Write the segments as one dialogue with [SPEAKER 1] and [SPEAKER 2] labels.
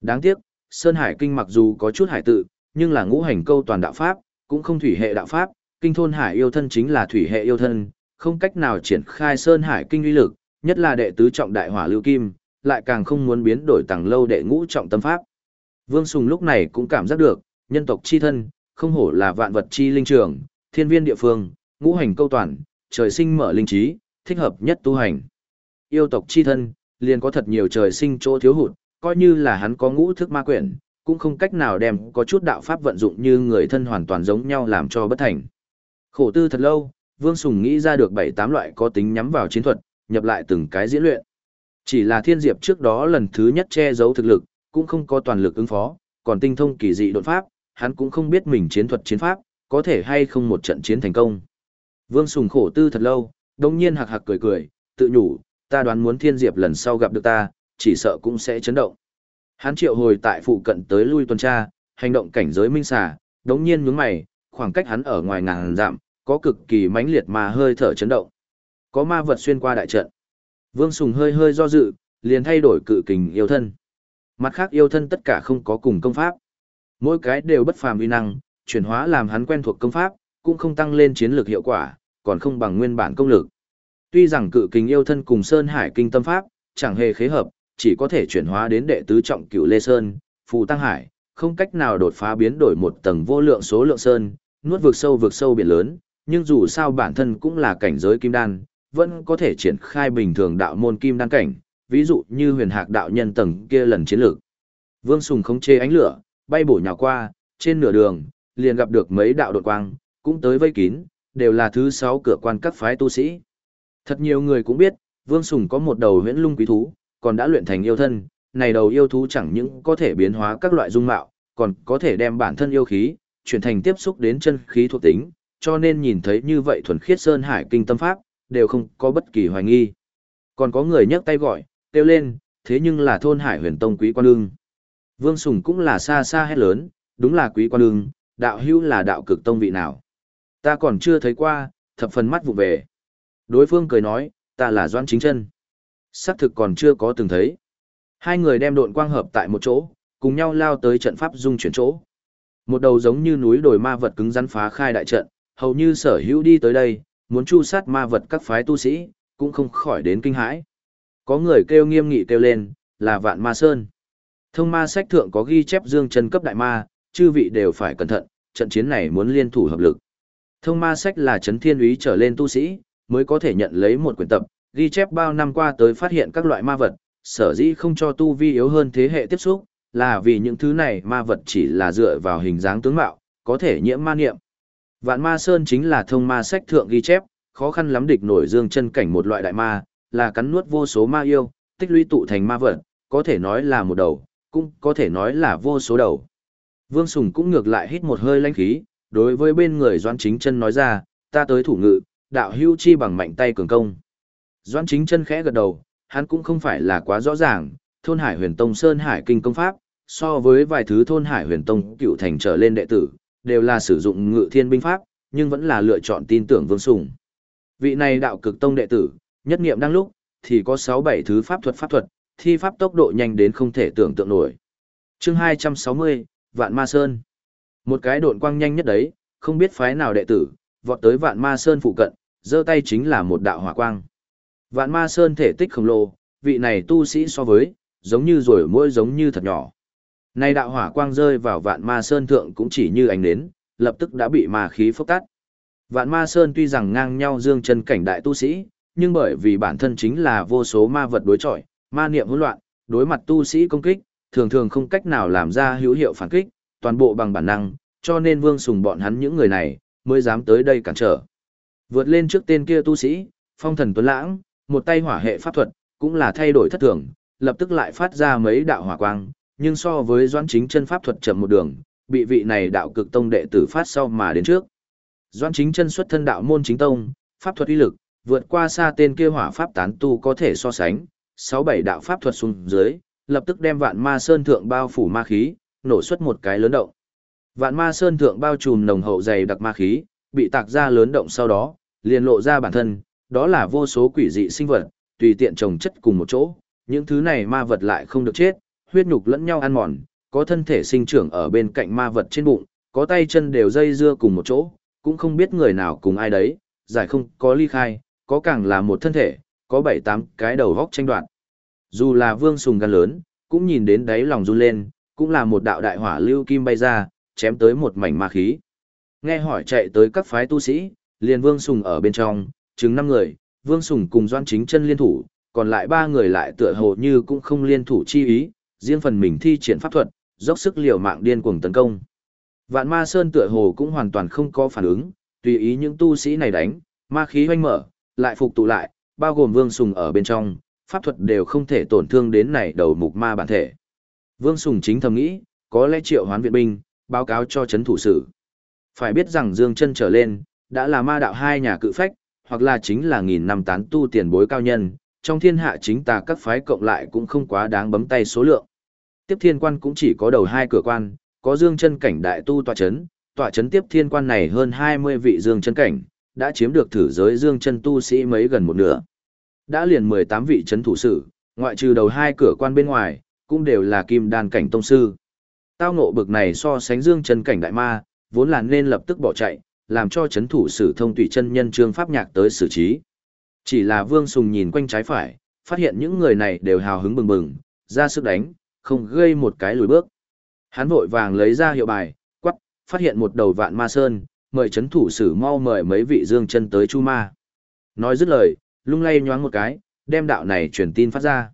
[SPEAKER 1] Đáng tiếc, Sơn Hải Kinh mặc dù có chút hải tự, nhưng là ngũ hành câu toàn đạo pháp, cũng không thủy hệ đạo pháp, kinh thôn hải yêu thân chính là thủy hệ yêu thân, không cách nào triển khai Sơn Hải Kinh uy lực, nhất là đệ tứ trọng đại hỏa lưu kim, lại càng không muốn biến đổi tầng lâu đệ ngũ trọng tâm pháp. Vương Sùng lúc này cũng cảm giác được, nhân tộc chi thân, không hổ là vạn vật chi linh trường, thiên viên địa phương, ngũ hành câu toàn, trời sinh mở linh trí, thích hợp nhất tu hành. Yêu tộc chi thân, liền có thật nhiều trời sinh chỗ thiếu hụt, coi như là hắn có ngũ thức ma quyển, cũng không cách nào đem có chút đạo pháp vận dụng như người thân hoàn toàn giống nhau làm cho bất thành. Khổ tư thật lâu, Vương Sùng nghĩ ra được 7-8 loại có tính nhắm vào chiến thuật, nhập lại từng cái diễn luyện. Chỉ là thiên diệp trước đó lần thứ nhất che giấu thực lực, cũng không có toàn lực ứng phó, còn tinh thông kỳ dị đột pháp, hắn cũng không biết mình chiến thuật chiến pháp, có thể hay không một trận chiến thành công. Vương Sùng khổ tư thật lâu, đồng nhiên hạc hạc cười cười, tự nhủ, ta đoán muốn thiên diệp lần sau gặp được ta, chỉ sợ cũng sẽ chấn động. Hắn triệu hồi tại phụ cận tới lui tuần tra, hành động cảnh giới minh xà, đống nhiên nhướng mày, khoảng cách hắn ở ngoài ngàn dặm, có cực kỳ mãnh liệt mà hơi thở chấn động. Có ma vật xuyên qua đại trận. Vương Sùng hơi hơi do dự, liền thay đổi cự kình yêu thân. Mặt khác yêu thân tất cả không có cùng công pháp. Mỗi cái đều bất phàm uy năng, chuyển hóa làm hắn quen thuộc công pháp, cũng không tăng lên chiến lược hiệu quả, còn không bằng nguyên bản công lực. Tuy rằng cự kình yêu thân cùng Sơn Hải kinh tâm pháp, chẳng hề khế hợp, chỉ có thể chuyển hóa đến đệ tứ trọng cửu Lê Sơn, Phù Tăng Hải, không cách nào đột phá biến đổi một tầng vô lượng số lượng sơn, nuốt vực sâu vực sâu biển lớn, nhưng dù sao bản thân cũng là cảnh giới kim đan, vẫn có thể triển khai bình thường đạo môn kim đan cảnh, ví dụ như huyền hạc đạo nhân tầng kia lần chiến lược. Vương Sùng không chê ánh lửa, bay bổ nhào qua, trên nửa đường, liền gặp được mấy đạo đột quang, cũng tới vây kín, đều là thứ sáu cửa quan các phái tu sĩ. Thật nhiều người cũng biết, Vương Sùng có một đầu huyễn lung quý thú, còn đã luyện thành yêu thân, này đầu yêu thú chẳng những có thể biến hóa các loại dung mạo, còn có thể đem bản thân yêu khí, chuyển thành tiếp xúc đến chân khí thuộc tính, cho nên nhìn thấy như vậy thuần khiết sơn hải kinh tâm pháp, đều không có bất kỳ hoài nghi. Còn có người nhấc tay gọi, kêu lên, thế nhưng là thôn hải huyền tông quý quan ương. Vương Sùng cũng là xa xa hét lớn, đúng là quý quan ương, đạo hữu là đạo cực tông vị nào. Ta còn chưa thấy qua, thập phần mắt vụ về. Đối phương cười nói, ta là Doan Chính chân Xác thực còn chưa có từng thấy. Hai người đem độn quang hợp tại một chỗ, cùng nhau lao tới trận pháp dung chuyển chỗ. Một đầu giống như núi đồi ma vật cứng rắn phá khai đại trận, hầu như sở hữu đi tới đây, muốn chu sát ma vật các phái tu sĩ, cũng không khỏi đến kinh hãi. Có người kêu nghiêm nghị kêu lên, là vạn ma sơn. Thông ma sách thượng có ghi chép dương chân cấp đại ma, chư vị đều phải cẩn thận, trận chiến này muốn liên thủ hợp lực. Thông ma sách là chấn thiên úy trở lên tu sĩ, mới có thể nhận lấy một quyển tập, ghi chép bao năm qua tới phát hiện các loại ma vật, sở dĩ không cho tu vi yếu hơn thế hệ tiếp xúc, là vì những thứ này ma vật chỉ là dựa vào hình dáng tướng mạo, có thể nhiễm ma niệm. Vạn ma sơn chính là thông ma sách thượng ghi chép, khó khăn lắm địch nổi dương chân cảnh một loại đại ma, là cắn nuốt vô số ma yêu, tích lũy tụ thành ma vật, có thể nói là một đầu, cũng có thể nói là vô số đầu. Vương Sùng cũng ngược lại hít một hơi lãnh khí, đối với bên người Doan Chính Chân nói ra, ta tới thủ ngự, đạo hưu chi bằng mạnh tay cường công. Doan Chính Chân khẽ gật đầu, hắn cũng không phải là quá rõ ràng, thôn Hải Huyền Tông Sơn Hải Kinh công pháp, so với vài thứ thôn Hải Huyền Tông cựu thành trở lên đệ tử, đều là sử dụng ngự thiên binh pháp, nhưng vẫn là lựa chọn tin tưởng Vương Sùng. Vị này đạo cực tông đệ tử, nhất niệm đang lúc, thì có 6-7 thứ pháp thuật pháp thuật, thi pháp tốc độ nhanh đến không thể tưởng tượng nổi. chương 260, Vạn Ma Sơn. Một cái độn quang nhanh nhất đấy, không biết phái nào đệ tử, vọt tới Vạn Ma Sơn phụ cận, giơ tay chính là một đạo hỏa quang. Vạn Ma Sơn thể tích khổng lồ, vị này tu sĩ so với, giống như rồi mỗi giống như thật nhỏ. Nay đạo hỏa quang rơi vào Vạn Ma Sơn thượng cũng chỉ như ánh nến, lập tức đã bị ma khí phốc tắt. Vạn Ma Sơn tuy rằng ngang nhau dương chân cảnh đại tu sĩ, nhưng bởi vì bản thân chính là vô số ma vật đối chọi, ma niệm hỗn loạn, đối mặt tu sĩ công kích, thường thường không cách nào làm ra hữu hiệu phản kích, toàn bộ bằng bản năng, cho nên Vương Sùng bọn hắn những người này mới dám tới đây cản trở. Vượt lên trước tên kia tu sĩ, Phong Thần Tuấn Lãng, một tay hỏa hệ pháp thuật, cũng là thay đổi thất thường, lập tức lại phát ra mấy đạo hỏa quang, nhưng so với Doãn Chính chân pháp thuật chậm một đường, bị vị này đạo cực tông đệ tử phát sau mà đến trước. Doãn Chính chân xuất thân đạo môn chính tông, pháp thuật uy lực, vượt qua xa tên kia hỏa pháp tán tu có thể so sánh, sáu bảy đạo pháp thuật xuống dưới, lập tức đem vạn ma sơn thượng bao phủ ma khí, nổ xuất một cái lớn động. Vạn ma sơn thượng bao trùm nồng hậu dày đặc ma khí, bị tạc ra lớn động sau đó, liền lộ ra bản thân, đó là vô số quỷ dị sinh vật, tùy tiện trồng chất cùng một chỗ, những thứ này ma vật lại không được chết, huyết nhục lẫn nhau ăn mòn, có thân thể sinh trưởng ở bên cạnh ma vật trên bụng, có tay chân đều dây dưa cùng một chỗ, cũng không biết người nào cùng ai đấy, giải không có ly khai, có càng là một thân thể, có bảy tám cái đầu góc tranh đoạt. Dù là vương sùng gan lớn, cũng nhìn đến đáy lòng run lên, cũng là một đạo đại hỏa lưu kim bay ra, chém tới một mảnh ma khí. Nghe hỏi chạy tới các phái tu sĩ, liền vương sùng ở bên trong, chừng năm người, vương sùng cùng doan chính chân liên thủ, còn lại ba người lại tựa hồ như cũng không liên thủ chi ý, riêng phần mình thi triển pháp thuật, dốc sức liều mạng điên cuồng tấn công. Vạn ma sơn tựa hồ cũng hoàn toàn không có phản ứng, tùy ý những tu sĩ này đánh, ma khí hoanh mở, lại phục tụ lại, bao gồm vương sùng ở bên trong, pháp thuật đều không thể tổn thương đến này đầu mục ma bản thể. Vương Sùng chính thầm nghĩ, có lẽ triệu hoán viện binh, báo cáo cho chấn thủ sử. Phải biết rằng Dương chân trở lên, đã là ma đạo hai nhà cự phách, hoặc là chính là nghìn năm tán tu tiền bối cao nhân, trong thiên hạ chính tà các phái cộng lại cũng không quá đáng bấm tay số lượng. Tiếp thiên quan cũng chỉ có đầu hai cửa quan, có Dương chân cảnh đại tu tọa chấn, tọa chấn tiếp thiên quan này hơn 20 vị Dương chân cảnh, đã chiếm được thử giới Dương chân tu sĩ mấy gần một nửa. Đã liền 18 vị chấn thủ sự ngoại trừ đầu hai cửa quan bên ngoài, cũng đều là kim đan cảnh tông sư. Tao ngộ bực này so sánh dương chân cảnh đại ma, vốn là nên lập tức bỏ chạy, làm cho chấn thủ sử thông tùy chân nhân trương pháp nhạc tới xử trí. Chỉ là Vương Sùng nhìn quanh trái phải, phát hiện những người này đều hào hứng bừng bừng, ra sức đánh, không gây một cái lùi bước. Hắn vội vàng lấy ra hiệu bài, quắc, phát hiện một đầu vạn ma sơn, mời chấn thủ sử mau mời mấy vị dương chân tới chu ma. Nói dứt lời, lung lay nhoáng một cái, đem đạo này truyền tin phát ra.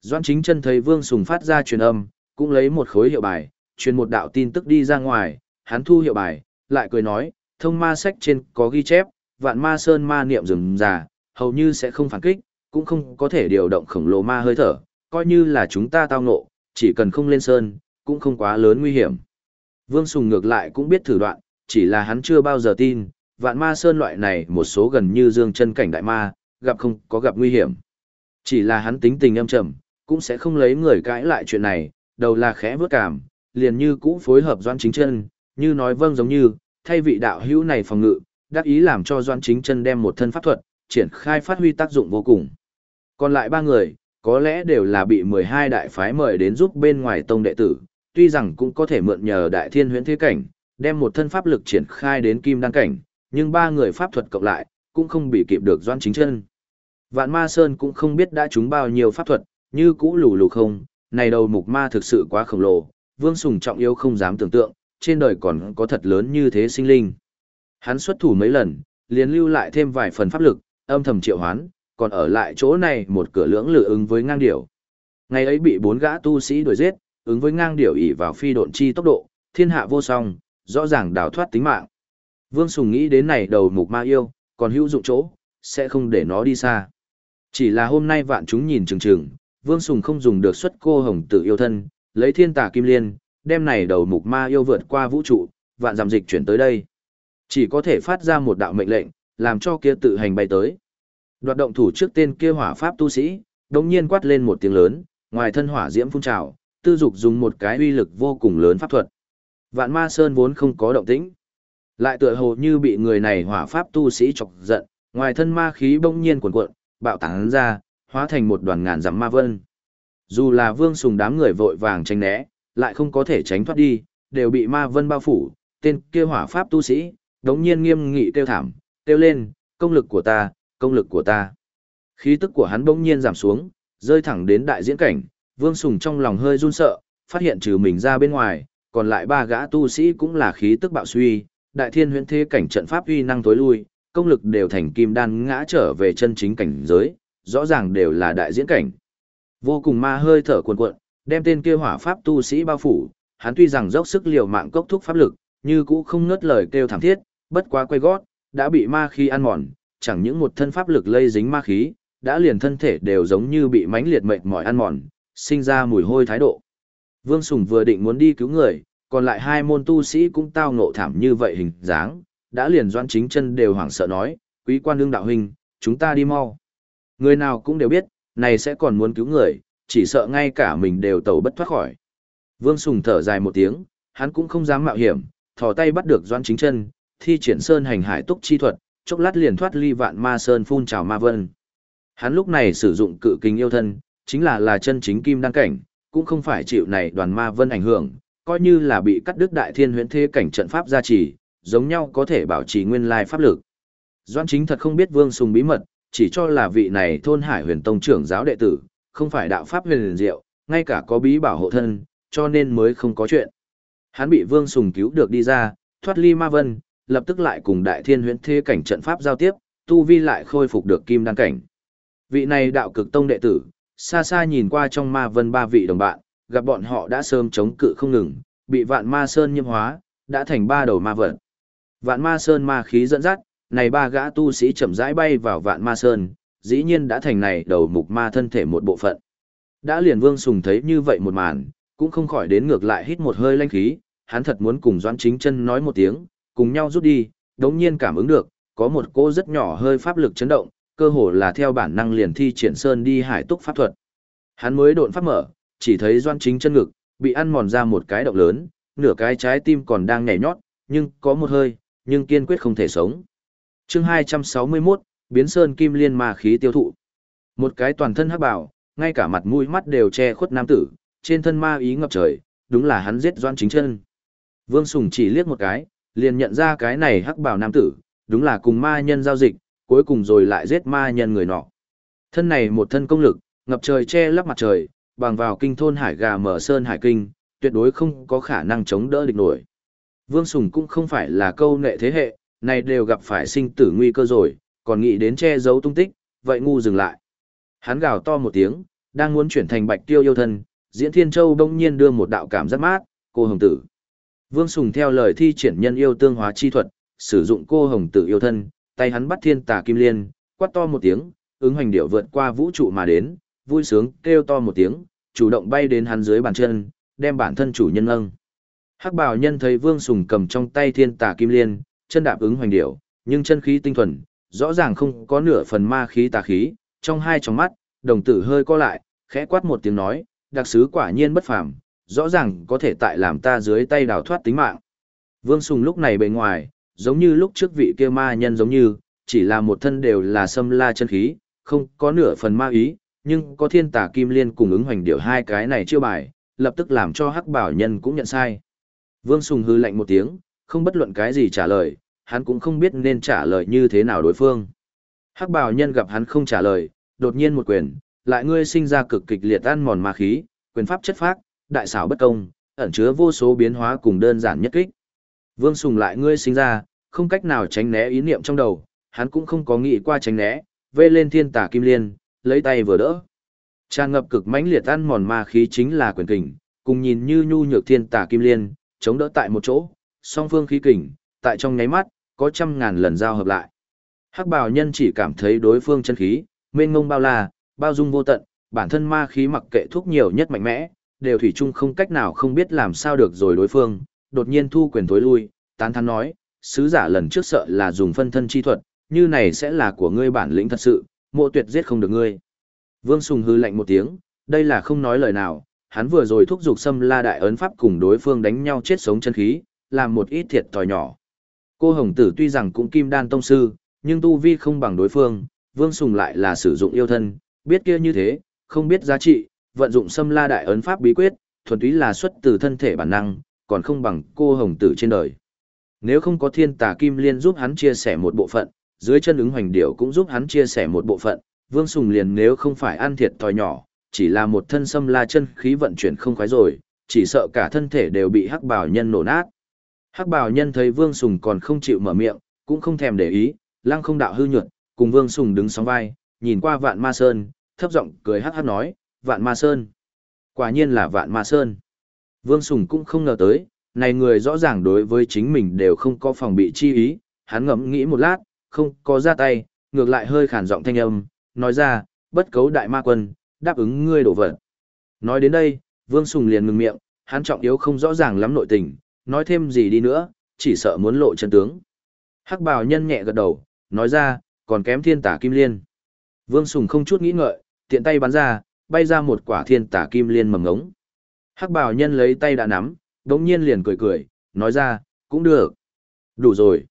[SPEAKER 1] Doan chính chân thấy Vương Sùng phát ra truyền âm, cũng lấy một khối hiệu bài, truyền một đạo tin tức đi ra ngoài, hắn thu hiệu bài, lại cười nói, thông ma sách trên có ghi chép, vạn ma sơn ma niệm rừng già, hầu như sẽ không phản kích, cũng không có thể điều động khổng lồ ma hơi thở, coi như là chúng ta tao ngộ, chỉ cần không lên sơn, cũng không quá lớn nguy hiểm. Vương Sùng ngược lại cũng biết thử đoạn, chỉ là hắn chưa bao giờ tin, vạn ma sơn loại này một số gần như dương chân cảnh đại ma, gặp không có gặp nguy hiểm. Chỉ là hắn tính tình âm trầm, cũng sẽ không lấy người cãi lại chuyện này, đầu là khẽ vớt cảm, liền như cũ phối hợp Doan Chính Chân, như nói vâng giống như, thay vị đạo hữu này phòng ngự, đắc ý làm cho Doan Chính Chân đem một thân pháp thuật, triển khai phát huy tác dụng vô cùng. Còn lại ba người, có lẽ đều là bị 12 đại phái mời đến giúp bên ngoài tông đệ tử, tuy rằng cũng có thể mượn nhờ đại thiên huyễn thế cảnh, đem một thân pháp lực triển khai đến kim đăng cảnh, nhưng ba người pháp thuật cộng lại, cũng không bị kịp được Doan Chính Chân. Vạn Ma Sơn cũng không biết đã trúng bao nhiêu pháp thuật, như cũ lù lù không, này đầu mục ma thực sự quá khổng lồ, Vương Sùng trọng yếu không dám tưởng tượng, trên đời còn có thật lớn như thế sinh linh. Hắn xuất thủ mấy lần, liền lưu lại thêm vài phần pháp lực, âm thầm triệu hoán, còn ở lại chỗ này một cửa lưỡng lự ứng với ngang điểu. Ngày ấy bị bốn gã tu sĩ đuổi giết, ứng với ngang điểu ỷ vào phi độn chi tốc độ, thiên hạ vô song, rõ ràng đào thoát tính mạng. Vương Sùng nghĩ đến này đầu mục ma yêu, còn hữu dụng chỗ, sẽ không để nó đi xa. Chỉ là hôm nay vạn chúng nhìn chừng chừng, Vương Sùng không dùng được xuất cô hồng tự yêu thân, lấy thiên tà kim liên, đem này đầu mục ma yêu vượt qua vũ trụ, vạn giảm dịch chuyển tới đây. Chỉ có thể phát ra một đạo mệnh lệnh, làm cho kia tự hành bay tới. Đoạt động thủ trước tên kia hỏa pháp tu sĩ, đồng nhiên quát lên một tiếng lớn, ngoài thân hỏa diễm phun trào, tư dục dùng một cái uy lực vô cùng lớn pháp thuật. Vạn ma sơn vốn không có động tĩnh. Lại tựa hồ như bị người này hỏa pháp tu sĩ chọc giận, ngoài thân ma khí bỗng nhiên cuồn cuộn, bạo tán ra, hóa thành một đoàn ngàn dặm ma vân. Dù là vương sùng đám người vội vàng tranh né, lại không có thể tránh thoát đi, đều bị ma vân bao phủ, tên kia hỏa pháp tu sĩ, đống nhiên nghiêm nghị tiêu thảm, tiêu lên, công lực của ta, công lực của ta. Khí tức của hắn bỗng nhiên giảm xuống, rơi thẳng đến đại diễn cảnh, vương sùng trong lòng hơi run sợ, phát hiện trừ mình ra bên ngoài, còn lại ba gã tu sĩ cũng là khí tức bạo suy, đại thiên huyễn thế cảnh trận pháp uy năng tối lui, công lực đều thành kim đan ngã trở về chân chính cảnh giới, rõ ràng đều là đại diễn cảnh. Vô cùng ma hơi thở cuồn cuộn, đem tên kia hỏa pháp tu sĩ bao phủ, hắn tuy rằng dốc sức liều mạng cốc thúc pháp lực, như cũ không ngớt lời kêu thảm thiết, bất quá quay gót, đã bị ma khí ăn mòn, chẳng những một thân pháp lực lây dính ma khí, đã liền thân thể đều giống như bị mãnh liệt mệt mỏi ăn mòn, sinh ra mùi hôi thái độ. Vương Sùng vừa định muốn đi cứu người, còn lại hai môn tu sĩ cũng tao ngộ thảm như vậy hình dáng, đã liền doan chính chân đều hoảng sợ nói, quý quan đương đạo huynh, chúng ta đi mau. Người nào cũng đều biết, này sẽ còn muốn cứu người, chỉ sợ ngay cả mình đều tẩu bất thoát khỏi. Vương Sùng thở dài một tiếng, hắn cũng không dám mạo hiểm, thò tay bắt được doan chính chân, thi triển sơn hành hải túc chi thuật, chốc lát liền thoát ly vạn ma sơn phun trào ma vân. Hắn lúc này sử dụng cự kinh yêu thân, chính là là chân chính kim đăng cảnh, cũng không phải chịu này đoàn ma vân ảnh hưởng, coi như là bị cắt đứt đại thiên huyễn thế cảnh trận pháp gia trì, giống nhau có thể bảo trì nguyên lai pháp lực. Doan chính thật không biết Vương Sùng bí mật, chỉ cho là vị này thôn hải huyền tông trưởng giáo đệ tử, không phải đạo pháp huyền liền diệu, ngay cả có bí bảo hộ thân, cho nên mới không có chuyện. Hắn bị Vương Sùng cứu được đi ra, thoát ly ma vân, lập tức lại cùng đại thiên huyễn thế cảnh trận pháp giao tiếp, tu vi lại khôi phục được kim đăng cảnh. Vị này đạo cực tông đệ tử, xa xa nhìn qua trong ma vân ba vị đồng bạn, gặp bọn họ đã sớm chống cự không ngừng, bị vạn ma sơn nhiễm hóa, đã thành ba đầu ma vật. Vạn ma sơn ma khí dẫn dắt, này ba gã tu sĩ chậm rãi bay vào vạn ma sơn, dĩ nhiên đã thành này đầu mục ma thân thể một bộ phận. Đã liền vương sùng thấy như vậy một màn, cũng không khỏi đến ngược lại hít một hơi lanh khí, hắn thật muốn cùng doãn chính chân nói một tiếng, cùng nhau rút đi, đống nhiên cảm ứng được, có một cô rất nhỏ hơi pháp lực chấn động, cơ hồ là theo bản năng liền thi triển sơn đi hải túc pháp thuật. Hắn mới độn pháp mở, chỉ thấy doan chính chân ngực, bị ăn mòn ra một cái động lớn, nửa cái trái tim còn đang nhảy nhót, nhưng có một hơi, nhưng kiên quyết không thể sống. chương 261, biến sơn kim liên ma khí tiêu thụ. Một cái toàn thân hắc bảo, ngay cả mặt mũi mắt đều che khuất nam tử, trên thân ma ý ngập trời, đúng là hắn giết doan chính chân. Vương Sùng chỉ liếc một cái, liền nhận ra cái này hắc bảo nam tử, đúng là cùng ma nhân giao dịch, cuối cùng rồi lại giết ma nhân người nọ. Thân này một thân công lực, ngập trời che lấp mặt trời, bằng vào kinh thôn hải gà mở sơn hải kinh, tuyệt đối không có khả năng chống đỡ địch nổi. Vương Sùng cũng không phải là câu nệ thế hệ, này đều gặp phải sinh tử nguy cơ rồi, còn nghĩ đến che giấu tung tích, vậy ngu dừng lại. Hắn gào to một tiếng, đang muốn chuyển thành bạch tiêu yêu thân, diễn thiên châu bỗng nhiên đưa một đạo cảm rất mát, cô hồng tử. Vương Sùng theo lời thi triển nhân yêu tương hóa chi thuật, sử dụng cô hồng tử yêu thân, tay hắn bắt thiên tà kim liên, quát to một tiếng, ứng hoành điệu vượt qua vũ trụ mà đến, vui sướng kêu to một tiếng, chủ động bay đến hắn dưới bàn chân, đem bản thân chủ nhân nâng. Hắc bào nhân thấy Vương Sùng cầm trong tay thiên tà kim liên, chân đạp ứng hoành điệu, nhưng chân khí tinh thuần, rõ ràng không có nửa phần ma khí tà khí, trong hai tròng mắt, đồng tử hơi co lại, khẽ quát một tiếng nói, đặc sứ quả nhiên bất phàm, rõ ràng có thể tại làm ta dưới tay đào thoát tính mạng. Vương Sùng lúc này bề ngoài, giống như lúc trước vị kia ma nhân giống như, chỉ là một thân đều là xâm la chân khí, không có nửa phần ma ý, nhưng có thiên tà kim liên cùng ứng hoành điệu hai cái này chiêu bài, lập tức làm cho hắc bảo nhân cũng nhận sai. Vương Sùng hư lạnh một tiếng, không bất luận cái gì trả lời, hắn cũng không biết nên trả lời như thế nào đối phương. Hắc bào nhân gặp hắn không trả lời, đột nhiên một quyền, lại ngươi sinh ra cực kịch liệt ăn mòn ma khí, quyền pháp chất phác, đại xảo bất công, ẩn chứa vô số biến hóa cùng đơn giản nhất kích. Vương Sùng lại ngươi sinh ra, không cách nào tránh né ý niệm trong đầu, hắn cũng không có nghĩ qua tránh né, vê lên thiên tà kim liên, lấy tay vừa đỡ. Tràn ngập cực mãnh liệt ăn mòn ma khí chính là quyền kình, cùng nhìn như nhu nhược thiên tà kim liên, chống đỡ tại một chỗ, song phương khí kình, tại trong nháy mắt, có trăm ngàn lần giao hợp lại. Hắc bào nhân chỉ cảm thấy đối phương chân khí, mênh ngông bao la, bao dung vô tận, bản thân ma khí mặc kệ thuốc nhiều nhất mạnh mẽ, đều thủy chung không cách nào không biết làm sao được rồi đối phương, đột nhiên thu quyền tối lui, tán thán nói, sứ giả lần trước sợ là dùng phân thân chi thuật, như này sẽ là của ngươi bản lĩnh thật sự, mộ tuyệt giết không được ngươi. Vương Sùng hư lạnh một tiếng, đây là không nói lời nào, hắn vừa rồi thúc giục xâm la đại ấn pháp cùng đối phương đánh nhau chết sống chân khí, làm một ít thiệt tòi nhỏ. Cô Hồng Tử tuy rằng cũng kim đan tông sư, nhưng tu vi không bằng đối phương, Vương Sùng lại là sử dụng yêu thân, biết kia như thế, không biết giá trị, vận dụng xâm la đại ấn pháp bí quyết, thuần túy là xuất từ thân thể bản năng, còn không bằng cô hồng tử trên đời. Nếu không có thiên tà kim liên giúp hắn chia sẻ một bộ phận, dưới chân ứng hoành điệu cũng giúp hắn chia sẻ một bộ phận, vương sùng liền nếu không phải ăn thiệt thòi nhỏ, chỉ là một thân xâm la chân khí vận chuyển không khoái rồi, chỉ sợ cả thân thể đều bị hắc bào nhân nổ nát. Hắc bào nhân thấy vương sùng còn không chịu mở miệng, cũng không thèm để ý, lăng không đạo hư nhuận, cùng vương sùng đứng sóng vai, nhìn qua vạn ma sơn, thấp giọng cười hắc hắc nói, vạn ma sơn. Quả nhiên là vạn ma sơn. Vương Sùng cũng không ngờ tới, này người rõ ràng đối với chính mình đều không có phòng bị chi ý, hắn ngẫm nghĩ một lát, không có ra tay, ngược lại hơi khản giọng thanh âm, nói ra, bất cấu đại ma quân, đáp ứng ngươi đổ vật. Nói đến đây, Vương Sùng liền ngừng miệng, hắn trọng yếu không rõ ràng lắm nội tình, nói thêm gì đi nữa, chỉ sợ muốn lộ chân tướng. Hắc bào nhân nhẹ gật đầu, nói ra, còn kém thiên tả kim liên. Vương Sùng không chút nghĩ ngợi, tiện tay bắn ra, bay ra một quả thiên tả kim liên mầm ngống. Hắc bào nhân lấy tay đã nắm, đống nhiên liền cười cười, nói ra, cũng được. Đủ rồi.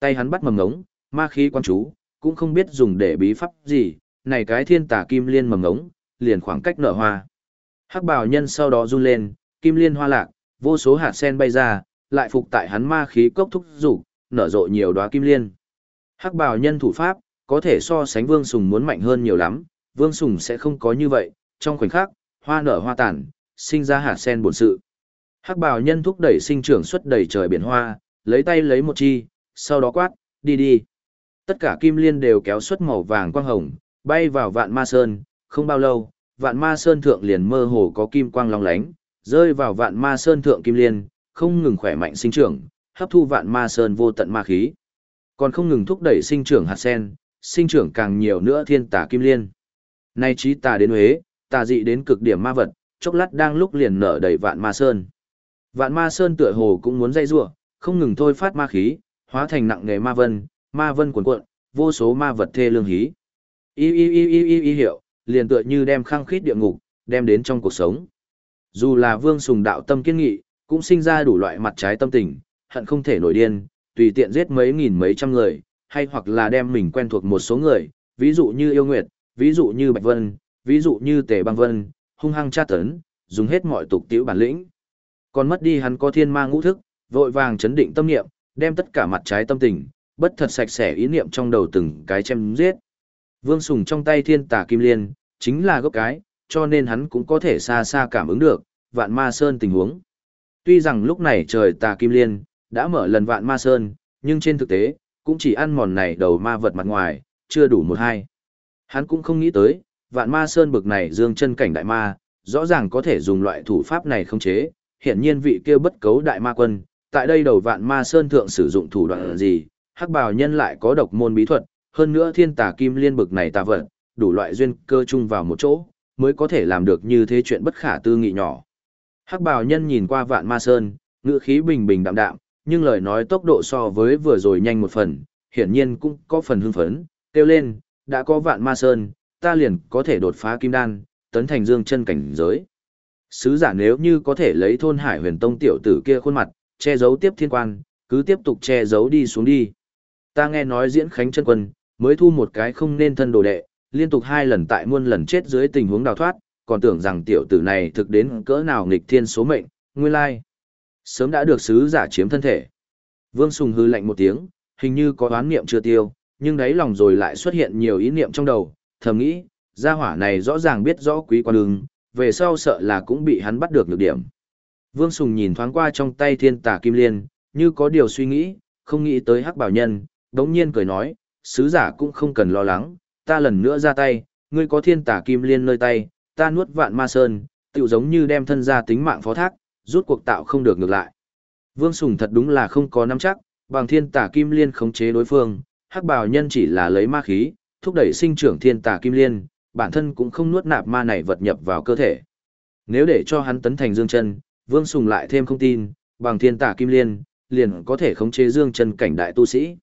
[SPEAKER 1] Tay hắn bắt mầm ngống, ma khí quan chú, cũng không biết dùng để bí pháp gì, này cái thiên tả kim liên mầm ngống, liền khoảng cách nở hoa. Hắc bào nhân sau đó run lên, kim liên hoa lạc, vô số hạt sen bay ra, lại phục tại hắn ma khí cốc thúc rủ, nở rộ nhiều đóa kim liên. Hắc bào nhân thủ pháp, có thể so sánh Vương Sùng muốn mạnh hơn nhiều lắm, Vương Sùng sẽ không có như vậy, trong khoảnh khắc, hoa nở hoa tàn, sinh ra hạt sen bổn sự. Hắc bào nhân thúc đẩy sinh trưởng xuất đầy trời biển hoa, lấy tay lấy một chi, sau đó quát, đi đi. Tất cả kim liên đều kéo xuất màu vàng quang hồng, bay vào vạn ma sơn, không bao lâu, vạn ma sơn thượng liền mơ hồ có kim quang long lánh, rơi vào vạn ma sơn thượng kim liên, không ngừng khỏe mạnh sinh trưởng, hấp thu vạn ma sơn vô tận ma khí. Còn không ngừng thúc đẩy sinh trưởng hạt sen, sinh trưởng càng nhiều nữa thiên tà kim liên. Nay trí tà đến huế, tà dị đến cực điểm ma vật, chốc lát đang lúc liền nở đầy vạn ma sơn. Vạn ma sơn tựa hồ cũng muốn dây rủa, không ngừng thôi phát ma khí, hóa thành nặng nghề ma vân, ma vân cuồn cuộn, vô số ma vật thê lương hí. Y y y y y y hiệu, liền tựa như đem khăng khít địa ngục, đem đến trong cuộc sống. Dù là vương sùng đạo tâm kiên nghị, cũng sinh ra đủ loại mặt trái tâm tình, hận không thể nổi điên, tùy tiện giết mấy nghìn mấy trăm người, hay hoặc là đem mình quen thuộc một số người, ví dụ như yêu nguyệt, ví dụ như bạch vân, ví dụ như tề băng vân, hung hăng tra tấn, dùng hết mọi tục tiểu bản lĩnh. Còn mất đi hắn có thiên ma ngũ thức, vội vàng chấn định tâm niệm, đem tất cả mặt trái tâm tình, bất thật sạch sẽ ý niệm trong đầu từng cái chém giết. Vương Sùng trong tay thiên tà kim liên, chính là gốc cái, cho nên hắn cũng có thể xa xa cảm ứng được, vạn ma sơn tình huống. Tuy rằng lúc này trời tà kim liên, đã mở lần vạn ma sơn, nhưng trên thực tế, cũng chỉ ăn mòn này đầu ma vật mặt ngoài, chưa đủ một hai. Hắn cũng không nghĩ tới, vạn ma sơn bực này dương chân cảnh đại ma, rõ ràng có thể dùng loại thủ pháp này không chế, hiện nhiên vị kia bất cấu đại ma quân, tại đây đầu vạn ma sơn thượng sử dụng thủ đoạn gì, hắc bào nhân lại có độc môn bí thuật, hơn nữa thiên tà kim liên bực này tà vật, đủ loại duyên cơ chung vào một chỗ, mới có thể làm được như thế chuyện bất khả tư nghị nhỏ. Hắc bào nhân nhìn qua vạn ma sơn, ngữ khí bình bình đạm đạm, nhưng lời nói tốc độ so với vừa rồi nhanh một phần, hiển nhiên cũng có phần hưng phấn, kêu lên, đã có vạn ma sơn, ta liền có thể đột phá kim đan, tấn thành dương chân cảnh giới. Sứ giả nếu như có thể lấy thôn hải huyền tông tiểu tử kia khuôn mặt, che giấu tiếp thiên quan, cứ tiếp tục che giấu đi xuống đi. Ta nghe nói diễn khánh chân quân, mới thu một cái không nên thân đồ đệ, liên tục hai lần tại muôn lần chết dưới tình huống đào thoát, còn tưởng rằng tiểu tử này thực đến cỡ nào nghịch thiên số mệnh, nguyên lai. Sớm đã được sứ giả chiếm thân thể. Vương Sùng hư lạnh một tiếng, hình như có oán niệm chưa tiêu, nhưng đáy lòng rồi lại xuất hiện nhiều ý niệm trong đầu, thầm nghĩ, gia hỏa này rõ ràng biết rõ quý quan đường, về sau sợ là cũng bị hắn bắt được nhược điểm. Vương Sùng nhìn thoáng qua trong tay thiên tà kim liên, như có điều suy nghĩ, không nghĩ tới hắc bảo nhân, đống nhiên cười nói, sứ giả cũng không cần lo lắng, ta lần nữa ra tay, ngươi có thiên tả kim liên nơi tay, ta nuốt vạn ma sơn, tựu giống như đem thân ra tính mạng phó thác, rút cuộc tạo không được ngược lại. Vương Sùng thật đúng là không có nắm chắc, bằng thiên tả kim liên khống chế đối phương, hắc bào nhân chỉ là lấy ma khí, thúc đẩy sinh trưởng thiên tả kim liên, bản thân cũng không nuốt nạp ma này vật nhập vào cơ thể. Nếu để cho hắn tấn thành dương chân, Vương Sùng lại thêm không tin, bằng thiên tả kim liên, liền có thể khống chế dương chân cảnh đại tu sĩ.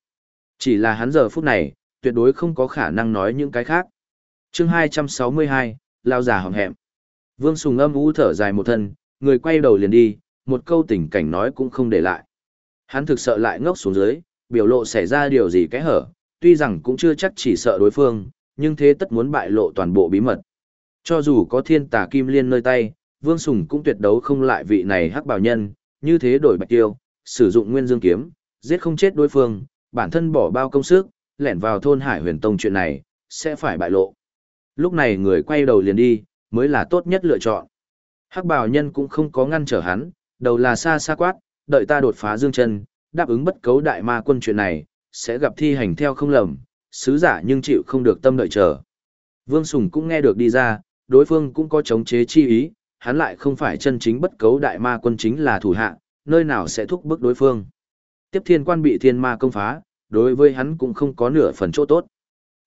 [SPEAKER 1] Chỉ là hắn giờ phút này, tuyệt đối không có khả năng nói những cái khác. chương 262, lao già hỏng hẹm. Vương Sùng âm ú thở dài một thân, người quay đầu liền đi, một câu tình cảnh nói cũng không để lại. Hắn thực sợ lại ngốc xuống dưới, biểu lộ xảy ra điều gì cái hở, tuy rằng cũng chưa chắc chỉ sợ đối phương, nhưng thế tất muốn bại lộ toàn bộ bí mật. Cho dù có thiên tà kim liên nơi tay, Vương Sùng cũng tuyệt đấu không lại vị này hắc bảo nhân, như thế đổi bạch tiêu, sử dụng nguyên dương kiếm, giết không chết đối phương, bản thân bỏ bao công sức, lẻn vào thôn Hải Huyền Tông chuyện này, sẽ phải bại lộ. Lúc này người quay đầu liền đi, mới là tốt nhất lựa chọn. Hắc bào nhân cũng không có ngăn trở hắn, đầu là xa xa quát, đợi ta đột phá dương chân, đáp ứng bất cấu đại ma quân chuyện này, sẽ gặp thi hành theo không lầm, sứ giả nhưng chịu không được tâm đợi chờ. Vương Sùng cũng nghe được đi ra, đối phương cũng có chống chế chi ý, hắn lại không phải chân chính bất cấu đại ma quân chính là thủ hạ, nơi nào sẽ thúc bức đối phương. Tiếp thiên quan bị thiên ma công phá, đối với hắn cũng không có nửa phần chỗ tốt.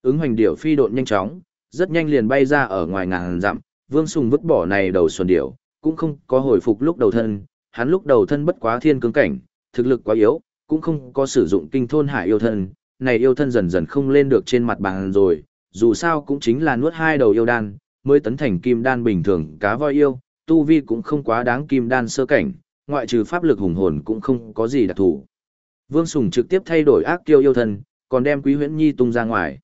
[SPEAKER 1] Ứng hoành điểu phi độn nhanh chóng, rất nhanh liền bay ra ở ngoài ngàn dặm, Vương Sùng vứt bỏ này đầu xuân điểu, cũng không có hồi phục lúc đầu thân, hắn lúc đầu thân bất quá thiên cương cảnh, thực lực quá yếu, cũng không có sử dụng kinh thôn hải yêu thân, này yêu thân dần dần không lên được trên mặt bàn rồi, dù sao cũng chính là nuốt hai đầu yêu đan, mới tấn thành kim đan bình thường cá voi yêu, tu vi cũng không quá đáng kim đan sơ cảnh, ngoại trừ pháp lực hùng hồn cũng không có gì đặc thù. Vương Sùng trực tiếp thay đổi ác kiêu yêu thân, còn đem Quý Huyễn Nhi tung ra ngoài.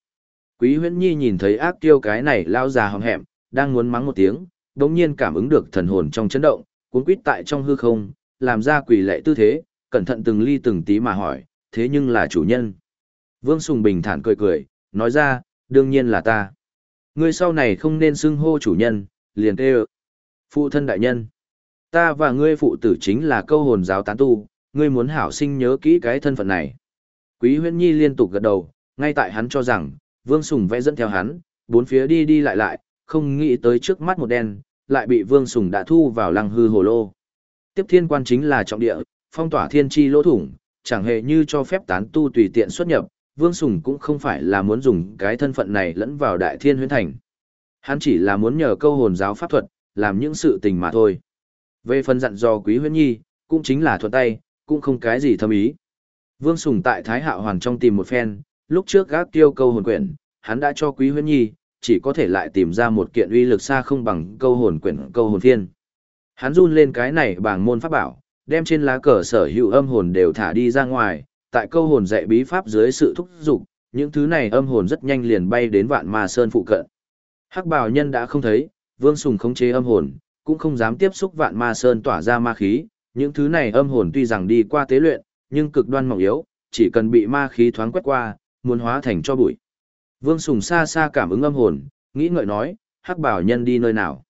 [SPEAKER 1] Quý Huyễn Nhi nhìn thấy ác kiêu cái này lao già hòm hẹm, đang muốn mắng một tiếng, đống nhiên cảm ứng được thần hồn trong chấn động, cuốn quýt tại trong hư không, làm ra quỷ lệ tư thế, cẩn thận từng ly từng tí mà hỏi, thế nhưng là chủ nhân. Vương Sùng bình thản cười cười, nói ra, đương nhiên là ta. Ngươi sau này không nên xưng hô chủ nhân, liền kêu. Phụ thân đại nhân. Ta và ngươi phụ tử chính là câu hồn giáo tán tu, ngươi muốn hảo sinh nhớ kỹ cái thân phận này. Quý huyễn nhi liên tục gật đầu, ngay tại hắn cho rằng, Vương Sùng vẽ dẫn theo hắn, bốn phía đi đi lại lại, không nghĩ tới trước mắt một đen, lại bị Vương Sùng đã thu vào lăng hư hồ lô. Tiếp thiên quan chính là trọng địa, phong tỏa thiên tri lỗ thủng, chẳng hề như cho phép tán tu tùy tiện xuất nhập, Vương Sùng cũng không phải là muốn dùng cái thân phận này lẫn vào đại thiên huyễn thành. Hắn chỉ là muốn nhờ câu hồn giáo pháp thuật, làm những sự tình mà thôi. Về phần dặn dò quý huyễn nhi, cũng chính là thuận tay, cũng không cái gì thâm ý. Vương Sùng tại Thái Hạo Hoàn trong tìm một phen, lúc trước gác tiêu câu hồn quyển, hắn đã cho quý huyễn nhi, chỉ có thể lại tìm ra một kiện uy lực xa không bằng câu hồn quyển câu hồn phiên. Hắn run lên cái này bảng môn pháp bảo, đem trên lá cờ sở hữu âm hồn đều thả đi ra ngoài, tại câu hồn dạy bí pháp dưới sự thúc giục, những thứ này âm hồn rất nhanh liền bay đến vạn ma sơn phụ cận. Hắc bào nhân đã không thấy, Vương Sùng khống chế âm hồn, cũng không dám tiếp xúc vạn ma sơn tỏa ra ma khí, những thứ này âm hồn tuy rằng đi qua tế luyện, nhưng cực đoan mỏng yếu, chỉ cần bị ma khí thoáng quét qua, muốn hóa thành cho bụi. Vương Sùng xa xa cảm ứng âm hồn, nghĩ ngợi nói, hắc bảo nhân đi nơi nào.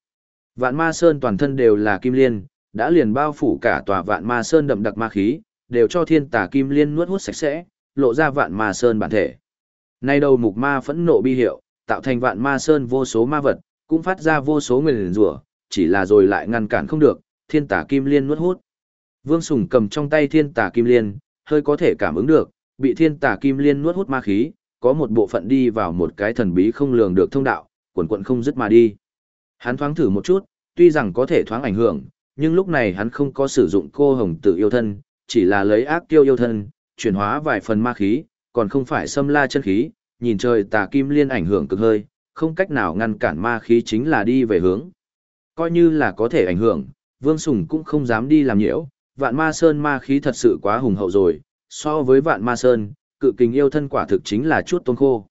[SPEAKER 1] Vạn ma sơn toàn thân đều là kim liên, đã liền bao phủ cả tòa vạn ma sơn đậm đặc ma khí, đều cho thiên tà kim liên nuốt hút sạch sẽ, lộ ra vạn ma sơn bản thể. Nay đầu mục ma phẫn nộ bi hiệu, tạo thành vạn ma sơn vô số ma vật, cũng phát ra vô số nguyền rủa, chỉ là rồi lại ngăn cản không được, thiên tà kim liên nuốt hút. Vương Sùng cầm trong tay thiên tà kim liên, hơi có thể cảm ứng được, bị thiên tà kim liên nuốt hút ma khí, có một bộ phận đi vào một cái thần bí không lường được thông đạo, quần quận không dứt mà đi. Hắn thoáng thử một chút, tuy rằng có thể thoáng ảnh hưởng, nhưng lúc này hắn không có sử dụng cô hồng tử yêu thân, chỉ là lấy ác tiêu yêu thân, chuyển hóa vài phần ma khí, còn không phải xâm la chân khí, nhìn trời tà kim liên ảnh hưởng cực hơi, không cách nào ngăn cản ma khí chính là đi về hướng. Coi như là có thể ảnh hưởng, Vương Sùng cũng không dám đi làm nhiễu, vạn ma sơn ma khí thật sự quá hùng hậu rồi, so với vạn ma sơn, cự kình yêu thân quả thực chính là chút tôn khô.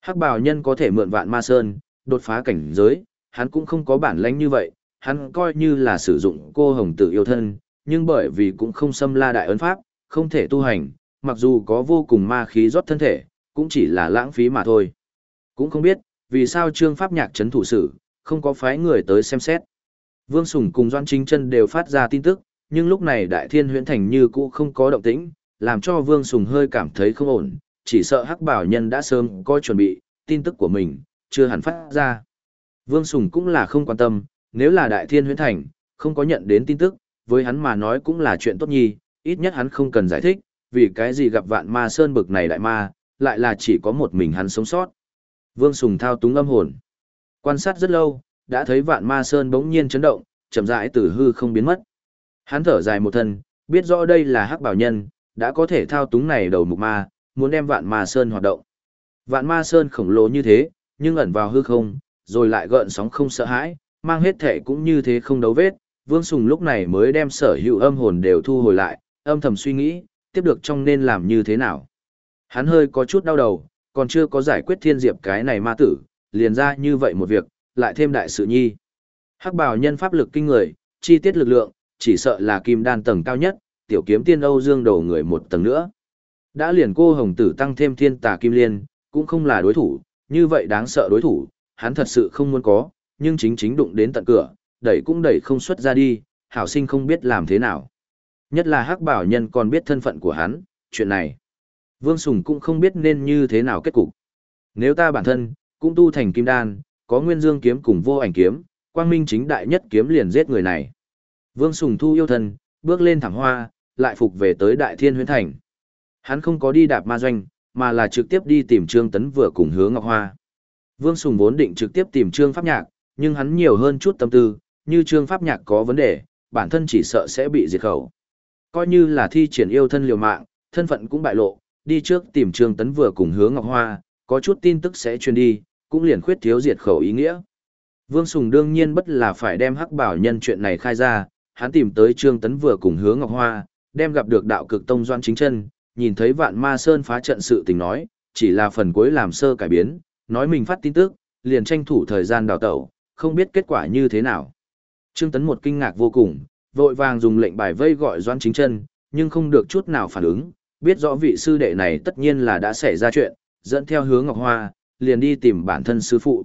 [SPEAKER 1] Hắc bào nhân có thể mượn vạn ma sơn, đột phá cảnh giới, hắn cũng không có bản lãnh như vậy, hắn coi như là sử dụng cô hồng tử yêu thân, nhưng bởi vì cũng không xâm la đại ấn pháp, không thể tu hành, mặc dù có vô cùng ma khí rót thân thể, cũng chỉ là lãng phí mà thôi. Cũng không biết, vì sao trương pháp nhạc chấn thủ sử, không có phái người tới xem xét. Vương Sùng cùng Doan Chính Chân đều phát ra tin tức, nhưng lúc này Đại Thiên Huyễn Thành như cũ không có động tĩnh, làm cho Vương Sùng hơi cảm thấy không ổn, chỉ sợ Hắc Bảo Nhân đã sớm có chuẩn bị, tin tức của mình chưa hẳn phát ra. Vương Sùng cũng là không quan tâm, nếu là Đại Thiên Huyễn Thành không có nhận đến tin tức, với hắn mà nói cũng là chuyện tốt nhi, ít nhất hắn không cần giải thích, vì cái gì gặp vạn ma sơn bực này đại ma, lại là chỉ có một mình hắn sống sót. Vương Sùng thao túng âm hồn. Quan sát rất lâu, đã thấy vạn ma sơn bỗng nhiên chấn động, chậm rãi từ hư không biến mất. Hắn thở dài một thân, biết rõ đây là hắc bảo nhân, đã có thể thao túng này đầu mục ma, muốn đem vạn ma sơn hoạt động. Vạn ma sơn khổng lồ như thế, nhưng ẩn vào hư không, rồi lại gợn sóng không sợ hãi, mang hết thể cũng như thế không đấu vết. Vương Sùng lúc này mới đem sở hữu âm hồn đều thu hồi lại, âm thầm suy nghĩ, tiếp được trong nên làm như thế nào. Hắn hơi có chút đau đầu, còn chưa có giải quyết thiên diệp cái này ma tử, liền ra như vậy một việc, lại thêm đại sự nhi. Hắc bào nhân pháp lực kinh người, chi tiết lực lượng, chỉ sợ là kim đan tầng cao nhất, tiểu kiếm tiên Âu Dương đầu người một tầng nữa. Đã liền cô hồng tử tăng thêm thiên tà kim liên, cũng không là đối thủ, như vậy đáng sợ đối thủ, hắn thật sự không muốn có, nhưng chính chính đụng đến tận cửa, đẩy cũng đẩy không xuất ra đi, hảo sinh không biết làm thế nào. Nhất là hắc bảo nhân còn biết thân phận của hắn, chuyện này. Vương Sùng cũng không biết nên như thế nào kết cục. Nếu ta bản thân, cũng tu thành kim đan, có nguyên dương kiếm cùng vô ảnh kiếm, quang minh chính đại nhất kiếm liền giết người này. Vương Sùng thu yêu thân, bước lên thẳng hoa, lại phục về tới đại thiên huyến thành. Hắn không có đi đạp ma doanh, mà là trực tiếp đi tìm Trương Tấn vừa cùng hướng Ngọc Hoa. Vương Sùng vốn định trực tiếp tìm Trương Pháp Nhạc, nhưng hắn nhiều hơn chút tâm tư, như Trương Pháp Nhạc có vấn đề, bản thân chỉ sợ sẽ bị diệt khẩu. Coi như là thi triển yêu thân liều mạng, thân phận cũng bại lộ, đi trước tìm Trương Tấn vừa cùng hướng Ngọc Hoa, có chút tin tức sẽ truyền đi, cũng liền khuyết thiếu diệt khẩu ý nghĩa. Vương Sùng đương nhiên bất là phải đem hắc bảo nhân chuyện này khai ra, hắn tìm tới Trương Tấn vừa cùng hứa Ngọc Hoa, đem gặp được đạo cực tông doan chính chân, nhìn thấy vạn ma sơn phá trận sự tình nói, chỉ là phần cuối làm sơ cải biến, nói mình phát tin tức, liền tranh thủ thời gian đào tẩu, không biết kết quả như thế nào. Trương Tấn một kinh ngạc vô cùng, vội vàng dùng lệnh bài vây gọi Doan Chính Chân, nhưng không được chút nào phản ứng, biết rõ vị sư đệ này tất nhiên là đã xảy ra chuyện, dẫn theo hứa Ngọc Hoa, liền đi tìm bản thân sư phụ.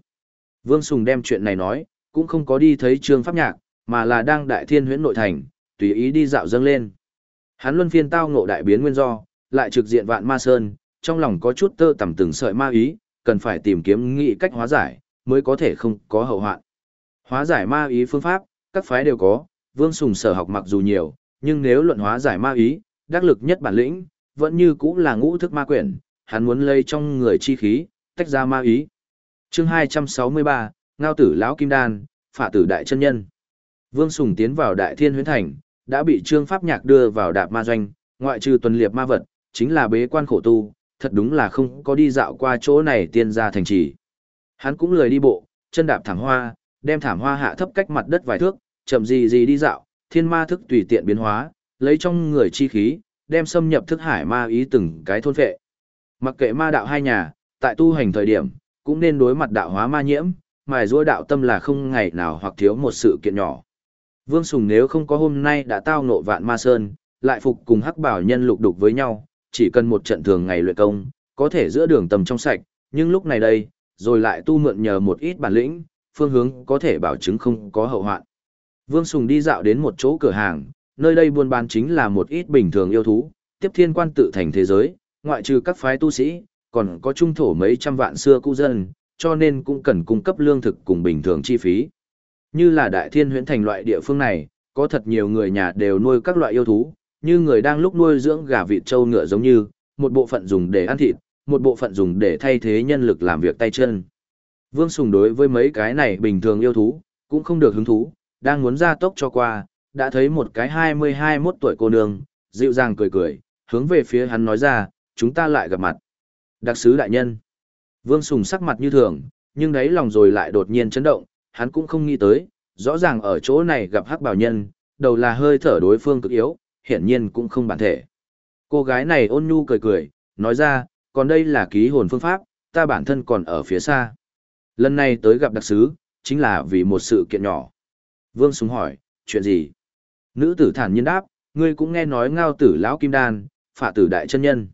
[SPEAKER 1] Vương Sùng đem chuyện này nói, cũng không có đi thấy Trương Pháp Nhạc, mà là đang đại thiên huyễn nội thành, tùy ý đi dạo dâng lên. Hắn luân phiên tao ngộ đại biến nguyên do, lại trực diện vạn ma sơn, trong lòng có chút tơ tầm từng sợi ma ý, cần phải tìm kiếm nghị cách hóa giải, mới có thể không có hậu hoạn. Hóa giải ma ý phương pháp, các phái đều có, Vương Sùng sở học mặc dù nhiều, nhưng nếu luận hóa giải ma ý, đắc lực nhất bản lĩnh, vẫn như cũng là ngũ thức ma quyển, hắn muốn lây trong người chi khí, tách ra ma ý. chương 263, Ngao tử lão Kim Đan, Phả tử đại chân nhân. Vương Sùng tiến vào đại thiên huyến thành, đã bị trương pháp nhạc đưa vào đạp ma doanh, ngoại trừ tuần liệp ma vật, chính là bế quan khổ tu, thật đúng là không có đi dạo qua chỗ này tiên gia thành trì. Hắn cũng lười đi bộ, chân đạp thảm hoa, đem thảm hoa hạ thấp cách mặt đất vài thước, chậm gì gì đi dạo, thiên ma thức tùy tiện biến hóa, lấy trong người chi khí, đem xâm nhập thức hải ma ý từng cái thôn phệ. Mặc kệ ma đạo hai nhà, tại tu hành thời điểm, cũng nên đối mặt đạo hóa ma nhiễm, mài giũa đạo tâm là không ngày nào hoặc thiếu một sự kiện nhỏ. Vương Sùng nếu không có hôm nay đã tao nộ vạn ma sơn, lại phục cùng hắc bảo nhân lục đục với nhau, chỉ cần một trận thường ngày luyện công, có thể giữa đường tầm trong sạch, nhưng lúc này đây, rồi lại tu mượn nhờ một ít bản lĩnh, phương hướng có thể bảo chứng không có hậu hoạn. Vương Sùng đi dạo đến một chỗ cửa hàng, nơi đây buôn bán chính là một ít bình thường yêu thú, tiếp thiên quan tự thành thế giới, ngoại trừ các phái tu sĩ, còn có trung thổ mấy trăm vạn xưa cũ dân, cho nên cũng cần cung cấp lương thực cùng bình thường chi phí. Như là đại thiên huyễn thành loại địa phương này, có thật nhiều người nhà đều nuôi các loại yêu thú, như người đang lúc nuôi dưỡng gà vịt trâu ngựa giống như, một bộ phận dùng để ăn thịt, một bộ phận dùng để thay thế nhân lực làm việc tay chân. Vương Sùng đối với mấy cái này bình thường yêu thú, cũng không được hứng thú, đang muốn ra tốc cho qua, đã thấy một cái 20-21 tuổi cô nương, dịu dàng cười cười, hướng về phía hắn nói ra, chúng ta lại gặp mặt. Đặc sứ đại nhân. Vương Sùng sắc mặt như thường, nhưng đấy lòng rồi lại đột nhiên chấn động, hắn cũng không nghĩ tới, rõ ràng ở chỗ này gặp hắc bảo nhân, đầu là hơi thở đối phương cực yếu, hiển nhiên cũng không bản thể. Cô gái này ôn nhu cười cười, nói ra, còn đây là ký hồn phương pháp, ta bản thân còn ở phía xa. Lần này tới gặp đặc sứ, chính là vì một sự kiện nhỏ. Vương Súng hỏi, chuyện gì? Nữ tử thản nhiên đáp, ngươi cũng nghe nói ngao tử lão kim đan, phạ tử đại chân nhân.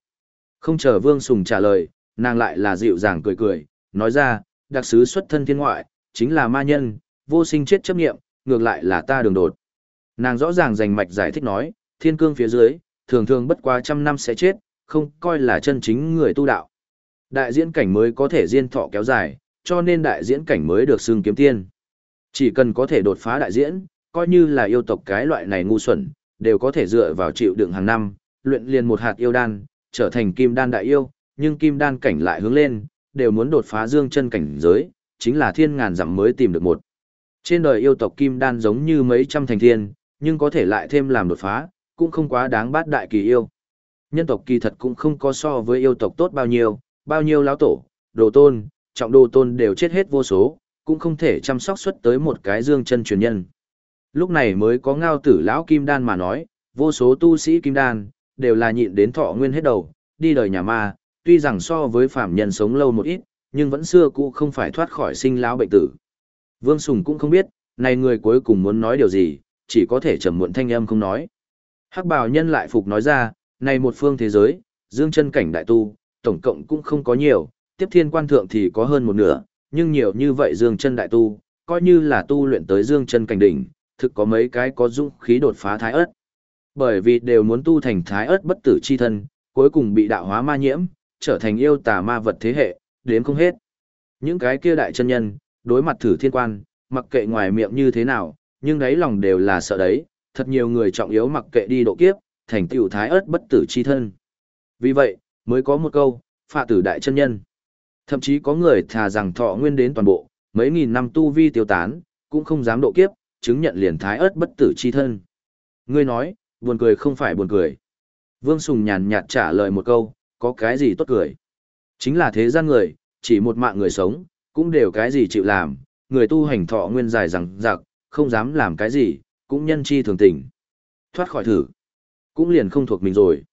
[SPEAKER 1] Không chờ Vương Sùng trả lời, nàng lại là dịu dàng cười cười, nói ra, đặc sứ xuất thân thiên ngoại, chính là ma nhân, vô sinh chết chấp nghiệm, ngược lại là ta đường đột. Nàng rõ ràng dành mạch giải thích nói, thiên cương phía dưới, thường thường bất quá trăm năm sẽ chết, không coi là chân chính người tu đạo. Đại diễn cảnh mới có thể diên thọ kéo dài, cho nên đại diễn cảnh mới được xưng kiếm tiên. Chỉ cần có thể đột phá đại diễn, coi như là yêu tộc cái loại này ngu xuẩn, đều có thể dựa vào chịu đựng hàng năm, luyện liền một hạt yêu đan, trở thành kim đan đại yêu, nhưng kim đan cảnh lại hướng lên, đều muốn đột phá dương chân cảnh giới, chính là thiên ngàn dặm mới tìm được một. Trên đời yêu tộc kim đan giống như mấy trăm thành thiên, nhưng có thể lại thêm làm đột phá, cũng không quá đáng bát đại kỳ yêu. Nhân tộc kỳ thật cũng không có so với yêu tộc tốt bao nhiêu, bao nhiêu lão tổ, đồ tôn, trọng đồ tôn đều chết hết vô số, cũng không thể chăm sóc xuất tới một cái dương chân truyền nhân. Lúc này mới có ngao tử lão kim đan mà nói, vô số tu sĩ kim đan, đều là nhịn đến thọ nguyên hết đầu, đi đời nhà ma, tuy rằng so với phạm nhân sống lâu một ít, nhưng vẫn xưa cũ không phải thoát khỏi sinh lão bệnh tử. Vương Sùng cũng không biết, này người cuối cùng muốn nói điều gì, chỉ có thể trầm muộn thanh âm không nói. Hắc bào nhân lại phục nói ra, này một phương thế giới, dương chân cảnh đại tu, tổng cộng cũng không có nhiều, tiếp thiên quan thượng thì có hơn một nửa, nhưng nhiều như vậy dương chân đại tu, coi như là tu luyện tới dương chân cảnh đỉnh, thực có mấy cái có dũng khí đột phá thái ớt. Bởi vì đều muốn tu thành thái ớt bất tử chi thân, cuối cùng bị đạo hóa ma nhiễm, trở thành yêu tà ma vật thế hệ, đến không hết. Những cái kia đại chân nhân, đối mặt thử thiên quan, mặc kệ ngoài miệng như thế nào, nhưng đáy lòng đều là sợ đấy, thật nhiều người trọng yếu mặc kệ đi độ kiếp, thành tiểu thái ớt bất tử chi thân. Vì vậy, mới có một câu, phạ tử đại chân nhân. Thậm chí có người thà rằng thọ nguyên đến toàn bộ, mấy nghìn năm tu vi tiêu tán, cũng không dám độ kiếp, chứng nhận liền thái ớt bất tử chi thân. Ngươi nói, buồn cười không phải buồn cười. Vương Sùng nhàn nhạt trả lời một câu, có cái gì tốt cười. Chính là thế gian người, chỉ một mạng người sống, cũng đều cái gì chịu làm, người tu hành thọ nguyên dài rằng giặc, không dám làm cái gì, cũng nhân chi thường tình. Thoát khỏi thử, cũng liền không thuộc mình rồi.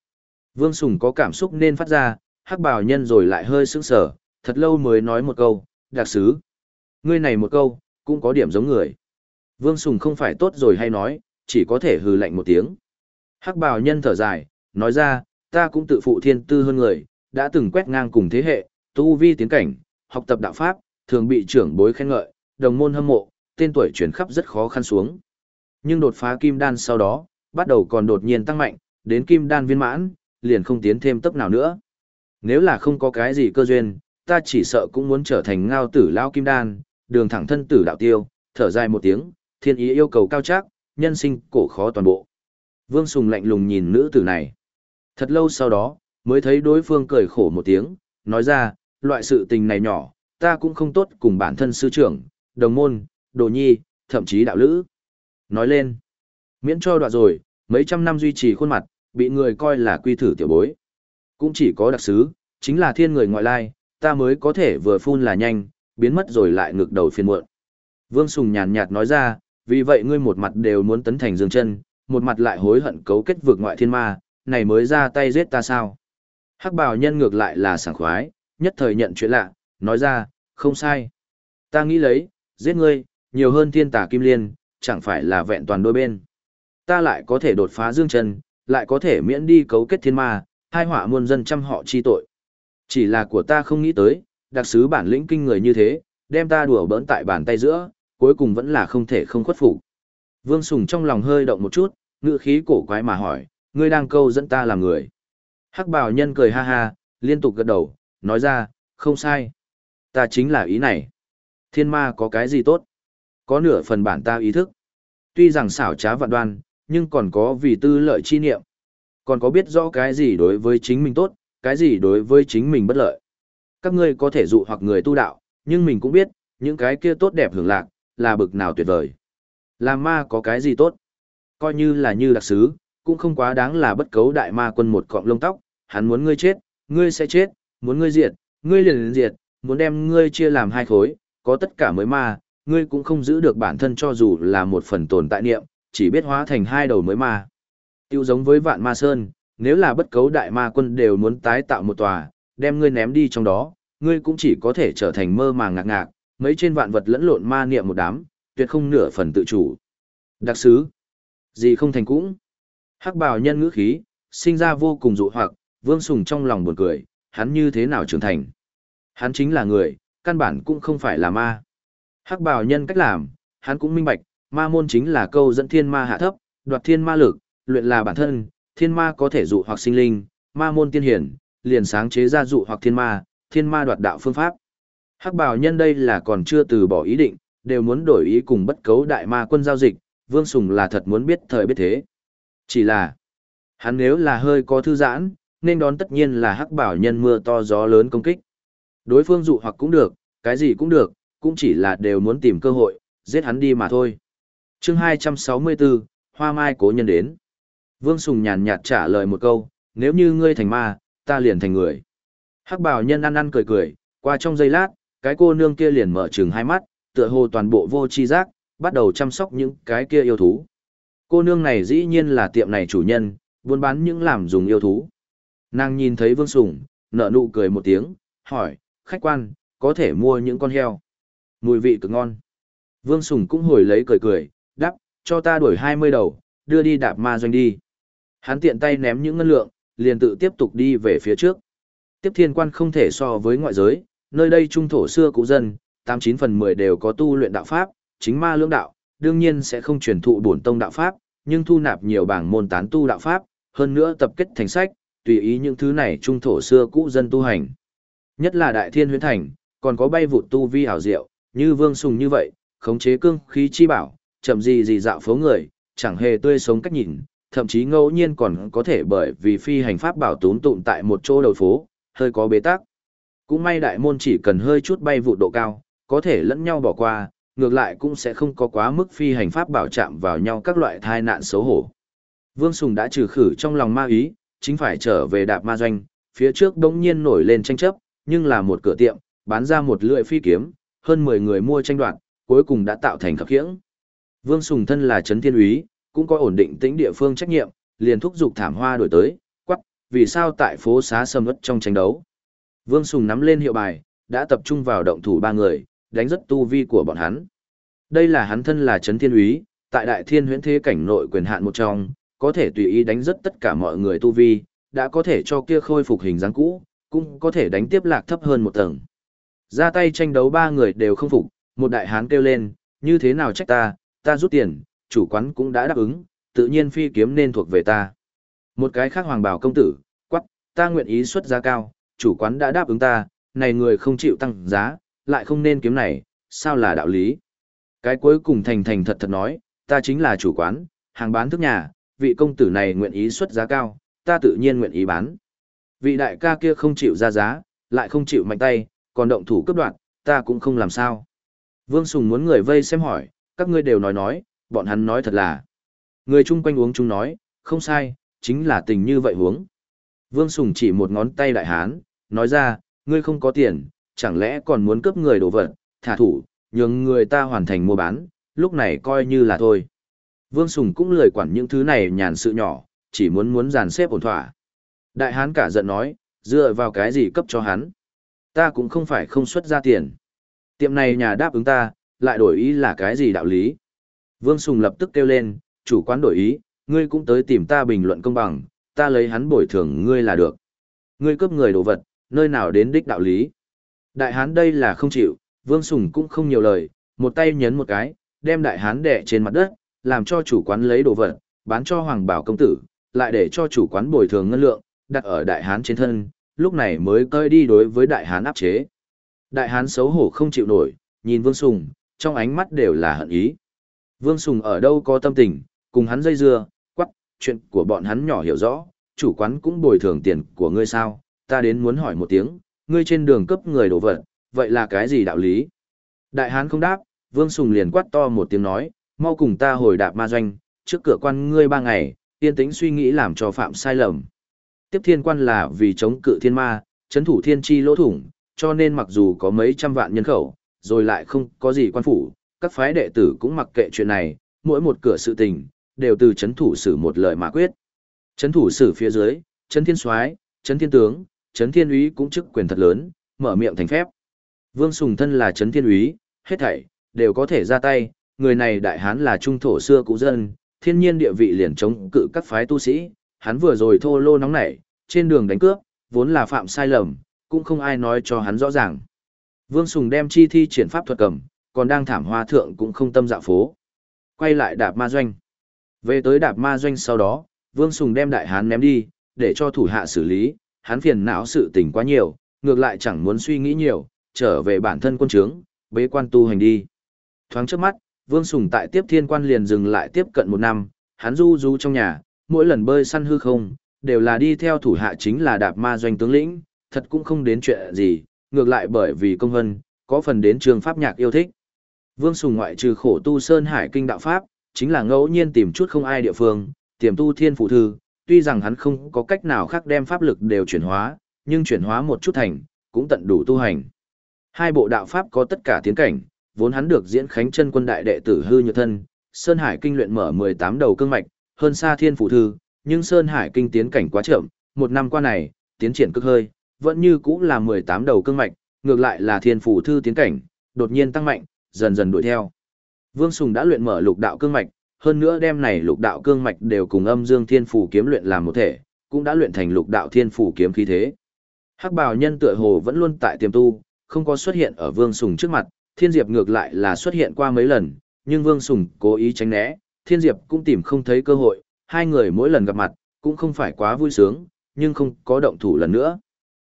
[SPEAKER 1] Vương Sùng có cảm xúc nên phát ra, hắc bào nhân rồi lại hơi sững sở, thật lâu mới nói một câu, đặc sứ. Ngươi này một câu, cũng có điểm giống người. Vương Sùng không phải tốt rồi hay nói, chỉ có thể hừ lạnh một tiếng. Hắc bào nhân thở dài, nói ra, ta cũng tự phụ thiên tư hơn người, đã từng quét ngang cùng thế hệ, tu vi tiến cảnh, học tập đạo pháp, thường bị trưởng bối khen ngợi, đồng môn hâm mộ, tên tuổi chuyển khắp rất khó khăn xuống. Nhưng đột phá kim đan sau đó, bắt đầu còn đột nhiên tăng mạnh, đến kim đan viên mãn, liền không tiến thêm tốc nào nữa. Nếu là không có cái gì cơ duyên, ta chỉ sợ cũng muốn trở thành ngao tử lao kim đan, đường thẳng thân tử đạo tiêu, thở dài một tiếng, thiên ý yêu cầu cao chắc, nhân sinh cổ khó toàn bộ. Vương Sùng lạnh lùng nhìn nữ tử này. Thật lâu sau đó, mới thấy đối phương cười khổ một tiếng, nói ra, loại sự tình này nhỏ, ta cũng không tốt cùng bản thân sư trưởng, đồng môn, đồ nhi, thậm chí đạo lữ. Nói lên, miễn cho đoạn rồi, mấy trăm năm duy trì khuôn mặt, bị người coi là quy thử tiểu bối. Cũng chỉ có đặc sứ, chính là thiên người ngoại lai, ta mới có thể vừa phun là nhanh, biến mất rồi lại ngược đầu phiền muộn. Vương Sùng nhàn nhạt nói ra, vì vậy ngươi một mặt đều muốn tấn thành dương chân, một mặt lại hối hận cấu kết vượt ngoại thiên ma, này mới ra tay giết ta sao. Hắc bào nhân ngược lại là sảng khoái, nhất thời nhận chuyện lạ, nói ra, không sai. Ta nghĩ lấy, giết ngươi, nhiều hơn thiên tà kim liên, chẳng phải là vẹn toàn đôi bên. Ta lại có thể đột phá dương chân, lại có thể miễn đi cấu kết thiên ma, hai họa muôn dân trăm họ chi tội. Chỉ là của ta không nghĩ tới, đặc sứ bản lĩnh kinh người như thế, đem ta đùa bỡn tại bàn tay giữa, cuối cùng vẫn là không thể không khuất phục. Vương Sùng trong lòng hơi động một chút, ngựa khí cổ quái mà hỏi, ngươi đang câu dẫn ta làm người. Hắc bào nhân cười ha ha, liên tục gật đầu, nói ra, không sai. Ta chính là ý này. Thiên ma có cái gì tốt? Có nửa phần bản ta ý thức. Tuy rằng xảo trá vạn đoan, nhưng còn có vì tư lợi chi niệm. Còn có biết rõ cái gì đối với chính mình tốt, cái gì đối với chính mình bất lợi. Các ngươi có thể dụ hoặc người tu đạo, nhưng mình cũng biết, những cái kia tốt đẹp hưởng lạc, là bực nào tuyệt vời. Làm ma có cái gì tốt? Coi như là như đặc sứ, cũng không quá đáng là bất cấu đại ma quân một cọng lông tóc, hắn muốn ngươi chết, ngươi sẽ chết, muốn ngươi diệt, ngươi liền liền diệt, muốn đem ngươi chia làm hai khối, có tất cả mới ma, ngươi cũng không giữ được bản thân cho dù là một phần tồn tại niệm, chỉ biết hóa thành hai đầu mới ma. Tiêu giống với vạn ma sơn, nếu là bất cấu đại ma quân đều muốn tái tạo một tòa, đem ngươi ném đi trong đó, ngươi cũng chỉ có thể trở thành mơ màng ngạc ngạc, mấy trên vạn vật lẫn lộn ma niệm một đám, tuyệt không nửa phần tự chủ. Đặc sứ, gì không thành cũng. Hắc bào nhân ngữ khí, sinh ra vô cùng dụ hoặc, vương sùng trong lòng buồn cười, hắn như thế nào trưởng thành. Hắn chính là người, căn bản cũng không phải là ma. Hắc bào nhân cách làm, hắn cũng minh bạch, ma môn chính là câu dẫn thiên ma hạ thấp, đoạt thiên ma lực, luyện là bản thân, thiên ma có thể dụ hoặc sinh linh, ma môn tiên hiển, liền sáng chế ra dụ hoặc thiên ma, thiên ma đoạt đạo phương pháp. Hắc bào nhân đây là còn chưa từ bỏ ý định, đều muốn đổi ý cùng bất cấu đại ma quân giao dịch, Vương Sùng là thật muốn biết thời biết thế. Chỉ là, hắn nếu là hơi có thư giãn, nên đón tất nhiên là hắc bảo nhân mưa to gió lớn công kích. Đối phương dụ hoặc cũng được, cái gì cũng được, cũng chỉ là đều muốn tìm cơ hội, giết hắn đi mà thôi. chương 264, Hoa Mai cố nhân đến. Vương Sùng nhàn nhạt trả lời một câu, nếu như ngươi thành ma, ta liền thành người. Hắc bảo nhân ăn ăn cười cười, qua trong giây lát, cái cô nương kia liền mở trừng hai mắt, tựa hồ toàn bộ vô chi giác, bắt đầu chăm sóc những cái kia yêu thú. Cô nương này dĩ nhiên là tiệm này chủ nhân, buôn bán những làm dùng yêu thú. Nàng nhìn thấy Vương Sùng, nở nụ cười một tiếng, hỏi, khách quan, có thể mua những con heo. Mùi vị cực ngon. Vương Sùng cũng hồi lấy cười cười, đắp, cho ta đuổi 20 đầu, đưa đi đạp ma doanh đi. Hắn tiện tay ném những ngân lượng, liền tự tiếp tục đi về phía trước. Tiếp thiên quan không thể so với ngoại giới, nơi đây trung thổ xưa cũ dân, 89 phần 10 đều có tu luyện đạo pháp, chính ma lưỡng đạo, đương nhiên sẽ không truyền thụ bổn tông đạo pháp, nhưng thu nạp nhiều bảng môn tán tu đạo pháp, hơn nữa tập kết thành sách, tùy ý những thứ này trung thổ xưa cũ dân tu hành. Nhất là đại thiên huyễn thành, còn có bay vụt tu vi hảo diệu, như vương sùng như vậy, khống chế cương khí chi bảo, chậm gì gì dạo phố người, chẳng hề tươi sống cách nhìn, thậm chí ngẫu nhiên còn có thể bởi vì phi hành pháp bảo tún tụn tại một chỗ đầu phố, hơi có bế tắc. Cũng may đại môn chỉ cần hơi chút bay vụ độ cao, có thể lẫn nhau bỏ qua, ngược lại cũng sẽ không có quá mức phi hành pháp bảo chạm vào nhau các loại thai nạn xấu hổ. Vương Sùng đã trừ khử trong lòng ma ý, chính phải trở về đạp ma doanh, phía trước đống nhiên nổi lên tranh chấp, nhưng là một cửa tiệm, bán ra một lưỡi phi kiếm, hơn 10 người mua tranh đoạt, cuối cùng đã tạo thành khập khiễng. Vương Sùng thân là Trấn thiên úy, cũng có ổn định tính địa phương trách nhiệm, liền thúc giục thảm hoa đổi tới, quắc, vì sao tại phố xá sầm ất trong tranh đấu. Vương Sùng nắm lên hiệu bài, đã tập trung vào động thủ ba người, đánh rất tu vi của bọn hắn. Đây là hắn thân là chấn thiên úy, tại đại thiên huyễn thế cảnh nội quyền hạn một trong, có thể tùy ý đánh rất tất cả mọi người tu vi, đã có thể cho kia khôi phục hình dáng cũ, cũng có thể đánh tiếp lạc thấp hơn một tầng. Ra tay tranh đấu ba người đều không phục, một đại hán kêu lên, như thế nào trách ta, ta rút tiền, chủ quán cũng đã đáp ứng, tự nhiên phi kiếm nên thuộc về ta. Một cái khác hoàng bảo công tử, quắc, ta nguyện ý xuất giá cao, chủ quán đã đáp ứng ta, này người không chịu tăng giá, lại không nên kiếm này, sao là đạo lý. Cái cuối cùng thành thành thật thật nói, ta chính là chủ quán, hàng bán thức nhà, vị công tử này nguyện ý xuất giá cao, ta tự nhiên nguyện ý bán. Vị đại ca kia không chịu ra giá, lại không chịu mạnh tay, còn động thủ cấp đoạn, ta cũng không làm sao. Vương Sùng muốn người vây xem hỏi, các ngươi đều nói nói, bọn hắn nói thật là. Người chung quanh uống chung nói, không sai, chính là tình như vậy huống. Vương Sùng chỉ một ngón tay đại hán, nói ra, ngươi không có tiền, chẳng lẽ còn muốn cướp người đồ vật, thả thủ, nhường người ta hoàn thành mua bán, lúc này coi như là thôi. Vương Sùng cũng lười quản những thứ này nhàn sự nhỏ, chỉ muốn muốn dàn xếp ổn thỏa. Đại hán cả giận nói, dựa vào cái gì cấp cho hắn. Ta cũng không phải không xuất ra tiền. Tiệm này nhà đáp ứng ta, lại đổi ý là cái gì đạo lý. Vương Sùng lập tức kêu lên, chủ quán đổi ý, ngươi cũng tới tìm ta bình luận công bằng, ta lấy hắn bồi thường ngươi là được. Ngươi cướp người đồ vật, nơi nào đến đích đạo lý. Đại hán đây là không chịu, Vương Sùng cũng không nhiều lời, một tay nhấn một cái, đem đại hán đẻ trên mặt đất, làm cho chủ quán lấy đồ vật, bán cho Hoàng Bảo công tử, lại để cho chủ quán bồi thường ngân lượng, đặt ở đại hán trên thân, lúc này mới cơi đi đối với đại hán áp chế. Đại hán xấu hổ không chịu nổi, nhìn Vương Sùng, trong ánh mắt đều là hận ý. Vương Sùng ở đâu có tâm tình, cùng hắn dây dưa, quắc, chuyện của bọn hắn nhỏ hiểu rõ, chủ quán cũng bồi thường tiền của ngươi sao, ta đến muốn hỏi một tiếng, ngươi trên đường cấp người đổ vật, vậy là cái gì đạo lý? Đại hán không đáp, Vương Sùng liền quát to một tiếng nói, mau cùng ta hồi đạp ma doanh, trước cửa quan ngươi ba ngày, yên tĩnh suy nghĩ làm cho phạm sai lầm. Tiếp thiên quan là vì chống cự thiên ma, chấn thủ thiên chi lỗ thủng, cho nên mặc dù có mấy trăm vạn nhân khẩu, rồi lại không có gì quan phủ, các phái đệ tử cũng mặc kệ chuyện này, mỗi một cửa sự tình, đều từ chấn thủ sử một lời mà quyết. Chấn thủ sử phía dưới, chấn thiên soái, chấn thiên tướng, chấn thiên úy cũng chức quyền thật lớn, mở miệng thành phép. Vương Sùng thân là chấn thiên úy, hết thảy, đều có thể ra tay, người này đại hán là trung thổ xưa cũ dân, thiên nhiên địa vị liền chống cự các phái tu sĩ, hắn vừa rồi thô lô nóng nảy, trên đường đánh cướp, vốn là phạm sai lầm, cũng không ai nói cho hắn rõ ràng. Vương Sùng đem chi thi triển pháp thuật cầm, còn đang thảm hoa thượng cũng không tâm dạ phố. Quay lại đạp ma doanh. Về tới đạp ma doanh sau đó, Vương Sùng đem đại hán ném đi, để cho thủ hạ xử lý, hắn phiền não sự tình quá nhiều, ngược lại chẳng muốn suy nghĩ nhiều, trở về bản thân quân trướng, bế quan tu hành đi. Thoáng trước mắt, Vương Sùng tại tiếp thiên quan liền dừng lại tiếp cận một năm, hắn du du trong nhà, mỗi lần bơi săn hư không, đều là đi theo thủ hạ chính là đạp ma doanh tướng lĩnh, thật cũng không đến chuyện gì, ngược lại bởi vì công hân, có phần đến trường pháp nhạc yêu thích. Vương Sùng ngoại trừ khổ tu Sơn Hải Kinh Đạo Pháp, chính là ngẫu nhiên tìm chút không ai địa phương, tiềm tu thiên phụ thư, tuy rằng hắn không có cách nào khác đem pháp lực đều chuyển hóa, nhưng chuyển hóa một chút thành, cũng tận đủ tu hành. Hai bộ đạo pháp có tất cả tiến cảnh, vốn hắn được diễn khánh chân quân đại đệ tử hư nhược thân, Sơn Hải kinh luyện mở 18 đầu cương mạch, hơn xa thiên phụ thư, nhưng Sơn Hải kinh tiến cảnh quá chậm, một năm qua này, tiến triển cực hơi, vẫn như cũ là 18 đầu cương mạch, ngược lại là thiên phụ thư tiến cảnh, đột nhiên tăng mạnh, dần dần đuổi theo. Vương Sùng đã luyện mở lục đạo cương mạch, hơn nữa đem này lục đạo cương mạch đều cùng âm dương thiên phủ kiếm luyện làm một thể, cũng đã luyện thành lục đạo thiên phủ kiếm khí thế. Hắc bào nhân tựa hồ vẫn luôn tại tiềm tu, không có xuất hiện ở Vương Sùng trước mặt, Thiên Diệp ngược lại là xuất hiện qua mấy lần, nhưng Vương Sùng cố ý tránh né, Thiên Diệp cũng tìm không thấy cơ hội, hai người mỗi lần gặp mặt, cũng không phải quá vui sướng, nhưng không có động thủ lần nữa.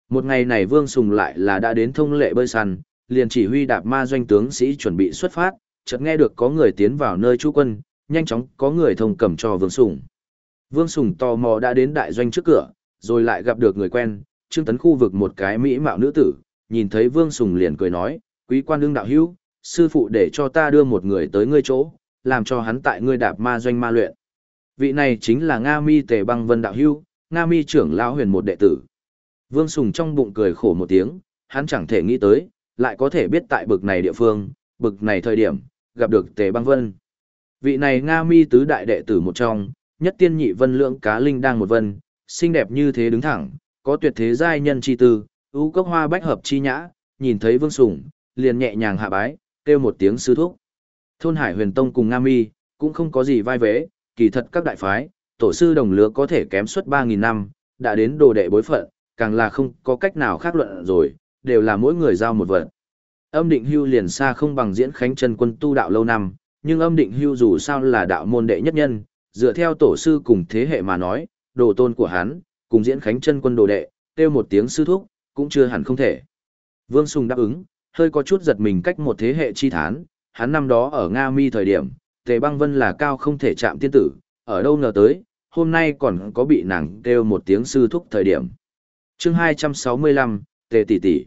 [SPEAKER 1] Một ngày này Vương Sùng lại là đã đến thông lệ bơi săn, liền chỉ huy đạp ma doanh tướng sĩ chuẩn bị xuất phát, chợt nghe được có người tiến vào nơi trú quân, nhanh chóng có người thông cầm cho Vương Sùng. Vương Sùng tò mò đã đến đại doanh trước cửa, rồi lại gặp được người quen, Trương Tấn khu vực một cái mỹ mạo nữ tử, nhìn thấy Vương Sùng liền cười nói, quý quan đương đạo hữu, sư phụ để cho ta đưa một người tới ngươi chỗ, làm cho hắn tại ngươi đạp ma doanh ma luyện. Vị này chính là Nga Mi Tề Băng Vân đạo hữu, Nga Mi trưởng lão huyền một đệ tử. Vương Sùng trong bụng cười khổ một tiếng, hắn chẳng thể nghĩ tới, lại có thể biết tại bực này địa phương, bực này thời điểm, gặp được Tề Băng Vân. Vị này Nga Mi tứ đại đệ tử một trong, nhất tiên nhị vân lượng cá linh đang một vân, xinh đẹp như thế đứng thẳng, có tuyệt thế giai nhân chi tư, ưu cốc hoa bách hợp chi nhã, nhìn thấy Vương sủng liền nhẹ nhàng hạ bái, kêu một tiếng sư thúc. Thôn Hải Huyền Tông cùng Nga Mi, cũng không có gì vai vế, kỳ thật các đại phái, tổ sư đồng lứa có thể kém suốt 3.000 năm, đã đến đồ đệ bối phận, càng là không có cách nào khác luận rồi, đều là mỗi người giao một vật. Âm định hưu liền xa không bằng diễn khánh chân quân tu đạo lâu năm, nhưng âm định hưu dù sao là đạo môn đệ nhất nhân, dựa theo tổ sư cùng thế hệ mà nói, đồ tôn của hắn, cùng diễn khánh chân quân đồ đệ, kêu một tiếng sư thúc, cũng chưa hẳn không thể. Vương Sùng đáp ứng, hơi có chút giật mình cách một thế hệ chi thán, hắn năm đó ở Nga Mi thời điểm, Tề Băng Vân là cao không thể chạm tiên tử, ở đâu ngờ tới, hôm nay còn có bị nàng kêu một tiếng sư thúc thời điểm. chương 265, Tề tỷ tỷ.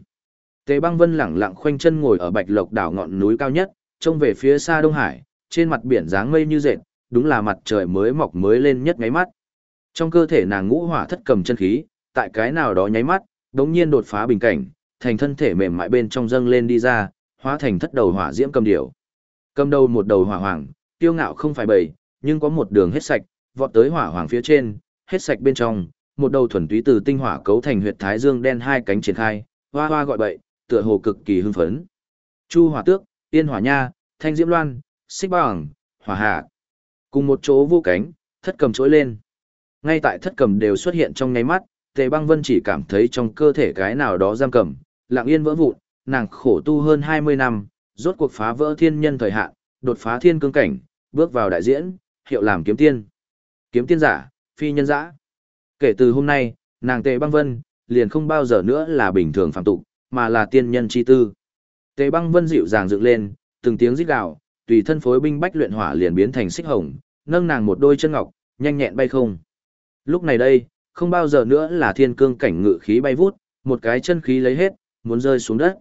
[SPEAKER 1] Tề Băng Vân lẳng lặng khoanh chân ngồi ở Bạch Lộc đảo ngọn núi cao nhất, trông về phía xa Đông Hải, trên mặt biển dáng mây như dệt, đúng là mặt trời mới mọc mới lên nhất nháy mắt. Trong cơ thể nàng ngũ hỏa thất cầm chân khí, tại cái nào đó nháy mắt, đống nhiên đột phá bình cảnh, thành thân thể mềm mại bên trong dâng lên đi ra, hóa thành thất đầu hỏa diễm cầm điểu. Cầm đầu một đầu hỏa hoàng, tiêu ngạo không phải bầy, nhưng có một đường hết sạch, vọt tới hỏa hoàng phía trên, hết sạch bên trong, một đầu thuần túy từ tinh hỏa cấu thành huyệt thái dương đen hai cánh triển khai, hoa hoa gọi bậy, tựa hồ cực kỳ hưng phấn. Chu hỏa tước, yên hỏa nha, thanh diễm loan, xích bằng, hỏa hạ. Cùng một chỗ vô cánh, thất cầm trỗi lên. Ngay tại thất cầm đều xuất hiện trong nháy mắt, Tề Băng Vân chỉ cảm thấy trong cơ thể cái nào đó giam cầm, lặng yên vỡ vụn, nàng khổ tu hơn 20 năm, rốt cuộc phá vỡ thiên nhân thời hạn, đột phá thiên cương cảnh, bước vào đại diễn, hiệu làm kiếm tiên. Kiếm tiên giả, phi nhân giả. Kể từ hôm nay, nàng Tề Băng Vân liền không bao giờ nữa là bình thường phàm tục, mà là tiên nhân chi tư. Tề Băng Vân dịu dàng dựng lên, từng tiếng rít gào, tùy thân phối binh bách luyện hỏa liền biến thành xích hồng, nâng nàng một đôi chân ngọc, nhanh nhẹn bay không. Lúc này đây, không bao giờ nữa là thiên cương cảnh ngự khí bay vút, một cái chân khí lấy hết, muốn rơi xuống đất.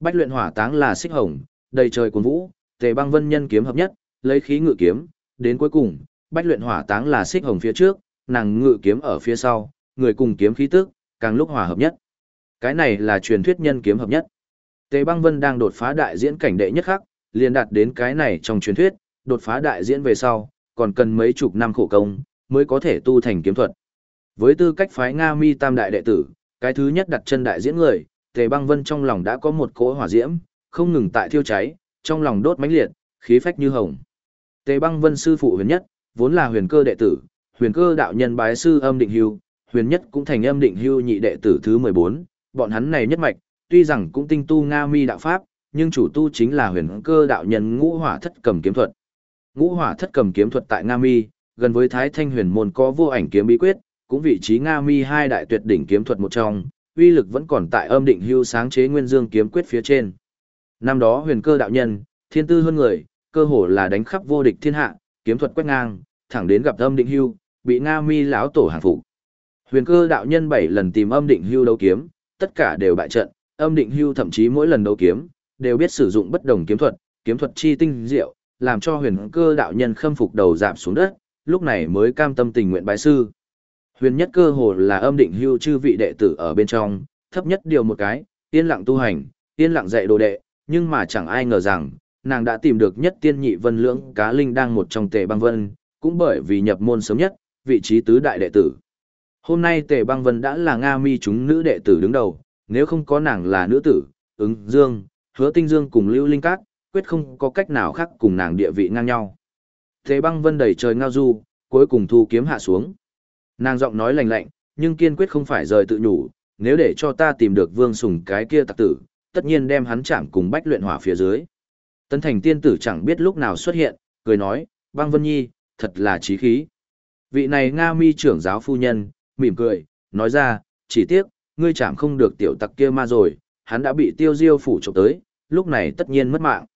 [SPEAKER 1] Bách luyện hỏa táng là xích hồng, đầy trời cuồng vũ, tề băng vân nhân kiếm hợp nhất, lấy khí ngự kiếm, đến cuối cùng, bách luyện hỏa táng là xích hồng phía trước, nàng ngự kiếm ở phía sau, người cùng kiếm khí tức, càng lúc hòa hợp nhất. Cái này là truyền thuyết nhân kiếm hợp nhất. Tề băng vân đang đột phá đại diễn cảnh đệ nhất khắc, liền đạt đến cái này trong truyền thuyết, đột phá đại diễn về sau, còn cần mấy chục năm khổ công, mới có thể tu thành kiếm thuật. Với tư cách phái Nga Mi tam đại đệ tử, cái thứ nhất đặt chân đại diễn người, Tề Băng Vân trong lòng đã có một cỗ hỏa diễm, không ngừng tại thiêu cháy, trong lòng đốt mãnh liệt, khí phách như hồng. Tề Băng Vân sư phụ huyền nhất, vốn là huyền cơ đệ tử, huyền cơ đạo nhân bái sư âm định hưu, huyền nhất cũng thành âm định hưu nhị đệ tử thứ 14, bọn hắn này nhất mạch, tuy rằng cũng tinh tu Nga Mi đạo pháp, nhưng chủ tu chính là huyền cơ đạo nhân ngũ hỏa thất cầm kiếm thuật. Ngũ hỏa thất cầm kiếm thuật tại Nga Mi, gần với Thái Thanh huyền môn có vô ảnh kiếm bí quyết, cũng vị trí Nga Mi hai đại tuyệt đỉnh kiếm thuật một trong, uy lực vẫn còn tại âm định hưu sáng chế nguyên dương kiếm quyết phía trên. Năm đó huyền cơ đạo nhân, thiên tư hơn người, cơ hồ là đánh khắp vô địch thiên hạ, kiếm thuật quét ngang, thẳng đến gặp âm định hưu, bị Nga Mi lão tổ hàng phục. Huyền cơ đạo nhân bảy lần tìm âm định hưu đấu kiếm, tất cả đều bại trận, âm định hưu thậm chí mỗi lần đấu kiếm, đều biết sử dụng bất đồng kiếm thuật, kiếm thuật chi tinh diệu, làm cho huyền cơ đạo nhân khâm phục đầu giảm xuống đất, lúc này mới cam tâm tình nguyện bái sư. Huyền nhất cơ hồ là âm định hưu chư vị đệ tử ở bên trong, thấp nhất điều một cái, yên lặng tu hành, yên lặng dạy đồ đệ, nhưng mà chẳng ai ngờ rằng, nàng đã tìm được nhất tiên nhị vân lưỡng cá linh đang một trong tề băng vân, cũng bởi vì nhập môn sớm nhất, vị trí tứ đại đệ tử. Hôm nay tề băng vân đã là Nga mi chúng nữ đệ tử đứng đầu, nếu không có nàng là nữ tử, ứng, dương, hứa tinh dương cùng lưu linh cát, quyết không có cách nào khác cùng nàng địa vị ngang nhau. thế băng vân đẩy trời ngao du, cuối cùng thu kiếm hạ xuống. Nàng giọng nói lạnh lạnh, nhưng kiên quyết không phải rời tự nhủ, nếu để cho ta tìm được vương sùng cái kia tặc tử, tất nhiên đem hắn chạm cùng bách luyện hỏa phía dưới. Tấn thành tiên tử chẳng biết lúc nào xuất hiện, cười nói, băng vân nhi, thật là trí khí. Vị này Nga mi trưởng giáo phu nhân, mỉm cười, nói ra, chỉ tiếc, ngươi chạm không được tiểu tặc kia ma rồi, hắn đã bị tiêu diêu phủ trộm tới, lúc này tất nhiên mất mạng.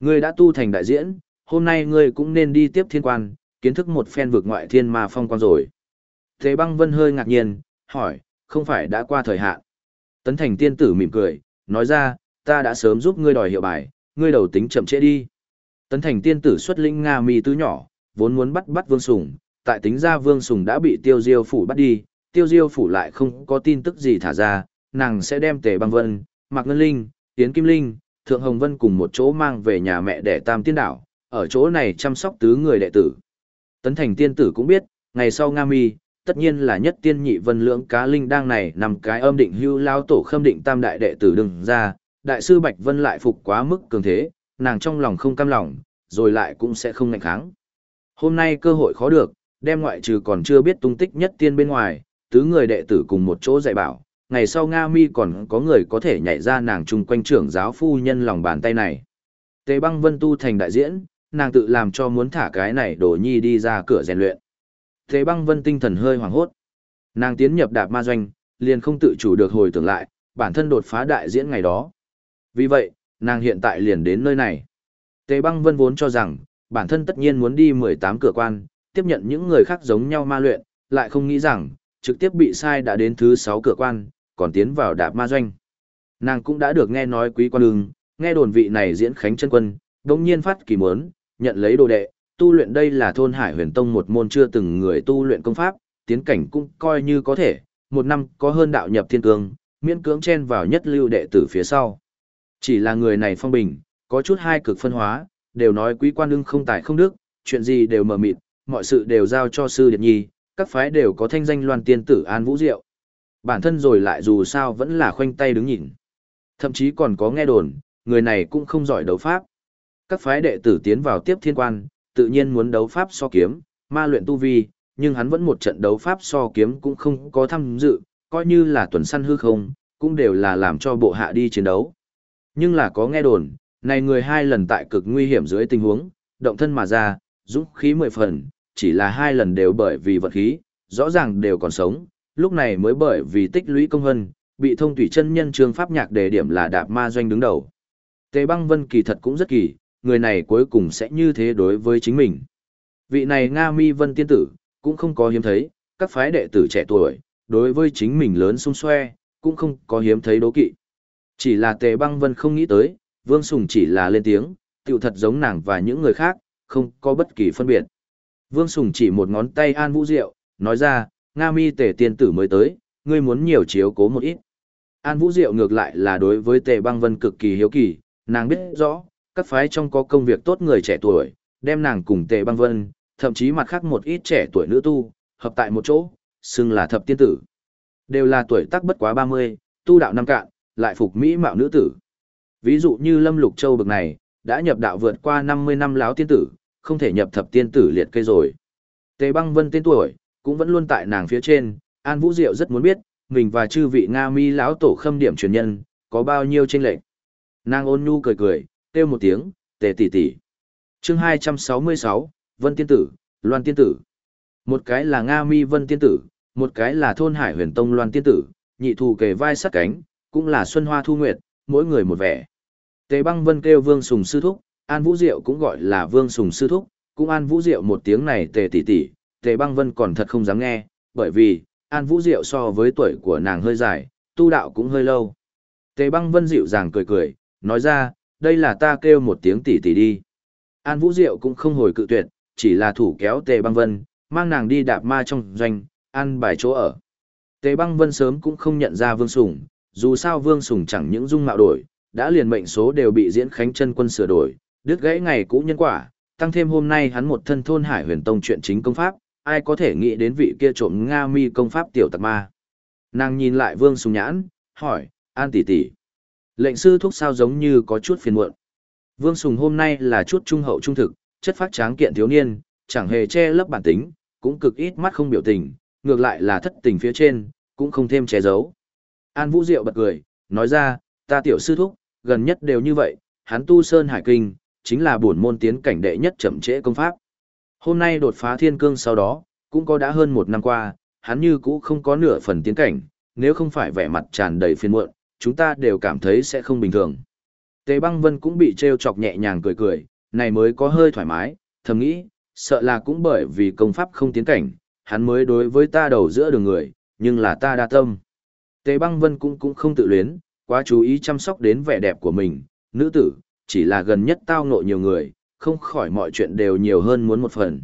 [SPEAKER 1] Ngươi đã tu thành đại diễn, hôm nay ngươi cũng nên đi tiếp thiên quan, kiến thức một phen vực ngoại thiên ma phong quan rồi. Thế băng vân hơi ngạc nhiên, hỏi, không phải đã qua thời hạn. Tấn thành tiên tử mỉm cười, nói ra, ta đã sớm giúp ngươi đòi hiệu bài, ngươi đầu tính chậm trễ đi. Tấn thành tiên tử xuất linh Nga mi tứ nhỏ, vốn muốn bắt bắt vương sùng, tại tính ra vương sùng đã bị tiêu diêu phủ bắt đi, tiêu diêu phủ lại không có tin tức gì thả ra, nàng sẽ đem tề băng vân, mạc ngân linh, tiến kim linh, thượng hồng vân cùng một chỗ mang về nhà mẹ đẻ tam tiên đảo, ở chỗ này chăm sóc tứ người đệ tử. Tấn thành tiên tử cũng biết, ngày sau Nga mi, tất nhiên là nhất tiên nhị vân lưỡng cá linh đang này nằm cái âm định hưu lao tổ khâm định tam đại đệ tử đừng ra, đại sư Bạch Vân lại phục quá mức cường thế, nàng trong lòng không cam lòng, rồi lại cũng sẽ không ngạnh kháng. Hôm nay cơ hội khó được, đem ngoại trừ còn chưa biết tung tích nhất tiên bên ngoài, tứ người đệ tử cùng một chỗ dạy bảo, ngày sau Nga Mi còn có người có thể nhảy ra nàng chung quanh trưởng giáo phu nhân lòng bàn tay này. Tề băng vân tu thành đại diễn, nàng tự làm cho muốn thả cái này đổ nhi đi ra cửa rèn luyện. Tề băng vân tinh thần hơi hoảng hốt. Nàng tiến nhập đạp ma doanh, liền không tự chủ được hồi tưởng lại, bản thân đột phá đại diễn ngày đó. Vì vậy, nàng hiện tại liền đến nơi này. Tề băng vân vốn cho rằng, bản thân tất nhiên muốn đi 18 cửa quan, tiếp nhận những người khác giống nhau ma luyện, lại không nghĩ rằng, trực tiếp bị sai đã đến thứ 6 cửa quan, còn tiến vào đạp ma doanh. Nàng cũng đã được nghe nói quý quan ưng, nghe đồn vị này diễn khánh chân quân, đồng nhiên phát kỳ muốn, nhận lấy đồ đệ, tu luyện đây là thôn hải huyền tông một môn chưa từng người tu luyện công pháp, tiến cảnh cũng coi như có thể, một năm có hơn đạo nhập thiên cương, miễn cưỡng chen vào nhất lưu đệ tử phía sau. Chỉ là người này phong bình, có chút hai cực phân hóa, đều nói quý quan ưng không tài không đức, chuyện gì đều mờ mịt, mọi sự đều giao cho sư điệt nhi, các phái đều có thanh danh loan tiên tử an vũ diệu. Bản thân rồi lại dù sao vẫn là khoanh tay đứng nhìn. Thậm chí còn có nghe đồn, người này cũng không giỏi đấu pháp. Các phái đệ tử tiến vào tiếp thiên quan, tự nhiên muốn đấu pháp so kiếm, ma luyện tu vi, nhưng hắn vẫn một trận đấu pháp so kiếm cũng không có tham dự, coi như là tuần săn hư không, cũng đều là làm cho bộ hạ đi chiến đấu. Nhưng là có nghe đồn, này người hai lần tại cực nguy hiểm dưới tình huống, động thân mà ra, dũng khí mười phần, chỉ là hai lần đều bởi vì vật khí, rõ ràng đều còn sống, lúc này mới bởi vì tích lũy công hân, bị thông thủy chân nhân trương pháp nhạc đề điểm là đạp ma doanh đứng đầu. Tề băng vân kỳ thật cũng rất kỳ, người này cuối cùng sẽ như thế đối với chính mình. Vị này Nga mi vân tiên tử, cũng không có hiếm thấy, các phái đệ tử trẻ tuổi, đối với chính mình lớn sung xoe, cũng không có hiếm thấy đố kỵ. Chỉ là tề băng vân không nghĩ tới, vương sùng chỉ là lên tiếng, tiểu thật giống nàng và những người khác, không có bất kỳ phân biệt. Vương Sùng chỉ một ngón tay An Vũ Diệu, nói ra, Nga mi tề tiên tử mới tới, ngươi muốn nhiều chiếu cố một ít. An Vũ Diệu ngược lại là đối với tề băng vân cực kỳ hiếu kỳ, nàng biết rõ, các phái trong có công việc tốt người trẻ tuổi, đem nàng cùng tề băng vân, thậm chí mặt khác một ít trẻ tuổi nữ tu, hợp tại một chỗ, xưng là thập tiên tử. Đều là tuổi tác bất quá 30, tu đạo năm cạn, lại phục mỹ mạo nữ tử. Ví dụ như Lâm Lục Châu bực này, đã nhập đạo vượt qua 50 năm láo tiên tử, không thể nhập thập tiên tử liệt kê rồi. Tề băng vân tên tuổi, cũng vẫn luôn tại nàng phía trên, An Vũ Diệu rất muốn biết, mình và chư vị Nga mi lão tổ khâm điểm truyền nhân, có bao nhiêu tranh lệch. Nàng ôn nhu cười cười, kêu một tiếng, tề tỷ tỷ. chương 266, Vân Tiên Tử, Loan Tiên Tử. Một cái là Nga mi Vân Tiên Tử, một cái là thôn Hải huyền tông Loan Tiên Tử, nhị thù kề vai sát cánh, cũng là Xuân Hoa Thu Nguyệt, mỗi người một vẻ. Tề băng vân kêu vương sùng sư thúc, An Vũ Diệu cũng gọi là Vương Sùng Sư Thúc, cũng An Vũ Diệu một tiếng này tề tỷ tỷ, tề băng vân còn thật không dám nghe, bởi vì, An Vũ Diệu so với tuổi của nàng hơi dài, tu đạo cũng hơi lâu. Tề băng vân dịu dàng cười cười, nói ra, đây là ta kêu một tiếng tỷ tỷ đi. An Vũ Diệu cũng không hồi cự tuyệt, chỉ là thủ kéo tề băng vân, mang nàng đi đạp ma trong doanh, ăn bài chỗ ở. Tề băng vân sớm cũng không nhận ra Vương Sùng, dù sao Vương Sùng chẳng những dung mạo đổi, đã liền mệnh số đều bị diễn khánh chân quân sửa đổi, đứt gãy ngày cũ nhân quả, tăng thêm hôm nay hắn một thân thôn hải huyền tông chuyện chính công pháp, ai có thể nghĩ đến vị kia trộm Nga mi công pháp tiểu tặc ma. Nàng nhìn lại vương sùng nhãn, hỏi, an tỷ tỷ. Lệnh sư thúc sao giống như có chút phiền muộn. Vương sùng hôm nay là chút trung hậu trung thực, chất phát tráng kiện thiếu niên, chẳng hề che lấp bản tính, cũng cực ít mắt không biểu tình, ngược lại là thất tình phía trên, cũng không thêm che giấu. An Vũ Diệu bật cười, nói ra, ta tiểu sư thúc, gần nhất đều như vậy, hắn tu sơn hải kinh, chính là buồn môn tiến cảnh đệ nhất chậm trễ công pháp. Hôm nay đột phá thiên cương sau đó, cũng có đã hơn một năm qua, hắn như cũ không có nửa phần tiến cảnh, nếu không phải vẻ mặt tràn đầy phiền muộn, chúng ta đều cảm thấy sẽ không bình thường. Tề băng vân cũng bị treo chọc nhẹ nhàng cười cười, này mới có hơi thoải mái, thầm nghĩ, sợ là cũng bởi vì công pháp không tiến cảnh, hắn mới đối với ta đầu giữa đường người, nhưng là ta đa tâm. Tề băng vân cũng cũng không tự luyến, quá chú ý chăm sóc đến vẻ đẹp của mình, nữ tử, chỉ là gần nhất tao ngộ nhiều người, không khỏi mọi chuyện đều nhiều hơn muốn một phần.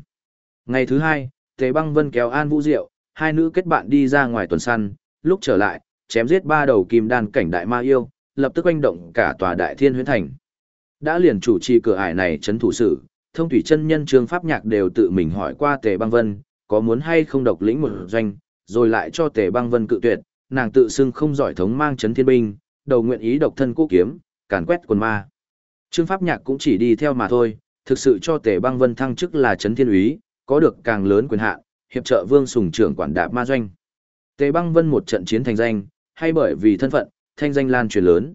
[SPEAKER 1] Ngày thứ hai, Tề Băng Vân kéo An Vũ Diệu, hai nữ kết bạn đi ra ngoài tuần săn, lúc trở lại, chém giết ba đầu kim đan cảnh đại ma yêu, lập tức oanh động cả tòa đại thiên huyễn thành. Đã liền chủ trì cửa ải này chấn thủ sự, thông thủy chân nhân trương pháp nhạc đều tự mình hỏi qua Tề Băng Vân, có muốn hay không độc lĩnh một doanh, rồi lại cho Tề Băng Vân cự tuyệt, nàng tự xưng không giỏi thống mang chấn thiên binh, đầu nguyện ý độc thân cố kiếm, càn quét quần ma. Trương Pháp Nhạc cũng chỉ đi theo mà thôi, thực sự cho Tề Băng Vân thăng chức là Trấn Thiên úy, có được càng lớn quyền hạn, hiệp trợ Vương Sùng trưởng quản đạp ma doanh. Tề Băng Vân một trận chiến thành danh, hay bởi vì thân phận, thanh danh lan truyền lớn.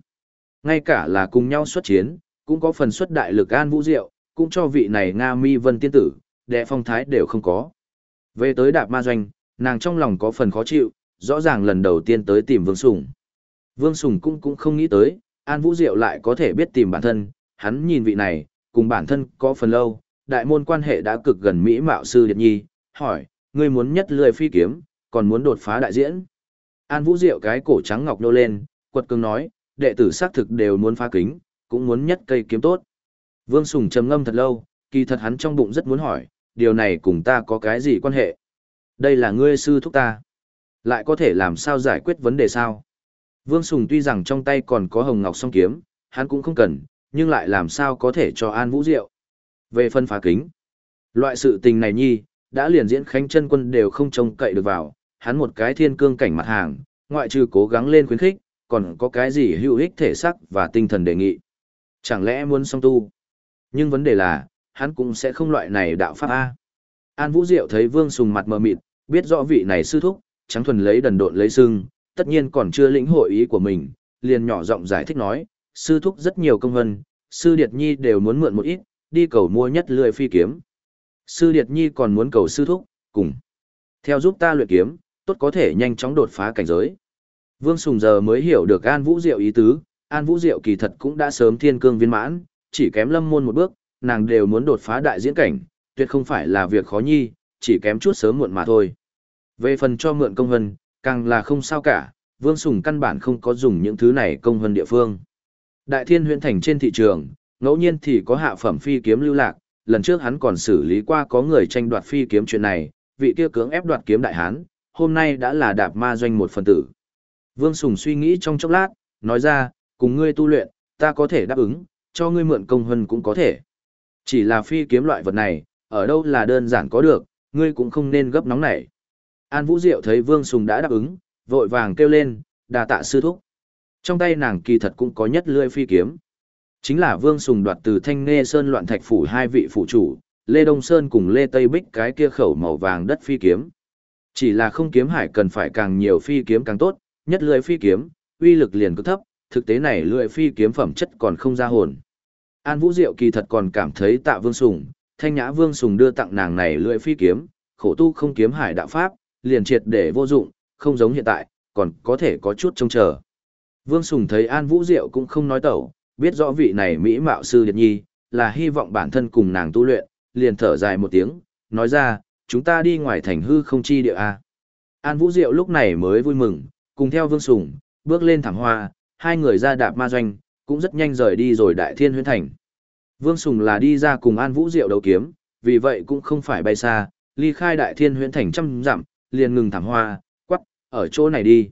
[SPEAKER 1] Ngay cả là cùng nhau xuất chiến, cũng có phần xuất đại lực An Vũ Diệu, cũng cho vị này Nga Mi Vân tiên tử, đệ phong thái đều không có. Về tới đạp ma doanh, nàng trong lòng có phần khó chịu, rõ ràng lần đầu tiên tới tìm Vương Sùng. Vương Sùng cũng cũng không nghĩ tới, An Vũ Diệu lại có thể biết tìm bản thân, hắn nhìn vị này, cùng bản thân có phần lâu, đại môn quan hệ đã cực gần Mỹ Mạo Sư Điệt Nhi, hỏi, ngươi muốn nhất lười phi kiếm, còn muốn đột phá đại diễn. An Vũ Diệu cái cổ trắng ngọc nô lên, quật cường nói, đệ tử xác thực đều muốn phá kính, cũng muốn nhất cây kiếm tốt. Vương Sùng trầm ngâm thật lâu, kỳ thật hắn trong bụng rất muốn hỏi, điều này cùng ta có cái gì quan hệ? Đây là ngươi sư thúc ta. Lại có thể làm sao giải quyết vấn đề sao? Vương Sùng tuy rằng trong tay còn có hồng ngọc song kiếm, hắn cũng không cần, nhưng lại làm sao có thể cho An Vũ Diệu. Về phân phá kính, loại sự tình này nhi, đã liền diễn khánh chân quân đều không trông cậy được vào, hắn một cái thiên cương cảnh mặt hàng, ngoại trừ cố gắng lên khuyến khích, còn có cái gì hữu ích thể sắc và tinh thần đề nghị. Chẳng lẽ muốn song tu? Nhưng vấn đề là, hắn cũng sẽ không loại này đạo pháp A. An Vũ Diệu thấy Vương Sùng mặt mờ mịt, biết rõ vị này sư thúc, trắng thuần lấy đần độn lấy sưng, tất nhiên còn chưa lĩnh hội ý của mình, liền nhỏ giọng giải thích nói, sư thúc rất nhiều công hân, sư Điệt Nhi đều muốn mượn một ít, đi cầu mua nhất lười phi kiếm. Sư Điệt Nhi còn muốn cầu sư thúc, cùng. Theo giúp ta luyện kiếm, tốt có thể nhanh chóng đột phá cảnh giới. Vương Sùng giờ mới hiểu được An Vũ Diệu ý tứ, An Vũ Diệu kỳ thật cũng đã sớm thiên cương viên mãn, chỉ kém lâm môn một bước, nàng đều muốn đột phá đại diễn cảnh, tuyệt không phải là việc khó nhi, chỉ kém chút sớm muộn mà thôi. Về phần cho mượn công hân, càng là không sao cả, Vương Sùng căn bản không có dùng những thứ này công hân địa phương. Đại thiên huyện thành trên thị trường, ngẫu nhiên thì có hạ phẩm phi kiếm lưu lạc, lần trước hắn còn xử lý qua có người tranh đoạt phi kiếm chuyện này, vị kia cưỡng ép đoạt kiếm đại hán, hôm nay đã là đạp ma doanh một phần tử. Vương Sùng suy nghĩ trong chốc lát, nói ra, cùng ngươi tu luyện, ta có thể đáp ứng, cho ngươi mượn công hân cũng có thể. Chỉ là phi kiếm loại vật này, ở đâu là đơn giản có được, ngươi cũng không nên gấp nóng nảy. An Vũ Diệu thấy Vương Sùng đã đáp ứng, vội vàng kêu lên, đà tạ sư thúc. Trong tay nàng kỳ thật cũng có nhất lươi phi kiếm. Chính là Vương Sùng đoạt từ Thanh Nghê Sơn loạn thạch phủ hai vị phụ chủ, Lê Đông Sơn cùng Lê Tây Bích cái kia khẩu màu vàng đất phi kiếm. Chỉ là không kiếm hải cần phải càng nhiều phi kiếm càng tốt, nhất lưỡi phi kiếm, uy lực liền cứ thấp, thực tế này lưỡi phi kiếm phẩm chất còn không ra hồn. An Vũ Diệu kỳ thật còn cảm thấy Tạ Vương Sùng, Thanh Nhã Vương Sùng đưa tặng nàng này lưỡi phi kiếm, khổ tu không kiếm hải đạo pháp, liền triệt để vô dụng, không giống hiện tại, còn có thể có chút trông chờ. Vương Sùng thấy An Vũ Diệu cũng không nói tẩu, biết rõ vị này Mỹ Mạo Sư Điệt Nhi, là hy vọng bản thân cùng nàng tu luyện, liền thở dài một tiếng, nói ra, chúng ta đi ngoài thành hư không chi địa A. An Vũ Diệu lúc này mới vui mừng, cùng theo Vương Sùng, bước lên thẳng hoa, hai người ra đạp ma doanh, cũng rất nhanh rời đi rồi đại thiên huyến thành. Vương Sùng là đi ra cùng An Vũ Diệu đấu kiếm, vì vậy cũng không phải bay xa, ly khai đại thiên huyến thành trăm dặm, liền ngừng thẳng hoa, quắc, ở chỗ này đi.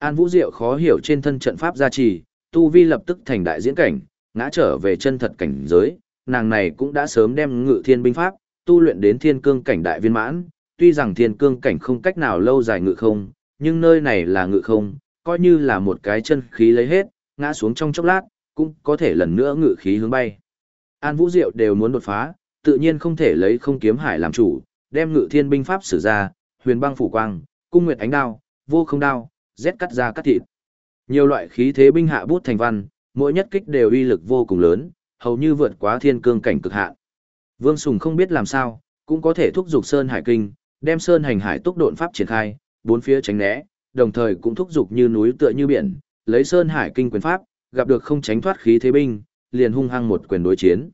[SPEAKER 1] An Vũ Diệu khó hiểu trên thân trận pháp gia trì, tu vi lập tức thành đại diễn cảnh, ngã trở về chân thật cảnh giới, nàng này cũng đã sớm đem ngự thiên binh pháp, tu luyện đến thiên cương cảnh đại viên mãn, tuy rằng thiên cương cảnh không cách nào lâu dài ngự không, nhưng nơi này là ngự không, coi như là một cái chân khí lấy hết, ngã xuống trong chốc lát, cũng có thể lần nữa ngự khí hướng bay. An Vũ Diệu đều muốn đột phá, tự nhiên không thể lấy không kiếm hải làm chủ, đem ngự thiên binh pháp sử ra, huyền băng phủ quang, cung nguyệt ánh đao, vô không đao, rét cắt ra cắt thịt. Nhiều loại khí thế binh hạ bút thành văn, mỗi nhất kích đều uy lực vô cùng lớn, hầu như vượt quá thiên cương cảnh cực hạn. Vương Sùng không biết làm sao, cũng có thể thúc giục Sơn Hải Kinh, đem Sơn Hành Hải túc độn pháp triển khai, bốn phía tránh né, đồng thời cũng thúc giục như núi tựa như biển, lấy Sơn Hải Kinh quyền pháp, gặp được không tránh thoát khí thế binh, liền hung hăng một quyền đối chiến.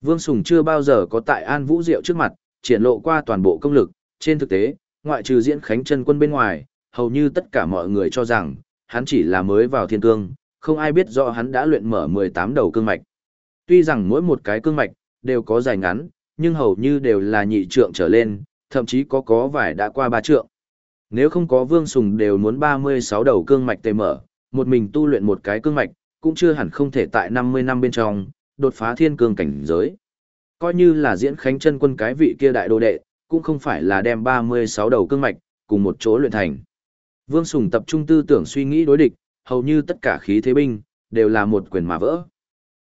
[SPEAKER 1] Vương Sùng chưa bao giờ có tại An Vũ Diệu trước mặt, triển lộ qua toàn bộ công lực, trên thực tế, ngoại trừ diễn khánh chân quân bên ngoài, hầu như tất cả mọi người cho rằng, hắn chỉ là mới vào thiên cương, không ai biết rõ hắn đã luyện mở 18 đầu cương mạch. Tuy rằng mỗi một cái cương mạch, đều có dài ngắn, nhưng hầu như đều là nhị trượng trở lên, thậm chí có có vài đã qua ba trượng. Nếu không có vương sùng đều muốn 36 đầu cương mạch tề mở, một mình tu luyện một cái cương mạch, cũng chưa hẳn không thể tại 50 năm bên trong, đột phá thiên cương cảnh giới. Coi như là diễn khánh chân quân cái vị kia đại đô đệ, cũng không phải là đem 36 đầu cương mạch, cùng một chỗ luyện thành. Vương Sùng tập trung tư tưởng suy nghĩ đối địch, hầu như tất cả khí thế binh, đều là một quyền mà vỡ.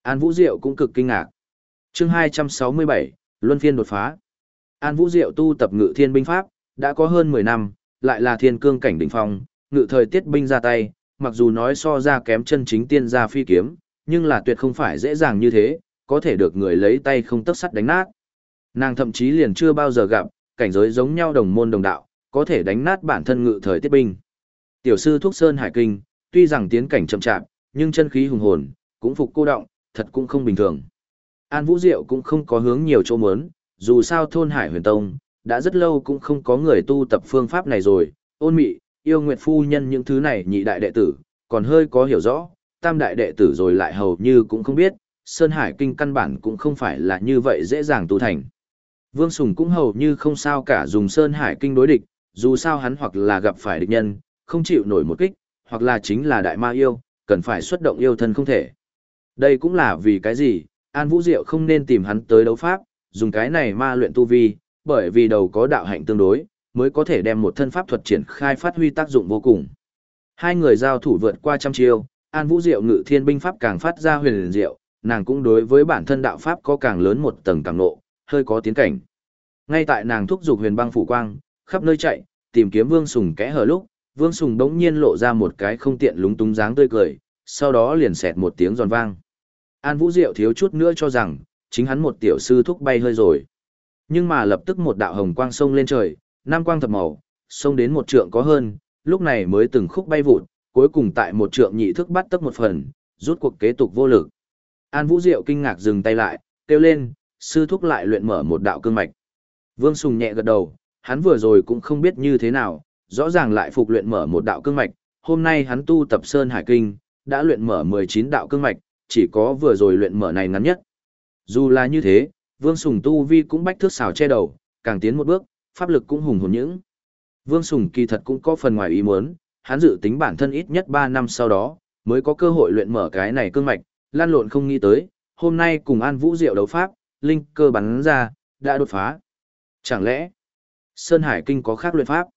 [SPEAKER 1] An Vũ Diệu cũng cực kinh ngạc. chương 267, Luân phiên đột phá. An Vũ Diệu tu tập ngự thiên binh pháp, đã có hơn 10 năm, lại là thiên cương cảnh đỉnh phong, ngự thời tiết binh ra tay, mặc dù nói so ra kém chân chính tiên gia phi kiếm, nhưng là tuyệt không phải dễ dàng như thế, có thể được người lấy tay không tấc sắt đánh nát. Nàng thậm chí liền chưa bao giờ gặp, cảnh giới giống nhau đồng môn đồng đạo, có thể đánh nát bản thân ngự thời tiết binh. Tiểu sư Thuốc Sơn Hải Kinh, tuy rằng tiến cảnh chậm chạp, nhưng chân khí hùng hồn, cũng phục cô động, thật cũng không bình thường. An Vũ Diệu cũng không có hướng nhiều chỗ muốn, dù sao thôn Hải Huyền Tông, đã rất lâu cũng không có người tu tập phương pháp này rồi, ôn mị, yêu nguyệt phu nhân những thứ này nhị đại đệ tử, còn hơi có hiểu rõ, tam đại đệ tử rồi lại hầu như cũng không biết, Sơn Hải Kinh căn bản cũng không phải là như vậy dễ dàng tu thành. Vương Sùng cũng hầu như không sao cả dùng Sơn Hải Kinh đối địch, dù sao hắn hoặc là gặp phải địch nhân, không chịu nổi một kích, hoặc là chính là đại ma yêu, cần phải xuất động yêu thân không thể. Đây cũng là vì cái gì, An Vũ Diệu không nên tìm hắn tới đấu pháp, dùng cái này ma luyện tu vi, bởi vì đầu có đạo hạnh tương đối, mới có thể đem một thân pháp thuật triển khai phát huy tác dụng vô cùng. Hai người giao thủ vượt qua trăm chiêu, An Vũ Diệu ngự thiên binh pháp càng phát ra huyền liền diệu, nàng cũng đối với bản thân đạo pháp có càng lớn một tầng càng nộ, hơi có tiến cảnh. Ngay tại nàng thúc giục huyền băng phủ quang, khắp nơi chạy, tìm kiếm Vương Sùng kẽ hở lúc, Vương Sùng đống nhiên lộ ra một cái không tiện lúng túng dáng tươi cười, sau đó liền xẹt một tiếng giòn vang. An Vũ Diệu thiếu chút nữa cho rằng, chính hắn một tiểu sư thúc bay hơi rồi. Nhưng mà lập tức một đạo hồng quang sông lên trời, nam quang thập màu, sông đến một trượng có hơn, lúc này mới từng khúc bay vụt, cuối cùng tại một trượng nhị thức bắt tấp một phần, rút cuộc kế tục vô lực. An Vũ Diệu kinh ngạc dừng tay lại, kêu lên, sư thúc lại luyện mở một đạo cương mạch. Vương Sùng nhẹ gật đầu, hắn vừa rồi cũng không biết như thế nào, rõ ràng lại phục luyện mở một đạo cương mạch, hôm nay hắn tu tập Sơn Hải Kinh, đã luyện mở 19 đạo cương mạch, chỉ có vừa rồi luyện mở này ngắn nhất. Dù là như thế, Vương Sùng tu vi cũng bách thước xào che đầu, càng tiến một bước, pháp lực cũng hùng hồn những. Vương Sùng kỳ thật cũng có phần ngoài ý muốn, hắn dự tính bản thân ít nhất 3 năm sau đó, mới có cơ hội luyện mở cái này cương mạch, lan lộn không nghĩ tới, hôm nay cùng An Vũ Diệu đấu pháp, linh cơ bắn ra, đã đột phá. Chẳng lẽ, Sơn Hải Kinh có khác luyện pháp?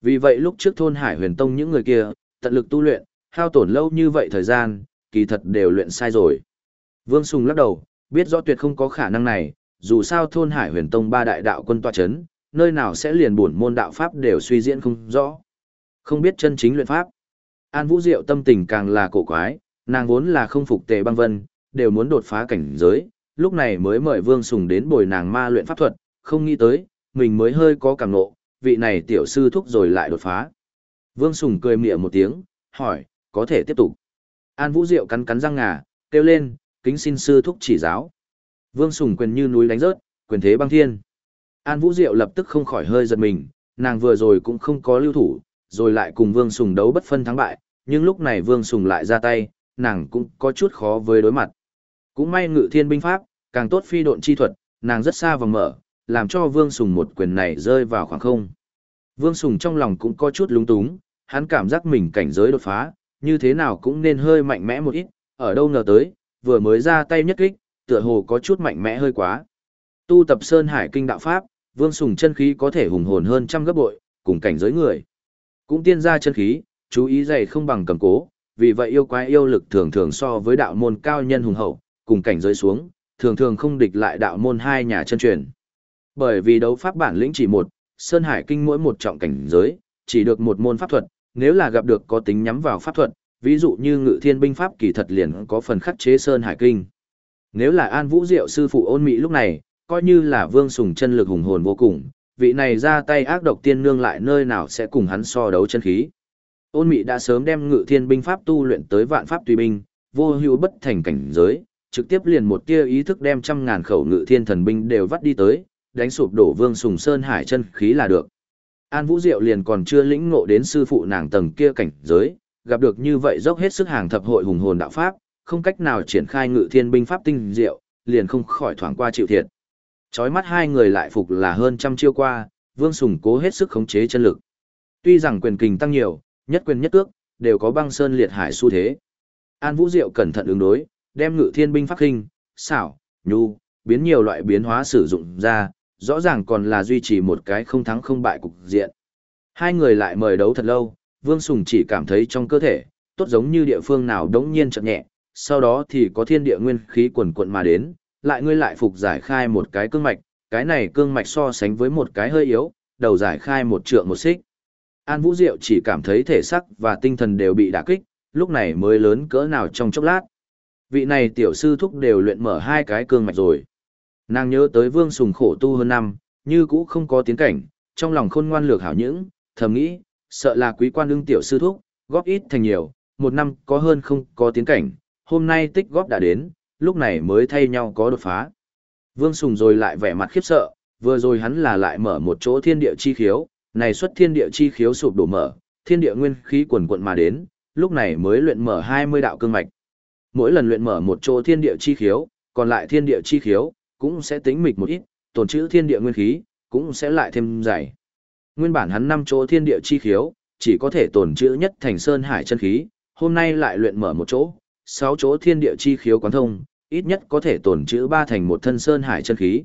[SPEAKER 1] Vì vậy lúc trước thôn Hải Huyền Tông những người kia, tận lực tu luyện, hao tổn lâu như vậy thời gian, kỳ thật đều luyện sai rồi. Vương Sùng lắc đầu, biết rõ tuyệt không có khả năng này, dù sao thôn Hải Huyền Tông ba đại đạo quân tọa chấn, nơi nào sẽ liền buồn môn đạo pháp đều suy diễn không rõ. Không biết chân chính luyện pháp. An Vũ Diệu tâm tình càng là cổ quái, nàng vốn là không phục Tề Băng Vân, đều muốn đột phá cảnh giới, lúc này mới mời Vương Sùng đến bồi nàng ma luyện pháp thuật, không nghĩ tới, mình mới hơi có cảm ngộ, vị này tiểu sư thúc rồi lại đột phá. Vương Sùng cười mỉa một tiếng, hỏi, có thể tiếp tục. An Vũ Diệu cắn cắn răng ngà, kêu lên, kính xin sư thúc chỉ giáo. Vương Sùng quyền như núi đánh rớt, quyền thế băng thiên. An Vũ Diệu lập tức không khỏi hơi giật mình, nàng vừa rồi cũng không có lưu thủ, rồi lại cùng Vương Sùng đấu bất phân thắng bại, nhưng lúc này Vương Sùng lại ra tay, nàng cũng có chút khó với đối mặt. Cũng may ngự thiên binh pháp, càng tốt phi độn chi thuật, nàng rất xa vòng mở, làm cho Vương Sùng một quyền này rơi vào khoảng không. Vương Sùng trong lòng cũng có chút lúng túng, hắn cảm giác mình cảnh giới đột phá, như thế nào cũng nên hơi mạnh mẽ một ít, ở đâu ngờ tới, vừa mới ra tay nhất kích, tựa hồ có chút mạnh mẽ hơi quá. Tu tập Sơn Hải Kinh đạo pháp, Vương Sùng chân khí có thể hùng hồn hơn trăm gấp bội, cùng cảnh giới người. Cũng tiên ra chân khí, chú ý dày không bằng cầm cố, vì vậy yêu quái yêu lực thường thường so với đạo môn cao nhân hùng hậu, cùng cảnh giới xuống, thường thường không địch lại đạo môn hai nhà chân truyền. Bởi vì đấu pháp bản lĩnh chỉ một, Sơn Hải Kinh mỗi một trọng cảnh giới, chỉ được một môn pháp thuật, nếu là gặp được có tính nhắm vào pháp thuật, ví dụ như ngự thiên binh pháp kỳ thật liền có phần khắc chế Sơn Hải Kinh. Nếu là An Vũ Diệu sư phụ ôn mỹ lúc này, coi như là vương sùng chân lực hùng hồn vô cùng, vị này ra tay ác độc tiên nương lại nơi nào sẽ cùng hắn so đấu chân khí. Ôn Mị đã sớm đem Ngự Thiên binh pháp tu luyện tới vạn pháp tùy binh, vô hữu bất thành cảnh giới, trực tiếp liền một tia ý thức đem trăm ngàn khẩu Ngự Thiên thần binh đều vắt đi tới, đánh sụp đổ Vương Sùng Sơn Hải chân khí là được. An Vũ Diệu liền còn chưa lĩnh ngộ đến sư phụ nàng tầng kia cảnh giới, gặp được như vậy dốc hết sức hàng thập hội hùng hồn đạo pháp, không cách nào triển khai Ngự Thiên binh pháp tinh diệu, liền không khỏi thoảng qua chịu thiệt. Chói mắt hai người lại phục là hơn trăm chiêu qua, Vương Sùng cố hết sức khống chế chân lực. Tuy rằng quyền kình tăng nhiều, nhất quyền nhất ước, đều có băng sơn liệt hải xu thế. An Vũ Diệu cẩn thận ứng đối, đem ngự thiên binh pháp khinh, xảo, nhu, biến nhiều loại biến hóa sử dụng ra, rõ ràng còn là duy trì một cái không thắng không bại cục diện. Hai người lại mời đấu thật lâu, Vương Sùng chỉ cảm thấy trong cơ thể, tốt giống như địa phương nào đống nhiên chậm nhẹ, sau đó thì có thiên địa nguyên khí quần quận mà đến, lại ngươi lại phục giải khai một cái cương mạch, cái này cương mạch so sánh với một cái hơi yếu, đầu giải khai một trượng một xích. An Vũ Diệu chỉ cảm thấy thể sắc và tinh thần đều bị đả kích, lúc này mới lớn cỡ nào trong chốc lát. Vị này tiểu sư thúc đều luyện mở hai cái cương mạch rồi. Nàng nhớ tới Vương Sùng khổ tu hơn năm, như cũ không có tiến cảnh, trong lòng khôn ngoan lược hảo những, thầm nghĩ, sợ là quý quan ưng tiểu sư thúc, góp ít thành nhiều, một năm có hơn không có tiến cảnh, hôm nay tích góp đã đến, lúc này mới thay nhau có đột phá. Vương Sùng rồi lại vẻ mặt khiếp sợ, vừa rồi hắn là lại mở một chỗ thiên địa chi khiếu, này xuất thiên địa chi khiếu sụp đổ mở, thiên địa nguyên khí quần quận mà đến, lúc này mới luyện mở 20 đạo cương mạch. Mỗi lần luyện mở một chỗ thiên địa chi khiếu, còn lại thiên địa chi khiếu cũng sẽ tính mịch một ít, tồn trữ thiên địa nguyên khí cũng sẽ lại thêm dày. Nguyên bản hắn năm chỗ thiên địa chi khiếu, chỉ có thể tồn trữ nhất thành sơn hải chân khí, hôm nay lại luyện mở một chỗ, sáu chỗ thiên địa chi khiếu quán thông, ít nhất có thể tồn trữ ba thành một thân sơn hải chân khí.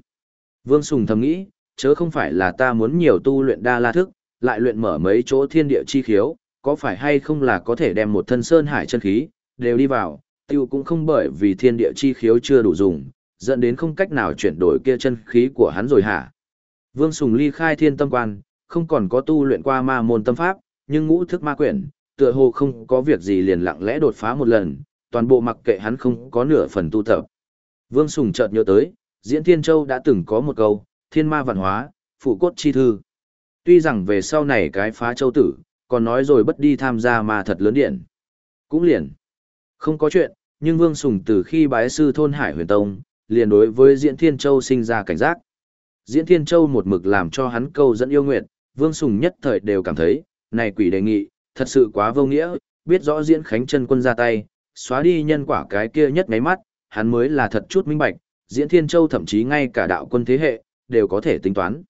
[SPEAKER 1] Vương Sùng thầm nghĩ, chớ không phải là ta muốn nhiều tu luyện đa la thức, lại luyện mở mấy chỗ thiên địa chi khiếu, có phải hay không là có thể đem một thân sơn hải chân khí, đều đi vào, tiêu cũng không bởi vì thiên địa chi khiếu chưa đủ dùng, dẫn đến không cách nào chuyển đổi kia chân khí của hắn rồi hả. Vương Sùng ly khai thiên tâm quan, không còn có tu luyện qua ma môn tâm pháp, nhưng ngũ thức ma quyển, tựa hồ không có việc gì liền lặng lẽ đột phá một lần, toàn bộ mặc kệ hắn không có nửa phần tu tập. Vương Sùng chợt nhớ tới, Diễn Thiên Châu đã từng có một câu, thiên ma văn hóa, phụ cốt chi thư. Tuy rằng về sau này cái phá châu tử, còn nói rồi bất đi tham gia ma thật lớn điện. Cũng liền. Không có chuyện, nhưng Vương Sùng từ khi bái sư thôn Hải huyền tông, liền đối với Diễn Thiên Châu sinh ra cảnh giác. Diễn Thiên Châu một mực làm cho hắn câu dẫn yêu nguyện, Vương Sùng nhất thời đều cảm thấy, này quỷ đề nghị, thật sự quá vô nghĩa, biết rõ Diễn Khánh chân quân ra tay, xóa đi nhân quả cái kia nhất ngáy mắt, hắn mới là thật chút minh bạch, Diễn Thiên Châu thậm chí ngay cả đạo quân thế hệ, đều có thể tính toán.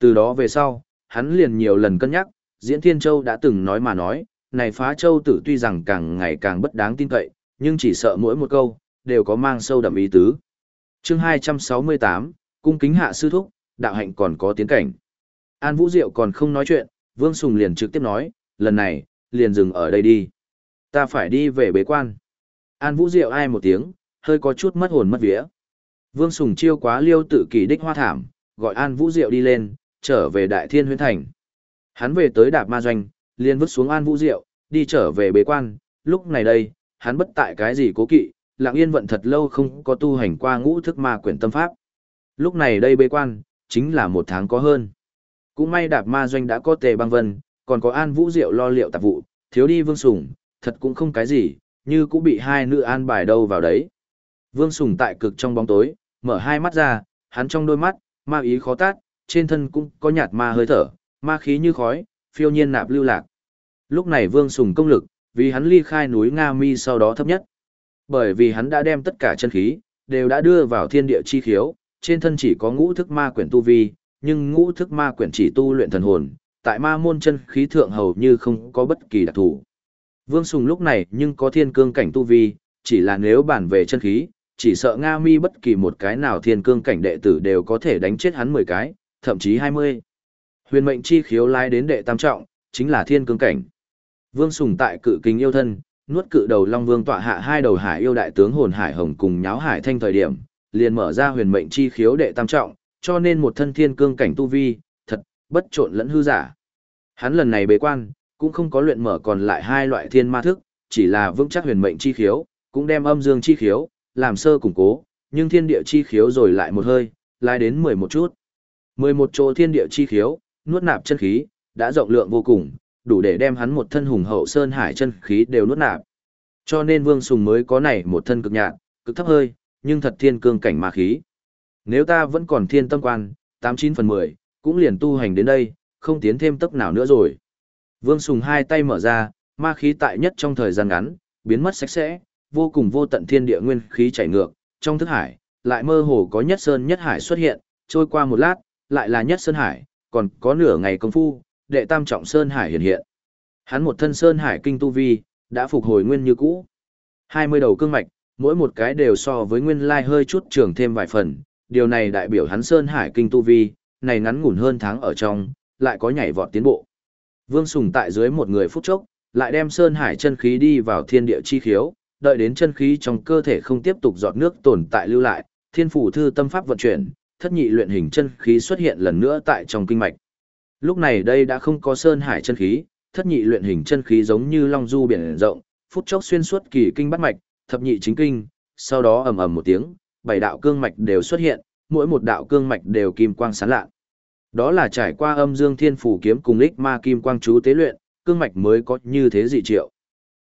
[SPEAKER 1] Từ đó về sau, hắn liền nhiều lần cân nhắc, Diễn Thiên Châu đã từng nói mà nói, này phá châu tử tuy rằng càng ngày càng bất đáng tin cậy, nhưng chỉ sợ mỗi một câu, đều có mang sâu đậm ý tứ chương 268, cung kính hạ sư thúc, đạo hạnh còn có tiến cảnh. An Vũ Diệu còn không nói chuyện, Vương Sùng liền trực tiếp nói, lần này, liền dừng ở đây đi. Ta phải đi về bế quan. An Vũ Diệu ai một tiếng, hơi có chút mất hồn mất vía. Vương Sùng chiêu quá liêu tự kỷ đích hoa thảm, gọi An Vũ Diệu đi lên, trở về Đại Thiên Huyên Thành. Hắn về tới Đạp Ma Doanh, liền vứt xuống An Vũ Diệu, đi trở về bế quan, lúc này đây, hắn bất tại cái gì cố kỵ, lạng yên vận thật lâu không có tu hành qua ngũ thức ma quyển tâm pháp. Lúc này đây bế quan, chính là một tháng có hơn. Cũng may Đạp Ma Doanh đã có tề băng vân, còn có An Vũ Diệu lo liệu tạp vụ, thiếu đi Vương Sùng, thật cũng không cái gì, như cũng bị hai nữ an bài đâu vào đấy. Vương Sùng tại cực trong bóng tối, mở hai mắt ra, hắn trong đôi mắt, ma ý khó tát, trên thân cũng có nhạt ma hơi thở, ma khí như khói, phiêu nhiên nạp lưu lạc. Lúc này Vương Sùng công lực, vì hắn ly khai núi Nga Mi sau đó thấp nhất. Bởi vì hắn đã đem tất cả chân khí, đều đã đưa vào thiên địa chi khiếu, trên thân chỉ có ngũ thức ma quyển tu vi, nhưng ngũ thức ma quyển chỉ tu luyện thần hồn, tại ma môn chân khí thượng hầu như không có bất kỳ đặc thù. Vương Sùng lúc này nhưng có thiên cương cảnh tu vi, chỉ là nếu bản về chân khí, chỉ sợ Nga mi bất kỳ một cái nào thiên cương cảnh đệ tử đều có thể đánh chết hắn 10 cái, thậm chí 20. Huyền mệnh chi khiếu lái đến đệ tam trọng, chính là thiên cương cảnh. Vương Sùng tại cự kính yêu thân, nuốt cự đầu Long Vương tọa hạ hai đầu hải yêu đại tướng hồn hải hồng cùng nháo hải thanh thời điểm, liền mở ra huyền mệnh chi khiếu đệ tam trọng, cho nên một thân thiên cương cảnh tu vi, thật, bất trộn lẫn hư giả. Hắn lần này bế quan, cũng không có luyện mở còn lại hai loại thiên ma thức, chỉ là vững chắc huyền mệnh chi khiếu, cũng đem âm dương chi khiếu, làm sơ củng cố, nhưng thiên địa chi khiếu rồi lại một hơi, lại đến 11 chút. 11 chỗ thiên địa chi khiếu, nuốt nạp chân khí, đã rộng lượng vô cùng, đủ để đem hắn một thân hùng hậu sơn hải chân khí đều nuốt nạp. Cho nên Vương Sùng mới có này một thân cực nhạt, cực thấp hơi, nhưng thật thiên cương cảnh ma khí. Nếu ta vẫn còn thiên tâm quan, 89 phần 10, cũng liền tu hành đến đây, không tiến thêm tốc nào nữa rồi. Vương Sùng hai tay mở ra, ma khí tại nhất trong thời gian ngắn, biến mất sạch sẽ, vô cùng vô tận thiên địa nguyên khí chảy ngược, trong thức hải, lại mơ hồ có nhất sơn nhất hải xuất hiện, trôi qua một lát, lại là nhất sơn hải, còn có nửa ngày công phu, đệ tam trọng sơn hải hiện hiện. Hắn một thân sơn hải kinh tu vi, đã phục hồi nguyên như cũ. 20 đầu cương mạch, mỗi một cái đều so với nguyên lai hơi chút trưởng thêm vài phần, điều này đại biểu hắn sơn hải kinh tu vi, này ngắn ngủn hơn tháng ở trong, lại có nhảy vọt tiến bộ. Vương Sùng tại dưới một người phút chốc, lại đem sơn hải chân khí đi vào thiên địa chi khiếu, đợi đến chân khí trong cơ thể không tiếp tục giọt nước tồn tại lưu lại, thiên phủ thư tâm pháp vận chuyển, thất nhị luyện hình chân khí xuất hiện lần nữa tại trong kinh mạch. Lúc này đây đã không có sơn hải chân khí, thất nhị luyện hình chân khí giống như long du biển rộng, phút chốc xuyên suốt kỳ kinh bát mạch, thập nhị chính kinh, sau đó ầm ầm một tiếng, bảy đạo cương mạch đều xuất hiện, mỗi một đạo cương mạch đều kim quang sáng lạ. Đó là trải qua âm dương thiên phủ kiếm cùng lích ma kim quang chú tế luyện, cương mạch mới có như thế dị triệu.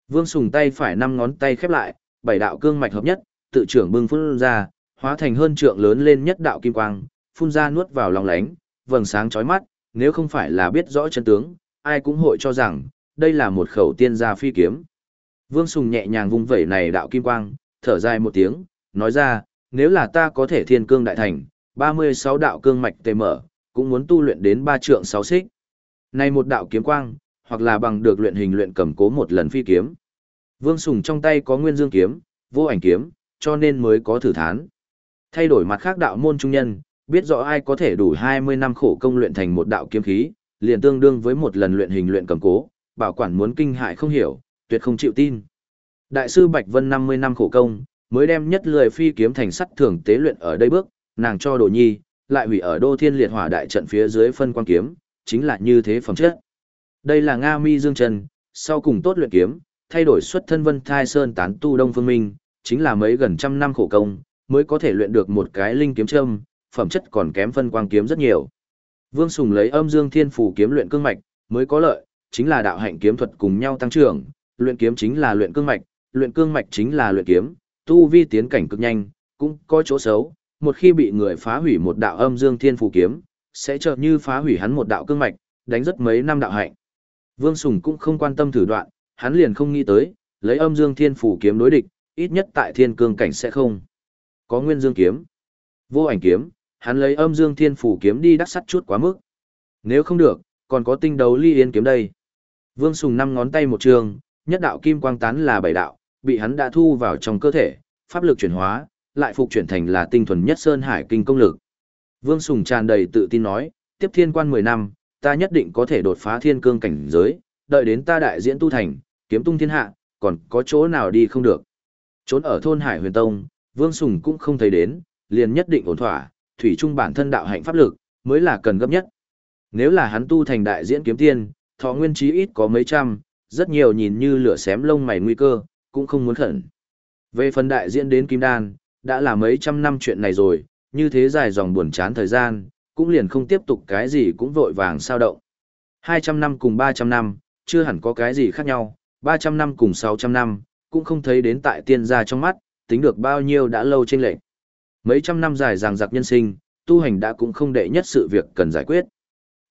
[SPEAKER 1] Vương Sùng tay phải năm ngón tay khép lại, bảy đạo cương mạch hợp nhất, tự trưởng bưng phun ra, hóa thành hơn trượng lớn lên nhất đạo kim quang, phun ra nuốt vào lòng lánh, vầng sáng chói mắt, nếu không phải là biết rõ chân tướng, ai cũng hội cho rằng, đây là một khẩu tiên gia phi kiếm. Vương Sùng nhẹ nhàng vung vẩy này đạo kim quang, thở dài một tiếng, nói ra, nếu là ta có thể thiên cương đại thành, 36 đạo cương mạch tề mở, cũng muốn tu luyện đến ba trượng sáu xích. Này một đạo kiếm quang, hoặc là bằng được luyện hình luyện cầm cố một lần phi kiếm. Vương Sùng trong tay có nguyên dương kiếm, vô ảnh kiếm, cho nên mới có thử thán. Thay đổi mặt khác đạo môn trung nhân, biết rõ ai có thể đủ 20 năm khổ công luyện thành một đạo kiếm khí, liền tương đương với một lần luyện hình luyện cầm cố, bảo quản muốn kinh hại không hiểu, tuyệt không chịu tin. Đại sư Bạch Vân 50 năm khổ công, mới đem nhất lười phi kiếm thành sắt thường tế luyện ở đây bước, nàng cho đồ nhi, lại hủy ở đô thiên liệt hỏa đại trận phía dưới phân quan kiếm, chính là như thế phẩm chất. Đây là Nga Mi Dương Trần, sau cùng tốt luyện kiếm, thay đổi xuất thân vân thai sơn tán tu đông phương minh, chính là mấy gần trăm năm khổ công, mới có thể luyện được một cái linh kiếm châm, phẩm chất còn kém phân quang kiếm rất nhiều. Vương Sùng lấy âm dương thiên phủ kiếm luyện cương mạch, mới có lợi, chính là đạo hạnh kiếm thuật cùng nhau tăng trưởng, luyện kiếm chính là luyện cương mạch, luyện cương mạch chính là luyện kiếm, tu vi tiến cảnh cực nhanh, cũng có chỗ xấu, một khi bị người phá hủy một đạo âm dương thiên phủ kiếm, sẽ chợt như phá hủy hắn một đạo cương mạch, đánh rất mấy năm đạo hạnh. Vương Sùng cũng không quan tâm thử đoạn, hắn liền không nghĩ tới, lấy âm dương thiên phủ kiếm đối địch, ít nhất tại thiên cương cảnh sẽ không. Có nguyên dương kiếm, vô ảnh kiếm, hắn lấy âm dương thiên phủ kiếm đi đắc sắt chút quá mức. Nếu không được, còn có tinh đấu ly yên kiếm đây. Vương Sùng năm ngón tay một trường, nhất đạo kim quang tán là bảy đạo, bị hắn đã thu vào trong cơ thể, pháp lực chuyển hóa, lại phục chuyển thành là tinh thuần nhất sơn hải kinh công lực. Vương Sùng tràn đầy tự tin nói, tiếp thiên quan 10 năm, ta nhất định có thể đột phá thiên cương cảnh giới, đợi đến ta đại diễn tu thành, kiếm tung thiên hạ, còn có chỗ nào đi không được. Trốn ở thôn Hải Huyền Tông, Vương Sùng cũng không thấy đến, liền nhất định ổn thỏa, thủy trung bản thân đạo hạnh pháp lực, mới là cần gấp nhất. Nếu là hắn tu thành đại diễn kiếm tiên, thọ nguyên trí ít có mấy trăm, rất nhiều nhìn như lửa xém lông mày nguy cơ, cũng không muốn khẩn. Về phần đại diễn đến Kim Đan, đã là mấy trăm năm chuyện này rồi, như thế dài dòng buồn chán thời gian, cũng liền không tiếp tục cái gì cũng vội vàng sao động. 200 năm cùng 300 năm, chưa hẳn có cái gì khác nhau, 300 năm cùng 600 năm, cũng không thấy đến tại tiên gia trong mắt, tính được bao nhiêu đã lâu trên lệnh. Mấy trăm năm dài ràng giặc nhân sinh, tu hành đã cũng không đệ nhất sự việc cần giải quyết.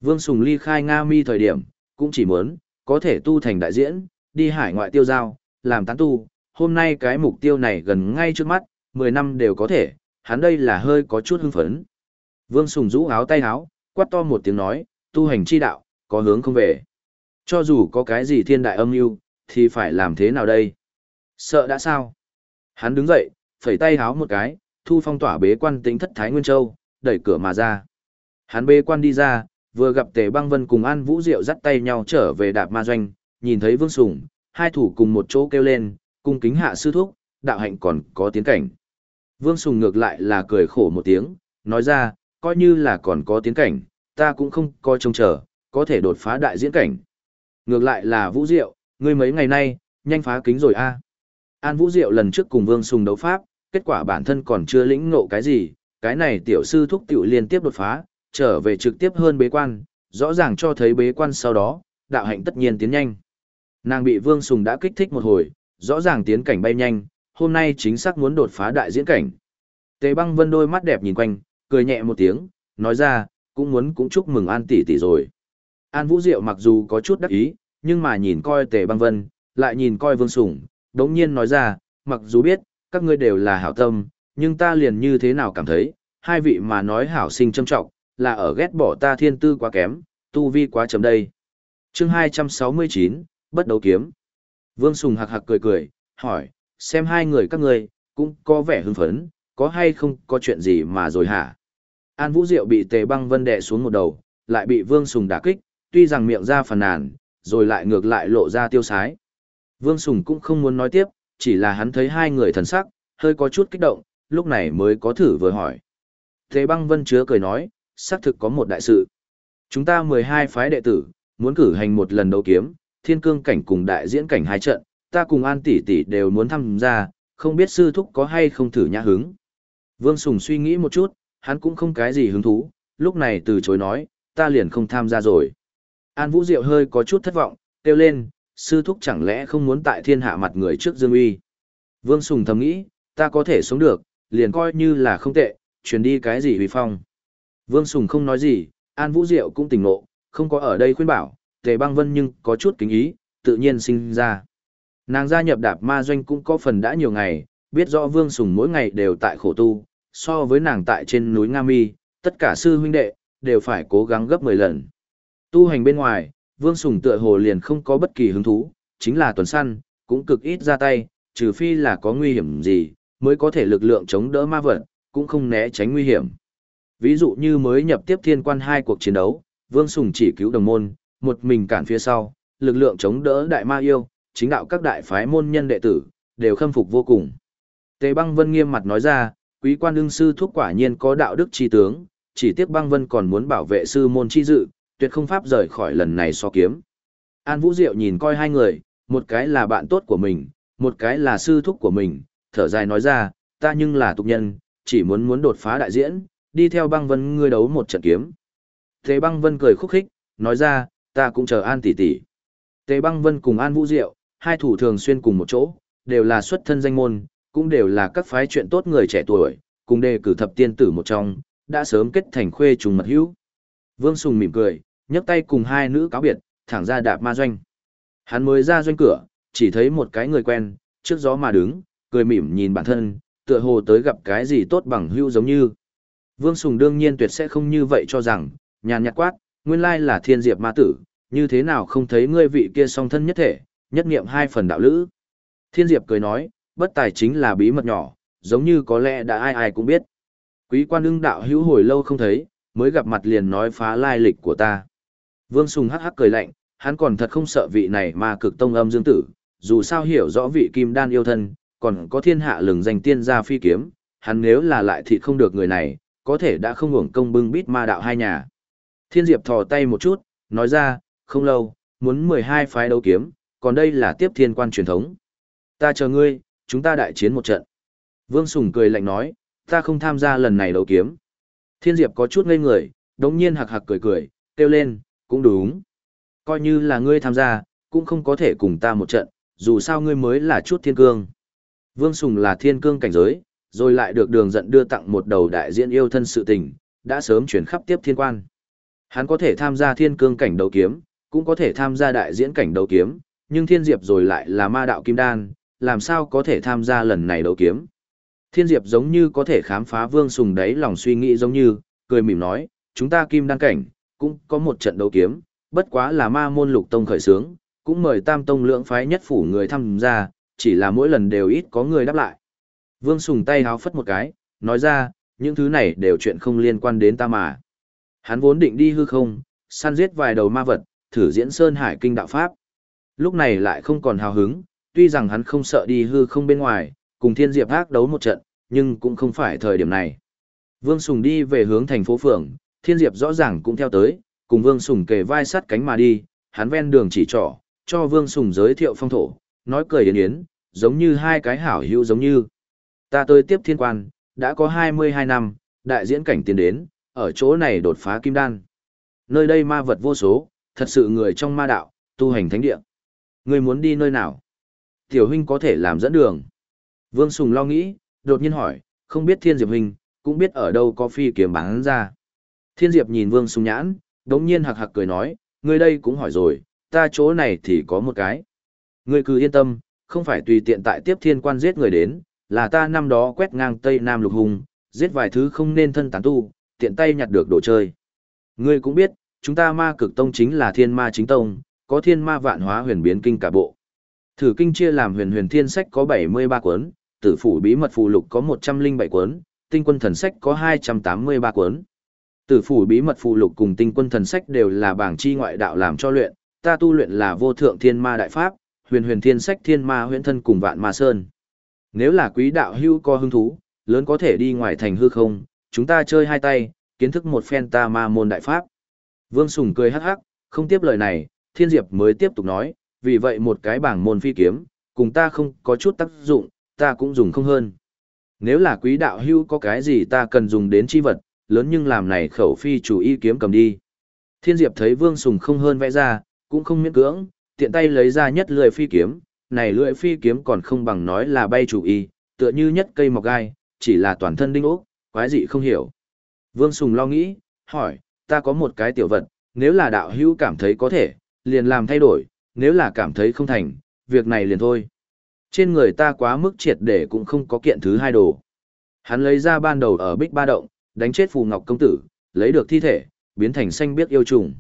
[SPEAKER 1] Vương Sùng ly khai Nga mi thời điểm, cũng chỉ muốn, có thể tu thành đại diễn, đi hải ngoại tiêu giao, làm tán tu, hôm nay cái mục tiêu này gần ngay trước mắt, 10 năm đều có thể, hắn đây là hơi có chút hưng phấn. Vương Sùng rũ áo tay áo, quát to một tiếng nói, tu hành chi đạo, có hướng không về. Cho dù có cái gì thiên đại âm mưu thì phải làm thế nào đây? Sợ đã sao? Hắn đứng dậy, phẩy tay háo một cái, thu phong tỏa bế quan tính thất Thái Nguyên Châu, đẩy cửa mà ra. Hắn bế quan đi ra, vừa gặp Tề Băng Vân cùng An Vũ Diệu dắt tay nhau trở về đạp ma doanh, nhìn thấy Vương Sùng, hai thủ cùng một chỗ kêu lên, cung kính hạ sư thúc, đạo hạnh còn có tiến cảnh. Vương Sùng ngược lại là cười khổ một tiếng, nói ra, coi như là còn có tiến cảnh, ta cũng không coi trông chờ, có thể đột phá đại diễn cảnh. Ngược lại là Vũ Diệu, ngươi mấy ngày nay, nhanh phá kính rồi a. An Vũ Diệu lần trước cùng Vương Sùng đấu pháp, kết quả bản thân còn chưa lĩnh ngộ cái gì, cái này tiểu sư thúc tiểu liên tiếp đột phá, trở về trực tiếp hơn bế quan, rõ ràng cho thấy bế quan sau đó, đạo hạnh tất nhiên tiến nhanh. Nàng bị Vương Sùng đã kích thích một hồi, rõ ràng tiến cảnh bay nhanh, hôm nay chính xác muốn đột phá đại diễn cảnh. Tề băng vân đôi mắt đẹp nhìn quanh, cười nhẹ một tiếng, nói ra, cũng muốn cũng chúc mừng An tỷ tỷ rồi. An Vũ Diệu mặc dù có chút đắc ý, nhưng mà nhìn coi Tề băng vân, lại nhìn coi Vương Sùng, đống nhiên nói ra, mặc dù biết, các ngươi đều là hảo tâm, nhưng ta liền như thế nào cảm thấy, hai vị mà nói hảo sinh trâm trọng, là ở ghét bỏ ta thiên tư quá kém, tu vi quá chấm đây. chương 269, bất đấu kiếm. Vương Sùng hạc hạc cười cười, hỏi, xem hai người các ngươi cũng có vẻ hưng phấn, có hay không có chuyện gì mà rồi hả? An Vũ Diệu bị tề băng vân đè xuống một đầu, lại bị Vương Sùng đả kích, tuy rằng miệng ra phàn nàn, rồi lại ngược lại lộ ra tiêu sái. Vương Sùng cũng không muốn nói tiếp, chỉ là hắn thấy hai người thần sắc, hơi có chút kích động, lúc này mới có thử vừa hỏi. Thế băng vân chứa cười nói, xác thực có một đại sự. Chúng ta 12 phái đệ tử, muốn cử hành một lần đấu kiếm, thiên cương cảnh cùng đại diễn cảnh hai trận, ta cùng an tỷ tỷ đều muốn tham gia, không biết sư thúc có hay không thử nhã hứng. Vương Sùng suy nghĩ một chút, hắn cũng không cái gì hứng thú, lúc này từ chối nói, ta liền không tham gia rồi. An Vũ Diệu hơi có chút thất vọng, kêu lên, sư thúc chẳng lẽ không muốn tại thiên hạ mặt người trước Dương Uy. Vương Sùng thầm nghĩ, ta có thể sống được, liền coi như là không tệ, truyền đi cái gì huy phong. Vương Sùng không nói gì, An Vũ Diệu cũng tỉnh nộ, không có ở đây khuyên bảo, Tề Băng Vân nhưng có chút kính ý, tự nhiên sinh ra. Nàng gia nhập đạp ma doanh cũng có phần đã nhiều ngày, biết rõ Vương Sùng mỗi ngày đều tại khổ tu, so với nàng tại trên núi Nga Mi, tất cả sư huynh đệ, đều phải cố gắng gấp 10 lần. Tu hành bên ngoài, Vương Sùng tựa hồ liền không có bất kỳ hứng thú, chính là tuần săn, cũng cực ít ra tay, trừ phi là có nguy hiểm gì, mới có thể lực lượng chống đỡ ma vật, cũng không né tránh nguy hiểm. Ví dụ như mới nhập tiếp thiên quan hai cuộc chiến đấu, Vương Sùng chỉ cứu đồng môn, một mình cản phía sau, lực lượng chống đỡ đại ma yêu, chính đạo các đại phái môn nhân đệ tử, đều khâm phục vô cùng. Tề băng vân nghiêm mặt nói ra, quý quan đương sư thuốc quả nhiên có đạo đức chi tướng, chỉ tiếc băng vân còn muốn bảo vệ sư môn chi dự, tuyệt không pháp rời khỏi lần này so kiếm. An Vũ Diệu nhìn coi hai người, một cái là bạn tốt của mình, một cái là sư thúc của mình, thở dài nói ra, ta nhưng là tục nhân, chỉ muốn muốn đột phá đại diễn, đi theo băng vân ngươi đấu một trận kiếm. Tề băng vân cười khúc khích, nói ra, ta cũng chờ An tỷ tỷ. Tề băng vân cùng An Vũ Diệu, hai thủ thường xuyên cùng một chỗ, đều là xuất thân danh môn, cũng đều là các phái chuyện tốt người trẻ tuổi, cùng đề cử thập tiên tử một trong, đã sớm kết thành khuê trùng mật hữu. Vương Sùng mỉm cười, nhấc tay cùng hai nữ cáo biệt, thẳng ra đạp ma doanh. Hắn mới ra doanh cửa, chỉ thấy một cái người quen, trước gió mà đứng, cười mỉm nhìn bản thân, tựa hồ tới gặp cái gì tốt bằng hữu giống như. Vương Sùng đương nhiên tuyệt sẽ không như vậy cho rằng, nhàn nhạt quát, nguyên lai là thiên diệp ma tử, như thế nào không thấy ngươi vị kia song thân nhất thể, nhất nghiệm hai phần đạo lữ. Thiên diệp cười nói, bất tài chính là bí mật nhỏ, giống như có lẽ đã ai ai cũng biết. Quý quan ưng đạo hữu hồi lâu không thấy, mới gặp mặt liền nói phá lai lịch của ta. Vương Sùng hắc hắc cười lạnh, hắn còn thật không sợ vị này mà cực tông âm dương tử, dù sao hiểu rõ vị kim đan yêu thân, còn có thiên hạ lừng danh tiên gia phi kiếm, hắn nếu là lại thịt không được người này, có thể đã không hưởng công bưng bít ma đạo hai nhà. Thiên Diệp thò tay một chút, nói ra, không lâu, muốn 12 phái đấu kiếm, còn đây là tiếp thiên quan truyền thống. Ta chờ ngươi, chúng ta đại chiến một trận. Vương Sùng cười lạnh nói, ta không tham gia lần này đấu kiếm. Thiên Diệp có chút ngây người, đống nhiên hạc hạc cười cười, kêu lên, cũng đúng. Coi như là ngươi tham gia, cũng không có thể cùng ta một trận, dù sao ngươi mới là chút thiên cương. Vương Sùng là thiên cương cảnh giới, rồi lại được đường giận đưa tặng một đầu đại diễn yêu thân sự tình, đã sớm chuyển khắp tiếp thiên quan. Hắn có thể tham gia thiên cương cảnh đấu kiếm, cũng có thể tham gia đại diễn cảnh đấu kiếm, nhưng thiên diệp rồi lại là ma đạo kim đan, làm sao có thể tham gia lần này đấu kiếm. Thiên diệp giống như có thể khám phá vương sùng đấy lòng suy nghĩ giống như, cười mỉm nói, chúng ta kim đan cảnh, cũng có một trận đấu kiếm, bất quá là ma môn lục tông khởi sướng, cũng mời tam tông lượng phái nhất phủ người tham gia, chỉ là mỗi lần đều ít có người đáp lại. Vương Sùng tay háo phất một cái, nói ra, những thứ này đều chuyện không liên quan đến ta mà. Hắn vốn định đi hư không, săn giết vài đầu ma vật, thử diễn Sơn Hải Kinh đạo Pháp. Lúc này lại không còn hào hứng, tuy rằng hắn không sợ đi hư không bên ngoài, cùng thiên diệp ác đấu một trận, nhưng cũng không phải thời điểm này. Vương Sùng đi về hướng thành phố Phường, thiên diệp rõ ràng cũng theo tới, cùng Vương Sùng kề vai sát cánh mà đi, hắn ven đường chỉ trỏ, cho Vương Sùng giới thiệu phong thổ, nói cười yến yến, giống như hai cái hảo hữu giống như. Ta tới tiếp thiên quan, đã có 22 năm, đại diễn cảnh tiến đến, ở chỗ này đột phá kim đan. Nơi đây ma vật vô số, thật sự người trong ma đạo, tu hành thánh địa. Người muốn đi nơi nào? Tiểu huynh có thể làm dẫn đường. Vương Sùng lo nghĩ, đột nhiên hỏi, không biết thiên diệp huynh, cũng biết ở đâu có phi kiếm bán ra. Thiên diệp nhìn Vương Sùng nhãn, đống nhiên hạc hạc cười nói, Ngươi đây cũng hỏi rồi, ta chỗ này thì có một cái. Ngươi cứ yên tâm, không phải tùy tiện tại tiếp thiên quan giết người đến, là ta năm đó quét ngang Tây Nam lục hùng, giết vài thứ không nên thân tán tu, tiện tay nhặt được đồ chơi. Ngươi cũng biết, chúng ta ma cực tông chính là thiên ma chính tông, có thiên ma vạn hóa huyền biến kinh cả bộ. Thử kinh chia làm huyền huyền thiên sách có 73 cuốn, tử phủ bí mật phù lục có 107 cuốn, tinh quân thần sách có 283 cuốn. Tử phủ bí mật phụ lục cùng tinh quân thần sách đều là bảng chi ngoại đạo làm cho luyện, ta tu luyện là vô thượng thiên ma đại pháp, huyền huyền thiên sách thiên ma huyễn thân cùng vạn ma sơn. Nếu là quý đạo hưu có hứng thú, lớn có thể đi ngoài thành hư không, chúng ta chơi hai tay, kiến thức một phen ta ma môn đại pháp. Vương Sùng cười hắc hắc, không tiếp lời này, Thiên Diệp mới tiếp tục nói, vì vậy một cái bảng môn phi kiếm, cùng ta không có chút tác dụng, ta cũng dùng không hơn. Nếu là quý đạo hưu có cái gì ta cần dùng đến chi vật, lớn nhưng làm này khẩu phi chủ y kiếm cầm đi. Thiên Diệp thấy Vương Sùng không hơn vẽ ra, cũng không miễn cưỡng, tiện tay lấy ra nhất lưỡi phi kiếm, này lưỡi phi kiếm còn không bằng nói là bay chủ y, tựa như nhất cây mọc gai, chỉ là toàn thân đinh ốc, quái dị không hiểu. Vương Sùng lo nghĩ, hỏi, ta có một cái tiểu vật, nếu là đạo hữu cảm thấy có thể, liền làm thay đổi, nếu là cảm thấy không thành, việc này liền thôi. Trên người ta quá mức triệt để cũng không có kiện thứ hai đồ. Hắn lấy ra ban đầu ở Bích Ba Động, đánh chết Phù Ngọc Công Tử, lấy được thi thể, biến thành xanh biết yêu trùng.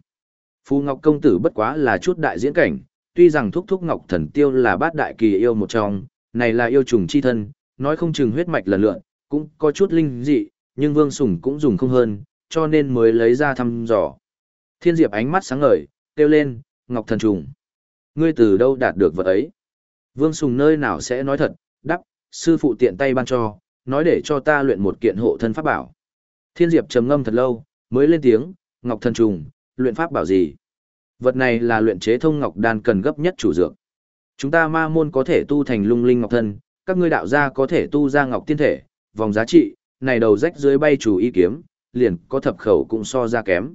[SPEAKER 1] Phù Ngọc Công Tử bất quá là chút đại diễn cảnh, tuy rằng thúc thúc Ngọc Thần Tiêu là bát đại kỳ yêu một trong, này là yêu trùng chi thân, nói không chừng huyết mạch lần lượn, cũng có chút linh dị, nhưng Vương Sùng cũng dùng không hơn, cho nên mới lấy ra thăm dò. Thiên Diệp ánh mắt sáng ngời, kêu lên, Ngọc Thần Trùng. Ngươi từ đâu đạt được vật ấy? Vương Sùng nơi nào sẽ nói thật, đắp, sư phụ tiện tay ban cho, nói để cho ta luyện một kiện hộ thân pháp bảo. Thiên Diệp trầm ngâm thật lâu, mới lên tiếng, Ngọc Thần Trùng, luyện pháp bảo gì? Vật này là luyện chế thông ngọc đan cần gấp nhất chủ dược. Chúng ta ma môn có thể tu thành lung linh ngọc thân, các ngươi đạo gia có thể tu ra ngọc tiên thể, vòng giá trị, này đầu rách dưới bay chủ y kiếm, liền có thập khẩu cũng so ra kém.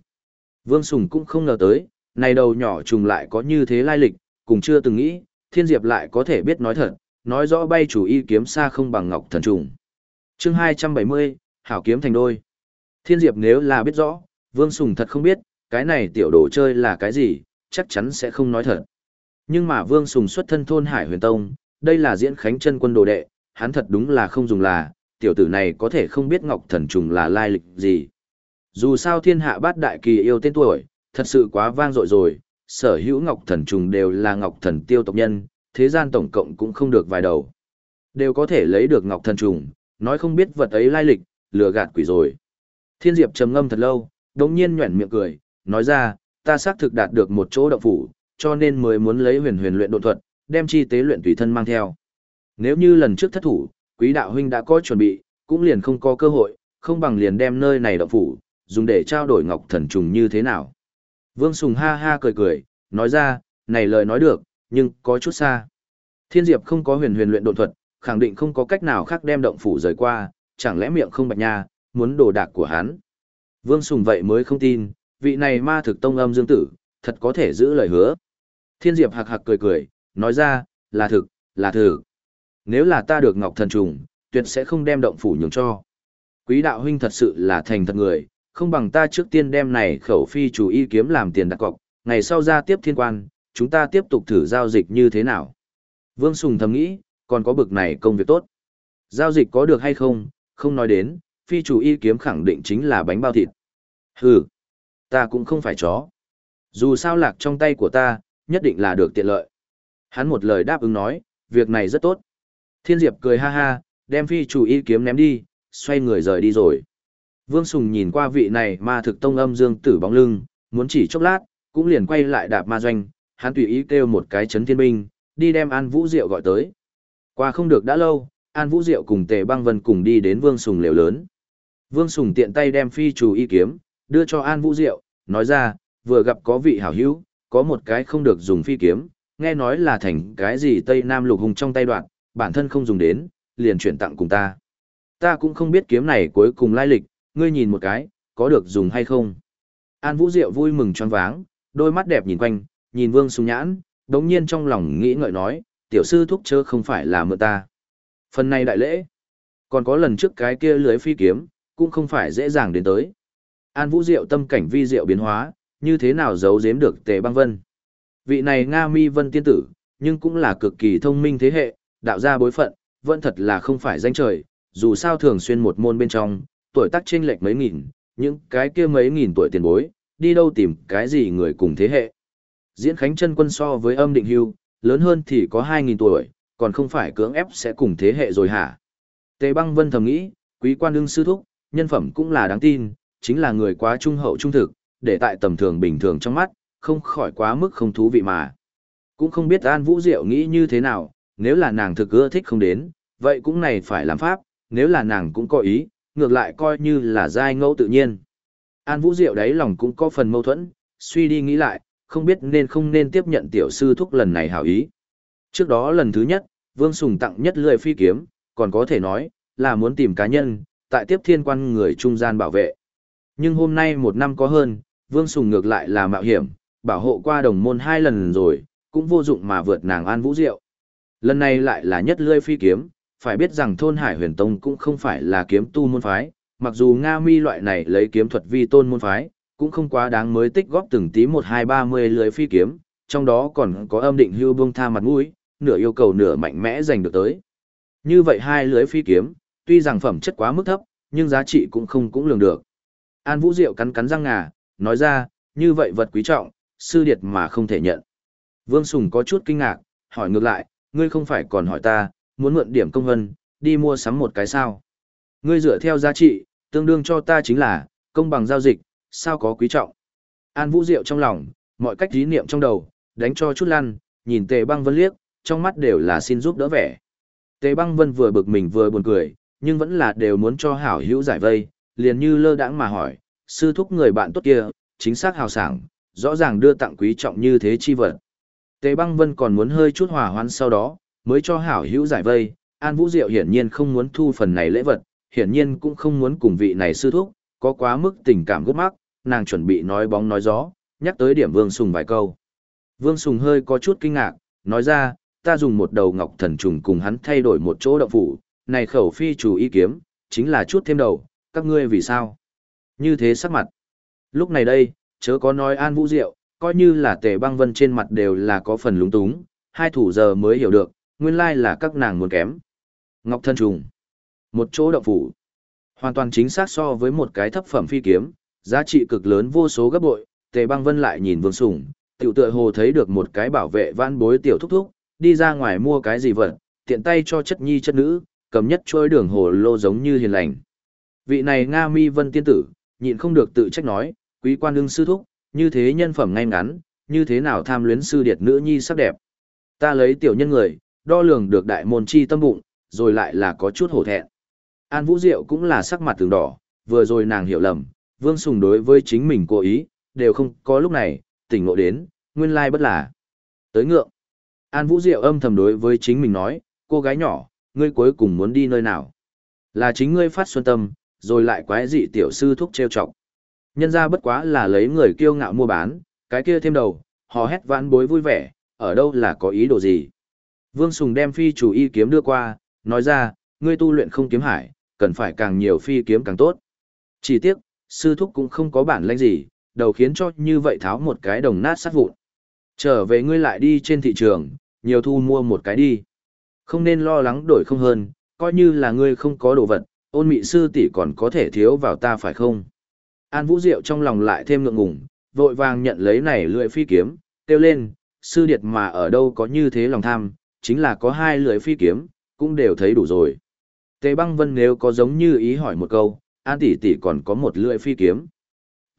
[SPEAKER 1] Vương Sùng cũng không ngờ tới, này đầu nhỏ trùng lại có như thế lai lịch, cùng chưa từng nghĩ, thiên diệp lại có thể biết nói thật, nói rõ bay chủ y kiếm xa không bằng ngọc thần trùng. chương 270, Hảo kiếm thành đôi. Thiên diệp nếu là biết rõ, Vương Sùng thật không biết, cái này tiểu đồ chơi là cái gì, chắc chắn sẽ không nói thật. Nhưng mà Vương Sùng xuất thân thôn Hải Huyền Tông, đây là diễn khánh chân quân đồ đệ, hắn thật đúng là không dùng là, tiểu tử này có thể không biết Ngọc Thần Trùng là lai lịch gì. Dù sao thiên hạ bát đại kỳ yêu tên tuổi, thật sự quá vang dội rồi, sở hữu Ngọc Thần Trùng đều là Ngọc Thần tiêu tộc nhân, thế gian tổng cộng cũng không được vài đầu. Đều có thể lấy được Ngọc Thần Trùng, nói không biết vật ấy lai lịch, lừa gạt quỷ rồi. Thiên Diệp trầm ngâm thật lâu, đống nhiên nhuẩn miệng cười, nói ra, ta xác thực đạt được một chỗ động phủ, cho nên mới muốn lấy huyền huyền luyện độ thuật, đem chi tế luyện tùy thân mang theo. Nếu như lần trước thất thủ, quý đạo huynh đã có chuẩn bị, cũng liền không có cơ hội, không bằng liền đem nơi này động phủ, dùng để trao đổi ngọc thần trùng như thế nào. Vương Sùng ha ha cười cười, nói ra, này lời nói được, nhưng có chút xa. Thiên Diệp không có huyền huyền luyện độ thuật, khẳng định không có cách nào khác đem động phủ rời qua, chẳng lẽ miệng không bạch nha, muốn đồ đạc của hắn. Vương Sùng vậy mới không tin, vị này ma thực tông âm dương tử, thật có thể giữ lời hứa. Thiên Diệp hạc hạc cười cười, nói ra, là thực, là thực. Nếu là ta được ngọc thần trùng, tuyệt sẽ không đem động phủ nhường cho. Quý đạo huynh thật sự là thành thật người, không bằng ta trước tiên đem này khẩu phi chủ y kiếm làm tiền đặt cọc, ngày sau ra tiếp thiên quan, chúng ta tiếp tục thử giao dịch như thế nào. Vương Sùng thầm nghĩ, còn có bực này công việc tốt. Giao dịch có được hay không, không nói đến, phi chủ y kiếm khẳng định chính là bánh bao thịt. Hừ, ta cũng không phải chó. Dù sao lạc trong tay của ta, nhất định là được tiện lợi. Hắn một lời đáp ứng nói, việc này rất tốt. Thiên Diệp cười ha ha, đem phi chủ y kiếm ném đi, xoay người rời đi rồi. Vương Sùng nhìn qua vị này ma thực tông âm dương tử bóng lưng, muốn chỉ chốc lát, cũng liền quay lại đạp ma doanh, hắn tùy ý kêu một cái chấn thiên binh, đi đem An Vũ Diệu gọi tới. Qua không được đã lâu, An Vũ Diệu cùng Tề Băng Vân cùng đi đến Vương Sùng liều lớn. Vương Sùng tiện tay đem phi chủ y kiếm, đưa cho An Vũ Diệu, nói ra, vừa gặp có vị hảo hữu, có một cái không được dùng phi kiếm, nghe nói là thành cái gì Tây Nam lục hùng trong tay đoạn, bản thân không dùng đến, liền chuyển tặng cùng ta. Ta cũng không biết kiếm này cuối cùng lai lịch, ngươi nhìn một cái, có được dùng hay không. An Vũ Diệu vui mừng choáng váng, đôi mắt đẹp nhìn quanh, nhìn Vương Sùng Nhãn, đống nhiên trong lòng nghĩ ngợi nói, tiểu sư thúc chớ không phải là mượn ta. Phần này đại lễ, còn có lần trước cái kia lưới phi kiếm, cũng không phải dễ dàng đến tới. An Vũ Diệu tâm cảnh vi diệu biến hóa, như thế nào giấu giếm được Tề Băng Vân. Vị này Nga Mi Vân tiên tử, nhưng cũng là cực kỳ thông minh thế hệ, đạo gia bối phận, vẫn thật là không phải danh trời, dù sao thường xuyên một môn bên trong, tuổi tác chênh lệch mấy nghìn, những cái kia mấy nghìn tuổi tiền bối, đi đâu tìm cái gì người cùng thế hệ. Diễn Khánh chân quân so với âm định hưu, lớn hơn thì có 2.000 tuổi, còn không phải cưỡng ép sẽ cùng thế hệ rồi hả? Tề băng vân thầm nghĩ, quý quan đương sư thúc, nhân phẩm cũng là đáng tin, chính là người quá trung hậu trung thực, để tại tầm thường bình thường trong mắt, không khỏi quá mức không thú vị mà. Cũng không biết An Vũ Diệu nghĩ như thế nào, nếu là nàng thực ưa thích không đến, vậy cũng này phải làm pháp, nếu là nàng cũng có ý, ngược lại coi như là giai ngẫu tự nhiên. An Vũ Diệu đấy lòng cũng có phần mâu thuẫn, suy đi nghĩ lại, không biết nên không nên tiếp nhận tiểu sư thúc lần này hảo ý. Trước đó lần thứ nhất, Vương Sùng tặng nhất lười phi kiếm, còn có thể nói, là muốn tìm cá nhân, tại tiếp thiên quan người trung gian bảo vệ. Nhưng hôm nay một năm có hơn, Vương Sùng ngược lại là mạo hiểm, bảo hộ qua đồng môn hai lần rồi, cũng vô dụng mà vượt nàng An Vũ Diệu. Lần này lại là nhất lươi phi kiếm, phải biết rằng thôn Hải Huyền Tông cũng không phải là kiếm tu môn phái, mặc dù Nga mi loại này lấy kiếm thuật vi tôn môn phái, cũng không quá đáng mới tích góp từng tí một hai ba mươi lưới phi kiếm, trong đó còn có âm định hưu buông tha mặt mũi, nửa yêu cầu nửa mạnh mẽ giành được tới. Như vậy hai lưới phi kiếm, tuy rằng phẩm chất quá mức thấp, nhưng giá trị cũng không cũng lường được. An Vũ Diệu cắn cắn răng ngà, nói ra, như vậy vật quý trọng, sư điệt mà không thể nhận. Vương Sùng có chút kinh ngạc, hỏi ngược lại, ngươi không phải còn hỏi ta, muốn mượn điểm công hân, đi mua sắm một cái sao. Ngươi dựa theo giá trị, tương đương cho ta chính là, công bằng giao dịch, sao có quý trọng. An Vũ Diệu trong lòng, mọi cách ý niệm trong đầu, đánh cho chút lăn, nhìn tề băng vân liếc, trong mắt đều là xin giúp đỡ vẻ. Tề băng vân vừa bực mình vừa buồn cười, nhưng vẫn là đều muốn cho hảo hữu giải vây, liền như lơ đãng mà hỏi, sư thúc người bạn tốt kia, chính xác hào sảng, rõ ràng đưa tặng quý trọng như thế chi vật. Tề băng vân còn muốn hơi chút hòa hoãn sau đó, mới cho hảo hữu giải vây, An Vũ Diệu hiển nhiên không muốn thu phần này lễ vật, hiển nhiên cũng không muốn cùng vị này sư thúc, có quá mức tình cảm gút mắc, nàng chuẩn bị nói bóng nói gió, nhắc tới điểm Vương Sùng vài câu. Vương Sùng hơi có chút kinh ngạc, nói ra, ta dùng một đầu ngọc thần trùng cùng hắn thay đổi một chỗ động phủ, này khẩu phi chủ y kiếm, chính là chút thêm đầu, các ngươi vì sao? Như thế sắc mặt. Lúc này đây, chớ có nói An Vũ Diệu, coi như là tề băng vân trên mặt đều là có phần lúng túng, hai thủ giờ mới hiểu được, nguyên lai là các nàng muốn kém. Ngọc thân trùng. Một chỗ động phủ. Hoàn toàn chính xác so với một cái thấp phẩm phi kiếm, giá trị cực lớn vô số gấp bội, tề băng vân lại nhìn vương sủng, tiểu tựa hồ thấy được một cái bảo vệ van bối tiểu thúc thúc, đi ra ngoài mua cái gì vật, tiện tay cho chất nhi chất nữ, cầm nhất trôi đường hồ lô giống như hiền lành. Vị này Nga mi vân tiên tử, nhịn không được tự trách nói, quý quan đương sư thúc, như thế nhân phẩm ngay ngắn, như thế nào tham luyến sư điệt nữ nhi sắc đẹp. Ta lấy tiểu nhân người, đo lường được đại môn chi tâm bụng, rồi lại là có chút hổ thẹn. An Vũ Diệu cũng là sắc mặt tường đỏ, vừa rồi nàng hiểu lầm, Vương Sùng đối với chính mình cố ý, đều không có lúc này, tỉnh ngộ đến, nguyên lai bất là. Tới ngượng. An Vũ Diệu âm thầm đối với chính mình nói, cô gái nhỏ, ngươi cuối cùng muốn đi nơi nào? Là chính ngươi phát xuân tâm, rồi lại quái dị tiểu sư thúc trêu chọc. Nhân ra bất quá là lấy người kiêu ngạo mua bán, cái kia thêm đầu, hò hét vãn bối vui vẻ, ở đâu là có ý đồ gì. Vương Sùng đem phi chủ y kiếm đưa qua, nói ra, ngươi tu luyện không kiếm hải, cần phải càng nhiều phi kiếm càng tốt. Chỉ tiếc, sư thúc cũng không có bản lĩnh gì, đầu khiến cho như vậy tháo một cái đồng nát sát vụn. Trở về ngươi lại đi trên thị trường, nhiều thu mua một cái đi. Không nên lo lắng đổi không hơn, coi như là ngươi không có đồ vật, ôn mị sư tỷ còn có thể thiếu vào ta phải không? An Vũ Diệu trong lòng lại thêm ngượng ngùng, vội vàng nhận lấy này lưỡi phi kiếm, kêu lên, sư điệt mà ở đâu có như thế lòng tham, chính là có hai lưỡi phi kiếm, cũng đều thấy đủ rồi. Tề băng vân nếu có giống như ý hỏi một câu, An tỷ tỷ còn có một lưỡi phi kiếm.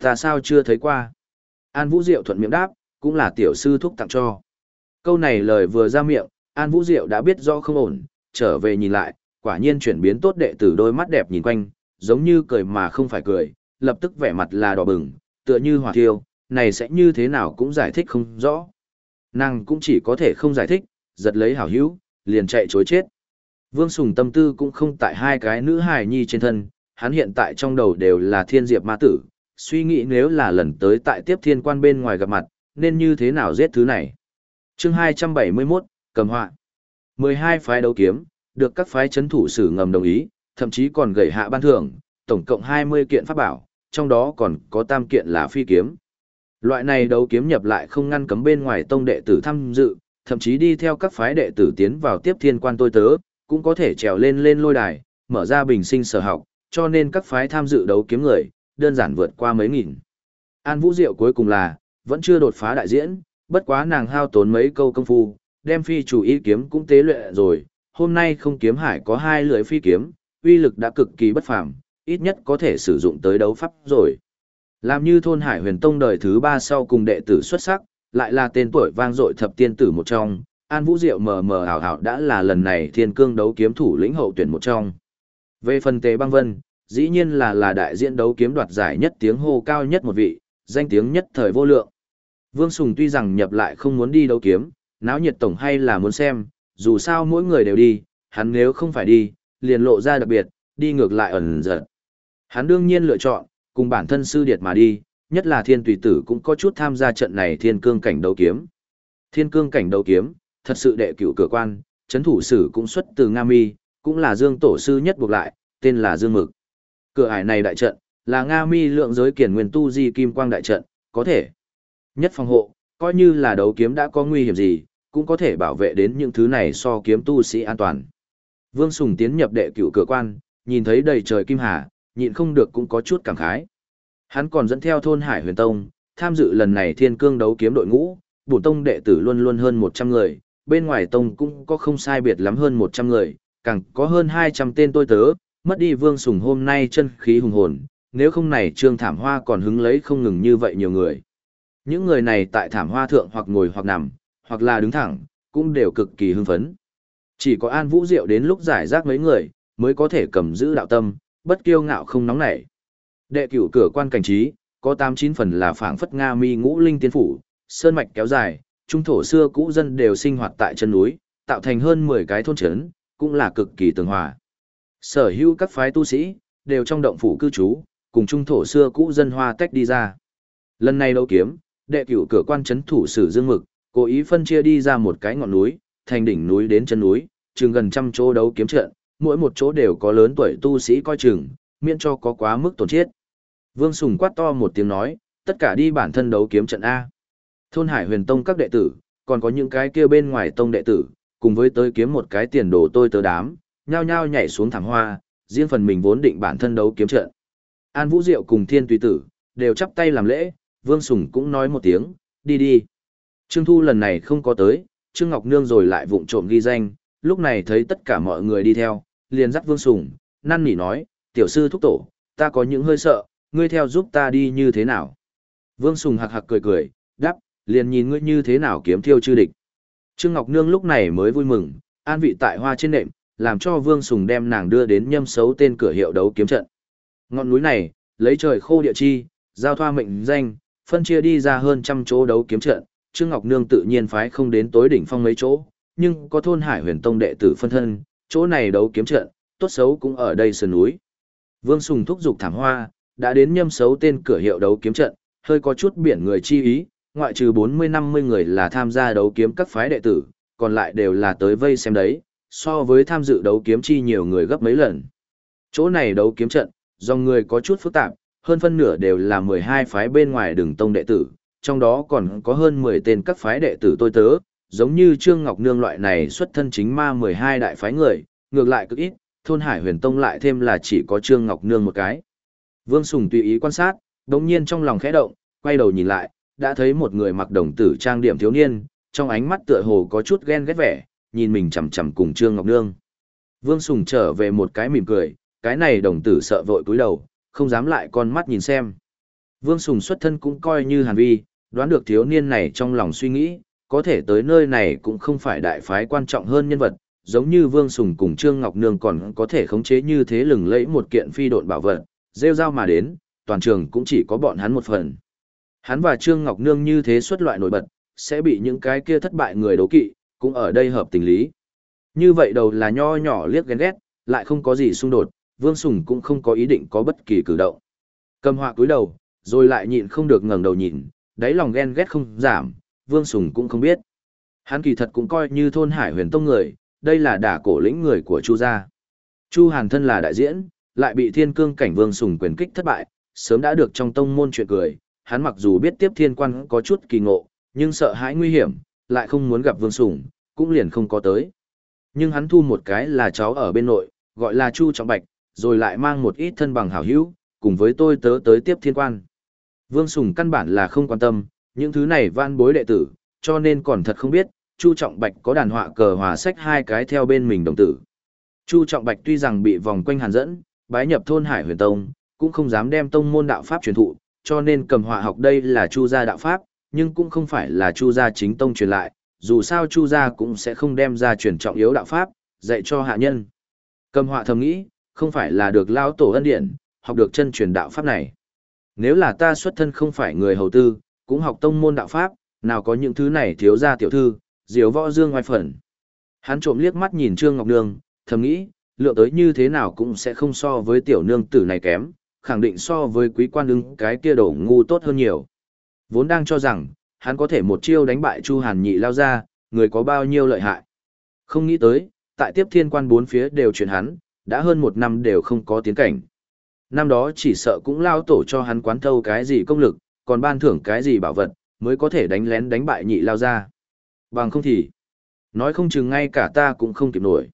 [SPEAKER 1] Ta sao chưa thấy qua? An Vũ Diệu thuận miệng đáp, cũng là tiểu sư thúc tặng cho. Câu này lời vừa ra miệng, An Vũ Diệu đã biết rõ không ổn, trở về nhìn lại, quả nhiên chuyển biến tốt đệ tử đôi mắt đẹp nhìn quanh, giống như cười mà không phải cười, lập tức vẻ mặt là đỏ bừng, tựa như hỏa thiêu, này sẽ như thế nào cũng giải thích không rõ. Nàng cũng chỉ có thể không giải thích, giật lấy hảo hữu, liền chạy chối chết. Vương Sùng tâm tư cũng không tại hai cái nữ hài nhi trên thân, hắn hiện tại trong đầu đều là thiên diệp ma tử, suy nghĩ nếu là lần tới tại tiếp thiên quan bên ngoài gặp mặt, nên như thế nào giết thứ này. chương 271, cầm họa 12 phái đấu kiếm, được các phái chấn thủ sử ngầm đồng ý, thậm chí còn gửi hạ ban thưởng, tổng cộng 20 kiện pháp bảo, trong đó còn có tam kiện là phi kiếm. Loại này đấu kiếm nhập lại không ngăn cấm bên ngoài tông đệ tử tham dự, thậm chí đi theo các phái đệ tử tiến vào tiếp thiên quan tôi tớ, cũng có thể trèo lên lên lôi đài, mở ra bình sinh sở học, cho nên các phái tham dự đấu kiếm người, đơn giản vượt qua mấy nghìn. An Vũ Diệu cuối cùng là, vẫn chưa đột phá đại diễn, bất quá nàng hao tốn mấy câu công phu, đem phi chủ ý kiếm cũng tế luyện rồi, hôm nay không kiếm hải có hai lưỡi phi kiếm, uy lực đã cực kỳ bất phàm, ít nhất có thể sử dụng tới đấu pháp rồi. Làm như thôn hải huyền tông đời thứ ba sau cùng đệ tử xuất sắc, lại là tên tuổi vang dội thập tiên tử một trong, An Vũ Diệu mờ mờ ảo ảo đã là lần này thiên cương đấu kiếm thủ lĩnh hậu tuyển một trong. Về phần Tề Băng Vân, dĩ nhiên là là đại diện đấu kiếm đoạt giải nhất tiếng hô cao nhất một vị, danh tiếng nhất thời vô lượng. Vương Sùng tuy rằng nhập lại không muốn đi đấu kiếm, náo nhiệt tổng hay là muốn xem, dù sao mỗi người đều đi, hắn nếu không phải đi, liền lộ ra đặc biệt, đi ngược lại ẩn giật. Hắn đương nhiên lựa chọn, cùng bản thân sư điệt mà đi, nhất là thiên tùy tử cũng có chút tham gia trận này thiên cương cảnh đấu kiếm. Thiên cương cảnh đấu kiếm, thật sự đệ cửu cửa quan, chấn thủ sử cũng xuất từ Nga Mi, cũng là dương tổ sư nhất buộc lại, tên là Dương Mực. Cửa ải này đại trận, là Nga Mi lượng giới kiển nguyên tu di kim quang đại trận, có thể nhất phòng hộ, coi như là đấu kiếm đã có nguy hiểm gì, cũng có thể bảo vệ đến những thứ này so kiếm tu sĩ an toàn. Vương Sùng tiến nhập đệ cửu cửa quan, nhìn thấy đầy trời kim hà, nhịn không được cũng có chút cảm khái. Hắn còn dẫn theo thôn Hải Huyền Tông, tham dự lần này thiên cương đấu kiếm đội ngũ, bổ tông đệ tử luôn luôn hơn 100 người, bên ngoài tông cũng có không sai biệt lắm hơn 100 người, càng có hơn 200 tên tôi tớ, mất đi Vương Sùng hôm nay chân khí hùng hồn, nếu không này Trương Thảm Hoa còn hứng lấy không ngừng như vậy nhiều người. Những người này tại Thảm Hoa thượng hoặc ngồi hoặc nằm, hoặc là đứng thẳng, cũng đều cực kỳ hưng phấn. Chỉ có An Vũ Diệu đến lúc giải rác mấy người, mới có thể cầm giữ đạo tâm, bất kiêu ngạo không nóng nảy. Đệ cửu cửa quan cảnh trí, có 89 phần là phảng phất Nga mi ngũ linh tiên phủ, sơn mạch kéo dài, trung thổ xưa cũ dân đều sinh hoạt tại chân núi, tạo thành hơn 10 cái thôn trấn, cũng là cực kỳ tường hòa. Sở hữu các phái tu sĩ, đều trong động phủ cư trú, cùng trung thổ xưa cũ dân hoa tách đi ra. Lần này đấu kiếm, đệ cửu cửa quan trấn thủ sử dương mực, cố ý phân chia đi ra một cái ngọn núi, thành đỉnh núi đến chân núi, chừng gần trăm chỗ đấu kiếm trận, mỗi một chỗ đều có lớn tuổi tu sĩ coi chừng, miễn cho có quá mức tổn chết. Vương Sùng quát to một tiếng nói, tất cả đi bản thân đấu kiếm trận A. Thôn Hải huyền tông các đệ tử, còn có những cái kia bên ngoài tông đệ tử, cùng với tới kiếm một cái tiền đồ tôi tớ đám, nhao nhao nhảy xuống thảm hoa, riêng phần mình vốn định bản thân đấu kiếm trận. An Vũ Diệu cùng Thiên Tùy Tử, đều chắp tay làm lễ, Vương Sùng cũng nói một tiếng, đi đi. Trương Thu lần này không có tới, Trương Ngọc Nương rồi lại vụng trộm ghi danh, lúc này thấy tất cả mọi người đi theo, liền dắt Vương Sùng, năn nỉ nói, tiểu sư thúc tổ, ta có những hơi sợ, ngươi theo giúp ta đi như thế nào. Vương Sùng hạc hạc cười cười, đáp, liền nhìn ngươi như thế nào kiếm thiêu chư địch. Trương Ngọc Nương lúc này mới vui mừng, an vị tại hoa trên nệm, làm cho Vương Sùng đem nàng đưa đến nhâm xấu tên cửa hiệu đấu kiếm trận. Ngọn núi này, lấy trời khô địa chi, giao thoa mệnh danh, phân chia đi ra hơn trăm chỗ đấu kiếm trận, Trương Ngọc Nương tự nhiên phái không đến tối đỉnh phong mấy chỗ, nhưng có thôn Hải Huyền Tông đệ tử phân thân, chỗ này đấu kiếm trận, tốt xấu cũng ở đây sườn núi. Vương Sùng thúc giục thảm hoa, đã đến nhâm xấu tên cửa hiệu đấu kiếm trận, hơi có chút biển người chi ý, ngoại trừ 40-50 người là tham gia đấu kiếm các phái đệ tử, còn lại đều là tới vây xem đấy, so với tham dự đấu kiếm chi nhiều người gấp mấy lần. Chỗ này đấu kiếm trận, do người có chút phức tạp, hơn phân nửa đều là 12 phái bên ngoài đường tông đệ tử, trong đó còn có hơn 10 tên các phái đệ tử tôi tớ, giống như Trương Ngọc Nương loại này xuất thân chính ma 12 đại phái người, ngược lại cực ít, thôn Hải Huyền Tông lại thêm là chỉ có Trương Ngọc Nương một cái. Vương Sùng tùy ý quan sát, đống nhiên trong lòng khẽ động, quay đầu nhìn lại, đã thấy một người mặc đồng tử trang điểm thiếu niên, trong ánh mắt tựa hồ có chút ghen ghét vẻ, nhìn mình chầm chầm cùng Trương Ngọc Nương. Vương Sùng trở về một cái mỉm cười, cái này đồng tử sợ vội cúi đầu, không dám lại con mắt nhìn xem. Vương Sùng xuất thân cũng coi như hàn vi, đoán được thiếu niên này trong lòng suy nghĩ, có thể tới nơi này cũng không phải đại phái quan trọng hơn nhân vật, giống như Vương Sùng cùng Trương Ngọc Nương còn có thể khống chế như thế lừng lẫy một kiện phi độn bảo vật, rêu rao mà đến, toàn trường cũng chỉ có bọn hắn một phần. Hắn và Trương Ngọc Nương như thế xuất loại nổi bật, sẽ bị những cái kia thất bại người đấu kỵ, cũng ở đây hợp tình lý. Như vậy đầu là nho nhỏ liếc ghen ghét, lại không có gì xung đột, Vương Sùng cũng không có ý định có bất kỳ cử động. Cầm họa cúi đầu, rồi lại nhịn không được ngẩng đầu nhìn, đáy lòng ghen ghét không giảm, Vương Sùng cũng không biết. Hắn kỳ thật cũng coi như thôn Hải Huyền Tông người, đây là đả cổ lĩnh người của Chu gia. Chu Hàn thân là đại diễn, lại bị Thiên Cương cảnh Vương Sùng quyền kích thất bại, sớm đã được trong tông môn chuyện cười, hắn mặc dù biết tiếp thiên quan có chút kỳ ngộ, nhưng sợ hãi nguy hiểm, lại không muốn gặp Vương Sùng, cũng liền không có tới. Nhưng hắn thu một cái là cháu ở bên nội, gọi là Chu Trọng Bạch, rồi lại mang một ít thân bằng hảo hữu, cùng với tôi tớ tới tiếp thiên quan. Vương Sùng căn bản là không quan tâm, những thứ này van bối đệ tử, cho nên còn thật không biết, Chu Trọng Bạch có đàn họa cờ hòa sách hai cái theo bên mình đồng tử. Chu Trọng Bạch tuy rằng bị vòng quanh hàn dẫn, bái nhập thôn Hải Huyền Tông, cũng không dám đem tông môn đạo pháp truyền thụ, cho nên cầm họa học đây là Chu gia đạo pháp, nhưng cũng không phải là Chu gia chính tông truyền lại, dù sao Chu gia cũng sẽ không đem ra truyền trọng yếu đạo pháp, dạy cho hạ nhân. Cầm họa thầm nghĩ, không phải là được lao tổ ân điển, học được chân truyền đạo pháp này. Nếu là ta xuất thân không phải người hầu tư, cũng học tông môn đạo pháp, nào có những thứ này thiếu ra tiểu thư, diếu võ dương ngoài phần. Hắn trộm liếc mắt nhìn Trương Ngọc Nương, thầm nghĩ, lượng tới như thế nào cũng sẽ không so với tiểu nương tử này kém, khẳng định so với quý quan ứng cái kia đổ ngu tốt hơn nhiều. Vốn đang cho rằng, hắn có thể một chiêu đánh bại Chu Hàn nhị lao ra, người có bao nhiêu lợi hại. Không nghĩ tới, tại tiếp thiên quan bốn phía đều chuyển hắn, đã hơn một năm đều không có tiến cảnh. Năm đó chỉ sợ cũng lao tổ cho hắn quán thâu cái gì công lực, còn ban thưởng cái gì bảo vật, mới có thể đánh lén đánh bại nhị lao ra. Bằng không thì, nói không chừng ngay cả ta cũng không kịp nổi.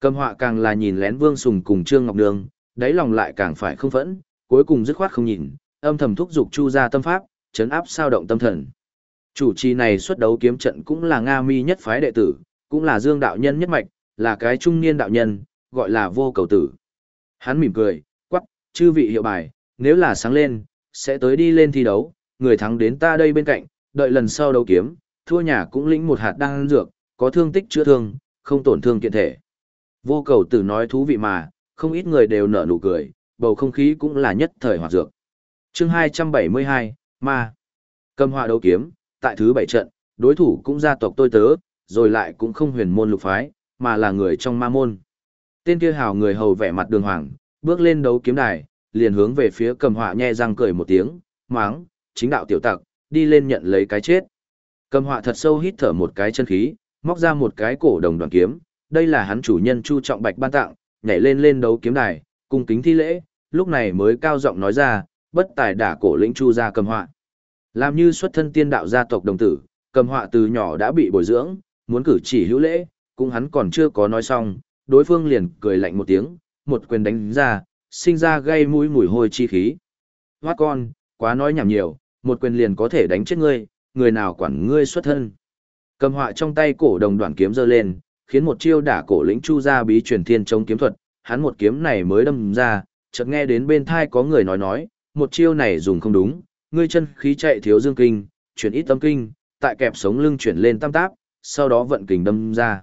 [SPEAKER 1] Cầm họa càng là nhìn lén Vương Sùng cùng Trương Ngọc Đường, đáy lòng lại càng phải không phẫn, cuối cùng dứt khoát không nhìn, âm thầm thúc giục Chu ra tâm pháp, chấn áp sao động tâm thần. Chủ trì này xuất đấu kiếm trận cũng là Nga Mi nhất phái đệ tử, cũng là Dương đạo nhân nhất mạch, là cái trung niên đạo nhân, gọi là vô cầu tử. Hắn mỉm cười, quắc, chư vị hiệu bài, nếu là sáng lên, sẽ tới đi lên thi đấu, người thắng đến ta đây bên cạnh, đợi lần sau đấu kiếm, thua nhà cũng lĩnh một hạt đan dược, có thương tích chữa thương, không tổn thương kiện thể. Vô cầu tử nói thú vị mà, không ít người đều nở nụ cười, bầu không khí cũng là nhất thời hoạt dược. chương 272, Ma. Cầm họa đấu kiếm, tại thứ bảy trận, đối thủ cũng gia tộc tôi tớ, rồi lại cũng không huyền môn lục phái, mà là người trong ma môn. Tên kia hào người hầu vẻ mặt đường hoàng, bước lên đấu kiếm đài, liền hướng về phía cầm họa nhe răng cười một tiếng, máng, chính đạo tiểu tặc, đi lên nhận lấy cái chết. Cầm họa thật sâu hít thở một cái chân khí, móc ra một cái cổ đồng đoàn kiếm, đây là hắn chủ nhân Chu Trọng Bạch ban tặng, nhảy lên lên đấu kiếm đài, cung kính thi lễ, lúc này mới cao giọng nói ra, bất tài đả cổ lĩnh Chu ra cầm họa. Làm như xuất thân tiên đạo gia tộc đồng tử, cầm họa từ nhỏ đã bị bồi dưỡng, muốn cử chỉ hữu lễ, cũng hắn còn chưa có nói xong, đối phương liền cười lạnh một tiếng, một quyền đánh ra, sinh ra gây mũi mùi hôi chi khí. Hoát con, quá nói nhảm nhiều, một quyền liền có thể đánh chết ngươi, người nào quản ngươi xuất thân. Cầm họa trong tay cổ đồng đoạn kiếm giơ lên, khiến một chiêu đả cổ lĩnh chu ra bí truyền thiên chống kiếm thuật, hắn một kiếm này mới đâm ra, chợt nghe đến bên thai có người nói nói, một chiêu này dùng không đúng, ngươi chân khí chạy thiếu dương kinh, chuyển ít tâm kinh, tại kẹp sống lưng chuyển lên tam táp, sau đó vận kình đâm ra.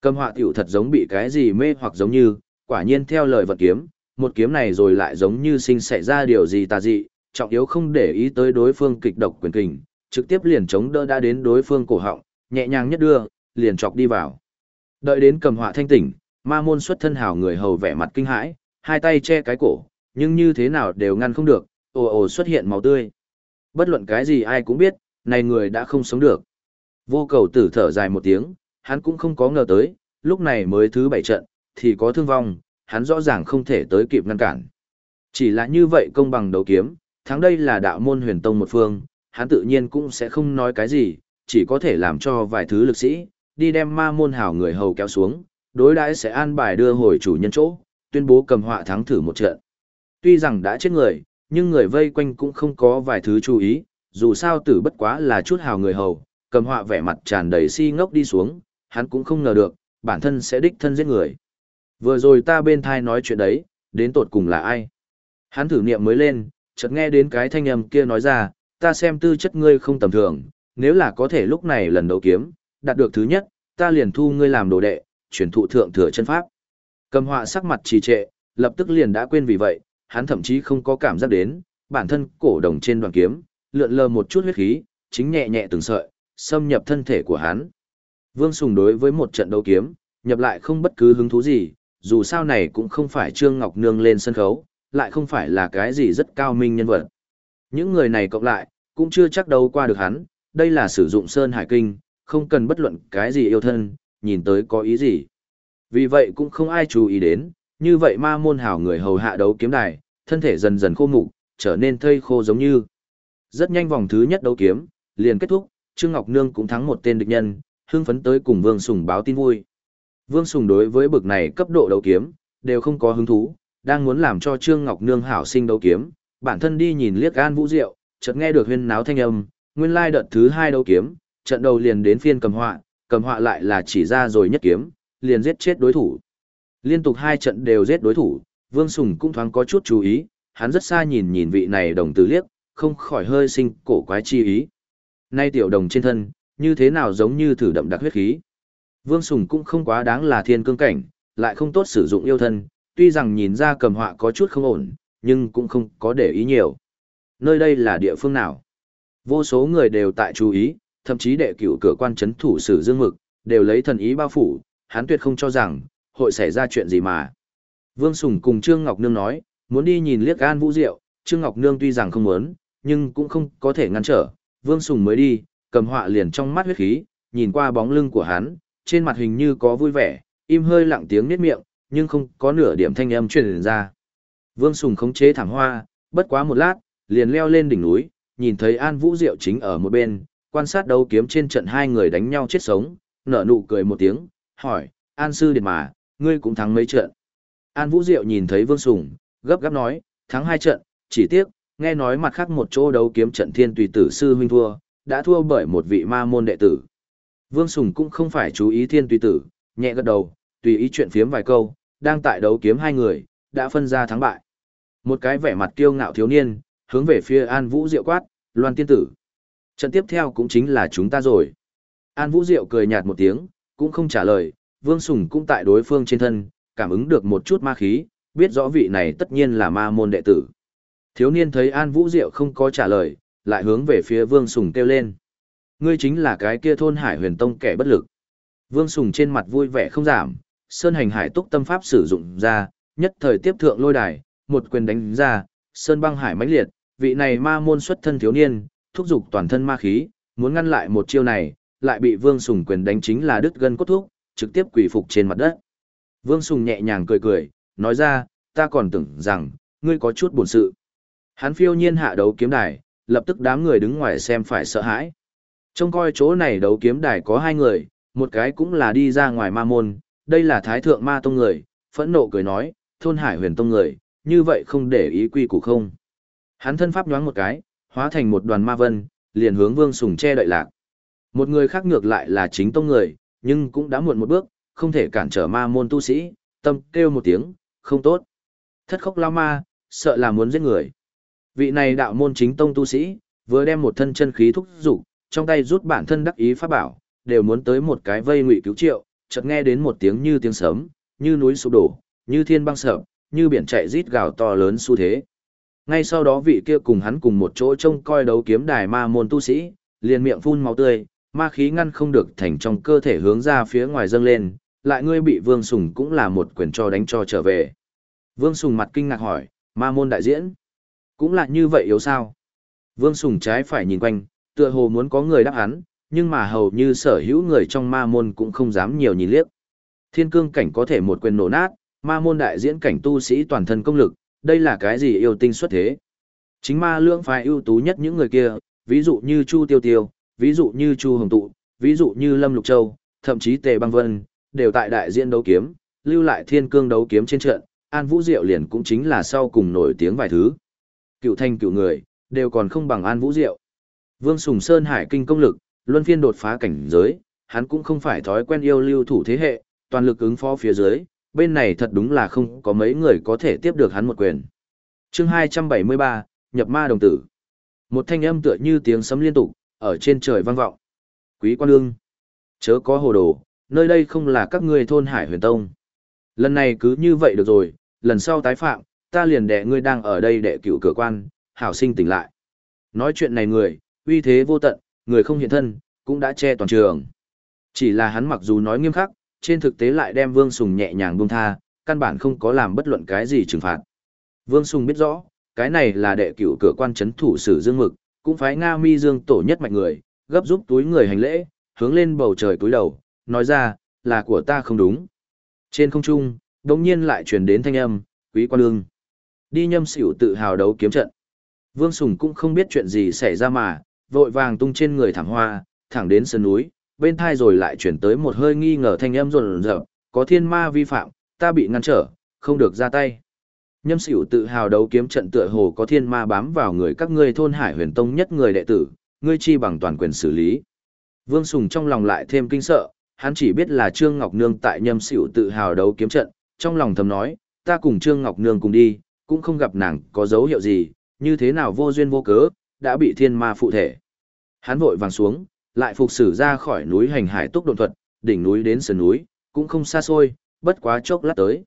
[SPEAKER 1] Cầm họa tiểu thật giống bị cái gì mê hoặc giống như, quả nhiên theo lời vật kiếm, một kiếm này rồi lại giống như sinh xảy ra điều gì tà dị, trọng yếu không để ý tới đối phương kịch độc quyền kình, trực tiếp liền chống đỡ đã đến đối phương cổ họng, nhẹ nhàng nhất đưa, liền chọc đi vào. Đợi đến cầm họa thanh tỉnh, ma môn xuất thân hào người hầu vẻ mặt kinh hãi, hai tay che cái cổ, nhưng như thế nào đều ngăn không được, ồ ồ xuất hiện màu tươi. Bất luận cái gì ai cũng biết, này người đã không sống được. Vô cầu tử thở dài một tiếng, hắn cũng không có ngờ tới, lúc này mới thứ bảy trận, thì có thương vong, hắn rõ ràng không thể tới kịp ngăn cản. Chỉ là như vậy công bằng đấu kiếm, thắng đây là đạo môn huyền tông một phương, hắn tự nhiên cũng sẽ không nói cái gì, chỉ có thể làm cho vài thứ lực sĩ, đi đem ma môn hảo người hầu kéo xuống, đối đãi sẽ an bài đưa hồi chủ nhân chỗ, tuyên bố cầm họa thắng thử một trận. Tuy rằng đã chết người, nhưng người vây quanh cũng không có vài thứ chú ý, dù sao tử bất quá là chút hào người hầu, cầm họa vẻ mặt tràn đầy si ngốc đi xuống, hắn cũng không ngờ được, bản thân sẽ đích thân giết người. Vừa rồi ta bên thai nói chuyện đấy, đến tột cùng là ai? Hắn thử niệm mới lên, chợt nghe đến cái thanh âm kia nói ra, ta xem tư chất ngươi không tầm thường, nếu là có thể lúc này lần đầu kiếm, đạt được thứ nhất, ta liền thu ngươi làm đồ đệ, chuyển thụ thượng thừa chân pháp. Cầm họa sắc mặt trì trệ, lập tức liền đã quên vì vậy, hắn thậm chí không có cảm giác đến, bản thân cổ đồng trên đoàn kiếm, lượn lờ một chút huyết khí, chính nhẹ nhẹ từng sợi, xâm nhập thân thể của hắn. Vương Sùng đối với một trận đấu kiếm, nhập lại không bất cứ hứng thú gì, dù sao này cũng không phải Trương Ngọc Nương lên sân khấu, lại không phải là cái gì rất cao minh nhân vật. Những người này cộng lại, cũng chưa chắc đấu qua được hắn, đây là sử dụng Sơn Hải Kinh, không cần bất luận cái gì yêu thân, nhìn tới có ý gì. Vì vậy cũng không ai chú ý đến, như vậy ma môn hảo người hầu hạ đấu kiếm đài, thân thể dần dần khô mục, trở nên thây khô giống như. Rất nhanh vòng thứ nhất đấu kiếm, liền kết thúc, Trương Ngọc Nương cũng thắng một tên địch nhân, hưng phấn tới cùng Vương Sùng báo tin vui. Vương Sùng đối với bực này cấp độ đấu kiếm, đều không có hứng thú, đang muốn làm cho Trương Ngọc Nương hảo sinh đấu kiếm, bản thân đi nhìn liếc gan vũ diệu, chợt nghe được huyên náo thanh âm, nguyên lai đợt thứ hai đấu kiếm, trận đầu liền đến phiên cầm họa, cầm họa lại là chỉ ra rồi nhất kiếm, liền giết chết đối thủ. Liên tục hai trận đều giết đối thủ, Vương Sùng cũng thoáng có chút chú ý, hắn rất xa nhìn nhìn vị này đồng tử liếc, không khỏi hơi sinh cổ quái chi ý. Nay tiểu đồng trên thân, như thế nào giống như thử đậm đặc huyết khí. Vương Sùng cũng không quá đáng là thiên cương cảnh, lại không tốt sử dụng yêu thân, tuy rằng nhìn ra cầm họa có chút không ổn, nhưng cũng không có để ý nhiều. Nơi đây là địa phương nào? Vô số người đều tại chú ý, thậm chí đệ cửu cửa quan chấn thủ sử dương mực, đều lấy thần ý bao phủ, hắn tuyệt không cho rằng, hội xảy ra chuyện gì mà. Vương Sùng cùng Trương Ngọc Nương nói, muốn đi nhìn liếc An Vũ Diệu, Trương Ngọc Nương tuy rằng không muốn, nhưng cũng không có thể ngăn trở, Vương Sùng mới đi, cầm họa liền trong mắt huyết khí, nhìn qua bóng lưng của hắn, trên mặt hình như có vui vẻ, im hơi lặng tiếng niết miệng, nhưng không có nửa điểm thanh âm truyền ra. Vương Sùng khống chế thảm hoa, bất quá một lát, liền leo lên đỉnh núi, nhìn thấy An Vũ Diệu chính ở một bên, quan sát đấu kiếm trên trận hai người đánh nhau chết sống, nở nụ cười một tiếng, hỏi, An Sư Điệt mà, ngươi cũng thắng mấy trận. An Vũ Diệu nhìn thấy Vương Sùng, gấp gáp nói, thắng hai trận, chỉ tiếc, nghe nói mặt khác một chỗ đấu kiếm trận thiên tùy tử sư huynh thua, đã thua bởi một vị ma môn đệ tử. Vương Sùng cũng không phải chú ý thiên tùy tử, nhẹ gật đầu, tùy ý chuyện phiếm vài câu, đang tại đấu kiếm hai người, đã phân ra thắng bại. Một cái vẻ mặt kiêu ngạo thiếu niên, hướng về phía An Vũ Diệu quát, Loan tiên tử. Trận tiếp theo cũng chính là chúng ta rồi. An Vũ Diệu cười nhạt một tiếng, cũng không trả lời, Vương Sùng cũng tại đối phương trên thân, cảm ứng được một chút ma khí, biết rõ vị này tất nhiên là ma môn đệ tử. Thiếu niên thấy An Vũ Diệu không có trả lời, lại hướng về phía Vương Sùng kêu lên. Ngươi chính là cái kia thôn hải huyền tông kẻ bất lực. Vương Sùng trên mặt vui vẻ không giảm, Sơn hành hải túc tâm pháp sử dụng ra, nhất thời tiếp thượng lôi đài, một quyền đánh ra, Sơn băng hải mãnh liệt, vị này ma môn xuất thân thiếu niên, thúc giục toàn thân ma khí, muốn ngăn lại một chiêu này, lại bị Vương Sùng quyền đánh chính là đứt gân cốt thúc, trực tiếp quỳ phục trên mặt đất. Vương Sùng nhẹ nhàng cười cười, nói ra, ta còn tưởng rằng, ngươi có chút buồn sự. Hắn phiêu nhiên hạ đấu kiếm đài, lập tức đám người đứng ngoài xem phải sợ hãi. Trông coi chỗ này đấu kiếm đài có hai người, một cái cũng là đi ra ngoài ma môn, đây là thái thượng ma tông người, phẫn nộ cười nói, thôn hải huyền tông người, như vậy không để ý quy củ không. Hắn thân pháp nhoáng một cái, hóa thành một đoàn ma vân, liền hướng vương sùng che đợi lạc. Một người khác ngược lại là chính tông người, nhưng cũng đã muộn một bước, không thể cản trở ma môn tu sĩ, tâm kêu một tiếng, không tốt. Thất khốc lao ma, sợ là muốn giết người. Vị này đạo môn chính tông tu sĩ, vừa đem một thân chân khí thúc dục trong tay rút bản thân đắc ý pháp bảo, đều muốn tới một cái vây ngụy cứu triệu, chợt nghe đến một tiếng như tiếng sấm, như núi sụp đổ, như thiên băng sợ, như biển chạy rít gào to lớn xu thế. Ngay sau đó vị kia cùng hắn cùng một chỗ trông coi đấu kiếm đài ma môn tu sĩ, liền miệng phun máu tươi, ma khí ngăn không được thành trong cơ thể hướng ra phía ngoài dâng lên, lại ngươi bị Vương Sùng cũng là một quyền cho đánh cho trở về. Vương Sùng mặt kinh ngạc hỏi, ma môn đại diễn, cũng là như vậy yếu sao? Vương Sùng trái phải nhìn quanh, tựa hồ muốn có người đáp hắn, nhưng mà hầu như sở hữu người trong ma môn cũng không dám nhiều nhìn liếc. Thiên cương cảnh có thể một quyền nổ nát, ma môn đại diễn cảnh tu sĩ toàn thân công lực, đây là cái gì yêu tinh xuất thế. Chính ma lưỡng phái ưu tú nhất những người kia, ví dụ như Chu Tiêu Tiêu, ví dụ như Chu Hồng Tụ, ví dụ như Lâm Lục Châu, thậm chí Tề Băng Vân, đều tại đại diễn đấu kiếm, lưu lại thiên cương đấu kiếm trên trận, An Vũ Diệu liền cũng chính là sau cùng nổi tiếng vài thứ. Cựu thanh cựu người, đều còn không bằng An Vũ Diệu. Vương Sùng Sơn Hải kinh công lực, luân phiên đột phá cảnh giới, hắn cũng không phải thói quen yêu lưu thủ thế hệ, toàn lực ứng phó phía dưới, bên này thật đúng là không có mấy người có thể tiếp được hắn một quyền. chương 273, nhập ma đồng tử. Một thanh âm tựa như tiếng sấm liên tục, ở trên trời vang vọng. Quý quan lương, chớ có hồ đồ, nơi đây không là các ngươi thôn hải huyền tông. Lần này cứ như vậy được rồi, lần sau tái phạm, ta liền đệ ngươi đang ở đây đệ cựu cửa quan, hảo sinh tỉnh lại. Nói chuyện này người, uy thế vô tận, người không hiện thân, cũng đã che toàn trường. Chỉ là hắn mặc dù nói nghiêm khắc, trên thực tế lại đem Vương Sùng nhẹ nhàng buông tha, căn bản không có làm bất luận cái gì trừng phạt. Vương Sùng biết rõ, cái này là đệ cửu cửa quan chấn thủ sử dương mực, cũng phải Nga mi dương tổ nhất mạnh người, gấp giúp túi người hành lễ, hướng lên bầu trời túi đầu, nói ra, là của ta không đúng. Trên không trung, đồng nhiên lại truyền đến thanh âm, quý quan lương. Đi nhâm xỉu tự hào đấu kiếm trận. Vương Sùng cũng không biết chuyện gì xảy ra mà, vội vàng tung trên người thẳng hoa, thẳng đến sân núi, bên thai rồi lại chuyển tới một hơi nghi ngờ thanh âm rộn rợn, có thiên ma vi phạm, ta bị ngăn trở, không được ra tay. Nhâm xỉu tự hào đấu kiếm trận tựa hồ có thiên ma bám vào người các ngươi thôn hải huyền tông nhất người đệ tử, ngươi chi bằng toàn quyền xử lý. Vương Sùng trong lòng lại thêm kinh sợ, hắn chỉ biết là Trương Ngọc Nương tại nhâm xỉu tự hào đấu kiếm trận, trong lòng thầm nói, ta cùng Trương Ngọc Nương cùng đi, cũng không gặp nàng có dấu hiệu gì, như thế nào vô duyên vô cớ, đã bị thiên ma phụ thể. Hắn vội vàng xuống, lại phục sử ra khỏi núi hành hải túc độn thuật, đỉnh núi đến sườn núi, cũng không xa xôi, bất quá chốc lát tới.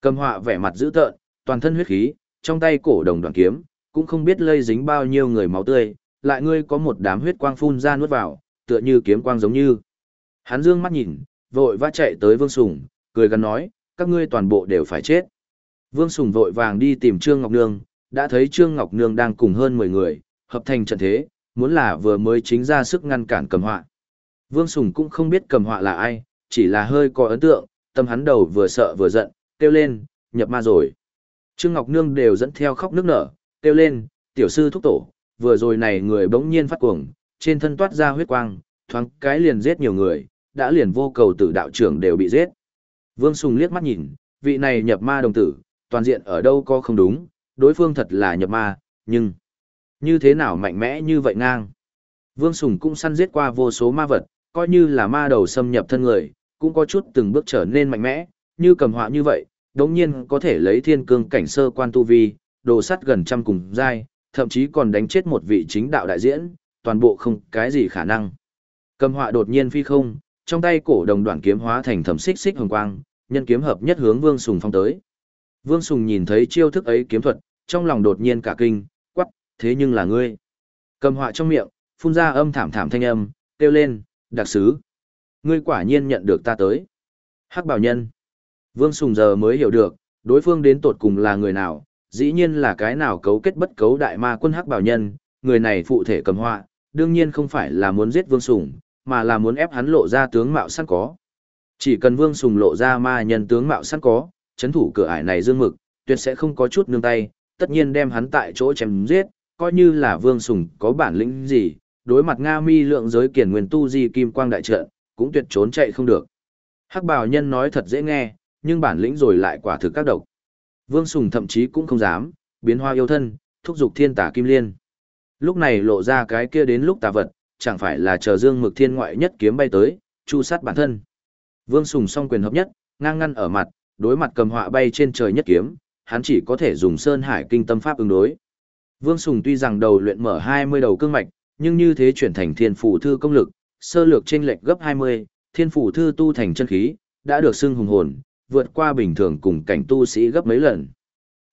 [SPEAKER 1] Cầm họa vẻ mặt dữ tợn, toàn thân huyết khí, trong tay cổ đồng đoạn kiếm, cũng không biết lây dính bao nhiêu người máu tươi, lại ngươi có một đám huyết quang phun ra nuốt vào, tựa như kiếm quang giống như. Hắn dương mắt nhìn, vội vã chạy tới Vương Sùng, cười gần nói, các ngươi toàn bộ đều phải chết. Vương Sùng vội vàng đi tìm Trương Ngọc Nương, đã thấy Trương Ngọc Nương đang cùng hơn 10 người, hợp thành trận thế, muốn là vừa mới chính ra sức ngăn cản cầm họa. Vương Sùng cũng không biết cầm họa là ai, chỉ là hơi có ấn tượng, tâm hắn đầu vừa sợ vừa giận, kêu lên, nhập ma rồi. Trương Ngọc Nương đều dẫn theo khóc nước nở, kêu lên, tiểu sư thúc tổ, vừa rồi này người bỗng nhiên phát cuồng, trên thân toát ra huyết quang, thoáng cái liền giết nhiều người, đã liền vô cầu tử đạo trưởng đều bị giết. Vương Sùng liếc mắt nhìn, vị này nhập ma đồng tử, toàn diện ở đâu có không đúng, đối phương thật là nhập ma, nhưng như thế nào mạnh mẽ như vậy ngang. Vương Sùng cũng săn giết qua vô số ma vật, coi như là ma đầu xâm nhập thân người, cũng có chút từng bước trở nên mạnh mẽ, như cầm họa như vậy, đống nhiên có thể lấy thiên cương cảnh sơ quan tu vi, đồ sắt gần trăm cùng dai, thậm chí còn đánh chết một vị chính đạo đại diễn, toàn bộ không cái gì khả năng. Cầm họa đột nhiên phi không, trong tay cổ đồng đoạn kiếm hóa thành thẩm xích xích hồng quang, nhân kiếm hợp nhất hướng Vương Sùng phong tới. Vương Sùng nhìn thấy chiêu thức ấy kiếm thuật, trong lòng đột nhiên cả kinh, quắc, thế nhưng là ngươi. Cầm họa trong miệng, phun ra âm thảm thảm thanh âm, kêu lên, đặc sứ. Ngươi quả nhiên nhận được ta tới. Hắc bảo nhân. Vương Sùng giờ mới hiểu được, đối phương đến tột cùng là người nào, dĩ nhiên là cái nào cấu kết bất cấu đại ma quân Hắc bảo nhân, người này phụ thể cầm họa, đương nhiên không phải là muốn giết Vương Sùng, mà là muốn ép hắn lộ ra tướng mạo sẵn có. Chỉ cần Vương Sùng lộ ra ma nhân tướng mạo sẵn có, chấn thủ cửa ải này dương mực, tuyệt sẽ không có chút nương tay, tất nhiên đem hắn tại chỗ chém giết, coi như là Vương Sùng có bản lĩnh gì, đối mặt Nga Mi lượng giới kiển nguyên tu di kim quang đại trận, cũng tuyệt trốn chạy không được. Hắc bào nhân nói thật dễ nghe, nhưng bản lĩnh rồi lại quả thực các độc. Vương Sùng thậm chí cũng không dám, biến hoa yêu thân, thúc dục thiên tả kim liên. Lúc này lộ ra cái kia đến lúc tà vật, chẳng phải là chờ dương mực thiên ngoại nhất kiếm bay tới, chu sát bản thân. Vương Sùng song quyền hợp nhất, ngang ngăn ở mặt, đối mặt cầm họa bay trên trời nhất kiếm, hắn chỉ có thể dùng sơn hải kinh tâm pháp ứng đối. Vương Sùng tuy rằng đầu luyện mở 20 đầu cương mạch, nhưng như thế chuyển thành thiên phủ thư công lực, sơ lược trên lệch gấp 20, thiên phủ thư tu thành chân khí, đã được xưng hùng hồn, vượt qua bình thường cùng cảnh tu sĩ gấp mấy lần.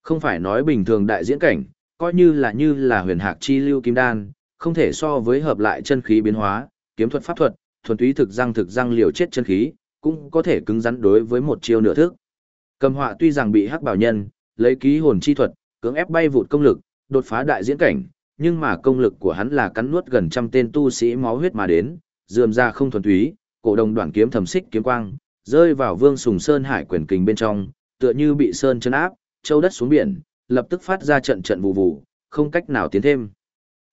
[SPEAKER 1] Không phải nói bình thường đại diễn cảnh, coi như là như là huyền hạc chi lưu kim đan, không thể so với hợp lại chân khí biến hóa, kiếm thuật pháp thuật, thuần túy thực răng thực răng liều chết chân khí, cũng có thể cứng rắn đối với một chiêu nửa thức. Cầm họa tuy rằng bị hắc bảo nhân, lấy ký hồn chi thuật, cưỡng ép bay vụt công lực, đột phá đại diễn cảnh, nhưng mà công lực của hắn là cắn nuốt gần trăm tên tu sĩ máu huyết mà đến, dườm ra không thuần túy, cổ đồng đoạn kiếm thầm xích kiếm quang, rơi vào Vương Sùng Sơn hải quyền kình bên trong, tựa như bị sơn chân áp, châu đất xuống biển, lập tức phát ra trận trận vụ vụ, không cách nào tiến thêm.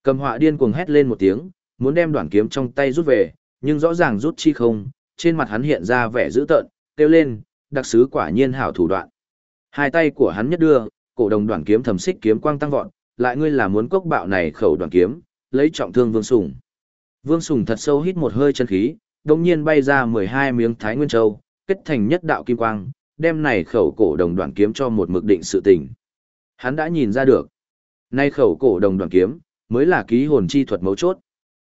[SPEAKER 1] Cầm họa điên cuồng hét lên một tiếng, muốn đem đoạn kiếm trong tay rút về, nhưng rõ ràng rút chi không, trên mặt hắn hiện ra vẻ dữ tợn, kêu lên, đặc sứ quả nhiên hảo thủ đoạn. Hai tay của hắn nhất đưa, cổ đồng đoạn kiếm thầm xích kiếm quang tăng vọt, lại ngươi là muốn cốc bạo này khẩu đoạn kiếm, lấy trọng thương Vương Sùng. Vương Sùng thật sâu hít một hơi chân khí, đồng nhiên bay ra 12 miếng Thái Nguyên Châu, kết thành nhất đạo kim quang, đem này khẩu cổ đồng đoạn kiếm cho một mực định sự tình. Hắn đã nhìn ra được. Nay khẩu cổ đồng đoạn kiếm, mới là ký hồn chi thuật mấu chốt.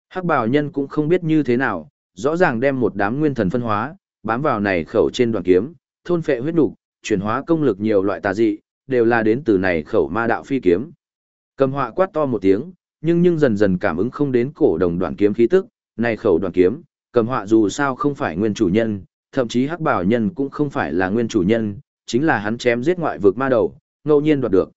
[SPEAKER 1] Hắc bào nhân cũng không biết như thế nào, rõ ràng đem một đám nguyên thần phân hóa, bám vào này khẩu trên đoạn kiếm, thôn phệ huyết nục, chuyển hóa công lực nhiều loại tà dị, đều là đến từ này khẩu ma đạo phi kiếm. Cầm họa quát to một tiếng, nhưng nhưng dần dần cảm ứng không đến cổ đồng đoạn kiếm khí tức, này khẩu đoạn kiếm, cầm họa dù sao không phải nguyên chủ nhân, thậm chí hắc bảo nhân cũng không phải là nguyên chủ nhân, chính là hắn chém giết ngoại vực ma đầu, ngẫu nhiên đoạt được.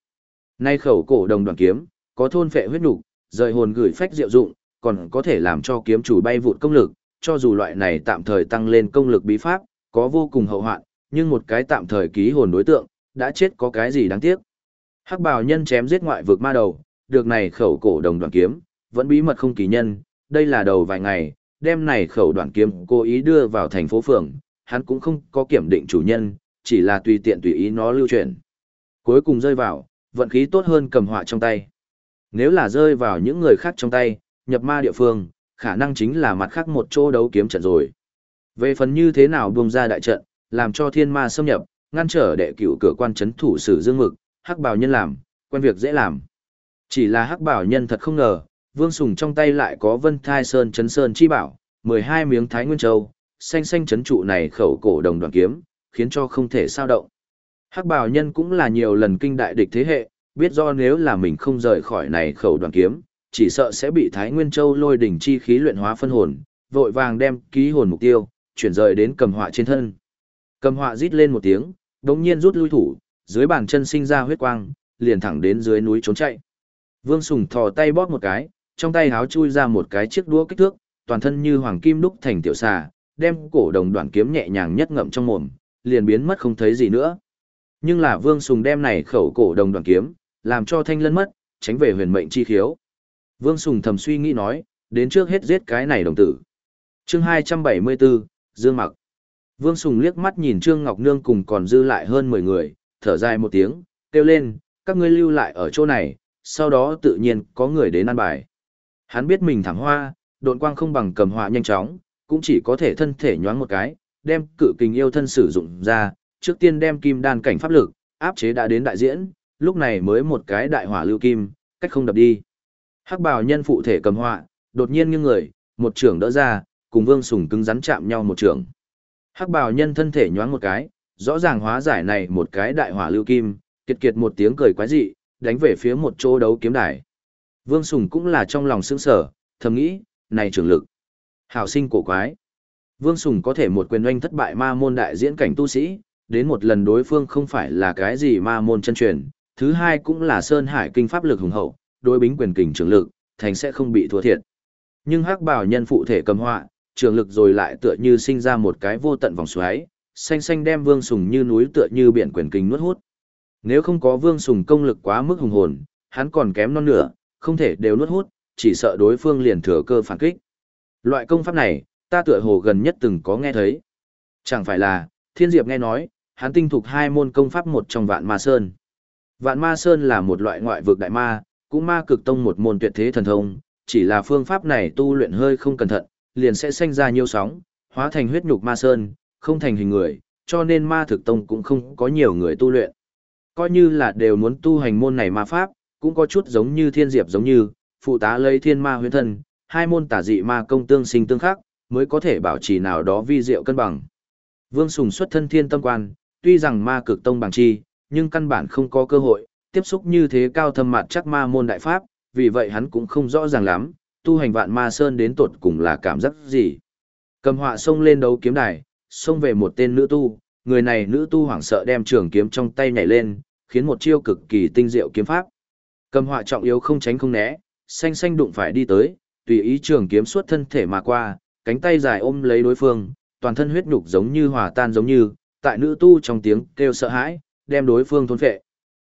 [SPEAKER 1] Nay khẩu cổ đồng đoạn kiếm, có thôn phệ huyết nục, rời hồn gửi phách diệu dụng, còn có thể làm cho kiếm chủ bay vụt công lực, cho dù loại này tạm thời tăng lên công lực bí pháp, có vô cùng hậu hoạn, nhưng một cái tạm thời ký hồn đối tượng, đã chết có cái gì đáng tiếc. Hắc bào nhân chém giết ngoại vực ma đầu, được này khẩu cổ đồng đoạn kiếm, vẫn bí mật không kỳ nhân, đây là đầu vài ngày, đem này khẩu đoạn kiếm cố ý đưa vào thành phố phường, hắn cũng không có kiểm định chủ nhân, chỉ là tùy tiện tùy ý nó lưu truyền Cuối cùng rơi vào, vận khí tốt hơn cầm họa trong tay. Nếu là rơi vào những người khác trong tay, nhập ma địa phương, khả năng chính là mặt khác một chỗ đấu kiếm trận rồi. Về phần như thế nào buông ra đại trận, làm cho thiên ma xâm nhập, ngăn trở đệ cửu cửa quan chấn thủ sử dương mực, hắc bào nhân làm, quen việc dễ làm. Chỉ là hắc bào nhân thật không ngờ, vương sùng trong tay lại có vân thai sơn chấn sơn chi bảo, 12 miếng thái nguyên châu, xanh xanh chấn trụ này khẩu cổ đồng đoàn kiếm, khiến cho không thể sao động. Hắc bào nhân cũng là nhiều lần kinh đại địch thế hệ, biết do nếu là mình không rời khỏi này khẩu đoàn kiếm, chỉ sợ sẽ bị Thái Nguyên Châu lôi đỉnh chi khí luyện hóa phân hồn, vội vàng đem ký hồn mục tiêu, chuyển rời đến cầm họa trên thân. Cầm họa rít lên một tiếng, đống nhiên rút lui thủ, dưới bàn chân sinh ra huyết quang, liền thẳng đến dưới núi trốn chạy. Vương Sùng thò tay bóp một cái, trong tay háo chui ra một cái chiếc đũa kích thước, toàn thân như hoàng kim đúc thành tiểu xà, đem cổ đồng đoạn kiếm nhẹ nhàng nhất ngậm trong mồm, liền biến mất không thấy gì nữa. Nhưng là Vương Sùng đem này khẩu cổ đồng đoạn kiếm, làm cho thanh lân mất, tránh về huyền mệnh chi khiếu. Vương Sùng thầm suy nghĩ nói, đến trước hết giết cái này đồng tử. chương 274, Dương Mặc. Vương Sùng liếc mắt nhìn Trương Ngọc Nương cùng còn dư lại hơn 10 người, thở dài một tiếng, kêu lên, các ngươi lưu lại ở chỗ này, sau đó tự nhiên có người đến ăn bài. Hắn biết mình thẳng hoa, độn quang không bằng cầm họa nhanh chóng, cũng chỉ có thể thân thể nhoáng một cái, đem cự kình yêu thân sử dụng ra, trước tiên đem kim đan cảnh pháp lực, áp chế đã đến đại diễn, lúc này mới một cái đại hỏa lưu kim, cách không đập đi. Hắc bào nhân phụ thể cầm họa, đột nhiên nghiêng người, một trưởng đỡ ra, cùng Vương Sùng cứng rắn chạm nhau một trưởng. Hắc bào nhân thân thể nhoáng một cái, rõ ràng hóa giải này một cái đại hỏa lưu kim, kiệt kiệt một tiếng cười quái dị, đánh về phía một chỗ đấu kiếm đài. Vương Sùng cũng là trong lòng sững sở, thầm nghĩ, này trường lực. Hảo sinh cổ quái. Vương Sùng có thể một quyền oanh thất bại ma môn đại diễn cảnh tu sĩ, đến một lần đối phương không phải là cái gì ma môn chân truyền, thứ hai cũng là Sơn Hải kinh pháp lực hùng hậu, đối bính quyền kình trường lực, thành sẽ không bị thua thiệt. Nhưng hắc bảo nhân phụ thể cầm họa, trường lực rồi lại tựa như sinh ra một cái vô tận vòng xoáy, xanh xanh đem Vương Sùng như núi tựa như biển quyền kinh nuốt hút. Nếu không có Vương Sùng công lực quá mức hùng hồn, hắn còn kém non nửa, không thể đều nuốt hút, chỉ sợ đối phương liền thừa cơ phản kích. Loại công pháp này, ta tựa hồ gần nhất từng có nghe thấy. Chẳng phải là, Thiên Diệp nghe nói, hắn tinh thuộc hai môn công pháp một trong Vạn Ma Sơn. Vạn Ma Sơn là một loại ngoại vực đại ma, cũng ma cực tông một môn tuyệt thế thần thông, chỉ là phương pháp này tu luyện hơi không cẩn thận, liền sẽ sinh ra nhiều sóng, hóa thành huyết nhục ma sơn, không thành hình người, cho nên ma thực tông cũng không có nhiều người tu luyện. Coi như là đều muốn tu hành môn này ma pháp, cũng có chút giống như thiên diệp giống như, phụ tá lấy thiên ma huyễn thân, hai môn tả dị ma công tương sinh tương khắc, mới có thể bảo trì nào đó vi diệu cân bằng. Vương Sùng xuất thân thiên tâm quan, tuy rằng ma cực tông bằng chi, nhưng căn bản không có cơ hội, tiếp xúc như thế cao thâm mặt chắc ma môn đại pháp, vì vậy hắn cũng không rõ ràng lắm, tu hành vạn ma sơn đến tột cùng là cảm giác gì. Cầm họa xông lên đấu kiếm đài, xông về một tên nữ tu, người này nữ tu hoảng sợ đem trường kiếm trong tay nhảy lên, khiến một chiêu cực kỳ tinh diệu kiếm pháp. Cầm họa trọng yếu không tránh không né, xanh xanh đụng phải đi tới, tùy ý trường kiếm suốt thân thể mà qua, cánh tay dài ôm lấy đối phương, toàn thân huyết nhục giống như hòa tan giống như, tại nữ tu trong tiếng kêu sợ hãi, đem đối phương thôn phệ.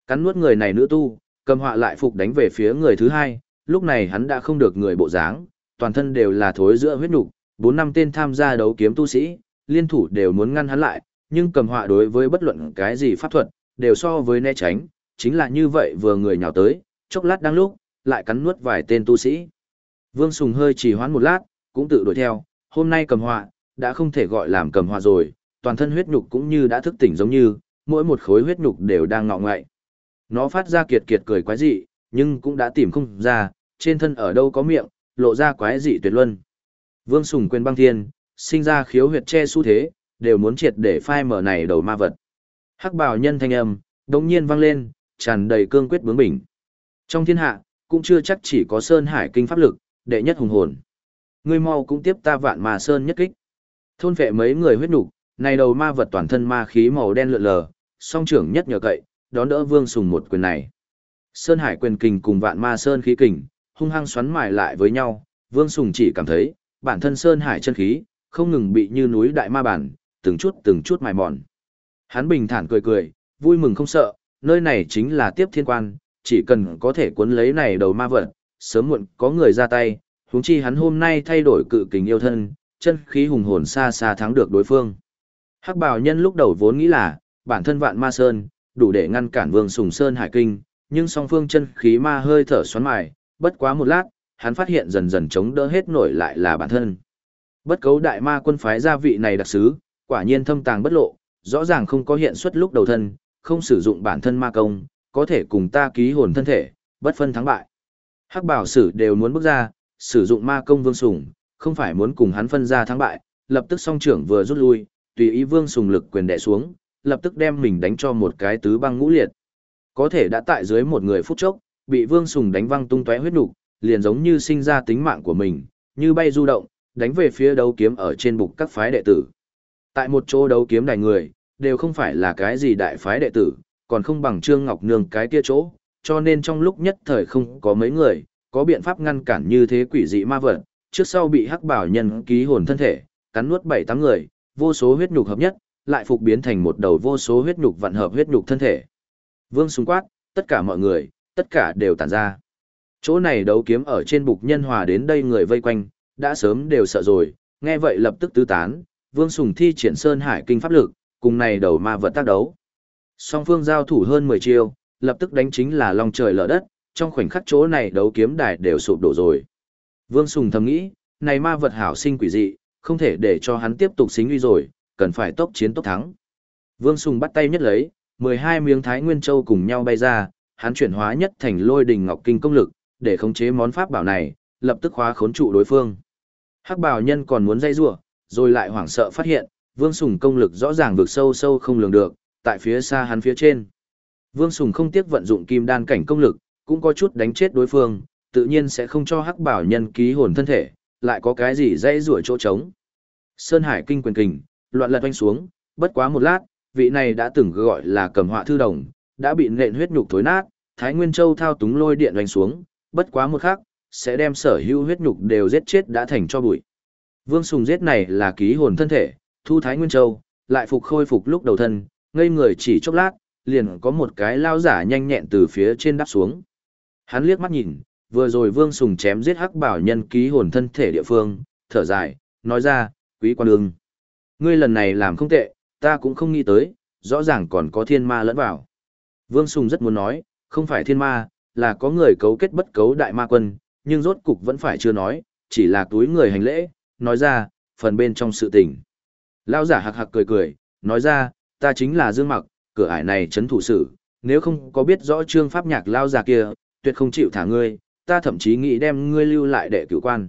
[SPEAKER 1] Cắn nuốt người này nữ tu, cầm họa lại phục đánh về phía người thứ hai, lúc này hắn đã không được người bộ dáng, toàn thân đều là thối giữa huyết nhục, bốn năm tên tham gia đấu kiếm tu sĩ, liên thủ đều muốn ngăn hắn lại, nhưng cầm họa đối với bất luận cái gì pháp thuật, đều so với né tránh, chính là như vậy vừa người nhào tới, chốc lát đang lúc, lại cắn nuốt vài tên tu sĩ. Vương Sùng hơi trì hoãn một lát, cũng tự đuổi theo, hôm nay cầm họa, đã không thể gọi làm cầm họa rồi, toàn thân huyết nhục cũng như đã thức tỉnh giống như, mỗi một khối huyết nhục đều đang ngọ ngậy. Nó phát ra kiệt kiệt cười quái dị, nhưng cũng đã tìm không ra, trên thân ở đâu có miệng, lộ ra quái dị tuyệt luân. Vương Sùng quên băng thiên, sinh ra khiếu huyệt che xu thế, đều muốn triệt để phai mở này đầu ma vật. Hắc bào nhân thanh âm, đống nhiên vang lên, tràn đầy cương quyết bướng bỉnh. Trong thiên hạ, cũng chưa chắc chỉ có Sơn Hải kinh pháp lực, đệ nhất hùng hồn. Ngươi mau cũng tiếp ta vạn mà Sơn nhất kích. Thôn vệ mấy người huyết nục, này đầu ma vật toàn thân ma khí màu đen lượn lờ, song trưởng nhất nhờ cậy, đón đỡ Vương Sùng một quyền này. Sơn Hải quyền kình cùng vạn ma Sơn khí kình, hung hăng xoắn mài lại với nhau, Vương Sùng chỉ cảm thấy, bản thân Sơn Hải chân khí, không ngừng bị như núi đại ma bản, từng chút từng chút mài mòn. Hắn bình thản cười cười, vui mừng không sợ, nơi này chính là tiếp thiên quan, chỉ cần có thể cuốn lấy này đầu ma vật, sớm muộn có người ra tay, huống chi hắn hôm nay thay đổi cự kình yêu thân, chân khí hùng hồn xa xa thắng được đối phương. Hắc bào nhân lúc đầu vốn nghĩ là, bản thân vạn ma sơn, đủ để ngăn cản vương sùng sơn hải kinh, nhưng song phương chân khí ma hơi thở xoắn mài, bất quá một lát, hắn phát hiện dần dần chống đỡ hết nổi lại là bản thân. Bất cấu đại ma quân phái gia vị này đặc sứ, quả nhiên thâm tàng bất lộ, rõ ràng không có hiện xuất lúc đầu thân, không sử dụng bản thân ma công, có thể cùng ta ký hồn thân thể, bất phân thắng bại. Hắc bảo sử đều muốn bước ra, sử dụng ma công vương sùng, không phải muốn cùng hắn phân ra thắng bại, lập tức song trưởng vừa rút lui, tùy ý vương sùng lực quyền đè xuống, lập tức đem mình đánh cho một cái tứ băng ngũ liệt. Có thể đã tại dưới một người phút chốc, bị Vương Sùng đánh văng tung tóe huyết nục, liền giống như sinh ra tính mạng của mình, như bay du động, đánh về phía đấu kiếm ở trên bục các phái đệ tử. Tại một chỗ đấu kiếm đài người, đều không phải là cái gì đại phái đệ tử, còn không bằng Trương Ngọc Nương cái kia chỗ, cho nên trong lúc nhất thời không có mấy người, có biện pháp ngăn cản như thế quỷ dị ma vật, trước sau bị hắc bảo nhân ký hồn thân thể, cắn nuốt bảy tám người, vô số huyết nhục hợp nhất, lại phục biến thành một đầu vô số huyết nhục vạn hợp huyết nhục thân thể. Vương Sùng quát, tất cả mọi người, tất cả đều tản ra. Chỗ này đấu kiếm ở trên bục nhân hòa đến đây người vây quanh, đã sớm đều sợ rồi, nghe vậy lập tức tứ tán, Vương Sùng thi triển Sơn Hải kinh pháp lực, cùng này đầu ma vật tác đấu. Song phương giao thủ hơn 10 chiêu, lập tức đánh chính là long trời lở đất, trong khoảnh khắc chỗ này đấu kiếm đài đều sụp đổ rồi. Vương Sùng thầm nghĩ, này ma vật hảo sinh quỷ dị, không thể để cho hắn tiếp tục xính uy rồi, cần phải tốc chiến tốc thắng. Vương Sùng bắt tay nhất lấy, 12 miếng Thái Nguyên Châu cùng nhau bay ra, hắn chuyển hóa nhất thành lôi đình ngọc kinh công lực, để khống chế món pháp bảo này, lập tức khóa khốn trụ đối phương. Hắc bảo nhân còn muốn dây rủa, rồi lại hoảng sợ phát hiện, Vương Sùng công lực rõ ràng vượt sâu sâu không lường được, tại phía xa hắn phía trên. Vương Sùng không tiếc vận dụng kim đan cảnh công lực, cũng có chút đánh chết đối phương, tự nhiên sẽ không cho hắc bảo nhân ký hồn thân thể, lại có cái gì dây rủa chỗ trống. Sơn Hải kinh quyền kình, loạn lật oanh xuống, bất quá một lát, vị này đã từng gọi là cầm họa thư đồng, đã bị nện huyết nhục thối nát, Thái Nguyên Châu thao túng lôi điện đánh xuống, bất quá một khắc, sẽ đem sở hữu huyết nhục đều giết chết đã thành cho bụi. Vương Sùng giết này là ký hồn thân thể, thu Thái Nguyên Châu, lại phục khôi phục lúc đầu thân, ngây người chỉ chốc lát, liền có một cái lao giả nhanh nhẹn từ phía trên đáp xuống. Hắn liếc mắt nhìn, vừa rồi Vương Sùng chém giết hắc bảo nhân ký hồn thân thể địa phương, thở dài, nói ra, quý quan ương. Ngươi lần này làm không tệ, ta cũng không nghĩ tới, rõ ràng còn có thiên ma lẫn vào. Vương Sùng rất muốn nói, không phải thiên ma, là có người cấu kết bất cấu đại ma quân, nhưng rốt cục vẫn phải chưa nói, chỉ là túi người hành lễ, nói ra, phần bên trong sự tình. Lao giả hạc hạc cười cười, nói ra, ta chính là Dương Mặc, cửa ải này chấn thủ sự, nếu không có biết rõ trương pháp nhạc lao giả kia, tuyệt không chịu thả ngươi, ta thậm chí nghĩ đem ngươi lưu lại để cửu quan.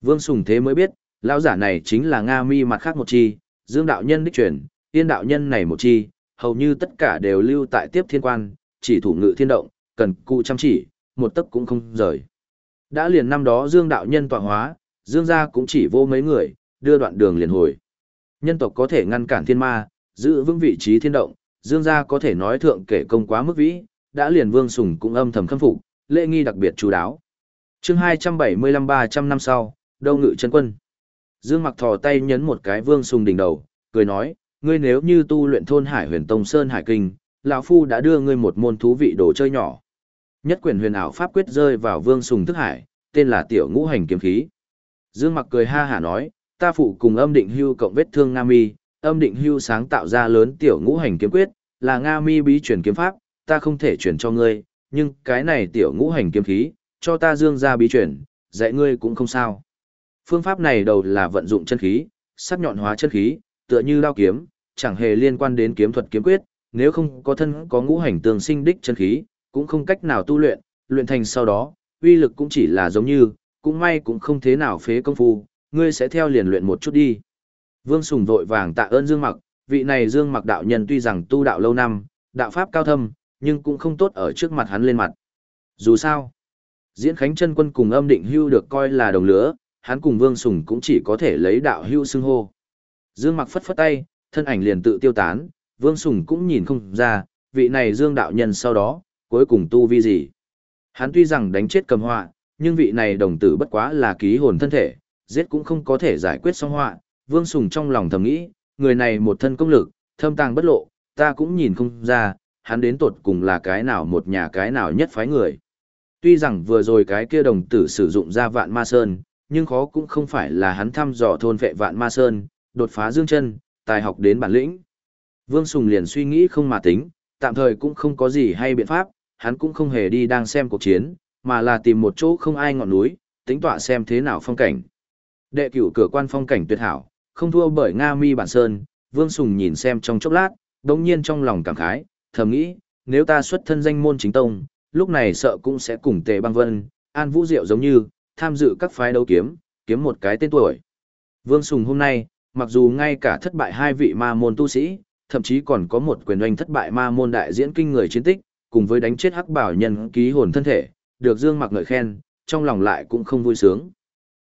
[SPEAKER 1] Vương Sùng thế mới biết, lao giả này chính là Nga mi mặt khác một chi, Dương đạo nhân đích truyền, yên đạo nhân này một chi, hầu như tất cả đều lưu tại tiếp thiên quan, chỉ thủ ngự thiên động, cần cụ chăm chỉ, một tấc cũng không rời. Đã liền năm đó Dương đạo nhân tọa hóa, Dương gia cũng chỉ vô mấy người, đưa đoạn đường liền hồi. Nhân tộc có thể ngăn cản thiên ma, giữ vững vị trí thiên động, Dương gia có thể nói thượng kể công quá mức vĩ, đã liền Vương Sùng cũng âm thầm khâm phục, lễ nghi đặc biệt chú đáo. Chương 275-300 năm sau, Đâu Ngự chân quân. Dương Mặc thò tay nhấn một cái Vương Sùng đỉnh đầu, cười nói, ngươi nếu như tu luyện thôn Hải Huyền Tông Sơn Hải Kinh, lão phu đã đưa ngươi một môn thú vị đồ chơi nhỏ. Nhất quyền huyền ảo pháp quyết rơi vào Vương Sùng thức hải, tên là Tiểu Ngũ Hành kiếm khí. Dương Mặc cười ha hả nói, ta phụ cùng âm định hưu cộng vết thương Nga Mi, âm định hưu sáng tạo ra lớn Tiểu Ngũ Hành kiếm quyết, là Nga Mi bí truyền kiếm pháp, ta không thể truyền cho ngươi, nhưng cái này Tiểu Ngũ Hành kiếm khí, cho ta Dương ra bí truyền, dạy ngươi cũng không sao. Phương pháp này đầu là vận dụng chân khí, sắc nhọn hóa chân khí, tựa như đao kiếm, chẳng hề liên quan đến kiếm thuật kiếm quyết, nếu không có thân có ngũ hành tương sinh đích chân khí, cũng không cách nào tu luyện, luyện thành sau đó, uy lực cũng chỉ là giống như, cũng may cũng không thế nào phế công phu, ngươi sẽ theo liền luyện một chút đi. Vương Sùng vội vàng tạ ơn Dương Mặc, vị này Dương Mặc đạo nhân tuy rằng tu đạo lâu năm, đạo pháp cao thâm, nhưng cũng không tốt ở trước mặt hắn lên mặt. Dù sao, Diễn Khánh chân quân cùng âm định hưu được coi là đồng lứa, hắn cùng Vương Sùng cũng chỉ có thể lấy đạo hưu xưng hô. Dương Mặc phất phất tay, thân ảnh liền tự tiêu tán, Vương Sùng cũng nhìn không ra, vị này Dương đạo nhân sau đó, cuối cùng tu vi gì. Hắn tuy rằng đánh chết cầm họa, nhưng vị này đồng tử bất quá là ký hồn thân thể, giết cũng không có thể giải quyết xong họa. Vương Sùng trong lòng thầm nghĩ, người này một thân công lực, thâm tàng bất lộ, ta cũng nhìn không ra, hắn đến tột cùng là cái nào một nhà cái nào nhất phái người. Tuy rằng vừa rồi cái kia đồng tử sử dụng ra vạn ma sơn, nhưng khó cũng không phải là hắn thăm dò thôn vệ vạn ma sơn, đột phá dương chân, tài học đến bản lĩnh. Vương Sùng liền suy nghĩ không mà tính, tạm thời cũng không có gì hay biện pháp, hắn cũng không hề đi đang xem cuộc chiến, mà là tìm một chỗ không ai ngọn núi, tính tọa xem thế nào phong cảnh. Đệ cửu cửa quan phong cảnh tuyệt hảo, không thua bởi Nga Mi bản sơn, Vương Sùng nhìn xem trong chốc lát, đồng nhiên trong lòng cảm khái, thầm nghĩ, nếu ta xuất thân danh môn chính tông, lúc này sợ cũng sẽ cùng tề băng vân, an vũ diệu giống như, tham dự các phái đấu kiếm, kiếm một cái tên tuổi. Vương Sùng hôm nay, mặc dù ngay cả thất bại hai vị ma môn tu sĩ, thậm chí còn có một quyền oanh thất bại ma môn đại diễn kinh người chiến tích, cùng với đánh chết hắc bảo nhân ký hồn thân thể, được Dương Mặc ngợi khen, trong lòng lại cũng không vui sướng.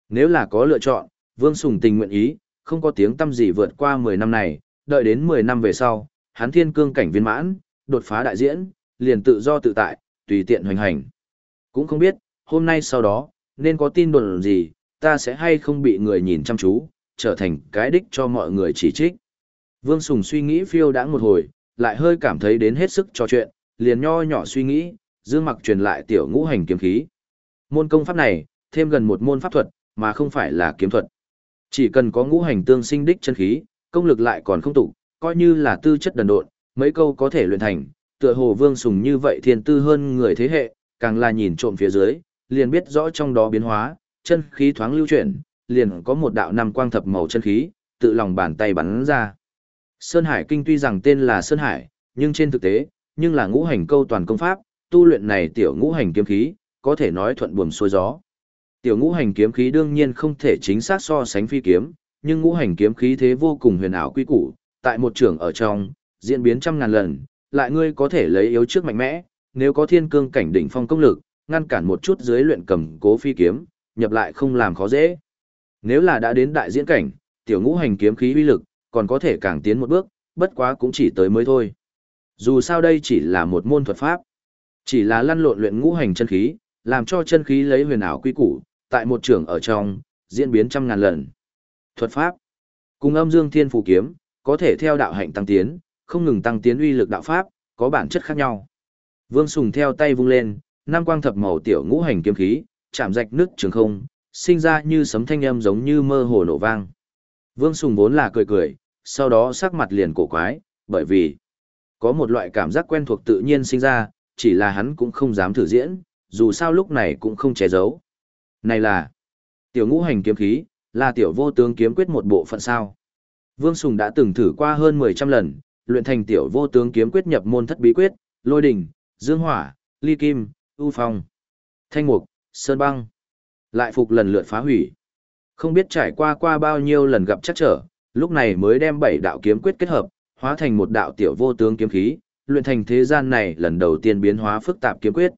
[SPEAKER 1] Nếu là có lựa chọn, Vương Sùng tình nguyện ý, không có tiếng tâm gì vượt qua 10 năm này, đợi đến 10 năm về sau, hắn thiên cương cảnh viên mãn, đột phá đại diễn, liền tự do tự tại, tùy tiện hoành hành. Cũng không biết, hôm nay sau đó, nên có tin đồn gì, ta sẽ hay không bị người nhìn chăm chú, trở thành cái đích cho mọi người chỉ trích. Vương Sùng suy nghĩ phiêu đã một hồi, lại hơi cảm thấy đến hết sức trò chuyện, liền nho nhỏ suy nghĩ, dương mặc truyền lại tiểu ngũ hành kiếm khí. Môn công pháp này, thêm gần một môn pháp thuật, mà không phải là kiếm thuật. Chỉ cần có ngũ hành tương sinh đích chân khí, công lực lại còn không tụ, coi như là tư chất đần độn, mấy câu có thể luyện thành, tựa hồ Vương Sùng như vậy thiên tư hơn người thế hệ, càng là nhìn trộm phía dưới, liền biết rõ trong đó biến hóa, chân khí thoáng lưu chuyển, liền có một đạo năm quang thập màu chân khí, tự lòng bàn tay bắn ra. Sơn Hải Kinh tuy rằng tên là Sơn Hải, nhưng trên thực tế, nhưng là ngũ hành câu toàn công pháp, tu luyện này tiểu ngũ hành kiếm khí, có thể nói thuận buồm xuôi gió. Tiểu ngũ hành kiếm khí đương nhiên không thể chính xác so sánh phi kiếm, nhưng ngũ hành kiếm khí thế vô cùng huyền ảo quy củ, tại một trường ở trong, diễn biến trăm ngàn lần, lại ngươi có thể lấy yếu trước mạnh mẽ, nếu có thiên cương cảnh đỉnh phong công lực, ngăn cản một chút dưới luyện cầm cố phi kiếm, nhập lại không làm khó dễ. Nếu là đã đến đại diễn cảnh, tiểu ngũ hành kiếm khí uy lực, còn có thể càng tiến một bước, bất quá cũng chỉ tới mới thôi. Dù sao đây chỉ là một môn thuật pháp, chỉ là lăn lộn luyện ngũ hành chân khí, làm cho chân khí lấy huyền ảo quy củ, tại một trường ở trong, diễn biến trăm ngàn lần. Thuật pháp, cùng âm dương thiên phù kiếm, có thể theo đạo hạnh tăng tiến, không ngừng tăng tiến uy lực đạo pháp, có bản chất khác nhau. Vương Sùng theo tay vung lên, nam quang thập màu tiểu ngũ hành kiếm khí, chạm rạch nước trường không, sinh ra như sấm thanh âm giống như mơ hồ nổ vang. Vương Sùng vốn là cười cười, sau đó sắc mặt liền cổ quái, bởi vì có một loại cảm giác quen thuộc tự nhiên sinh ra, chỉ là hắn cũng không dám thử diễn, dù sao lúc này cũng không che giấu. Này là tiểu ngũ hành kiếm khí, là tiểu vô tướng kiếm quyết một bộ phận sao. Vương Sùng đã từng thử qua hơn 10 trăm lần, luyện thành tiểu vô tướng kiếm quyết nhập môn thất bí quyết, lôi đỉnh, dương hỏa, ly kim, u phong, thanh mục, sơn băng. Lại phục lần lượt phá hủy. Không biết trải qua qua bao nhiêu lần gặp chắc trở, lúc này mới đem bảy đạo kiếm quyết kết hợp, hóa thành một đạo tiểu vô tướng kiếm khí, luyện thành thế gian này lần đầu tiên biến hóa phức tạp kiếm quyết.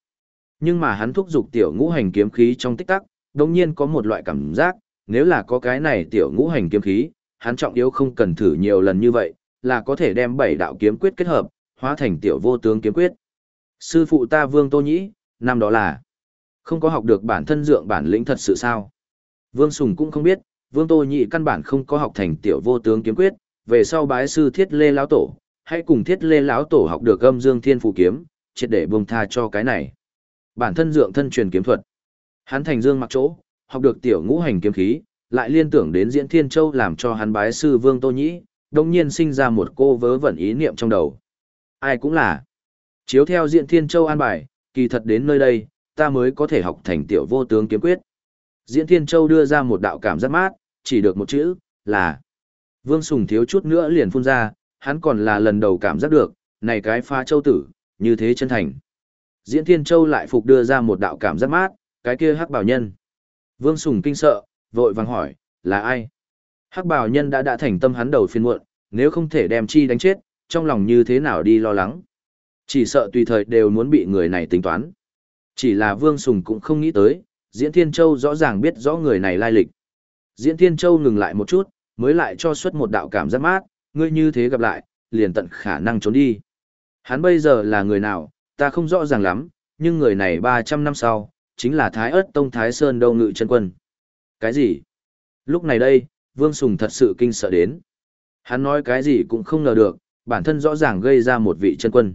[SPEAKER 1] Nhưng mà hắn thúc dục tiểu ngũ hành kiếm khí trong tích tắc, đồng nhiên có một loại cảm giác, nếu là có cái này tiểu ngũ hành kiếm khí, hắn trọng yếu không cần thử nhiều lần như vậy, là có thể đem bảy đạo kiếm quyết kết hợp, hóa thành tiểu vô tướng kiếm quyết. Sư phụ ta Vương Tô Nhĩ, năm đó là không có học được bản thân dượng bản lĩnh thật sự sao. Vương Sùng cũng không biết, Vương Tô Nhị căn bản không có học thành tiểu vô tướng kiếm quyết, về sau bái sư Thiết Lê lão tổ, hãy cùng Thiết Lê lão tổ học được âm dương thiên phù kiếm, triệt để buông tha cho cái này. Bản thân dượng thân truyền kiếm thuật. Hắn thành dương mặc chỗ, học được tiểu ngũ hành kiếm khí, lại liên tưởng đến Diễn Thiên Châu làm cho hắn bái sư Vương Tô Nhĩ, đồng nhiên sinh ra một cô vớ vẩn ý niệm trong đầu. Ai cũng là. Chiếu theo Diễn Thiên Châu an bài, kỳ thật đến nơi đây, ta mới có thể học thành tiểu vô tướng kiếm quyết. Diễn Thiên Châu đưa ra một đạo cảm giác mát, chỉ được một chữ, là. Vương Sùng thiếu chút nữa liền phun ra, hắn còn là lần đầu cảm giác được, này cái pha châu tử, như thế chân thành. Diễn Thiên Châu lại phục đưa ra một đạo cảm giác mát, cái kia hắc bảo nhân. Vương Sùng kinh sợ, vội vàng hỏi, là ai? Hắc bảo nhân đã đã thành tâm hắn đầu phiên muộn, nếu không thể đem chi đánh chết, trong lòng như thế nào đi lo lắng. Chỉ sợ tùy thời đều muốn bị người này tính toán. Chỉ là Vương Sùng cũng không nghĩ tới, Diễn Thiên Châu rõ ràng biết rõ người này lai lịch. Diễn Thiên Châu ngừng lại một chút, mới lại cho xuất một đạo cảm giác mát, ngươi như thế gặp lại, liền tận khả năng trốn đi. Hắn bây giờ là người nào, ta không rõ ràng lắm, nhưng người này 300 năm sau, chính là Thái ớt Tông Thái Sơn Đâu Ngự chân Quân. Cái gì? Lúc này đây, Vương Sùng thật sự kinh sợ đến. Hắn nói cái gì cũng không ngờ được, bản thân rõ ràng gây ra một vị chân quân.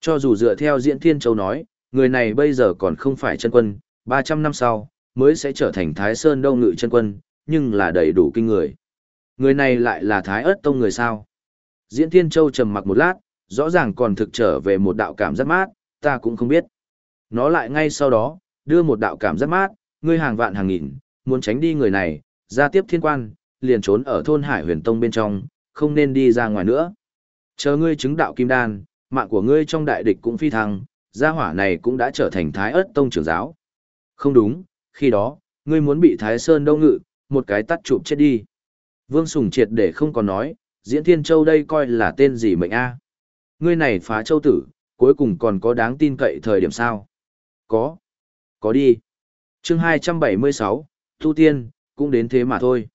[SPEAKER 1] Cho dù dựa theo Diễn Thiên Châu nói, người này bây giờ còn không phải chân quân, 300 năm sau, mới sẽ trở thành Thái Sơn Đông Ngự chân quân, nhưng là đầy đủ kinh người. Người này lại là Thái ớt Tông người sao? Diễn Thiên Châu trầm mặc một lát, rõ ràng còn thực trở về một đạo cảm giác mát, ta cũng không biết. Nó lại ngay sau đó, đưa một đạo cảm giác mát, ngươi hàng vạn hàng nghìn, muốn tránh đi người này, ra tiếp thiên quan, liền trốn ở thôn Hải Huyền Tông bên trong, không nên đi ra ngoài nữa. Chờ ngươi chứng đạo kim đan, mạng của ngươi trong đại địch cũng phi thăng, gia hỏa này cũng đã trở thành Thái ớt Tông trưởng giáo. Không đúng, khi đó, ngươi muốn bị Thái Sơn đâu ngự, một cái tắt chụp chết đi. Vương Sùng triệt để không còn nói, diễn thiên châu đây coi là tên gì mệnh a Ngươi này phá châu tử, cuối cùng còn có đáng tin cậy thời điểm sao? Có. Có đi. chương 276, thu Tiên, cũng đến thế mà thôi.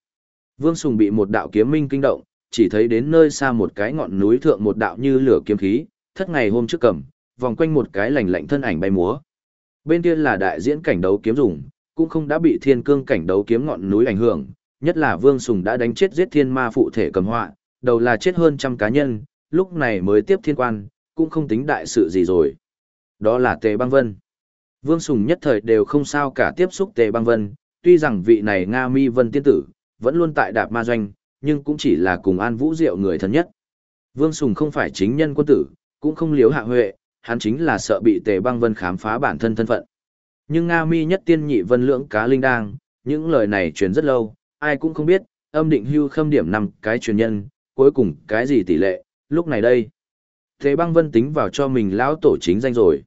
[SPEAKER 1] Vương Sùng bị một đạo kiếm minh kinh động, chỉ thấy đến nơi xa một cái ngọn núi thượng một đạo như lửa kiếm khí, thất ngày hôm trước cầm, vòng quanh một cái lành lạnh thân ảnh bay múa. Bên kia là đại diễn cảnh đấu kiếm dùng, cũng không đã bị thiên cương cảnh đấu kiếm ngọn núi ảnh hưởng, nhất là Vương Sùng đã đánh chết giết thiên ma phụ thể cầm họa, đầu là chết hơn trăm cá nhân, lúc này mới tiếp thiên quan, cũng không tính đại sự gì rồi. Đó là Tề Băng Vân. Vương Sùng nhất thời đều không sao cả tiếp xúc Tề Băng Vân, tuy rằng vị này Nga Mi Vân tiên tử, vẫn luôn tại đạp ma doanh, nhưng cũng chỉ là cùng An Vũ Diệu người thân nhất. Vương Sùng không phải chính nhân quân tử, cũng không liếu hạ huệ, hắn chính là sợ bị Tề Băng Vân khám phá bản thân thân phận. Nhưng Nga Mi nhất tiên nhị vân lưỡng cá linh đang, những lời này truyền rất lâu, ai cũng không biết, âm định hưu khâm điểm năm cái truyền nhân, cuối cùng cái gì tỷ lệ, lúc này đây. Thế băng vân tính vào cho mình lão tổ chính danh rồi.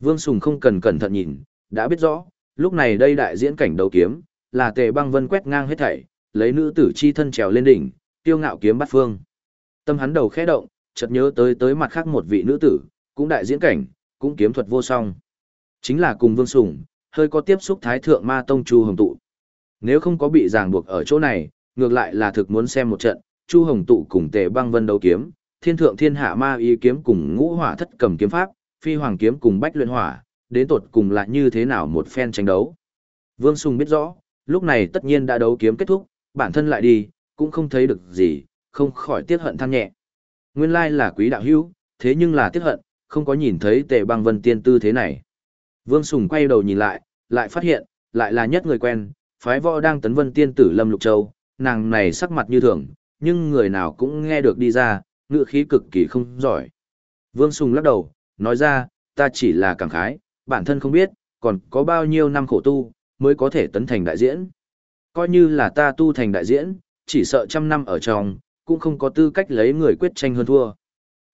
[SPEAKER 1] Vương Sùng không cần cẩn thận nhìn, đã biết rõ, lúc này đây đại diễn cảnh đấu kiếm, là tề băng vân quét ngang hết thảy, lấy nữ tử chi thân trèo lên đỉnh, tiêu ngạo kiếm bắt phương. Tâm hắn đầu khẽ động, chợt nhớ tới tới mặt khác một vị nữ tử, cũng đại diễn cảnh, cũng kiếm thuật vô song. Chính là cùng Vương Sùng, hơi có tiếp xúc Thái Thượng Ma Tông Chu Hồng Tụ. Nếu không có bị ràng buộc ở chỗ này, ngược lại là thực muốn xem một trận, Chu Hồng Tụ cùng Tề Băng Vân đấu kiếm, Thiên Thượng Thiên Hạ Ma Y kiếm cùng Ngũ Hỏa Thất Cầm kiếm pháp, Phi Hoàng kiếm cùng Bách Luyện Hỏa, đến tột cùng là như thế nào một phen tranh đấu. Vương Sùng biết rõ, lúc này tất nhiên đã đấu kiếm kết thúc, bản thân lại đi, cũng không thấy được gì, không khỏi tiếc hận than nhẹ. Nguyên lai là quý đạo hữu, thế nhưng là tiếc hận, không có nhìn thấy Tề Băng Vân tiên tư thế này. Vương Sùng quay đầu nhìn lại, lại phát hiện, lại là nhất người quen, phái võ đang tấn vân tiên tử Lâm Lục Châu, nàng này sắc mặt như thường, nhưng người nào cũng nghe được đi ra, ngựa khí cực kỳ không giỏi. Vương Sùng lắc đầu, nói ra, ta chỉ là cảm khái, bản thân không biết, còn có bao nhiêu năm khổ tu, mới có thể tấn thành đại diễn. Coi như là ta tu thành đại diễn, chỉ sợ trăm năm ở trong, cũng không có tư cách lấy người quyết tranh hơn thua.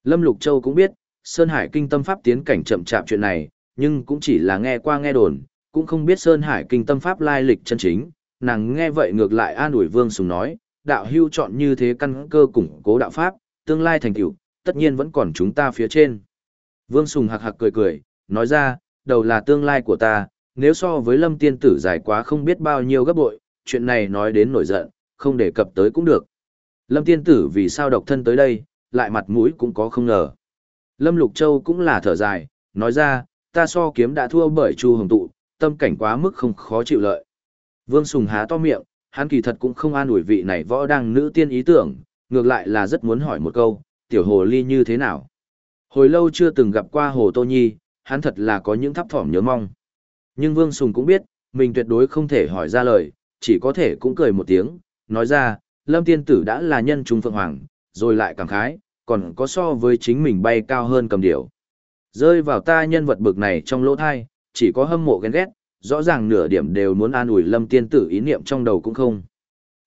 [SPEAKER 1] Lâm Lục Châu cũng biết, Sơn Hải kinh tâm pháp tiến cảnh chậm chạp chuyện này, nhưng cũng chỉ là nghe qua nghe đồn, cũng không biết Sơn Hải kinh tâm pháp lai lịch chân chính, nàng nghe vậy ngược lại an ủi Vương Sùng nói, đạo hưu chọn như thế căn cơ củng cố đạo pháp, tương lai thành tựu, tất nhiên vẫn còn chúng ta phía trên. Vương Sùng hạc hạc cười cười, nói ra, đầu là tương lai của ta, nếu so với lâm tiên tử dài quá không biết bao nhiêu gấp bội, chuyện này nói đến nổi giận, không đề cập tới cũng được. Lâm tiên tử vì sao độc thân tới đây, lại mặt mũi cũng có không ngờ. Lâm Lục Châu cũng là thở dài, nói ra, ta so kiếm đã thua bởi Chu Hồng Tụ, tâm cảnh quá mức không khó chịu lợi. Vương Sùng há to miệng, hắn kỳ thật cũng không an ủi vị này võ đang nữ tiên ý tưởng, ngược lại là rất muốn hỏi một câu, tiểu hồ ly như thế nào. Hồi lâu chưa từng gặp qua hồ Tô Nhi, hắn thật là có những thắp thỏm nhớ mong. Nhưng Vương Sùng cũng biết, mình tuyệt đối không thể hỏi ra lời, chỉ có thể cũng cười một tiếng, nói ra, Lâm Tiên Tử đã là nhân trung phượng hoàng, rồi lại cảm khái, còn có so với chính mình bay cao hơn cầm điểu. Rơi vào ta nhân vật bực này trong lỗ thai, chỉ có hâm mộ ghen ghét, rõ ràng nửa điểm đều muốn an ủi Lâm Tiên Tử ý niệm trong đầu cũng không.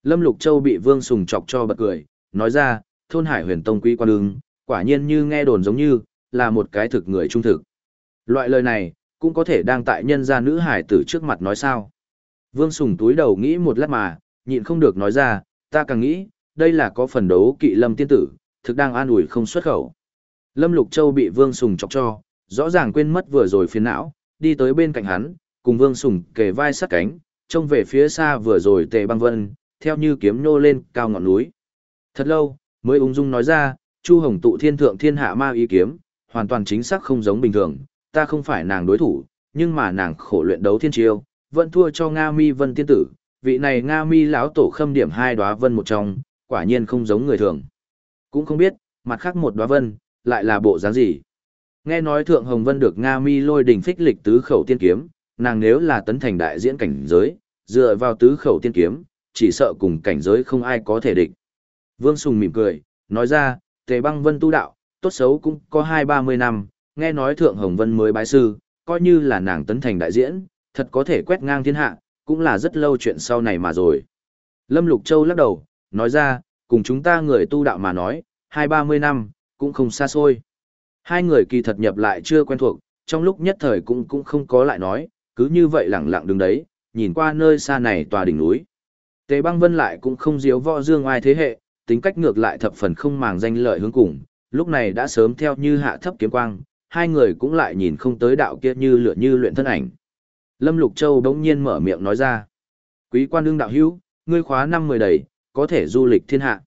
[SPEAKER 1] Lâm Lục Châu bị Vương Sùng chọc cho bật cười, nói ra, thôn hải huyền tông quý quan ứng, quả nhiên như nghe đồn giống như, là một cái thực người trung thực. Loại lời này, cũng có thể đang tại nhân gia nữ hải tử trước mặt nói sao. Vương Sùng túi đầu nghĩ một lát mà, nhịn không được nói ra, ta càng nghĩ, đây là có phần đấu kỵ lâm tiên tử, thực đang an ủi không xuất khẩu. Lâm Lục Châu bị Vương Sùng chọc cho, rõ ràng quên mất vừa rồi phiền não, đi tới bên cạnh hắn, cùng Vương Sùng kề vai sát cánh, trông về phía xa vừa rồi tề băng vân, theo như kiếm nô lên cao ngọn núi. Thật lâu, mới ung dung nói ra, Chu Hồng tụ thiên thượng thiên hạ ma ý kiếm, hoàn toàn chính xác không giống bình thường, ta không phải nàng đối thủ, nhưng mà nàng khổ luyện đấu thiên chiêu, vẫn thua cho Nga Mi Vân tiên tử, vị này Nga Mi lão tổ khâm điểm hai đóa vân một trong, quả nhiên không giống người thường. Cũng không biết, mặt khác một đóa vân, lại là bộ dáng gì. Nghe nói Thượng Hồng Vân được Nga Mi lôi đỉnh phích lịch tứ khẩu tiên kiếm, nàng nếu là tấn thành đại diễn cảnh giới, dựa vào tứ khẩu tiên kiếm, chỉ sợ cùng cảnh giới không ai có thể địch. Vương Sùng mỉm cười, nói ra, Tề Băng Vân tu đạo, tốt xấu cũng có hai ba mươi năm, nghe nói Thượng Hồng Vân mới bái sư, coi như là nàng tấn thành đại diễn, thật có thể quét ngang thiên hạ, cũng là rất lâu chuyện sau này mà rồi. Lâm Lục Châu lắc đầu, nói ra, cùng chúng ta người tu đạo mà nói, hai ba mươi năm, cũng không xa xôi. Hai người kỳ thật nhập lại chưa quen thuộc, trong lúc nhất thời cũng cũng không có lại nói, cứ như vậy lẳng lặng đứng đấy, nhìn qua nơi xa này tòa đỉnh núi. Tề băng vân lại cũng không diếu võ dương ai thế hệ, tính cách ngược lại thập phần không màng danh lợi hướng cùng, lúc này đã sớm theo như hạ thấp kiếm quang, hai người cũng lại nhìn không tới đạo kia như lửa như luyện thân ảnh. Lâm Lục Châu đống nhiên mở miệng nói ra. Quý quan đương đạo hữu, ngươi khóa năm mười đầy, có thể du lịch thiên hạ.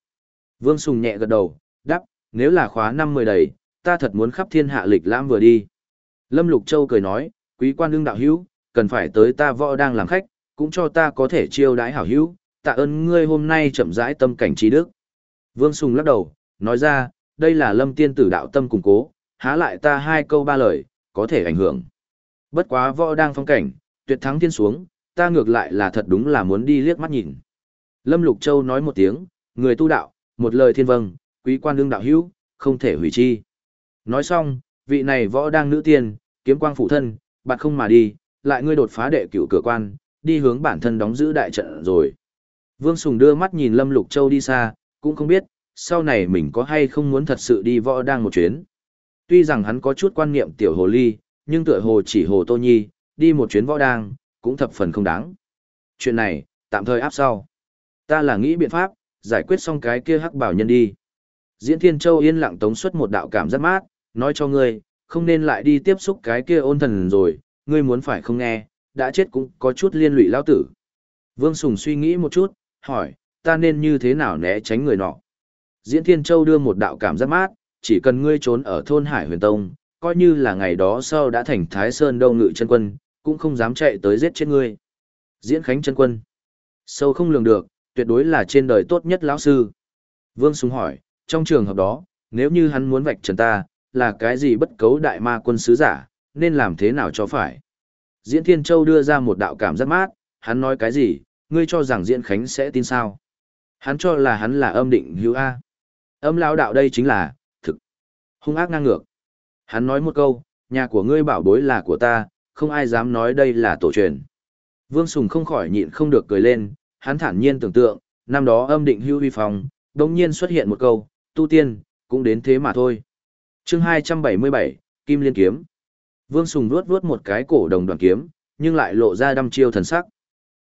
[SPEAKER 1] Vương Sùng nhẹ gật đầu, nếu là khóa năm mười đầy, ta thật muốn khắp thiên hạ lịch lãm vừa đi. Lâm Lục Châu cười nói, quý quan đương đạo hữu, cần phải tới ta võ đang làm khách, cũng cho ta có thể chiêu đãi hảo hữu, tạ ơn ngươi hôm nay chậm rãi tâm cảnh trí đức. Vương Sùng lắc đầu, nói ra, đây là lâm tiên tử đạo tâm củng cố, há lại ta hai câu ba lời, có thể ảnh hưởng. Bất quá võ đang phong cảnh, tuyệt thắng thiên xuống, ta ngược lại là thật đúng là muốn đi liếc mắt nhìn. Lâm Lục Châu nói một tiếng, người tu đạo, một lời thiên vâng, quý quan đương đạo hữu, không thể hủy chi. Nói xong, vị này võ đang nữ tiên, kiếm quang phụ thân, bạn không mà đi, lại ngươi đột phá đệ cửu cửa quan, đi hướng bản thân đóng giữ đại trận rồi. Vương Sùng đưa mắt nhìn Lâm Lục Châu đi xa, cũng không biết, sau này mình có hay không muốn thật sự đi võ đang một chuyến. Tuy rằng hắn có chút quan niệm tiểu hồ ly, nhưng tựa hồ chỉ hồ tô nhi, đi một chuyến võ đang, cũng thập phần không đáng. Chuyện này, tạm thời áp sau. Ta là nghĩ biện pháp, giải quyết xong cái kia hắc bảo nhân đi. Diễn Thiên Châu yên lặng tống xuất một đạo cảm giác mát, nói cho ngươi, không nên lại đi tiếp xúc cái kia ôn thần rồi, ngươi muốn phải không nghe, đã chết cũng có chút liên lụy lao tử. Vương Sùng suy nghĩ một chút, hỏi, ta nên như thế nào né tránh người nọ? Diễn Thiên Châu đưa một đạo cảm giác mát, chỉ cần ngươi trốn ở thôn Hải Huyền Tông, coi như là ngày đó sau đã thành Thái Sơn Đông Ngự chân quân, cũng không dám chạy tới giết chết ngươi. Diễn Khánh chân quân. Sâu không lường được, tuyệt đối là trên đời tốt nhất lão sư. Vương Sùng hỏi, trong trường hợp đó, nếu như hắn muốn vạch trần ta, là cái gì bất cấu đại ma quân sứ giả, nên làm thế nào cho phải? Diễn Thiên Châu đưa ra một đạo cảm giác mát, hắn nói cái gì, ngươi cho rằng Diễn Khánh sẽ tin sao? Hắn cho là hắn là âm định hữu A. Âm lao đạo đây chính là, thực, hung ác ngang ngược. Hắn nói một câu, nhà của ngươi bảo bối là của ta, không ai dám nói đây là tổ truyền. Vương Sùng không khỏi nhịn không được cười lên, hắn thản nhiên tưởng tượng, năm đó âm định hưu huy phong, đồng nhiên xuất hiện một câu, tu tiên, cũng đến thế mà thôi. chương 277, Kim Liên Kiếm. Vương Sùng vuốt vuốt một cái cổ đồng đoàn kiếm, nhưng lại lộ ra đăm chiêu thần sắc.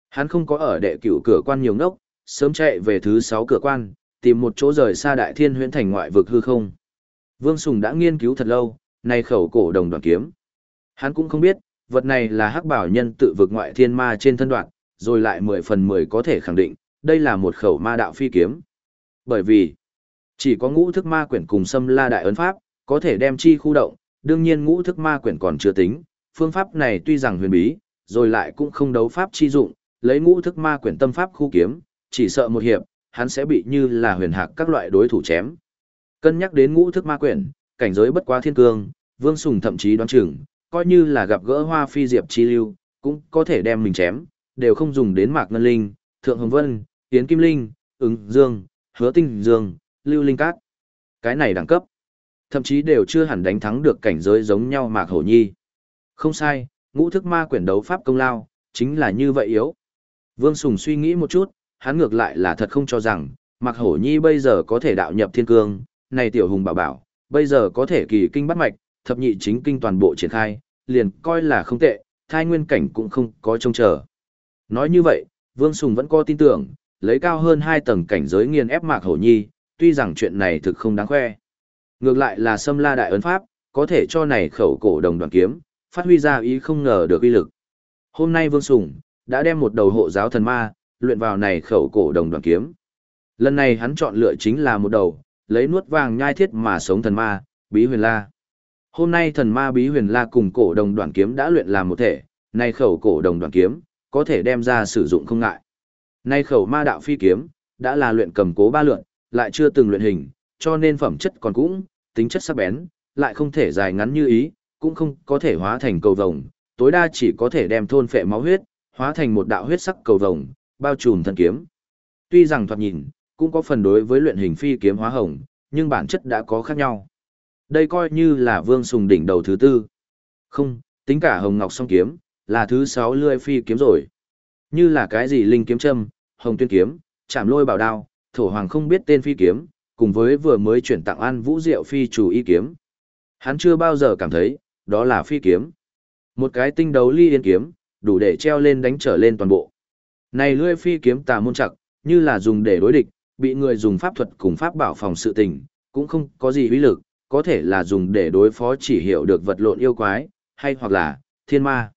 [SPEAKER 1] Hắn không có ở đệ cửu cửa quan nhiều ngốc, sớm chạy về thứ sáu cửa quan, tìm một chỗ rời xa đại thiên huyễn thành ngoại vực hư không. Vương Sùng đã nghiên cứu thật lâu, này khẩu cổ đồng đoàn kiếm. Hắn cũng không biết, vật này là hắc bảo nhân tự vực ngoại thiên ma trên thân đoạn, rồi lại mười phần mười có thể khẳng định, đây là một khẩu ma đạo phi kiếm. Bởi vì, chỉ có ngũ thức ma quyển cùng xâm la đại ấn pháp, có thể đem chi khu động, đương nhiên ngũ thức ma quyển còn chưa tính, phương pháp này tuy rằng huyền bí, rồi lại cũng không đấu pháp chi dụng, lấy ngũ thức ma quyển tâm pháp khu kiếm, chỉ sợ một hiệp, hắn sẽ bị như là huyền hạc các loại đối thủ chém. Cân nhắc đến ngũ thức ma quyển, cảnh giới bất quá thiên cương, Vương Sùng thậm chí đoán chừng, coi như là gặp gỡ Hoa Phi Diệp chi lưu, cũng có thể đem mình chém, đều không dùng đến Mạc Ngân Linh, Thượng Hồng Vân, Tiến Kim Linh, Ứng Dương, Hứa Tinh Dương, Lưu Linh Cát. Cái này đẳng cấp, thậm chí đều chưa hẳn đánh thắng được cảnh giới giống nhau Mạc Hổ Nhi. Không sai, ngũ thức ma quyển đấu pháp công lao, chính là như vậy yếu. Vương Sùng suy nghĩ một chút, hắn ngược lại là thật không cho rằng, Mạc Hổ Nhi bây giờ có thể đạo nhập thiên cương, này tiểu hùng bảo bảo, bây giờ có thể kỳ kinh bắt mạch, thập nhị chính kinh toàn bộ triển khai, liền coi là không tệ, thai nguyên cảnh cũng không có trông chờ. Nói như vậy, Vương Sùng vẫn có tin tưởng, lấy cao hơn hai tầng cảnh giới nghiền ép Mạc Hổ Nhi, tuy rằng chuyện này thực không đáng khoe. Ngược lại là xâm la đại ấn pháp, có thể cho này khẩu cổ đồng đoàn kiếm, phát huy ra ý không ngờ được uy lực. Hôm nay Vương Sùng đã đem một đầu hộ giáo thần ma, luyện vào này khẩu cổ đồng đoàn kiếm. Lần này hắn chọn lựa chính là một đầu, lấy nuốt vàng nhai thiết mà sống thần ma, Bí Huyền La. Hôm nay thần ma Bí Huyền La cùng cổ đồng đoàn kiếm đã luyện làm một thể, này khẩu cổ đồng đoàn kiếm, có thể đem ra sử dụng không ngại. Nay khẩu ma đạo phi kiếm, đã là luyện cầm cố ba lượn, lại chưa từng luyện hình, cho nên phẩm chất còn cũng, tính chất sắc bén, lại không thể dài ngắn như ý, cũng không có thể hóa thành cầu vồng, tối đa chỉ có thể đem thôn phệ máu huyết, hóa thành một đạo huyết sắc cầu vồng, bao trùm thần kiếm. Tuy rằng thoạt nhìn, cũng có phần đối với luyện hình phi kiếm hóa hồng, nhưng bản chất đã có khác nhau. Đây coi như là vương sùng đỉnh đầu thứ tư. Không, tính cả hồng ngọc song kiếm, là thứ sáu lươi phi kiếm rồi. Như là cái gì linh kiếm châm, hồng tuyên kiếm, chạm lôi bảo đao, thổ hoàng không biết tên phi kiếm, cùng với vừa mới chuyển tặng an vũ diệu phi chủ y kiếm. Hắn chưa bao giờ cảm thấy, đó là phi kiếm. Một cái tinh đấu ly yên kiếm, đủ để treo lên đánh trở lên toàn bộ. Này lưỡi phi kiếm tà môn chặt, như là dùng để đối địch, bị người dùng pháp thuật cùng pháp bảo phòng sự tình, cũng không có gì uy lực, có thể là dùng để đối phó chỉ hiểu được vật lộn yêu quái, hay hoặc là thiên ma.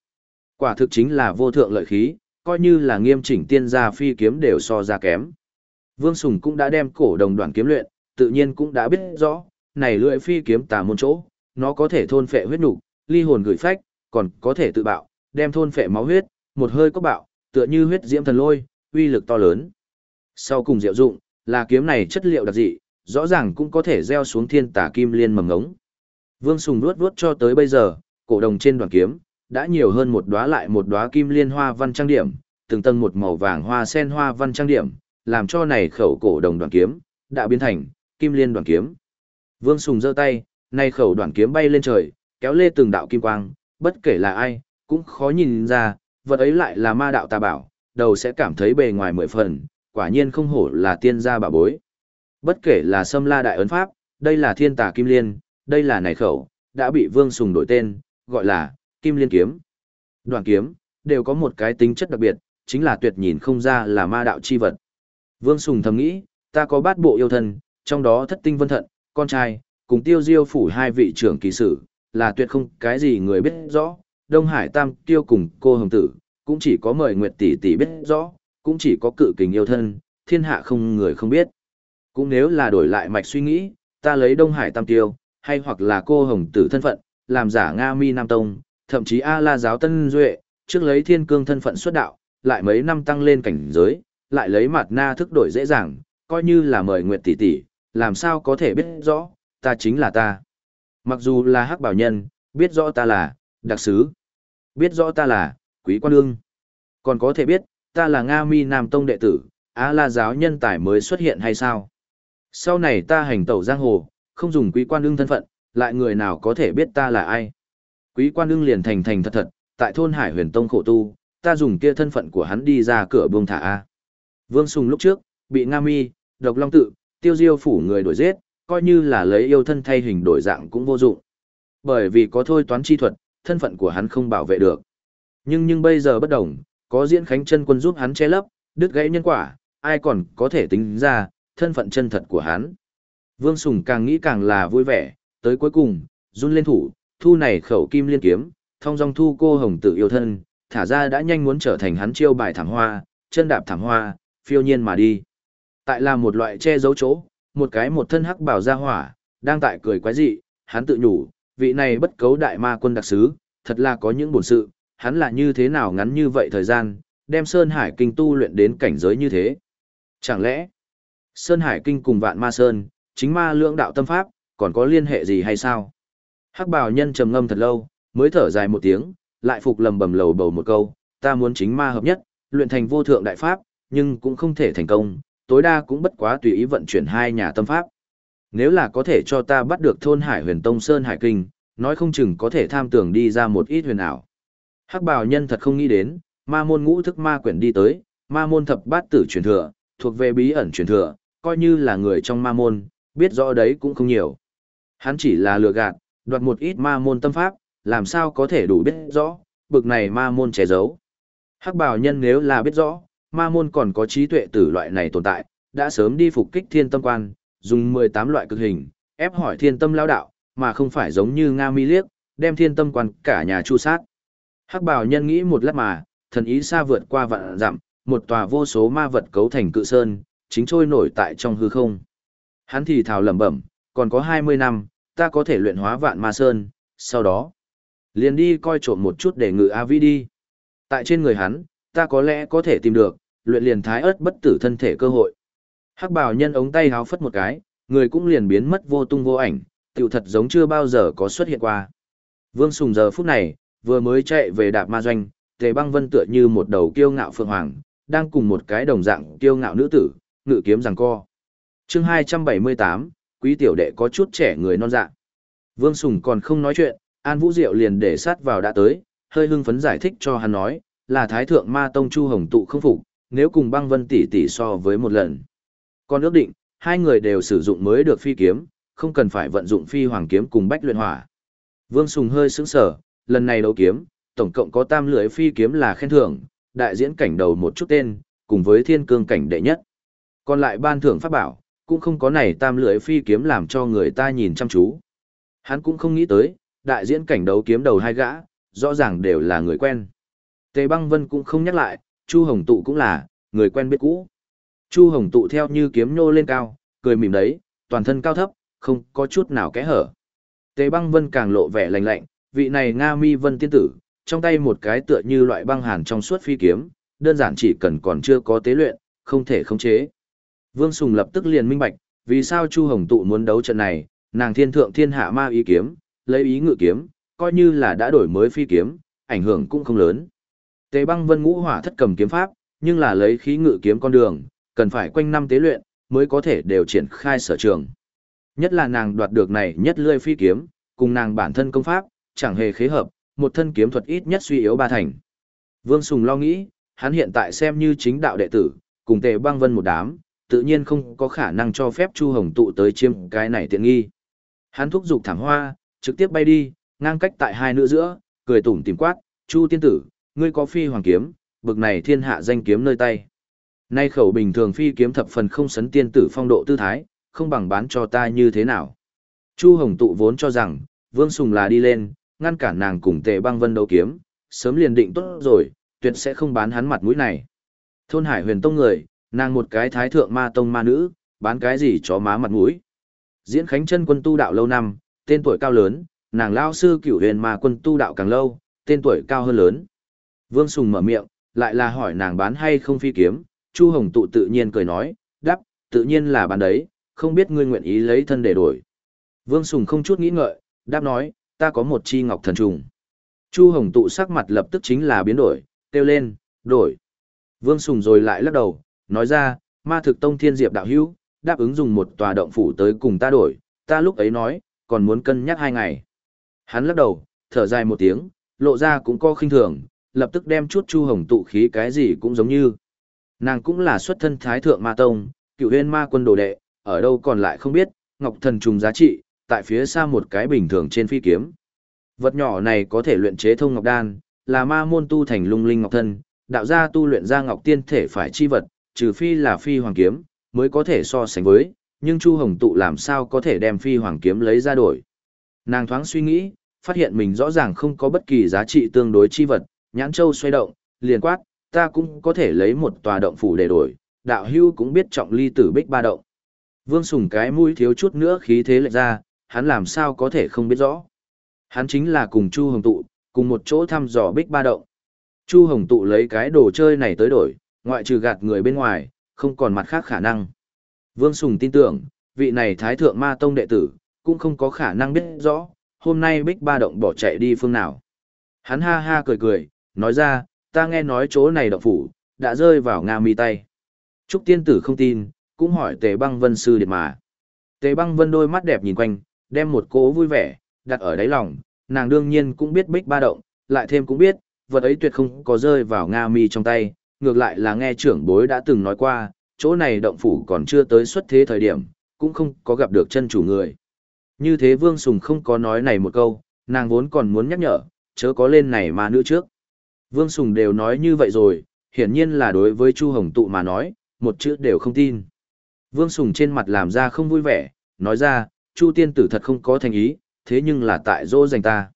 [SPEAKER 1] Quả thực chính là vô thượng lợi khí, coi như là nghiêm chỉnh tiên gia phi kiếm đều so ra kém. Vương Sùng cũng đã đem cổ đồng đoàn kiếm luyện, tự nhiên cũng đã biết rõ, này lưỡi phi kiếm tà môn chỗ, nó có thể thôn phệ huyết nục, ly hồn gửi phách, còn có thể tự bạo, đem thôn phệ máu huyết, một hơi có bạo, tựa như huyết diễm thần lôi, uy lực to lớn. Sau cùng diệu dụng, là kiếm này chất liệu đặc dị, rõ ràng cũng có thể gieo xuống thiên tà kim liên mầm ngống. Vương Sùng nuốt nuốt cho tới bây giờ, cổ đồng trên đoàn kiếm, đã nhiều hơn một đóa lại một đóa kim liên hoa văn trang điểm, từng tầng một màu vàng hoa sen hoa văn trang điểm, làm cho này khẩu cổ đồng đoàn kiếm, đã biến thành kim liên đoàn kiếm. Vương Sùng giơ tay, này khẩu đoàn kiếm bay lên trời, kéo lê từng đạo kim quang, bất kể là ai, cũng khó nhìn ra, vật ấy lại là ma đạo tà bảo, đầu sẽ cảm thấy bề ngoài mười phần, quả nhiên không hổ là tiên gia bảo bối. Bất kể là Sâm La Đại Ấn Pháp, đây là Thiên Tà Kim Liên, đây là này khẩu, đã bị Vương Sùng đổi tên, gọi là Kim Liên Kiếm. đoàn kiếm, đều có một cái tính chất đặc biệt, chính là tuyệt nhìn không ra là ma đạo chi vật. Vương Sùng thầm nghĩ, ta có bát bộ yêu thân, trong đó thất tinh vân thận, con trai, cùng tiêu diêu phủ hai vị trưởng kỳ sử, là tuyệt không cái gì người biết rõ, Đông Hải Tam tiêu cùng cô hồng tử, cũng chỉ có mời Nguyệt tỷ tỷ biết rõ, cũng chỉ có cự kình yêu thân, thiên hạ không người không biết. Cũng nếu là đổi lại mạch suy nghĩ, ta lấy Đông Hải Tam tiêu, hay hoặc là cô hồng tử thân phận, làm giả Nga Mi Nam Tông, thậm chí A La giáo Tân Duệ, trước lấy thiên cương thân phận xuất đạo, lại mấy năm tăng lên cảnh giới, lại lấy mặt na thức đổi dễ dàng, coi như là mời Nguyệt tỷ tỷ, làm sao có thể biết rõ, ta chính là ta. Mặc dù là hắc bảo nhân, biết rõ ta là, đặc sứ. Biết rõ ta là, quý quan ương. Còn có thể biết, ta là Nga mi Nam Tông đệ tử, á la giáo nhân tài mới xuất hiện hay sao? Sau này ta hành tẩu giang hồ, không dùng quý quan ương thân phận, lại người nào có thể biết ta là ai? Quý quan ương liền thành thành thật thật, tại thôn Hải huyền tông khổ tu, ta dùng kia thân phận của hắn đi ra cửa buông thả A. Vương Sùng lúc trước, bị Nga mi, độc long tự, tiêu diêu phủ người đổi giết, coi như là lấy yêu thân thay hình đổi dạng cũng vô dụng. Bởi vì có thôi toán chi thuật, thân phận của hắn không bảo vệ được. Nhưng nhưng bây giờ bất đồng, có diễn khánh chân quân giúp hắn che lấp, đứt gãy nhân quả, ai còn có thể tính ra, thân phận chân thật của hắn. Vương Sùng càng nghĩ càng là vui vẻ, tới cuối cùng, run lên thủ, thu này khẩu kim liên kiếm, thông dong thu cô hồng tử yêu thân, thả ra đã nhanh muốn trở thành hắn chiêu bài thảm hoa, chân đạp thảm hoa, phiêu nhiên mà đi. Tại là một loại che giấu chỗ, một cái một thân hắc bảo ra hỏa, đang tại cười quái dị, hắn tự nhủ, vị này bất cấu đại ma quân đặc sứ, thật là có những bổn sự, hắn là như thế nào ngắn như vậy thời gian, đem Sơn Hải Kinh tu luyện đến cảnh giới như thế. Chẳng lẽ, Sơn Hải Kinh cùng vạn ma Sơn, chính ma lưỡng đạo tâm pháp, còn có liên hệ gì hay sao? Hắc bào nhân trầm ngâm thật lâu, mới thở dài một tiếng, lại phục lầm bầm lầu bầu một câu, ta muốn chính ma hợp nhất, luyện thành vô thượng đại pháp, nhưng cũng không thể thành công, tối đa cũng bất quá tùy ý vận chuyển hai nhà tâm pháp. Nếu là có thể cho ta bắt được thôn Hải Huyền Tông Sơn Hải Kinh, nói không chừng có thể tham tưởng đi ra một ít huyền ảo. Hắc bào nhân thật không nghĩ đến, ma môn ngũ thức ma quyển đi tới, ma môn thập bát tử truyền thừa, thuộc về bí ẩn truyền thừa, coi như là người trong ma môn, biết rõ đấy cũng không nhiều. Hắn chỉ là lừa gạt, đoạt một ít ma môn tâm pháp, làm sao có thể đủ biết rõ, bực này ma môn che giấu. Hắc bào nhân nếu là biết rõ, ma môn còn có trí tuệ tử loại này tồn tại, đã sớm đi phục kích thiên tâm quan, dùng 18 loại cực hình, ép hỏi thiên tâm lao đạo, mà không phải giống như Nga mi liếc, đem thiên tâm quan cả nhà chu sát. Hắc bào nhân nghĩ một lát mà, thần ý xa vượt qua vạn dặm, một tòa vô số ma vật cấu thành cự sơn, chính trôi nổi tại trong hư không. Hắn thì thào lẩm bẩm, còn có 20 năm, ta có thể luyện hóa vạn ma sơn, sau đó, liền đi coi trộm một chút để ngự A Vi đi. Tại trên người hắn, ta có lẽ có thể tìm được, luyện liền thái ớt bất tử thân thể cơ hội. Hắc bào nhân ống tay háo phất một cái, người cũng liền biến mất vô tung vô ảnh, tiểu thật giống chưa bao giờ có xuất hiện qua. Vương Sùng giờ phút này, vừa mới chạy về đạp ma doanh, tề băng vân tựa như một đầu kiêu ngạo phượng hoàng, đang cùng một cái đồng dạng kiêu ngạo nữ tử, ngự kiếm rằng co. chương 278, quý tiểu đệ có chút trẻ người non dạ. Vương Sùng còn không nói chuyện, An Vũ Diệu liền để sát vào đã tới, hơi hưng phấn giải thích cho hắn nói, là Thái Thượng Ma Tông Chu Hồng tụ không phục, nếu cùng băng vân tỷ tỷ so với một lần. Còn ước định, hai người đều sử dụng mới được phi kiếm, không cần phải vận dụng phi hoàng kiếm cùng bách luyện hỏa. Vương Sùng hơi sững sở, lần này đấu kiếm, tổng cộng có tam lưỡi phi kiếm là khen thưởng, đại diễn cảnh đầu một chút tên, cùng với thiên cương cảnh đệ nhất. Còn lại ban thưởng pháp bảo, cũng không có này tam lưỡi phi kiếm làm cho người ta nhìn chăm chú. Hắn cũng không nghĩ tới, đại diễn cảnh đấu kiếm đầu hai gã, rõ ràng đều là người quen. Tề băng vân cũng không nhắc lại, Chu Hồng Tụ cũng là, người quen biết cũ. Chu Hồng Tụ theo như kiếm nhô lên cao, cười mỉm đấy, toàn thân cao thấp, không có chút nào kẽ hở. Tề băng vân càng lộ vẻ lạnh lạnh, vị này Nga mi vân tiên tử, trong tay một cái tựa như loại băng hàn trong suốt phi kiếm, đơn giản chỉ cần còn chưa có tế luyện, không thể khống chế. Vương Sùng lập tức liền minh bạch, vì sao Chu Hồng Tụ muốn đấu trận này, nàng thiên thượng thiên hạ ma ý kiếm, lấy ý ngự kiếm, coi như là đã đổi mới phi kiếm, ảnh hưởng cũng không lớn. Tề băng vân ngũ hỏa thất cầm kiếm pháp, nhưng là lấy khí ngự kiếm con đường, cần phải quanh năm tế luyện, mới có thể đều triển khai sở trường. Nhất là nàng đoạt được này nhất lươi phi kiếm, cùng nàng bản thân công pháp, chẳng hề khế hợp, một thân kiếm thuật ít nhất suy yếu ba thành. Vương Sùng lo nghĩ, hắn hiện tại xem như chính đạo đệ tử, cùng tề băng vân một đám, tự nhiên không có khả năng cho phép Chu Hồng tụ tới chiêm cái này tiện nghi. Hắn thúc giục thảm hoa, trực tiếp bay đi, ngang cách tại hai nữ giữa, cười tủm tìm quát, Chu tiên tử, ngươi có phi hoàng kiếm, bực này thiên hạ danh kiếm nơi tay. Nay khẩu bình thường phi kiếm thập phần không sấn tiên tử phong độ tư thái, không bằng bán cho ta như thế nào. Chu Hồng tụ vốn cho rằng, Vương Sùng là đi lên, ngăn cản nàng cùng tề băng vân đấu kiếm, sớm liền định tốt rồi, tuyệt sẽ không bán hắn mặt mũi này. Thôn Hải huyền tông người, nàng một cái thái thượng ma tông ma nữ, bán cái gì cho má mặt mũi. Diễn Khánh chân quân tu đạo lâu năm, tên tuổi cao lớn, nàng lao sư cửu huyền ma quân tu đạo càng lâu, tên tuổi cao hơn lớn. Vương Sùng mở miệng, lại là hỏi nàng bán hay không phi kiếm, Chu Hồng tụ tự nhiên cười nói, đáp, tự nhiên là bán đấy, không biết ngươi nguyện ý lấy thân để đổi. Vương Sùng không chút nghĩ ngợi, đáp nói, ta có một chi ngọc thần trùng. Chu Hồng tụ sắc mặt lập tức chính là biến đổi, kêu lên, đổi. Vương Sùng rồi lại lắc đầu, nói ra, ma thực tông thiên diệp đạo hữu, đáp ứng dùng một tòa động phủ tới cùng ta đổi, ta lúc ấy nói, còn muốn cân nhắc hai ngày. Hắn lắc đầu, thở dài một tiếng, lộ ra cũng có khinh thường, lập tức đem chút chu hồng tụ khí cái gì cũng giống như. Nàng cũng là xuất thân thái thượng ma tông, cựu huyên ma quân đồ đệ, ở đâu còn lại không biết, ngọc thần trùng giá trị, tại phía xa một cái bình thường trên phi kiếm. Vật nhỏ này có thể luyện chế thông ngọc đan, là ma môn tu thành lung linh ngọc thân, đạo gia tu luyện ra ngọc tiên thể phải chi vật, trừ phi là phi hoàng kiếm, mới có thể so sánh với, nhưng Chu Hồng tụ làm sao có thể đem phi hoàng kiếm lấy ra đổi. Nàng thoáng suy nghĩ, phát hiện mình rõ ràng không có bất kỳ giá trị tương đối chi vật, nhãn châu xoay động, liền quát, ta cũng có thể lấy một tòa động phủ để đổi, đạo hưu cũng biết trọng ly tử bích ba động. Vương Sùng cái mũi thiếu chút nữa khí thế lệch ra, hắn làm sao có thể không biết rõ. Hắn chính là cùng Chu Hồng Tụ, cùng một chỗ thăm dò bích ba động. Chu Hồng Tụ lấy cái đồ chơi này tới đổi, ngoại trừ gạt người bên ngoài, không còn mặt khác khả năng. Vương Sùng tin tưởng, vị này Thái Thượng Ma Tông đệ tử, cũng không có khả năng biết rõ, hôm nay bích ba động bỏ chạy đi phương nào. Hắn ha ha cười cười, nói ra, ta nghe nói chỗ này động phủ, đã rơi vào Nga mi tay. Trúc tiên tử không tin, cũng hỏi tề băng vân sư điệt mà. Tề băng vân đôi mắt đẹp nhìn quanh, đem một cố vui vẻ, đặt ở đáy lòng, nàng đương nhiên cũng biết bích ba động, lại thêm cũng biết, vật ấy tuyệt không có rơi vào Nga mi trong tay, ngược lại là nghe trưởng bối đã từng nói qua, chỗ này động phủ còn chưa tới xuất thế thời điểm, cũng không có gặp được chân chủ người. Như thế Vương Sùng không có nói này một câu, nàng vốn còn muốn nhắc nhở, chớ có lên này mà nữa trước. Vương Sùng đều nói như vậy rồi, hiển nhiên là đối với Chu Hồng Tụ mà nói, một chữ đều không tin. Vương Sùng trên mặt làm ra không vui vẻ, nói ra, Chu tiên tử thật không có thành ý, thế nhưng là tại dỗ dành ta.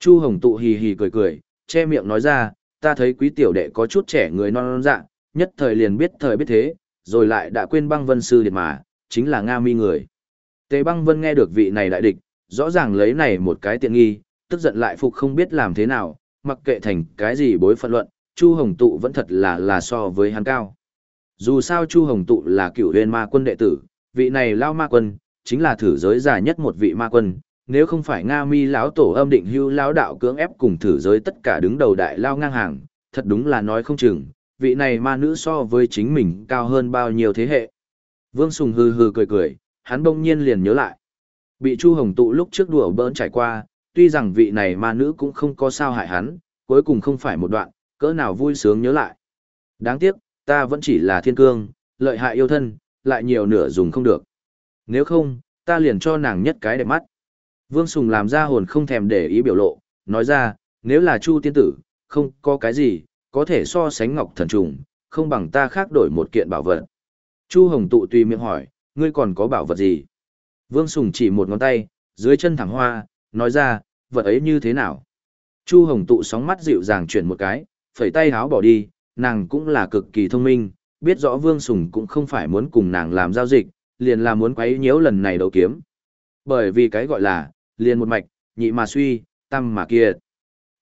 [SPEAKER 1] Chu Hồng Tụ hì hì cười cười, che miệng nói ra, ta thấy quý tiểu đệ có chút trẻ người non non dạng, nhất thời liền biết thời biết thế, rồi lại đã quên băng vân sư điệt mà, chính là Nga mi người. Tề băng vân nghe được vị này đại địch, rõ ràng lấy này một cái tiện nghi, tức giận lại phục không biết làm thế nào, mặc kệ thành cái gì bối phận luận, Chu Hồng Tụ vẫn thật là là so với hắn cao. Dù sao Chu Hồng Tụ là cựu huyền ma quân đệ tử, vị này lao ma quân, chính là thử giới dài nhất một vị ma quân, nếu không phải Nga mi lão tổ âm định hưu lão đạo cưỡng ép cùng thử giới tất cả đứng đầu đại lao ngang hàng, thật đúng là nói không chừng, vị này ma nữ so với chính mình cao hơn bao nhiêu thế hệ. Vương Sùng hừ hừ cười cười, hắn bỗng nhiên liền nhớ lại. Bị Chu Hồng tụ lúc trước đùa bỡn trải qua, tuy rằng vị này ma nữ cũng không có sao hại hắn, cuối cùng không phải một đoạn, cỡ nào vui sướng nhớ lại. Đáng tiếc, ta vẫn chỉ là thiên cương, lợi hại yêu thân, lại nhiều nửa dùng không được. Nếu không, ta liền cho nàng nhất cái đẹp mắt. Vương Sùng làm ra hồn không thèm để ý biểu lộ, nói ra, nếu là Chu tiên tử, không có cái gì, có thể so sánh ngọc thần trùng, không bằng ta khác đổi một kiện bảo vật. Chu Hồng tụ tùy miệng hỏi, ngươi còn có bảo vật gì? Vương Sùng chỉ một ngón tay, dưới chân thẳng hoa, nói ra, vật ấy như thế nào? Chu Hồng tụ sóng mắt dịu dàng chuyển một cái, phẩy tay háo bỏ đi, nàng cũng là cực kỳ thông minh, biết rõ Vương Sùng cũng không phải muốn cùng nàng làm giao dịch, liền là muốn quấy nhiễu lần này đấu kiếm. Bởi vì cái gọi là, liền một mạch, nhị mà suy, tam mà kiệt.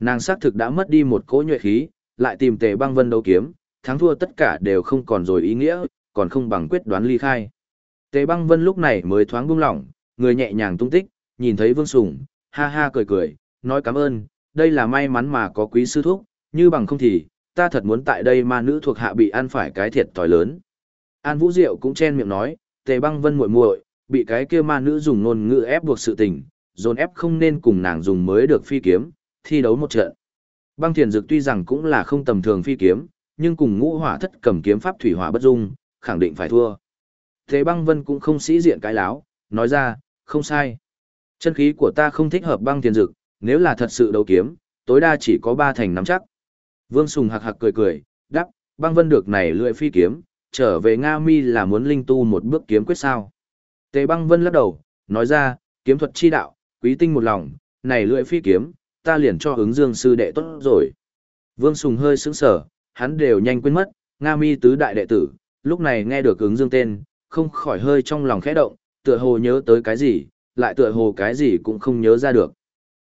[SPEAKER 1] Nàng xác thực đã mất đi một cỗ nhuệ khí, lại tìm tề băng vân đấu kiếm, thắng thua tất cả đều không còn rồi ý nghĩa, còn không bằng quyết đoán ly khai. Tề băng vân lúc này mới thoáng buông lỏng, người nhẹ nhàng tung tích, nhìn thấy Vương Sùng, ha ha cười cười, nói cảm ơn, đây là may mắn mà có quý sư thúc, như bằng không thì, ta thật muốn tại đây ma nữ thuộc hạ bị ăn phải cái thiệt tỏi lớn. An Vũ Diệu cũng chen miệng nói, Tề Băng Vân muội muội, bị cái kia ma nữ dùng ngôn ngữ ép buộc sự tình, dồn ép không nên cùng nàng dùng mới được phi kiếm, thi đấu một trận. Băng Thiền Dực tuy rằng cũng là không tầm thường phi kiếm, nhưng cùng ngũ hỏa thất cầm kiếm pháp thủy hỏa bất dung, khẳng định phải thua. Tề Băng Vân cũng không sĩ diện cái láo, nói ra, không sai. Chân khí của ta không thích hợp băng tiền dực, nếu là thật sự đấu kiếm, tối đa chỉ có ba thành nắm chắc. Vương Sùng hạc hạc cười cười, đáp, băng vân được này lưỡi phi kiếm, trở về Nga Mi là muốn linh tu một bước kiếm quyết sao. Tề băng vân lắc đầu, nói ra, kiếm thuật chi đạo, quý tinh một lòng, này lưỡi phi kiếm, ta liền cho ứng dương sư đệ tốt rồi. Vương Sùng hơi sững sở, hắn đều nhanh quên mất, Nga Mi tứ đại đệ tử, lúc này nghe được ứng dương tên, không khỏi hơi trong lòng khẽ động, tựa hồ nhớ tới cái gì, lại tựa hồ cái gì cũng không nhớ ra được.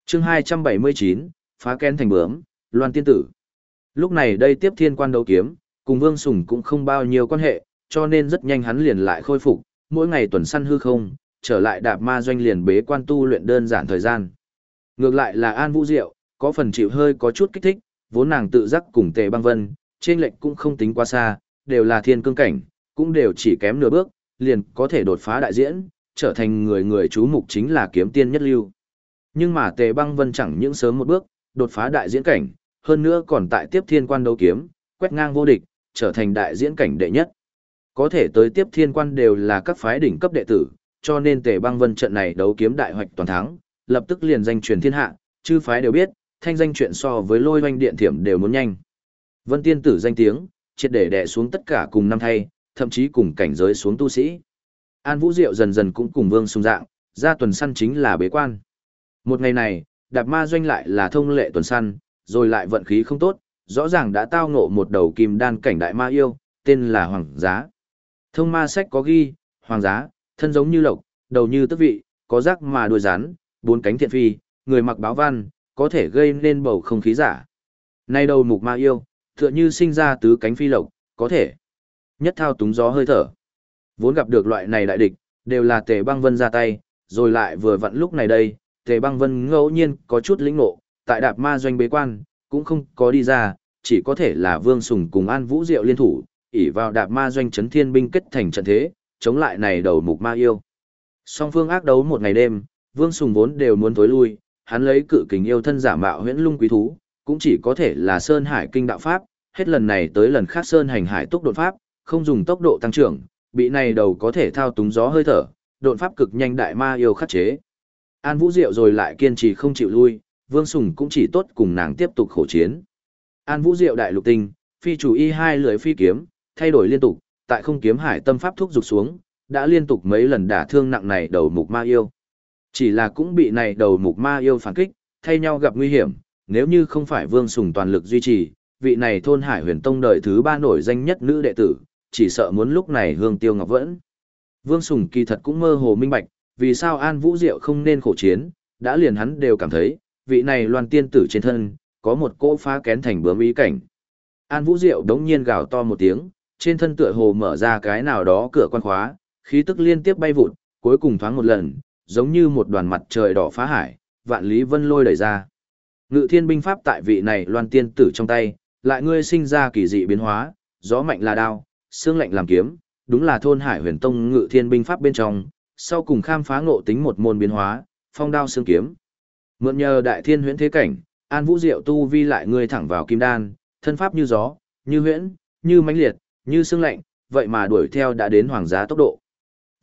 [SPEAKER 1] chương 279, phá kén thành bướm, loan tiên tử. Lúc này đây tiếp thiên quan đấu kiếm, cùng Vương Sùng cũng không bao nhiêu quan hệ, cho nên rất nhanh hắn liền lại khôi phục, mỗi ngày tuần săn hư không, trở lại đạp ma doanh liền bế quan tu luyện đơn giản thời gian. Ngược lại là An Vũ Diệu, có phần chịu hơi có chút kích thích, vốn nàng tự giác cùng Tề Băng Vân, trên lệnh cũng không tính quá xa, đều là thiên cương cảnh, cũng đều chỉ kém nửa bước, liền có thể đột phá đại diễn, trở thành người người chú mục chính là kiếm tiên nhất lưu. Nhưng mà Tề Băng Vân chẳng những sớm một bước, đột phá đại diễn cảnh, hơn nữa còn tại tiếp thiên quan đấu kiếm, quét ngang vô địch, trở thành đại diễn cảnh đệ nhất. Có thể tới tiếp thiên quan đều là các phái đỉnh cấp đệ tử, cho nên Tề Băng Vân trận này đấu kiếm đại hoạch toàn thắng, lập tức liền danh truyền thiên hạ, chư phái đều biết, thanh danh chuyện so với lôi hoanh điện thiểm đều muốn nhanh. Vân tiên tử danh tiếng, triệt để đè xuống tất cả cùng năm thay, thậm chí cùng cảnh giới xuống tu sĩ. An Vũ Diệu dần dần cũng cùng Vương Sung dạng, ra tuần săn chính là bế quan. Một ngày này, đạp ma doanh lại là thông lệ tuần săn, rồi lại vận khí không tốt, rõ ràng đã tao ngộ một đầu kim đan cảnh đại ma yêu, tên là Hoàng Giá. Thông ma sách có ghi, Hoàng Giá, thân giống như lộc, đầu như tức vị, có rác mà đuôi rắn, bốn cánh thiện phi, người mặc báo văn, có thể gây nên bầu không khí giả. Nay đầu mục ma yêu, tựa như sinh ra tứ cánh phi lộc, có thể nhất thao túng gió hơi thở. Vốn gặp được loại này đại địch, đều là tề băng vân ra tay, rồi lại vừa vặn lúc này đây, tề băng vân ngẫu nhiên có chút lĩnh ngộ, tại đạp ma doanh bế quan, cũng không có đi ra, chỉ có thể là vương sùng cùng an vũ diệu liên thủ, ỉ vào đạp ma doanh chấn thiên binh kết thành trận thế, chống lại này đầu mục ma yêu. Song phương ác đấu một ngày đêm, vương sùng vốn đều muốn tối lui, hắn lấy cự kình yêu thân giả mạo huyễn lung quý thú, cũng chỉ có thể là sơn hải kinh đạo pháp, hết lần này tới lần khác sơn hành hải tốc đột pháp, không dùng tốc độ tăng trưởng, bị này đầu có thể thao túng gió hơi thở, độn pháp cực nhanh đại ma yêu khắc chế. An Vũ Diệu rồi lại kiên trì không chịu lui, Vương Sùng cũng chỉ tốt cùng nàng tiếp tục khổ chiến. An Vũ Diệu đại lục tinh, phi chủ y hai lưỡi phi kiếm, thay đổi liên tục, tại không kiếm hải tâm pháp thúc dục xuống, đã liên tục mấy lần đả thương nặng này đầu mục ma yêu. Chỉ là cũng bị này đầu mục ma yêu phản kích, thay nhau gặp nguy hiểm, nếu như không phải Vương Sùng toàn lực duy trì, vị này thôn Hải Huyền Tông đời thứ ba nổi danh nhất nữ đệ tử, chỉ sợ muốn lúc này hương tiêu ngọc vẫn. Vương Sùng kỳ thật cũng mơ hồ minh bạch, vì sao An Vũ Diệu không nên khổ chiến, đã liền hắn đều cảm thấy, vị này loan tiên tử trên thân, có một cỗ phá kén thành bướm ý cảnh. An Vũ Diệu đống nhiên gào to một tiếng, trên thân tựa hồ mở ra cái nào đó cửa quan khóa, khí tức liên tiếp bay vụt, cuối cùng thoáng một lần, giống như một đoàn mặt trời đỏ phá hải, vạn lý vân lôi đẩy ra. Ngự thiên binh pháp tại vị này loan tiên tử trong tay, lại ngươi sinh ra kỳ dị biến hóa, gió mạnh là đao, xương lạnh làm kiếm, đúng là thôn hải huyền tông ngự thiên binh pháp bên trong, sau cùng khám phá ngộ tính một môn biến hóa, phong đao xương kiếm. Mượn nhờ đại thiên huyễn thế cảnh, An Vũ Diệu tu vi lại người thẳng vào kim đan, thân pháp như gió, như huyễn, như mãnh liệt, như xương lạnh, vậy mà đuổi theo đã đến hoàng giá tốc độ.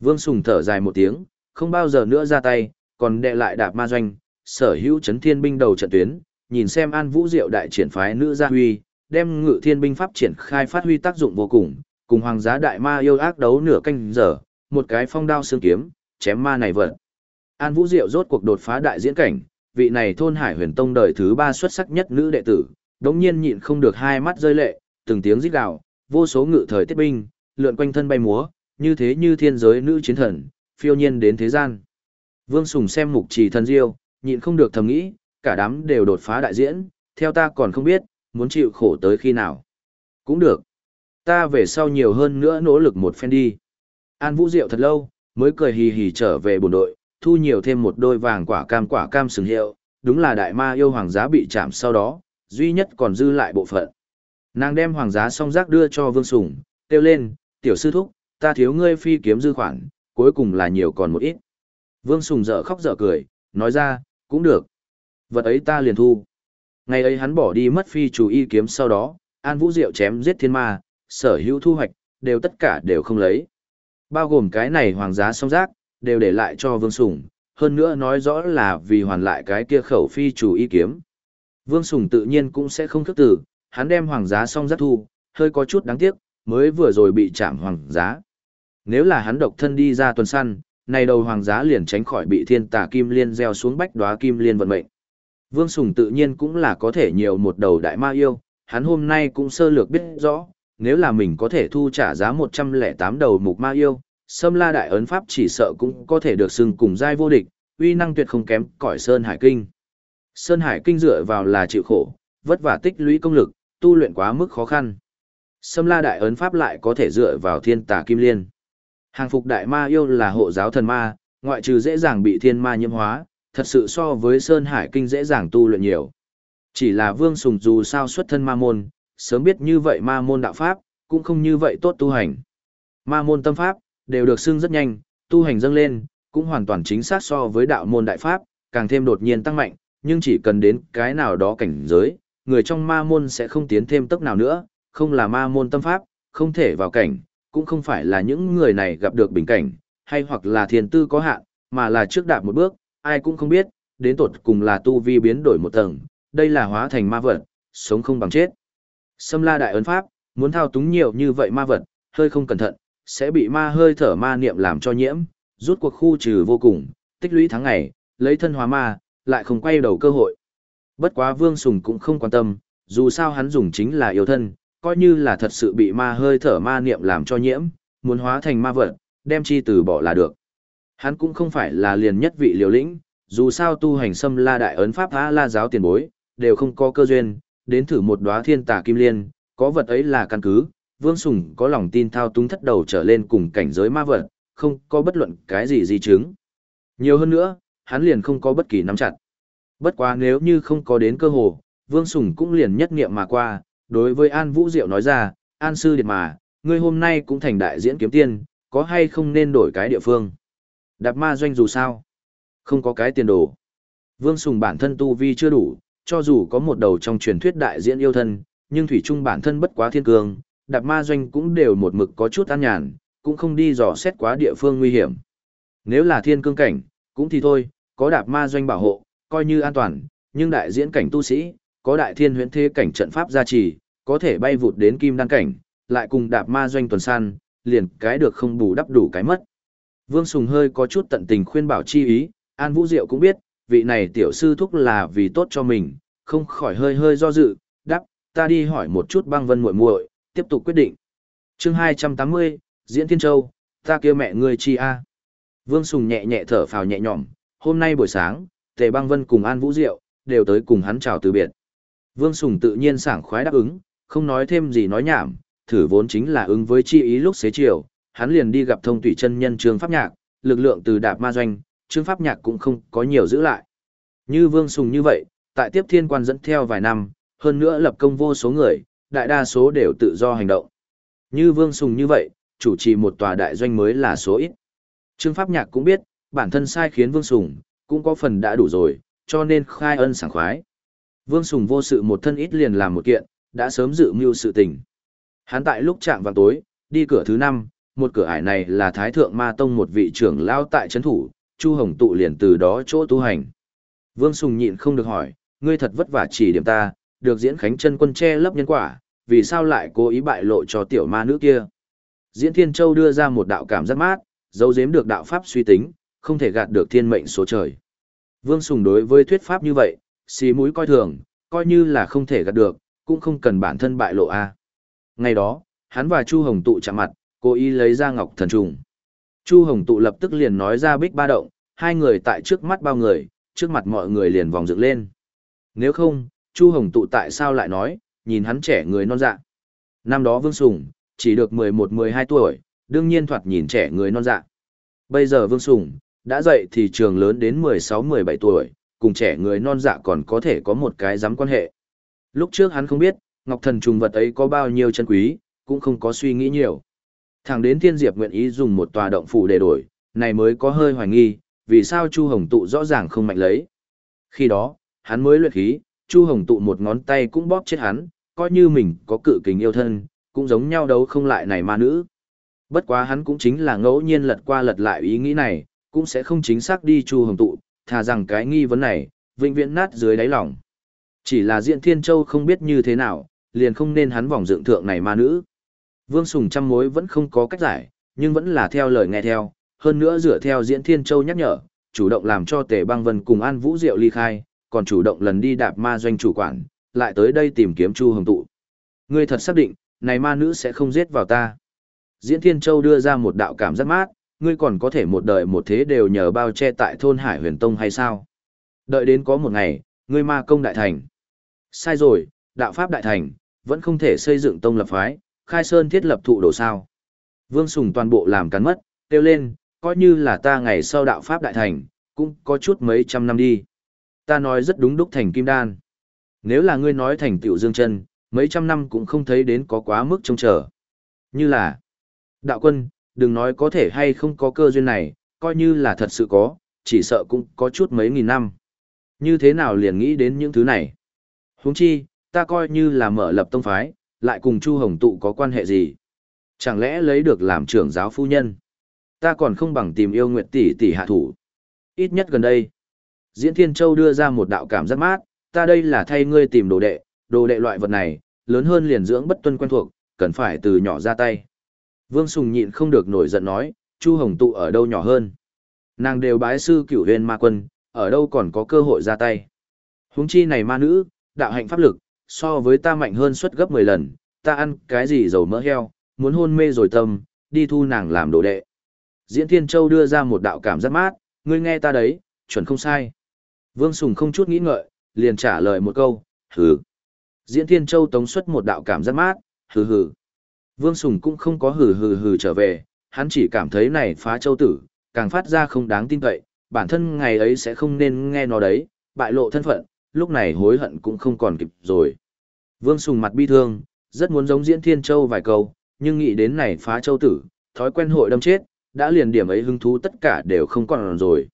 [SPEAKER 1] Vương Sùng thở dài một tiếng, không bao giờ nữa ra tay, còn đệ lại đạp ma doanh, sở hữu chấn thiên binh đầu trận tuyến, nhìn xem An Vũ Diệu đại triển phái nữ gia huy, đem ngự thiên binh pháp triển khai phát huy tác dụng vô cùng, cùng hoàng giá đại ma yêu ác đấu nửa canh giờ, một cái phong đao xương kiếm, chém ma này vật. An Vũ Diệu rốt cuộc đột phá đại diễn cảnh, vị này thôn Hải Huyền Tông đời thứ ba xuất sắc nhất nữ đệ tử, đống nhiên nhịn không được hai mắt rơi lệ, từng tiếng rít gào, vô số ngự thời tiết binh, lượn quanh thân bay múa, như thế như thiên giới nữ chiến thần, phiêu nhiên đến thế gian. Vương Sùng xem mục trì thần diêu, nhịn không được thầm nghĩ, cả đám đều đột phá đại diễn, theo ta còn không biết, muốn chịu khổ tới khi nào. Cũng được. Ta về sau nhiều hơn nữa nỗ lực một phen đi. An Vũ Diệu thật lâu, mới cười hì hì trở về bồn đội, thu nhiều thêm một đôi vàng quả cam quả cam sừng hiệu, đúng là đại ma yêu hoàng giá bị chạm sau đó, duy nhất còn dư lại bộ phận. Nàng đem hoàng giá song rác đưa cho Vương Sùng, kêu lên, tiểu sư thúc, ta thiếu ngươi phi kiếm dư khoản, cuối cùng là nhiều còn một ít. Vương Sùng dở khóc dở cười, nói ra, cũng được. Vật ấy ta liền thu. Ngày ấy hắn bỏ đi mất phi chủ y kiếm sau đó, An Vũ Diệu chém giết thiên ma, sở hữu thu hoạch, đều tất cả đều không lấy. Bao gồm cái này hoàng giá song giác đều để lại cho Vương Sùng, hơn nữa nói rõ là vì hoàn lại cái kia khẩu phi chủ y kiếm. Vương Sùng tự nhiên cũng sẽ không thức tử, hắn đem hoàng giá song giác thu, hơi có chút đáng tiếc, mới vừa rồi bị chạm hoàng giá. Nếu là hắn độc thân đi ra tuần săn, này đầu hoàng giá liền tránh khỏi bị thiên tà kim liên gieo xuống bách đóa kim liên vận mệnh. Vương Sùng tự nhiên cũng là có thể nhiều một đầu đại ma yêu, hắn hôm nay cũng sơ lược biết rõ, nếu là mình có thể thu trả giá 108 đầu mục ma yêu, Sâm La Đại Ấn Pháp chỉ sợ cũng có thể được xưng cùng giai vô địch, uy năng tuyệt không kém cỏi Sơn Hải Kinh. Sơn Hải Kinh dựa vào là chịu khổ, vất vả tích lũy công lực, tu luyện quá mức khó khăn. Sâm La Đại Ấn Pháp lại có thể dựa vào thiên tà kim liên. Hàng phục đại ma yêu là hộ giáo thần ma, ngoại trừ dễ dàng bị thiên ma nhiễm hóa, thật sự so với Sơn Hải Kinh dễ dàng tu luyện nhiều. Chỉ là Vương Sùng dù sao xuất thân ma môn, sớm biết như vậy ma môn đạo pháp, cũng không như vậy tốt tu hành. Ma môn tâm pháp, đều được xưng rất nhanh, tu hành dâng lên, cũng hoàn toàn chính xác so với đạo môn đại pháp, càng thêm đột nhiên tăng mạnh, nhưng chỉ cần đến cái nào đó cảnh giới, người trong ma môn sẽ không tiến thêm tốc nào nữa, không là ma môn tâm pháp, không thể vào cảnh, cũng không phải là những người này gặp được bình cảnh, hay hoặc là thiền tư có hạn, mà là trước đạp một bước, ai cũng không biết, đến tột cùng là tu vi biến đổi một tầng, đây là hóa thành ma vật, sống không bằng chết. Sâm la đại ấn pháp, muốn thao túng nhiều như vậy ma vật, hơi không cẩn thận, sẽ bị ma hơi thở ma niệm làm cho nhiễm, rút cuộc khu trừ vô cùng, tích lũy tháng ngày, lấy thân hóa ma, lại không quay đầu cơ hội. Bất quá Vương Sùng cũng không quan tâm, dù sao hắn dùng chính là yêu thân, coi như là thật sự bị ma hơi thở ma niệm làm cho nhiễm, muốn hóa thành ma vật, đem chi từ bỏ là được. Hắn cũng không phải là liền nhất vị liều lĩnh, dù sao tu hành xâm la đại ấn pháp tha la giáo tiền bối, đều không có cơ duyên, đến thử một đóa thiên tà kim liên, có vật ấy là căn cứ, Vương Sùng có lòng tin thao túng thất đầu trở lên cùng cảnh giới ma vật, không có bất luận cái gì di chứng. Nhiều hơn nữa, hắn liền không có bất kỳ nắm chặt. Bất quá nếu như không có đến cơ hồ, Vương Sùng cũng liền nhất nghiệm mà qua, đối với An Vũ Diệu nói ra, An Sư Điệt mà, ngươi hôm nay cũng thành đại diễn kiếm tiên, có hay không nên đổi cái địa phương? Đạp ma doanh dù sao? Không có cái tiền đồ. Vương Sùng bản thân tu vi chưa đủ, cho dù có một đầu trong truyền thuyết đại diễn yêu thân, nhưng Thủy Trung bản thân bất quá thiên cường, đạp ma doanh cũng đều một mực có chút an nhàn, cũng không đi dò xét quá địa phương nguy hiểm. Nếu là thiên cương cảnh, cũng thì thôi, có đạp ma doanh bảo hộ, coi như an toàn, nhưng đại diễn cảnh tu sĩ, có đại thiên huyễn thế cảnh trận pháp gia trì, có thể bay vụt đến kim đăng cảnh, lại cùng đạp ma doanh tuần san, liền cái được không bù đắp đủ cái mất. Vương Sùng hơi có chút tận tình khuyên bảo chi ý, An Vũ Diệu cũng biết, vị này tiểu sư thúc là vì tốt cho mình, không khỏi hơi hơi do dự, đáp, ta đi hỏi một chút băng vân muội muội, tiếp tục quyết định. chương 280, Diễn Thiên Châu, ta kêu mẹ ngươi chi a Vương Sùng nhẹ nhẹ thở phào nhẹ nhõm, hôm nay buổi sáng, Tề băng vân cùng An Vũ Diệu, đều tới cùng hắn chào từ biệt. Vương Sùng tự nhiên sảng khoái đáp ứng, không nói thêm gì nói nhảm, thử vốn chính là ứng với chi ý lúc xế chiều, hắn liền đi gặp thông tủy chân nhân Trương Pháp Nhạc, lực lượng từ đạp ma doanh, Trương Pháp Nhạc cũng không có nhiều giữ lại. Như Vương Sùng như vậy, tại tiếp thiên quan dẫn theo vài năm, hơn nữa lập công vô số người, đại đa số đều tự do hành động. Như Vương Sùng như vậy, chủ trì một tòa đại doanh mới là số ít. Trương Pháp Nhạc cũng biết, bản thân sai khiến Vương Sùng, cũng có phần đã đủ rồi, cho nên khai ân sảng khoái. Vương Sùng vô sự một thân ít liền làm một kiện, đã sớm dự mưu sự tình. Hắn tại lúc chạm vào tối, đi cửa thứ năm, một cửa ải này là Thái Thượng Ma Tông một vị trưởng lao tại chấn thủ, Chu Hồng tụ liền từ đó chỗ tu hành. Vương Sùng nhịn không được hỏi, ngươi thật vất vả chỉ điểm ta, được diễn khánh chân quân che lấp nhân quả, vì sao lại cố ý bại lộ cho tiểu ma nữ kia? Diễn Thiên Châu đưa ra một đạo cảm giác mát, dấu giếm được đạo pháp suy tính, không thể gạt được thiên mệnh số trời. Vương Sùng đối với thuyết pháp như vậy, xí mũi coi thường, coi như là không thể gạt được, cũng không cần bản thân bại lộ a. Ngày đó, hắn và Chu Hồng tụ chạm mặt, cố ý lấy ra ngọc thần trùng. Chu Hồng tụ lập tức liền nói ra bích ba động, hai người tại trước mắt bao người, trước mặt mọi người liền vòng dựng lên. Nếu không, Chu Hồng tụ tại sao lại nói, nhìn hắn trẻ người non dạ. Năm đó Vương Sùng, chỉ được 11-12 tuổi, đương nhiên thoạt nhìn trẻ người non dạ. Bây giờ Vương Sùng, đã dậy thì trường lớn đến 16-17 tuổi, cùng trẻ người non dạ còn có thể có một cái dám quan hệ. Lúc trước hắn không biết, Ngọc Thần trùng vật ấy có bao nhiêu chân quý, cũng không có suy nghĩ nhiều. Thẳng đến Thiên Diệp nguyện ý dùng một tòa động phủ để đổi, này mới có hơi hoài nghi, vì sao Chu Hồng tụ rõ ràng không mạnh lấy. Khi đó, hắn mới luyện khí, Chu Hồng tụ một ngón tay cũng bóp chết hắn, coi như mình có cự kính yêu thân, cũng giống nhau đấu không lại này ma nữ. Bất quá hắn cũng chính là ngẫu nhiên lật qua lật lại ý nghĩ này, cũng sẽ không chính xác đi Chu Hồng tụ, thà rằng cái nghi vấn này, vĩnh viễn nát dưới đáy lòng. Chỉ là Diện Thiên Châu không biết như thế nào, liền không nên hắn vòng dựng thượng này ma nữ. Vương Sùng trăm mối vẫn không có cách giải, nhưng vẫn là theo lời nghe theo, hơn nữa dựa theo Diễn Thiên Châu nhắc nhở, chủ động làm cho Tề Băng Vân cùng An Vũ Diệu ly khai, còn chủ động lần đi đạp ma doanh chủ quản, lại tới đây tìm kiếm Chu Hồng Tụ. Ngươi thật xác định, này ma nữ sẽ không giết vào ta. Diễn Thiên Châu đưa ra một đạo cảm giác mát, ngươi còn có thể một đời một thế đều nhờ bao che tại thôn Hải Huyền Tông hay sao? Đợi đến có một ngày, ngươi ma công đại thành. Sai rồi, đạo pháp đại thành, vẫn không thể xây dựng tông lập phái, khai sơn thiết lập thụ đồ sao. Vương Sùng toàn bộ làm cắn mất, kêu lên, coi như là ta ngày sau đạo pháp đại thành, cũng có chút mấy trăm năm đi. Ta nói rất đúng đúc thành kim đan. Nếu là ngươi nói thành tiểu dương chân, mấy trăm năm cũng không thấy đến có quá mức trông chờ. Như là, đạo quân, đừng nói có thể hay không có cơ duyên này, coi như là thật sự có, chỉ sợ cũng có chút mấy nghìn năm. Như thế nào liền nghĩ đến những thứ này? huống chi, ta coi như là mở lập tông phái, lại cùng Chu Hồng tụ có quan hệ gì? Chẳng lẽ lấy được làm trưởng giáo phu nhân? Ta còn không bằng tìm yêu nguyệt tỷ tỷ hạ thủ. Ít nhất gần đây, Diễn Thiên Châu đưa ra một đạo cảm giác mát, ta đây là thay ngươi tìm đồ đệ, đồ đệ loại vật này, lớn hơn liền dưỡng bất tuân quen thuộc, cần phải từ nhỏ ra tay. Vương Sùng nhịn không được nổi giận nói, Chu Hồng tụ ở đâu nhỏ hơn. Nàng đều bái sư cửu huyền ma quân, ở đâu còn có cơ hội ra tay. Huống chi này ma nữ, đạo hạnh pháp lực, so với ta mạnh hơn suất gấp 10 lần, ta ăn cái gì dầu mỡ heo, muốn hôn mê rồi tâm, đi thu nàng làm đồ đệ. Diễn Thiên Châu đưa ra một đạo cảm giác mát, ngươi nghe ta đấy, chuẩn không sai. Vương Sùng không chút nghĩ ngợi, liền trả lời một câu, hừ. Diễn Thiên Châu tống xuất một đạo cảm giác mát, hừ hừ. Vương Sùng cũng không có hừ hừ hừ trở về, hắn chỉ cảm thấy này phá châu tử, càng phát ra không đáng tin cậy, bản thân ngày ấy sẽ không nên nghe nó đấy, bại lộ thân phận, lúc này hối hận cũng không còn kịp rồi. Vương Sùng mặt bi thương, rất muốn giống Diễn Thiên Châu vài câu, nhưng nghĩ đến này phá châu tử, thói quen hội đâm chết, đã liền điểm ấy hứng thú tất cả đều không còn rồi.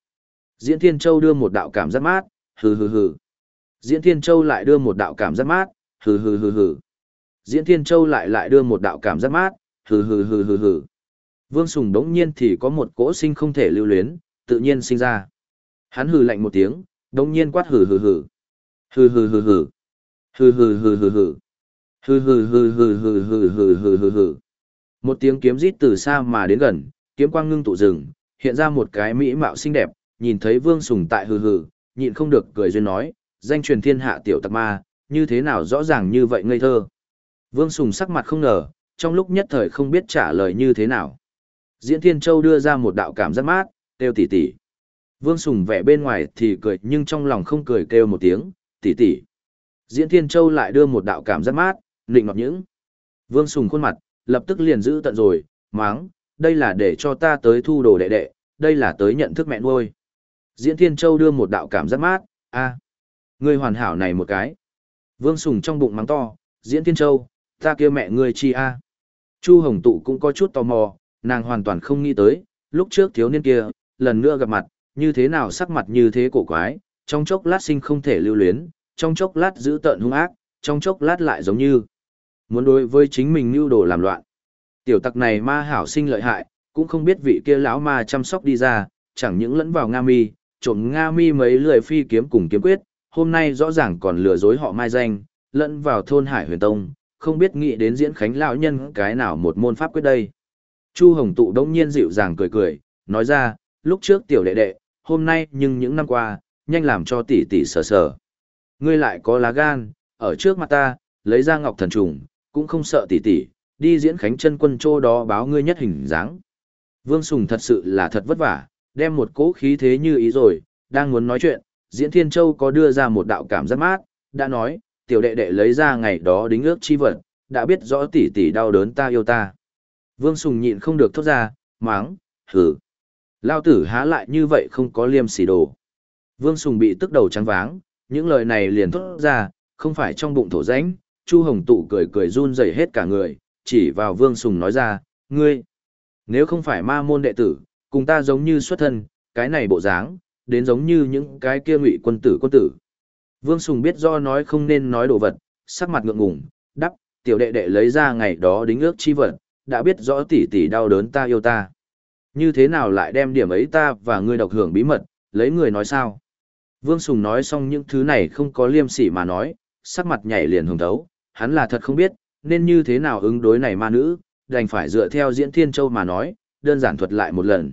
[SPEAKER 1] Diễn Thiên Châu đưa một đạo cảm giác mát, hừ hừ hừ. Diễn Thiên Châu lại đưa một đạo cảm giác mát, hừ hừ hừ hừ. Diễn Thiên Châu lại lại đưa một đạo cảm giác mát, hừ hừ hừ hừ hừ. Vương Sùng đống nhiên thì có một cỗ sinh không thể lưu luyến, tự nhiên sinh ra. Hắn hừ lạnh một tiếng, đống nhiên quát hừ hừ hừ. Hừ hừ hừ hừ. Hừ hừ hừ hừ hừ. Hừ hừ hừ hừ hừ hừ hừ hừ hừ hừ. Một tiếng kiếm rít từ xa mà đến gần, kiếm quang ngưng tụ rừng, hiện ra một cái mỹ mạo xinh đẹp, nhìn thấy Vương Sùng tại hừ hừ, nhịn không được cười duyên nói, danh truyền thiên hạ tiểu tặc ma, như thế nào rõ ràng như vậy ngây thơ. Vương Sùng sắc mặt không ngờ, trong lúc nhất thời không biết trả lời như thế nào. Diễn Thiên Châu đưa ra một đạo cảm giác mát, kêu tỉ tỉ. Vương Sùng vẻ bên ngoài thì cười nhưng trong lòng không cười kêu một tiếng, Tỷ tỷ, Diễn Thiên Châu lại đưa một đạo cảm giác mát, nịnh ngọc những. Vương Sùng khuôn mặt, lập tức liền giữ tận rồi, máng, đây là để cho ta tới thu đồ đệ đệ, đây là tới nhận thức mẹ nuôi. Diễn Thiên Châu đưa một đạo cảm giác mát, a, à, ngươi hoàn hảo này một cái. Vương Sùng trong bụng mắng to, Diễn Thiên Châu, ta kia mẹ ngươi chi a. Chu Hồng Tụ cũng có chút tò mò, nàng hoàn toàn không nghĩ tới, lúc trước thiếu niên kia, lần nữa gặp mặt, như thế nào sắc mặt như thế cổ quái, trong chốc lát sinh không thể lưu luyến, trong chốc lát giữ tợn hung ác, trong chốc lát lại giống như muốn đối với chính mình mưu đồ làm loạn. Tiểu tặc này ma hảo sinh lợi hại, cũng không biết vị kia lão ma chăm sóc đi ra, chẳng những lẫn vào Nga mi, trộm Nga mi mấy lười phi kiếm cùng kiếm quyết, hôm nay rõ ràng còn lừa dối họ mai danh, lẫn vào thôn Hải Huyền Tông, không biết nghĩ đến diễn khánh lão nhân cái nào một môn pháp quyết đây. Chu Hồng Tụ đông nhiên dịu dàng cười cười, nói ra, lúc trước tiểu đệ đệ, hôm nay nhưng những năm qua, nhanh làm cho tỷ tỷ sờ sờ. Ngươi lại có lá gan, ở trước mặt ta, lấy ra ngọc thần trùng, cũng không sợ tỷ tỷ, đi diễn khánh chân quân chỗ đó báo ngươi nhất hình dáng. Vương Sùng thật sự là thật vất vả, đem một cỗ khí thế như ý rồi, đang muốn nói chuyện, diễn thiên châu có đưa ra một đạo cảm giác mát, đã nói, tiểu đệ đệ lấy ra ngày đó đính ước chi vật, đã biết rõ tỷ tỷ đau đớn ta yêu ta. Vương Sùng nhịn không được thốt ra, máng, hử. Lao tử há lại như vậy không có liêm sỉ đồ. Vương Sùng bị tức đầu trắng váng, những lời này liền thốt ra, không phải trong bụng thổ rãnh, Chu Hồng Tụ cười cười run rẩy hết cả người, chỉ vào Vương Sùng nói ra, ngươi, nếu không phải ma môn đệ tử, cùng ta giống như xuất thân, cái này bộ dáng, đến giống như những cái kia ngụy quân tử quân tử. Vương Sùng biết do nói không nên nói đồ vật, sắc mặt ngượng ngùng, đắp, tiểu đệ đệ lấy ra ngày đó đính ước chi vật, đã biết rõ tỷ tỷ đau đớn ta yêu ta. Như thế nào lại đem điểm ấy ta và ngươi độc hưởng bí mật, lấy người nói sao? Vương Sùng nói xong những thứ này không có liêm sỉ mà nói, sắc mặt nhảy liền hồng thấu, hắn là thật không biết, nên như thế nào ứng đối này ma nữ, đành phải dựa theo diễn thiên châu mà nói, đơn giản thuật lại một lần.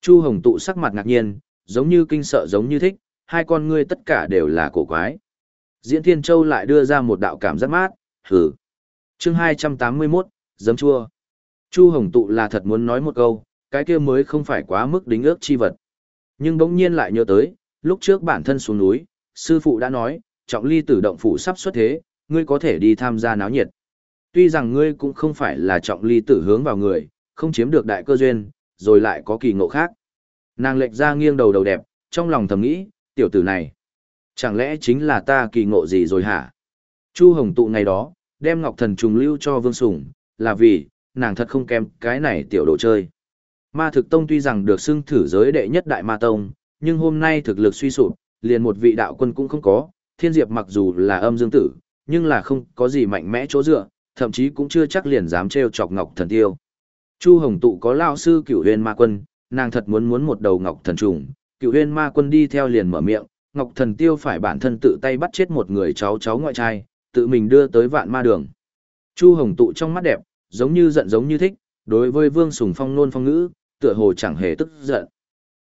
[SPEAKER 1] Chu Hồng tụ sắc mặt ngạc nhiên, giống như kinh sợ giống như thích, hai con ngươi tất cả đều là cổ quái. Diễn Thiên Châu lại đưa ra một đạo cảm giác mát, hử. chương 281, giấm chua. Chu Hồng tụ là thật muốn nói một câu, cái kia mới không phải quá mức đính ước chi vật. Nhưng bỗng nhiên lại nhớ tới, lúc trước bản thân xuống núi, sư phụ đã nói, trọng ly tử động phủ sắp xuất thế, ngươi có thể đi tham gia náo nhiệt. Tuy rằng ngươi cũng không phải là trọng ly tử hướng vào người, không chiếm được đại cơ duyên, rồi lại có kỳ ngộ khác. Nàng lệch ra nghiêng đầu đầu đẹp, trong lòng thầm nghĩ, tiểu tử này, chẳng lẽ chính là ta kỳ ngộ gì rồi hả? Chu Hồng tụ ngày đó, đem Ngọc Thần trùng lưu cho Vương Sủng, là vì, nàng thật không kém cái này tiểu đồ chơi. Ma thực tông tuy rằng được xưng thử giới đệ nhất đại ma tông, nhưng hôm nay thực lực suy sụp, liền một vị đạo quân cũng không có, thiên diệp mặc dù là âm dương tử, nhưng là không có gì mạnh mẽ chỗ dựa, thậm chí cũng chưa chắc liền dám trêu chọc ngọc thần tiêu. Chu Hồng tụ có lao sư cửu huyền ma quân, nàng thật muốn muốn một đầu ngọc thần trùng, cửu huyền ma quân đi theo liền mở miệng, ngọc thần tiêu phải bản thân tự tay bắt chết một người cháu cháu ngoại trai, tự mình đưa tới vạn ma đường. Chu Hồng tụ trong mắt đẹp, giống như giận giống như thích, đối với Vương Sùng Phong nôn phong ngữ, tựa hồ chẳng hề tức giận.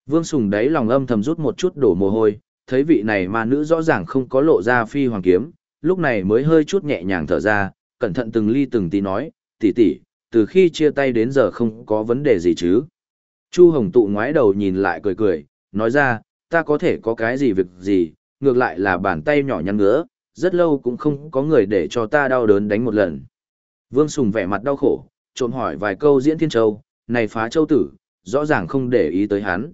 [SPEAKER 1] Vương Sùng đáy lòng âm thầm rút một chút đổ mồ hôi, thấy vị này ma nữ rõ ràng không có lộ ra phi hoàng kiếm, lúc này mới hơi chút nhẹ nhàng thở ra, cẩn thận từng ly từng tí nói, tỷ tỷ, từ khi chia tay đến giờ không có vấn đề gì chứ. Chu Hồng tụ ngoái đầu nhìn lại cười cười, nói ra, ta có thể có cái gì việc gì, ngược lại là bàn tay nhỏ nhắn ngứa, rất lâu cũng không có người để cho ta đau đớn đánh một lần. Vương Sùng vẻ mặt đau khổ, trộm hỏi vài câu diễn thiên châu, này phá châu tử, rõ ràng không để ý tới hắn.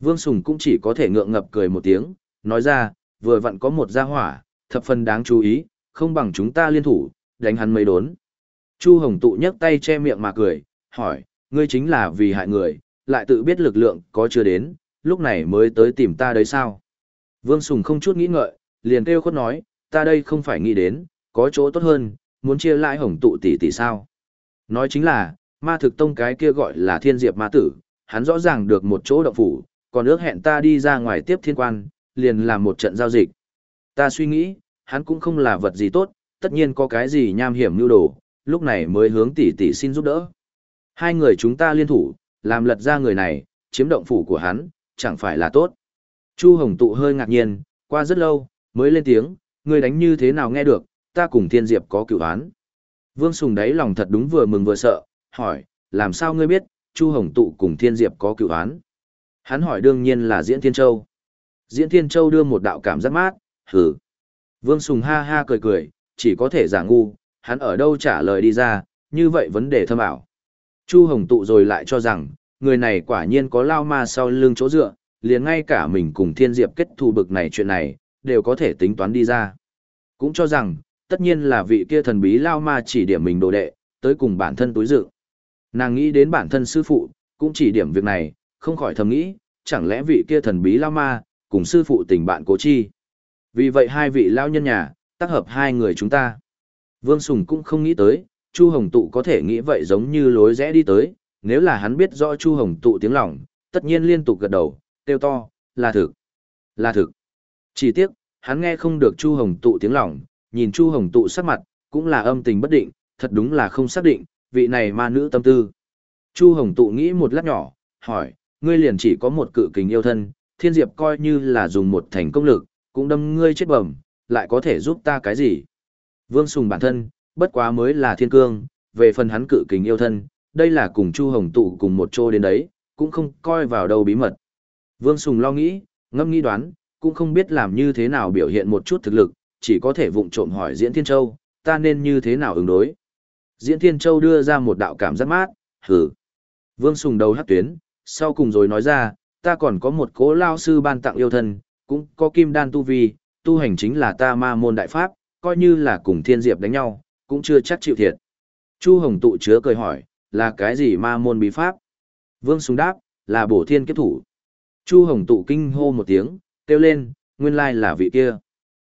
[SPEAKER 1] Vương Sùng cũng chỉ có thể ngượng ngập cười một tiếng, nói ra, vừa vặn có một gia hỏa, thập phần đáng chú ý, không bằng chúng ta liên thủ, đánh hắn mấy đốn. Chu Hồng tụ nhấc tay che miệng mà cười, hỏi, ngươi chính là vì hại người, lại tự biết lực lượng có chưa đến, lúc này mới tới tìm ta đấy sao? Vương Sùng không chút nghĩ ngợi, liền kêu khuất nói, ta đây không phải nghĩ đến, có chỗ tốt hơn, muốn chia lại hồng tụ tỷ tỷ sao? Nói chính là, ma thực tông cái kia gọi là thiên diệp ma tử, hắn rõ ràng được một chỗ động phủ, còn ước hẹn ta đi ra ngoài tiếp thiên quan, liền làm một trận giao dịch. Ta suy nghĩ, hắn cũng không là vật gì tốt, tất nhiên có cái gì nham hiểm như đồ, lúc này mới hướng tỷ tỷ xin giúp đỡ. Hai người chúng ta liên thủ, làm lật ra người này, chiếm động phủ của hắn, chẳng phải là tốt. Chu Hồng tụ hơi ngạc nhiên, qua rất lâu, mới lên tiếng, người đánh như thế nào nghe được, ta cùng thiên diệp có cựu án. Vương Sùng đáy lòng thật đúng vừa mừng vừa sợ, hỏi, làm sao ngươi biết, Chu Hồng tụ cùng thiên diệp có cựu án? Hắn hỏi đương nhiên là Diễn Thiên Châu. Diễn Thiên Châu đưa một đạo cảm giác mát, hử. Vương Sùng ha ha cười cười, chỉ có thể giả ngu, hắn ở đâu trả lời đi ra, như vậy vấn đề thâm ảo. Chu Hồng tụ rồi lại cho rằng, người này quả nhiên có lao ma sau lưng chỗ dựa, liền ngay cả mình cùng thiên diệp kết thù bực này chuyện này, đều có thể tính toán đi ra. Cũng cho rằng, tất nhiên là vị kia thần bí lao ma chỉ điểm mình đồ đệ, tới cùng bản thân túi dự. Nàng nghĩ đến bản thân sư phụ, cũng chỉ điểm việc này, không khỏi thầm nghĩ, chẳng lẽ vị kia thần bí lao ma, cùng sư phụ tình bạn cố chi. Vì vậy hai vị lao nhân nhà, tác hợp hai người chúng ta. Vương Sùng cũng không nghĩ tới, Chu Hồng Tụ có thể nghĩ vậy giống như lối rẽ đi tới, nếu là hắn biết rõ Chu Hồng Tụ tiếng lòng, tất nhiên liên tục gật đầu, kêu to, là thực, là thực. Chỉ tiếc, hắn nghe không được Chu Hồng Tụ tiếng lòng, nhìn Chu Hồng Tụ sắc mặt, cũng là âm tình bất định, thật đúng là không xác định, vị này ma nữ tâm tư. Chu Hồng tụ nghĩ một lát nhỏ, hỏi, ngươi liền chỉ có một cự kình yêu thân, thiên diệp coi như là dùng một thành công lực, cũng đâm ngươi chết bẩm, lại có thể giúp ta cái gì? Vương Sùng bản thân, bất quá mới là thiên cương, về phần hắn cự kình yêu thân, đây là cùng Chu Hồng tụ cùng một chỗ đến đấy, cũng không coi vào đâu bí mật. Vương Sùng lo nghĩ, ngâm nghĩ đoán, cũng không biết làm như thế nào biểu hiện một chút thực lực, chỉ có thể vụng trộm hỏi Diễn Thiên Châu, ta nên như thế nào ứng đối. Diễn Thiên Châu đưa ra một đạo cảm giác mát, hử. Vương Sùng đầu hát tuyến, sau cùng rồi nói ra, ta còn có một cố lao sư ban tặng yêu thân, cũng có kim đan tu vi, tu hành chính là ta ma môn đại pháp, coi như là cùng thiên diệp đánh nhau, cũng chưa chắc chịu thiệt. Chu Hồng tụ chứa cười hỏi, là cái gì ma môn bí pháp? Vương Sùng đáp, là bổ thiên kiếp thủ. Chu Hồng tụ kinh hô một tiếng, kêu lên, nguyên lai là vị kia.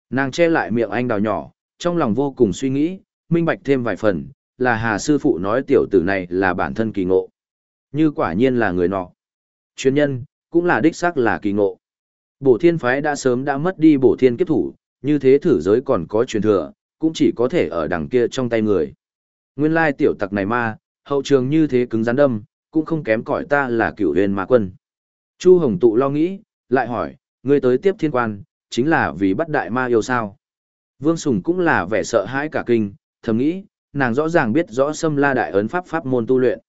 [SPEAKER 1] Nàng che lại miệng anh đào nhỏ, trong lòng vô cùng suy nghĩ, minh bạch thêm vài phần, là Hà sư phụ nói tiểu tử này là bản thân kỳ ngộ. Như quả nhiên là người nọ. Chuyên nhân, cũng là đích xác là kỳ ngộ. Bổ thiên phái đã sớm đã mất đi bổ thiên kiếp thủ, như thế thử giới còn có truyền thừa, cũng chỉ có thể ở đằng kia trong tay người. Nguyên lai tiểu tặc này ma, hậu trường như thế cứng rắn đâm, cũng không kém cỏi ta là cửu huyền ma quân. Chu Hồng tụ lo nghĩ, lại hỏi, ngươi tới tiếp thiên quan, chính là vì bắt đại ma yêu sao? Vương Sùng cũng là vẻ sợ hãi cả kinh, thầm nghĩ, nàng rõ ràng biết rõ xâm la đại ấn pháp pháp môn tu luyện.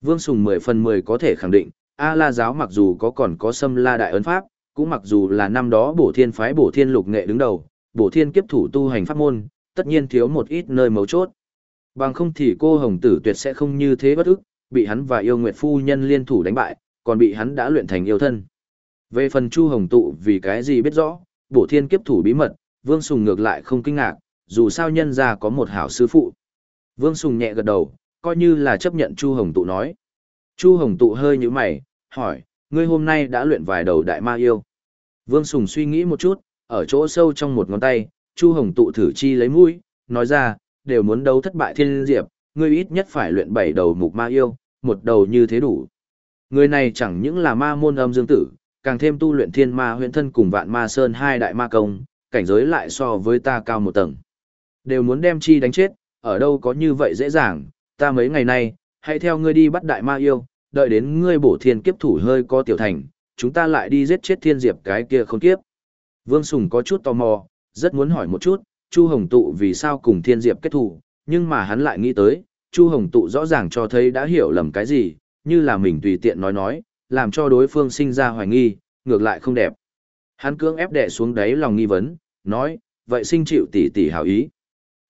[SPEAKER 1] Vương Sùng 10 phần 10 có thể khẳng định, A La giáo mặc dù có còn có xâm la đại ấn pháp, cũng mặc dù là năm đó bổ thiên phái bổ thiên lục nghệ đứng đầu, bổ thiên kiếp thủ tu hành pháp môn, tất nhiên thiếu một ít nơi mấu chốt. Bằng không thì cô hồng tử tuyệt sẽ không như thế bất ức, bị hắn và yêu nguyệt phu nhân liên thủ đánh bại, còn bị hắn đã luyện thành yêu thân. Về phần Chu Hồng tụ vì cái gì biết rõ, bổ thiên kiếp thủ bí mật, Vương Sùng ngược lại không kinh ngạc, dù sao nhân ra có một hảo sư phụ. Vương Sùng nhẹ gật đầu, coi như là chấp nhận Chu Hồng tụ nói. Chu Hồng tụ hơi như mày, hỏi, ngươi hôm nay đã luyện vài đầu đại ma yêu. Vương Sùng suy nghĩ một chút, ở chỗ sâu trong một ngón tay, Chu Hồng tụ thử chi lấy mũi, nói ra, đều muốn đấu thất bại thiên diệp, ngươi ít nhất phải luyện bảy đầu mục ma yêu, một đầu như thế đủ. Người này chẳng những là ma môn âm dương tử, càng thêm tu luyện thiên ma huyện thân cùng vạn ma sơn hai đại ma công, cảnh giới lại so với ta cao một tầng. Đều muốn đem chi đánh chết, ở đâu có như vậy dễ dàng, ta mấy ngày nay, hãy theo ngươi đi bắt đại ma yêu, đợi đến ngươi bổ thiên kiếp thủ hơi có tiểu thành, chúng ta lại đi giết chết thiên diệp cái kia không kiếp. Vương Sùng có chút tò mò, rất muốn hỏi một chút, Chu Hồng Tụ vì sao cùng thiên diệp kết thủ, nhưng mà hắn lại nghĩ tới, Chu Hồng Tụ rõ ràng cho thấy đã hiểu lầm cái gì, như là mình tùy tiện nói nói, làm cho đối phương sinh ra hoài nghi, ngược lại không đẹp. Hắn cưỡng ép đè xuống đáy lòng nghi vấn, nói, vậy sinh chịu tỷ tỷ hảo ý.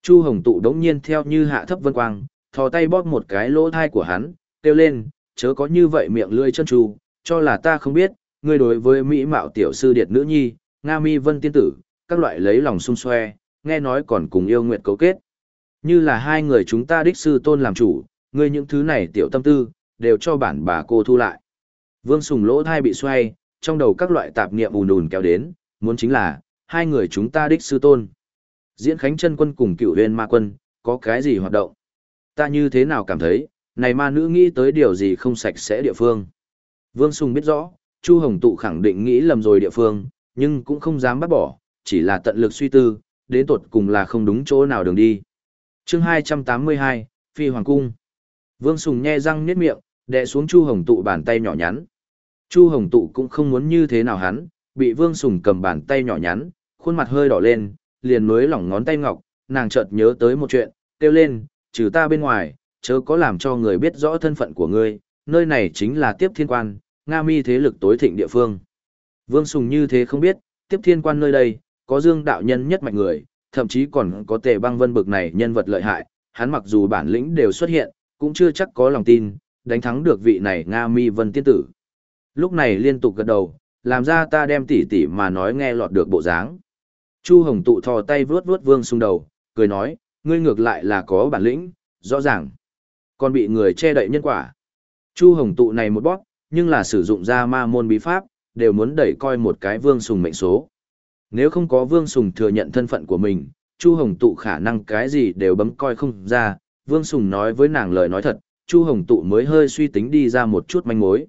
[SPEAKER 1] Chu Hồng Tụ đống nhiên theo như hạ thấp vân quang, thò tay bóp một cái lỗ thai của hắn, kêu lên, chớ có như vậy miệng lưỡi chân tru, cho là ta không biết, ngươi đối với mỹ mạo tiểu sư điệt nữ nhi, Nga Mi Vân tiên tử, các loại lấy lòng xung xoe, nghe nói còn cùng yêu nguyện cấu kết. Như là hai người chúng ta đích sư tôn làm chủ, ngươi những thứ này tiểu tâm tư, đều cho bản bà cô thu lại. Vương Sùng lỗ thai bị xoay, trong đầu các loại tạp niệm ùn ùn kéo đến, muốn chính là, hai người chúng ta đích sư tôn. Diễn Khánh chân quân cùng cựu huyền ma quân, có cái gì hoạt động? Ta như thế nào cảm thấy, này ma nữ nghĩ tới điều gì không sạch sẽ địa phương? Vương Sùng biết rõ, Chu Hồng Tụ khẳng định nghĩ lầm rồi địa phương, nhưng cũng không dám bắt bỏ, chỉ là tận lực suy tư, đến tột cùng là không đúng chỗ nào đường đi. chương 282, Phi Hoàng Cung. Vương Sùng nhe răng niết miệng, đè xuống Chu Hồng Tụ bàn tay nhỏ nhắn. Chu Hồng Tụ cũng không muốn như thế nào hắn, bị Vương Sùng cầm bàn tay nhỏ nhắn, khuôn mặt hơi đỏ lên, liền nối lỏng ngón tay ngọc, nàng chợt nhớ tới một chuyện, kêu lên, trừ ta bên ngoài, chớ có làm cho người biết rõ thân phận của ngươi, nơi này chính là tiếp thiên quan, Nga mi thế lực tối thịnh địa phương. Vương Sùng như thế không biết, tiếp thiên quan nơi đây, có dương đạo nhân nhất mạnh người, thậm chí còn có tề băng vân bực này nhân vật lợi hại, hắn mặc dù bản lĩnh đều xuất hiện, cũng chưa chắc có lòng tin, đánh thắng được vị này Nga mi vân tiên tử. Lúc này liên tục gật đầu, làm ra ta đem tỉ tỉ mà nói nghe lọt được bộ dáng. Chu Hồng tụ thò tay vuốt vuốt Vương Sùng đầu, cười nói, ngươi ngược lại là có bản lĩnh, rõ ràng. Còn bị người che đậy nhân quả. Chu Hồng tụ này một bóp, nhưng là sử dụng ra ma môn bí pháp, đều muốn đẩy coi một cái Vương Sùng mệnh số. Nếu không có Vương Sùng thừa nhận thân phận của mình, Chu Hồng tụ khả năng cái gì đều bấm coi không ra. Vương Sùng nói với nàng lời nói thật, Chu Hồng tụ mới hơi suy tính đi ra một chút manh mối.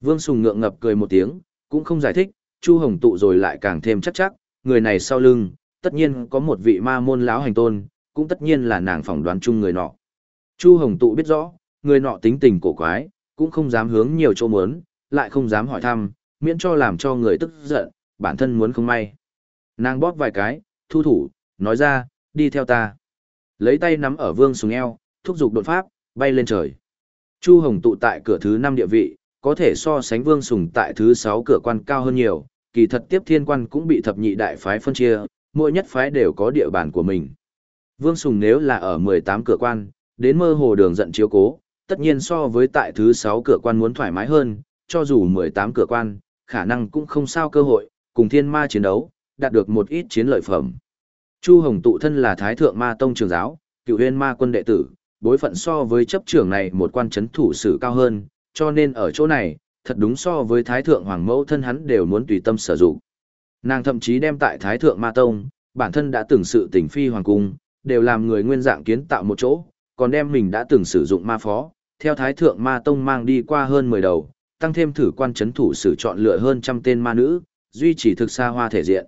[SPEAKER 1] Vương Sùng ngượng ngập cười một tiếng, cũng không giải thích, Chu Hồng tụ rồi lại càng thêm chắc chắc, người này sau lưng, tất nhiên có một vị ma môn lão hành tôn, cũng tất nhiên là nàng phỏng đoán chung người nọ. Chu Hồng tụ biết rõ, người nọ tính tình cổ quái, cũng không dám hướng nhiều chỗ muốn, lại không dám hỏi thăm, miễn cho làm cho người tức giận, bản thân muốn không may. Nàng bóp vài cái, thu thủ, nói ra, đi theo ta. Lấy tay nắm ở vương sùng eo, thúc giục đột pháp, bay lên trời. Chu Hồng tụ tại cửa thứ 5 địa vị, có thể so sánh vương sùng tại thứ 6 cửa quan cao hơn nhiều, kỳ thật tiếp thiên quan cũng bị thập nhị đại phái phân chia, mỗi nhất phái đều có địa bàn của mình. Vương Sùng nếu là ở 18 cửa quan, đến mơ hồ đường giận chiếu cố, tất nhiên so với tại thứ 6 cửa quan muốn thoải mái hơn, cho dù 18 cửa quan, khả năng cũng không sao cơ hội, cùng thiên ma chiến đấu, đạt được một ít chiến lợi phẩm. Chu Hồng tụ thân là Thái Thượng Ma Tông trường giáo, cựu huyên ma quân đệ tử, bối phận so với chấp trưởng này một quan chấn thủ sử cao hơn, cho nên ở chỗ này, thật đúng so với Thái Thượng Hoàng Mẫu thân hắn đều muốn tùy tâm sử dụng. Nàng thậm chí đem tại Thái Thượng Ma Tông, bản thân đã từng sự tình phi hoàng cung, đều làm người nguyên dạng kiến tạo một chỗ, còn đem mình đã từng sử dụng ma phó, theo Thái Thượng Ma Tông mang đi qua hơn 10 đầu, tăng thêm thử quan chấn thủ sử chọn lựa hơn trăm tên ma nữ, duy trì thực xa hoa thể diện.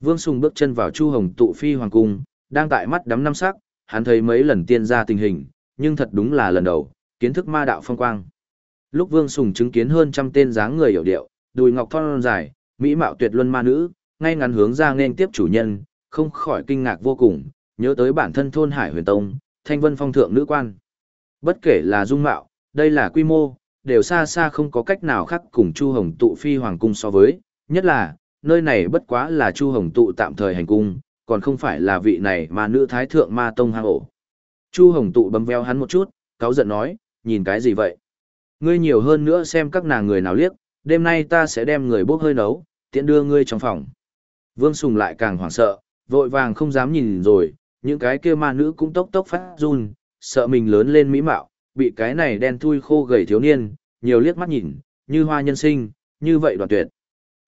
[SPEAKER 1] Vương Sùng bước chân vào Chu Hồng tụ phi hoàng cung, đang tại mắt đắm năm sắc, hắn thấy mấy lần tiên ra tình hình, nhưng thật đúng là lần đầu, kiến thức ma đạo phong quang. Lúc Vương Sùng chứng kiến hơn trăm tên dáng người hiểu điệu, đùi ngọc thon dài, mỹ mạo tuyệt luân ma nữ, ngay ngắn hướng ra nên tiếp chủ nhân, không khỏi kinh ngạc vô cùng, nhớ tới bản thân thôn Hải Huyền Tông, Thanh Vân Phong thượng nữ quan. Bất kể là dung mạo, đây là quy mô, đều xa xa không có cách nào khác cùng Chu Hồng tụ phi hoàng cung so với, nhất là, nơi này bất quá là Chu Hồng tụ tạm thời hành cung, còn không phải là vị này mà nữ thái thượng ma tông hang ổ. Chu Hồng tụ bấm veo hắn một chút, cáu giận nói, nhìn cái gì vậy? Ngươi nhiều hơn nữa xem các nàng người nào liếc, đêm nay ta sẽ đem người bốc hơi nấu, tiện đưa ngươi trong phòng. Vương Sùng lại càng hoảng sợ, vội vàng không dám nhìn rồi, những cái kia ma nữ cũng tốc tốc phát run, sợ mình lớn lên mỹ mạo, bị cái này đen thui khô gầy thiếu niên, nhiều liếc mắt nhìn, như hoa nhân sinh, như vậy đoạn tuyệt.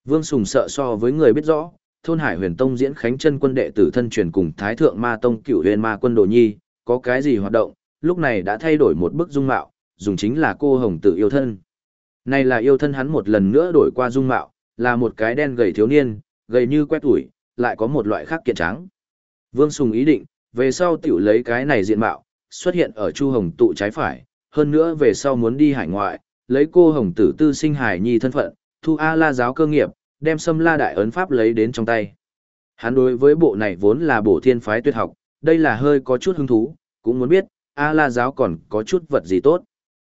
[SPEAKER 1] Vương Sùng sợ so với người biết rõ, thôn Hải Huyền Tông diễn khánh chân quân đệ tử thân truyền cùng Thái Thượng Ma Tông cửu huyền ma quân đồ nhi, có cái gì hoạt động, lúc này đã thay đổi một bức dung mạo, dùng chính là cô hồng tử yêu thân. Này là yêu thân hắn một lần nữa đổi qua dung mạo, là một cái đen gầy thiếu niên, gầy như quét ủi, lại có một loại khác kiện trắng. Vương Sùng ý định, về sau tiểu lấy cái này diện mạo, xuất hiện ở Chu Hồng tụ trái phải, hơn nữa về sau muốn đi hải ngoại, lấy cô Hồng tử tư sinh hải nhi thân phận, thu A la giáo cơ nghiệp, đem xâm la đại ấn pháp lấy đến trong tay. Hắn đối với bộ này vốn là bổ thiên phái tuyệt học, đây là hơi có chút hứng thú, cũng muốn biết, A la giáo còn có chút vật gì tốt.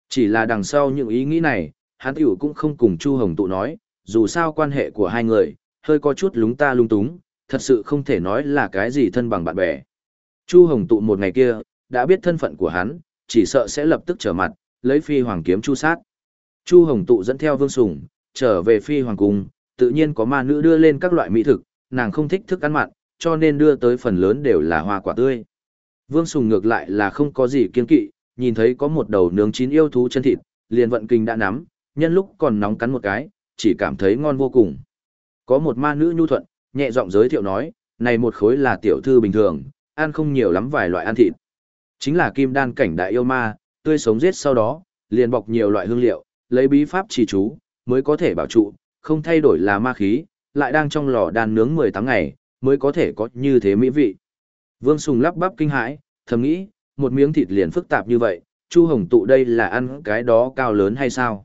[SPEAKER 1] Chỉ là đằng sau những ý nghĩ này, hắn tiểu cũng không cùng Chu Hồng tụ nói, dù sao quan hệ của hai người, hơi có chút lúng ta lung túng, thật sự không thể nói là cái gì thân bằng bạn bè. Chu Hồng tụ một ngày kia, đã biết thân phận của hắn, chỉ sợ sẽ lập tức trở mặt, lấy phi hoàng kiếm chu sát. Chu Hồng tụ dẫn theo Vương Sùng, trở về phi hoàng cung, tự nhiên có ma nữ đưa lên các loại mỹ thực, nàng không thích thức ăn mặn, cho nên đưa tới phần lớn đều là hoa quả tươi. Vương Sùng ngược lại là không có gì kiên kỵ, nhìn thấy có một đầu nướng chín yêu thú chân thịt, liền vận kinh đã nắm, nhân lúc còn nóng cắn một cái, chỉ cảm thấy ngon vô cùng. Có một ma nữ nhu thuận, nhẹ giọng giới thiệu nói, này một khối là tiểu thư bình thường, ăn không nhiều lắm vài loại ăn thịt. Chính là kim đan cảnh đại yêu ma, tươi sống giết sau đó, liền bọc nhiều loại hương liệu, lấy bí pháp trì chú, mới có thể bảo trụ, không thay đổi là ma khí, lại đang trong lò đan nướng 18 ngày, mới có thể có như thế mỹ vị. Vương Sùng lắp bắp kinh hãi, thầm nghĩ, một miếng thịt liền phức tạp như vậy, Chu Hồng tụ đây là ăn cái đó cao lớn hay sao?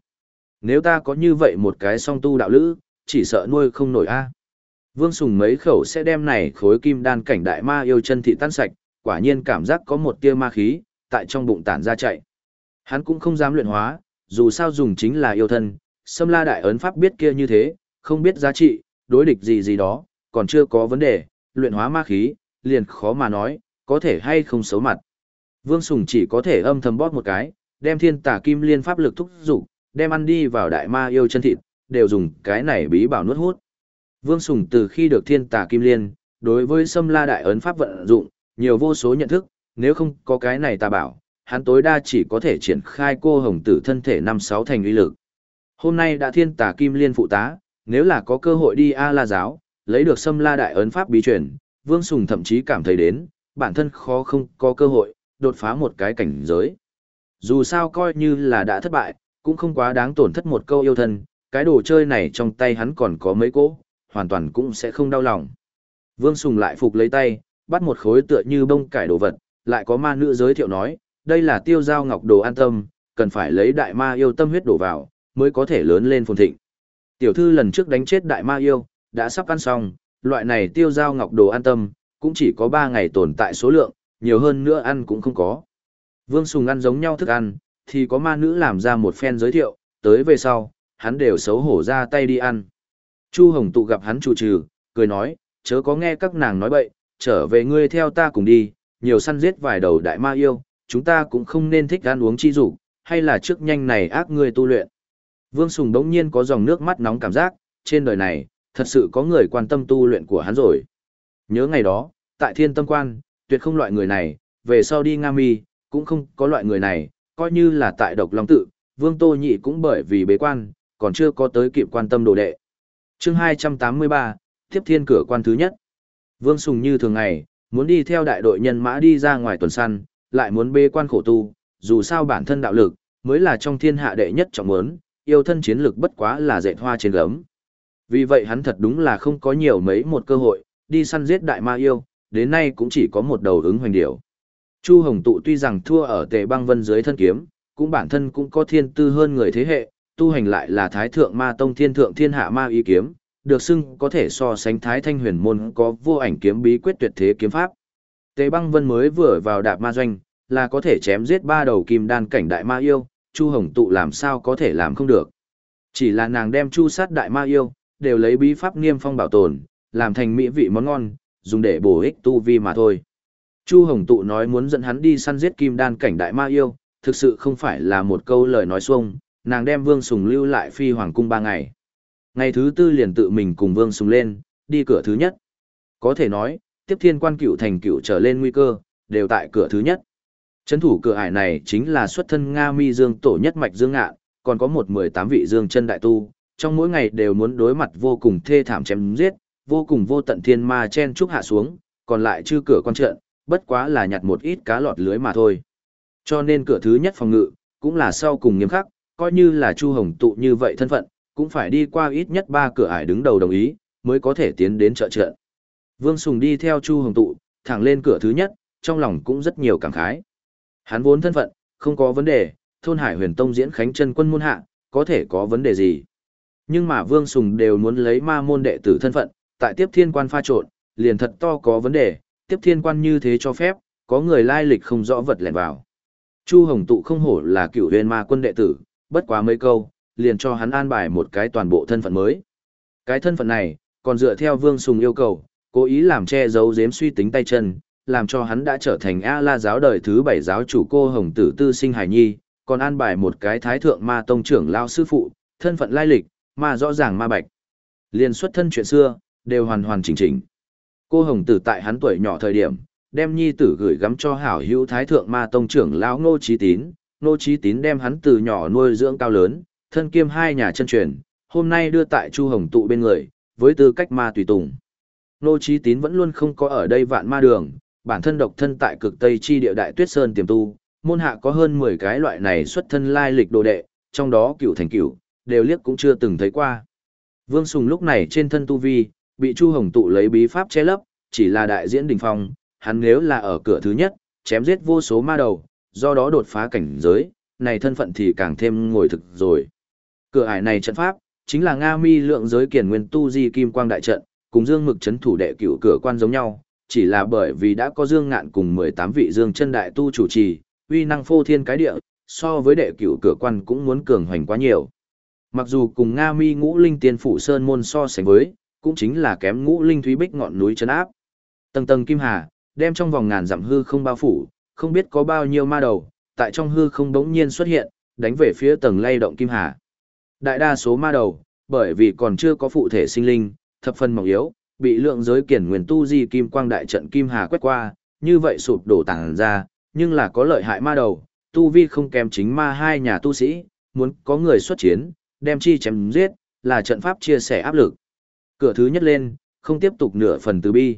[SPEAKER 1] Nếu ta có như vậy một cái song tu đạo lữ, chỉ sợ nuôi không nổi a. Vương Sùng mấy khẩu sẽ đem này khối kim đan cảnh đại ma yêu chân thị tan sạch, quả nhiên cảm giác có một tia ma khí, tại trong bụng tản ra chạy. Hắn cũng không dám luyện hóa, dù sao dùng chính là yêu thân, xâm la đại ấn pháp biết kia như thế, không biết giá trị, đối địch gì gì đó, còn chưa có vấn đề, luyện hóa ma khí, liền khó mà nói, có thể hay không xấu mặt. Vương Sùng chỉ có thể âm thầm bóp một cái, đem thiên tả kim liên pháp lực thúc dục đem ăn đi vào đại ma yêu chân thịt, đều dùng cái này bí bảo nuốt hút. Vương Sùng từ khi được thiên tà kim liên, đối với xâm la đại ấn pháp vận dụng, nhiều vô số nhận thức, nếu không có cái này tà bảo, hắn tối đa chỉ có thể triển khai cô hồng tử thân thể năm sáu thành uy lực. Hôm nay đã thiên tà kim liên phụ tá, nếu là có cơ hội đi A La giáo, lấy được xâm la đại ấn pháp bí truyền, Vương Sùng thậm chí cảm thấy đến, bản thân khó không có cơ hội, đột phá một cái cảnh giới. Dù sao coi như là đã thất bại, cũng không quá đáng tổn thất một câu yêu thân, cái đồ chơi này trong tay hắn còn có mấy cỗ, hoàn toàn cũng sẽ không đau lòng. Vương Sùng lại phục lấy tay, bắt một khối tựa như bông cải đồ vật, lại có ma nữ giới thiệu nói, đây là tiêu giao ngọc đồ an tâm, cần phải lấy đại ma yêu tâm huyết đổ vào, mới có thể lớn lên phồn thịnh. Tiểu thư lần trước đánh chết đại ma yêu, đã sắp ăn xong, loại này tiêu giao ngọc đồ an tâm, cũng chỉ có 3 ngày tồn tại số lượng, nhiều hơn nữa ăn cũng không có. Vương Sùng ăn giống nhau thức ăn, thì có ma nữ làm ra một phen giới thiệu, tới về sau, hắn đều xấu hổ ra tay đi ăn. Chu Hồng tụ gặp hắn chủ trừ, cười nói, chớ có nghe các nàng nói bậy, trở về ngươi theo ta cùng đi, nhiều săn giết vài đầu đại ma yêu, chúng ta cũng không nên thích ăn uống chi dục hay là trước nhanh này ác ngươi tu luyện. Vương Sùng đống nhiên có dòng nước mắt nóng cảm giác, trên đời này, thật sự có người quan tâm tu luyện của hắn rồi. Nhớ ngày đó, tại thiên tâm quan, tuyệt không loại người này, về sau đi Nga Mi, cũng không có loại người này, coi như là tại độc long tự, Vương Tô Nhị cũng bởi vì bế quan, còn chưa có tới kịp quan tâm đồ đệ chương 283, tiếp thiên cửa quan thứ nhất. Vương Sùng như thường ngày, muốn đi theo đại đội nhân mã đi ra ngoài tuần săn, lại muốn bê quan khổ tu, dù sao bản thân đạo lực, mới là trong thiên hạ đệ nhất trọng muốn, yêu thân chiến lực bất quá là dệt hoa trên gấm. Vì vậy hắn thật đúng là không có nhiều mấy một cơ hội, đi săn giết đại ma yêu, đến nay cũng chỉ có một đầu ứng hoành điểu. Chu Hồng Tụ tuy rằng thua ở tề băng vân dưới thân kiếm, cũng bản thân cũng có thiên tư hơn người thế hệ, tu hành lại là thái thượng ma tông thiên thượng thiên hạ ma ý kiếm, được xưng có thể so sánh thái thanh huyền môn có vô ảnh kiếm bí quyết tuyệt thế kiếm pháp. Tề băng vân mới vừa vào đạp ma doanh, là có thể chém giết ba đầu kim đan cảnh đại ma yêu, Chu Hồng Tụ làm sao có thể làm không được. Chỉ là nàng đem chu sát đại ma yêu, đều lấy bí pháp niêm phong bảo tồn, làm thành mỹ vị món ngon, dùng để bổ ích tu vi mà thôi. Chu Hồng Tụ nói muốn dẫn hắn đi săn giết kim đan cảnh đại ma yêu, thực sự không phải là một câu lời nói xuông, nàng đem Vương Sùng lưu lại phi hoàng cung ba ngày. Ngày thứ tư liền tự mình cùng Vương Sùng lên, đi cửa thứ nhất. Có thể nói, tiếp thiên quan cựu thành cựu trở lên nguy cơ, đều tại cửa thứ nhất. Chấn thủ cửa ải này chính là xuất thân Nga Mi Dương tổ nhất mạch Dương Ngạn, còn có một mười tám vị Dương chân đại tu, trong mỗi ngày đều muốn đối mặt vô cùng thê thảm chém giết, vô cùng vô tận thiên ma chen trúc hạ xuống, còn lại chưa cửa quan trận, bất quá là nhặt một ít cá lọt lưới mà thôi. Cho nên cửa thứ nhất phòng ngự, cũng là sau cùng nghiêm khắc, coi như là Chu Hồng tụ như vậy thân phận, cũng phải đi qua ít nhất ba cửa ải đứng đầu đồng ý, mới có thể tiến đến trợ trận. Vương Sùng đi theo Chu Hồng tụ, thẳng lên cửa thứ nhất, trong lòng cũng rất nhiều cảm khái. Hắn vốn thân phận, không có vấn đề, thôn Hải Huyền Tông diễn khánh chân quân môn hạ, có thể có vấn đề gì. Nhưng mà Vương Sùng đều muốn lấy ma môn đệ tử thân phận, tại tiếp thiên quan pha trộn, liền thật to có vấn đề, tiếp thiên quan như thế cho phép, có người lai lịch không rõ vật lẻn vào. Chu Hồng Tụ không hổ là cựu huyền ma quân đệ tử, bất quá mấy câu, liền cho hắn an bài một cái toàn bộ thân phận mới. Cái thân phận này, còn dựa theo Vương Sùng yêu cầu, cố ý làm che giấu giếm suy tính tay chân, làm cho hắn đã trở thành A-la giáo đời thứ bảy giáo chủ cô Hồng Tử Tư Sinh Hải Nhi, còn an bài một cái thái thượng ma tông trưởng lao sư phụ, thân phận lai lịch, mà rõ ràng ma bạch. Liên xuất thân chuyện xưa, đều hoàn hoàn chỉnh chỉnh. Cô Hồng Tử tại hắn tuổi nhỏ thời điểm, đem nhi tử gửi gắm cho hảo hữu thái thượng ma tông trưởng lão Ngô Chí Tín, nô trí Tín đem hắn từ nhỏ nuôi dưỡng cao lớn, thân kiêm hai nhà chân truyền, hôm nay đưa tại Chu Hồng tụ bên người, với tư cách ma tùy tùng. Nô trí Tín vẫn luôn không có ở đây vạn ma đường, bản thân độc thân tại cực Tây chi địa đại tuyết sơn tiềm tu, môn hạ có hơn 10 cái loại này xuất thân lai lịch đồ đệ, trong đó cửu thành cửu, đều liếc cũng chưa từng thấy qua. Vương Sùng lúc này trên thân tu vi, bị Chu Hồng tụ lấy bí pháp che lấp, chỉ là đại diễn đỉnh phong, hắn nếu là ở cửa thứ nhất, chém giết vô số ma đầu, do đó đột phá cảnh giới, này thân phận thì càng thêm ngồi thực rồi. Cửa ải này trận pháp, chính là Nga Mi lượng giới kiển nguyên tu di kim quang đại trận, cùng Dương Mực chấn thủ đệ cửu cửa quan giống nhau, chỉ là bởi vì đã có Dương Ngạn cùng 18 vị Dương chân đại tu chủ trì, uy năng phô thiên cái địa, so với đệ cửu cửa quan cũng muốn cường hoành quá nhiều. Mặc dù cùng Nga Mi Ngũ Linh Tiên phủ sơn môn so sánh với, cũng chính là kém Ngũ Linh Thúy Bích ngọn núi trấn áp. Tầng tầng kim hà, đem trong vòng ngàn dặm hư không bao phủ, không biết có bao nhiêu ma đầu, tại trong hư không đống nhiên xuất hiện, đánh về phía tầng lay động kim hà. Đại đa số ma đầu, bởi vì còn chưa có phụ thể sinh linh, thập phần mỏng yếu, bị lượng giới kiển nguyên tu di kim quang đại trận kim hà quét qua, như vậy sụp đổ tàng ra, nhưng là có lợi hại ma đầu, tu vi không kém chính ma hai nhà tu sĩ, muốn có người xuất chiến, đem chi chém giết, là trận pháp chia sẻ áp lực. Cửa thứ nhất lên, không tiếp tục nửa phần từ bi.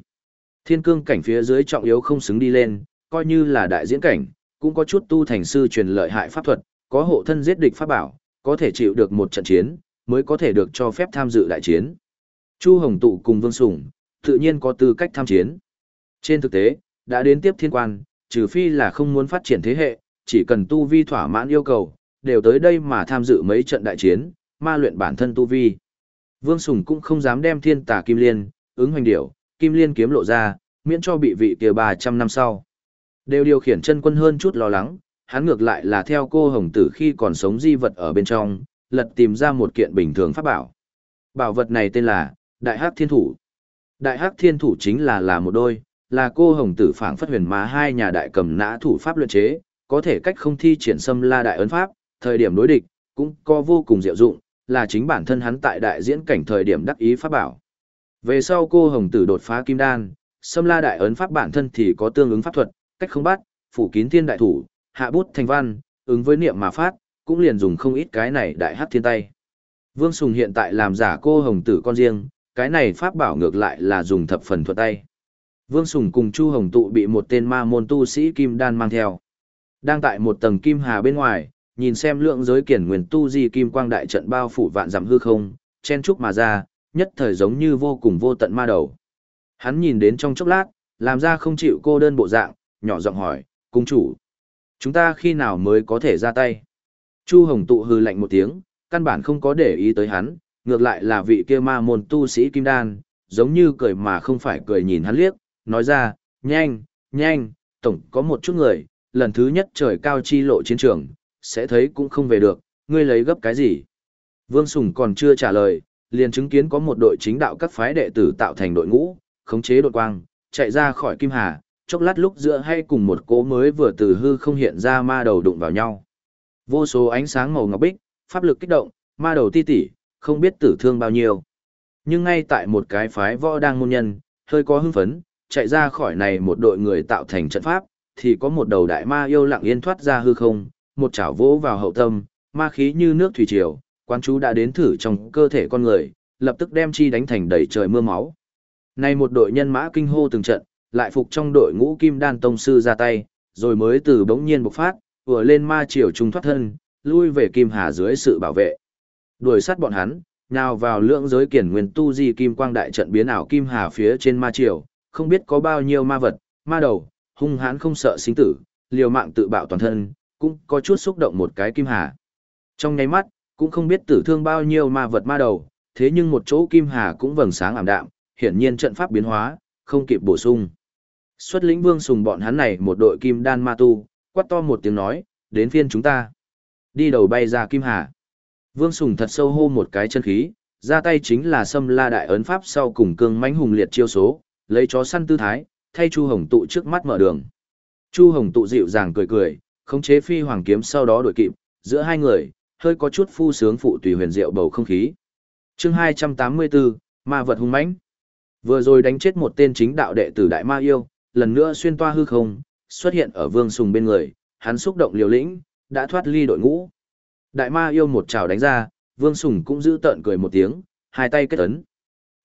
[SPEAKER 1] Thiên cương cảnh phía dưới trọng yếu không xứng đi lên, coi như là đại diễn cảnh, cũng có chút tu thành sư truyền lợi hại pháp thuật, có hộ thân giết địch pháp bảo, có thể chịu được một trận chiến, mới có thể được cho phép tham dự đại chiến. Chu Hồng Tụ cùng Vương Sủng, tự nhiên có tư cách tham chiến. Trên thực tế, đã đến tiếp thiên quan, trừ phi là không muốn phát triển thế hệ, chỉ cần tu vi thỏa mãn yêu cầu, đều tới đây mà tham dự mấy trận đại chiến, ma luyện bản thân tu vi. Vương Sùng cũng không dám đem thiên tà kim liên, ứng hoành điểu, kim liên kiếm lộ ra, miễn cho bị vị kia 300 năm sau. Đều điều khiển chân quân hơn chút lo lắng, hắn ngược lại là theo cô hồng tử khi còn sống di vật ở bên trong, lật tìm ra một kiện bình thường pháp bảo. Bảo vật này tên là Đại Hắc Thiên Thủ. Đại Hắc Thiên Thủ chính là là một đôi, là cô hồng tử phảng phất huyền má hai nhà đại cầm nã thủ pháp luyện chế, có thể cách không thi triển xâm la đại ấn pháp, thời điểm đối địch, cũng có vô cùng diệu dụng, là chính bản thân hắn tại đại diễn cảnh thời điểm đắc ý pháp bảo. Về sau cô hồng tử đột phá kim đan, xâm la đại ấn pháp bản thân thì có tương ứng pháp thuật, cách không bắt, phủ kín thiên đại thủ, hạ bút thành văn, ứng với niệm mà phát, cũng liền dùng không ít cái này đại hắc thiên tay. Vương Sùng hiện tại làm giả cô hồng tử con riêng, cái này pháp bảo ngược lại là dùng thập phần thuật tay. Vương Sùng cùng Chu Hồng Tụ bị một tên ma môn tu sĩ Kim Đan mang theo. Đang tại một tầng Kim Hà bên ngoài, nhìn xem lượng giới kiển nguyên tu di Kim Quang Đại trận bao phủ vạn dặm hư không, chen trúc mà ra, nhất thời giống như vô cùng vô tận ma đầu. Hắn nhìn đến trong chốc lát, làm ra không chịu cô đơn bộ dạng, nhỏ giọng hỏi, cung chủ. Chúng ta khi nào mới có thể ra tay? Chu Hồng Tụ hư lạnh một tiếng, căn bản không có để ý tới hắn, ngược lại là vị kia ma môn tu sĩ Kim Đan, giống như cười mà không phải cười nhìn hắn liếc, nói ra, nhanh, nhanh, tổng có một chút người, lần thứ nhất trời cao chi lộ chiến trường, sẽ thấy cũng không về được, ngươi lấy gấp cái gì? Vương Sùng còn chưa trả lời, liền chứng kiến có một đội chính đạo các phái đệ tử tạo thành đội ngũ, khống chế đột quang, chạy ra khỏi Kim Hà, chốc lát lúc giữa hay cùng một cố mới vừa từ hư không hiện ra ma đầu đụng vào nhau. Vô số ánh sáng màu ngọc bích, pháp lực kích động, ma đầu ti tỉ, không biết tử thương bao nhiêu. Nhưng ngay tại một cái phái võ đang môn nhân, hơi có hưng phấn, chạy ra khỏi này một đội người tạo thành trận pháp, thì có một đầu đại ma yêu lặng yên thoát ra hư không, một chảo vỗ vào hậu tâm, ma khí như nước thủy triều, quan chú đã đến thử trong cơ thể con người, lập tức đem chi đánh thành đầy trời mưa máu. Này một đội nhân mã kinh hô từng trận, lại phục trong đội ngũ kim đan tông sư ra tay, rồi mới từ bỗng nhiên bộc phát, vừa lên ma triều trung thoát thân, lui về kim hà dưới sự bảo vệ. Đuổi sát bọn hắn, nào vào lượng giới kiển nguyên tu di kim quang đại trận biến ảo kim hà phía trên ma triều, không biết có bao nhiêu ma vật, ma đầu, hung hãn không sợ sinh tử, liều mạng tự bạo toàn thân, cũng có chút xúc động một cái kim hà. Trong nháy mắt, cũng không biết tử thương bao nhiêu ma vật ma đầu, thế nhưng một chỗ kim hà cũng vầng sáng ảm đạm, hiển nhiên trận pháp biến hóa, không kịp bổ sung. Xuất lĩnh vương sùng bọn hắn này một đội kim đan ma tu, quát to một tiếng nói, đến phiên chúng ta. Đi đầu bay ra kim hà. Vương sùng thật sâu hô một cái chân khí, ra tay chính là xâm la đại ấn pháp sau cùng cương mãnh hùng liệt chiêu số, lấy chó săn tư thái, thay Chu Hồng tụ trước mắt mở đường. Chu Hồng tụ dịu dàng cười cười, khống chế phi hoàng kiếm sau đó đuổi kịp, giữa hai người, hơi có chút phu sướng phụ tùy huyền diệu bầu không khí. Chương 284, Ma vật hung mãnh. Vừa rồi đánh chết một tên chính đạo đệ tử Đại Ma yêu, lần nữa xuyên toa hư không, xuất hiện ở Vương Sùng bên người, hắn xúc động liều lĩnh, đã thoát ly đội ngũ. Đại Ma yêu một trào đánh ra, Vương Sùng cũng giữ tợn cười một tiếng, hai tay kết ấn.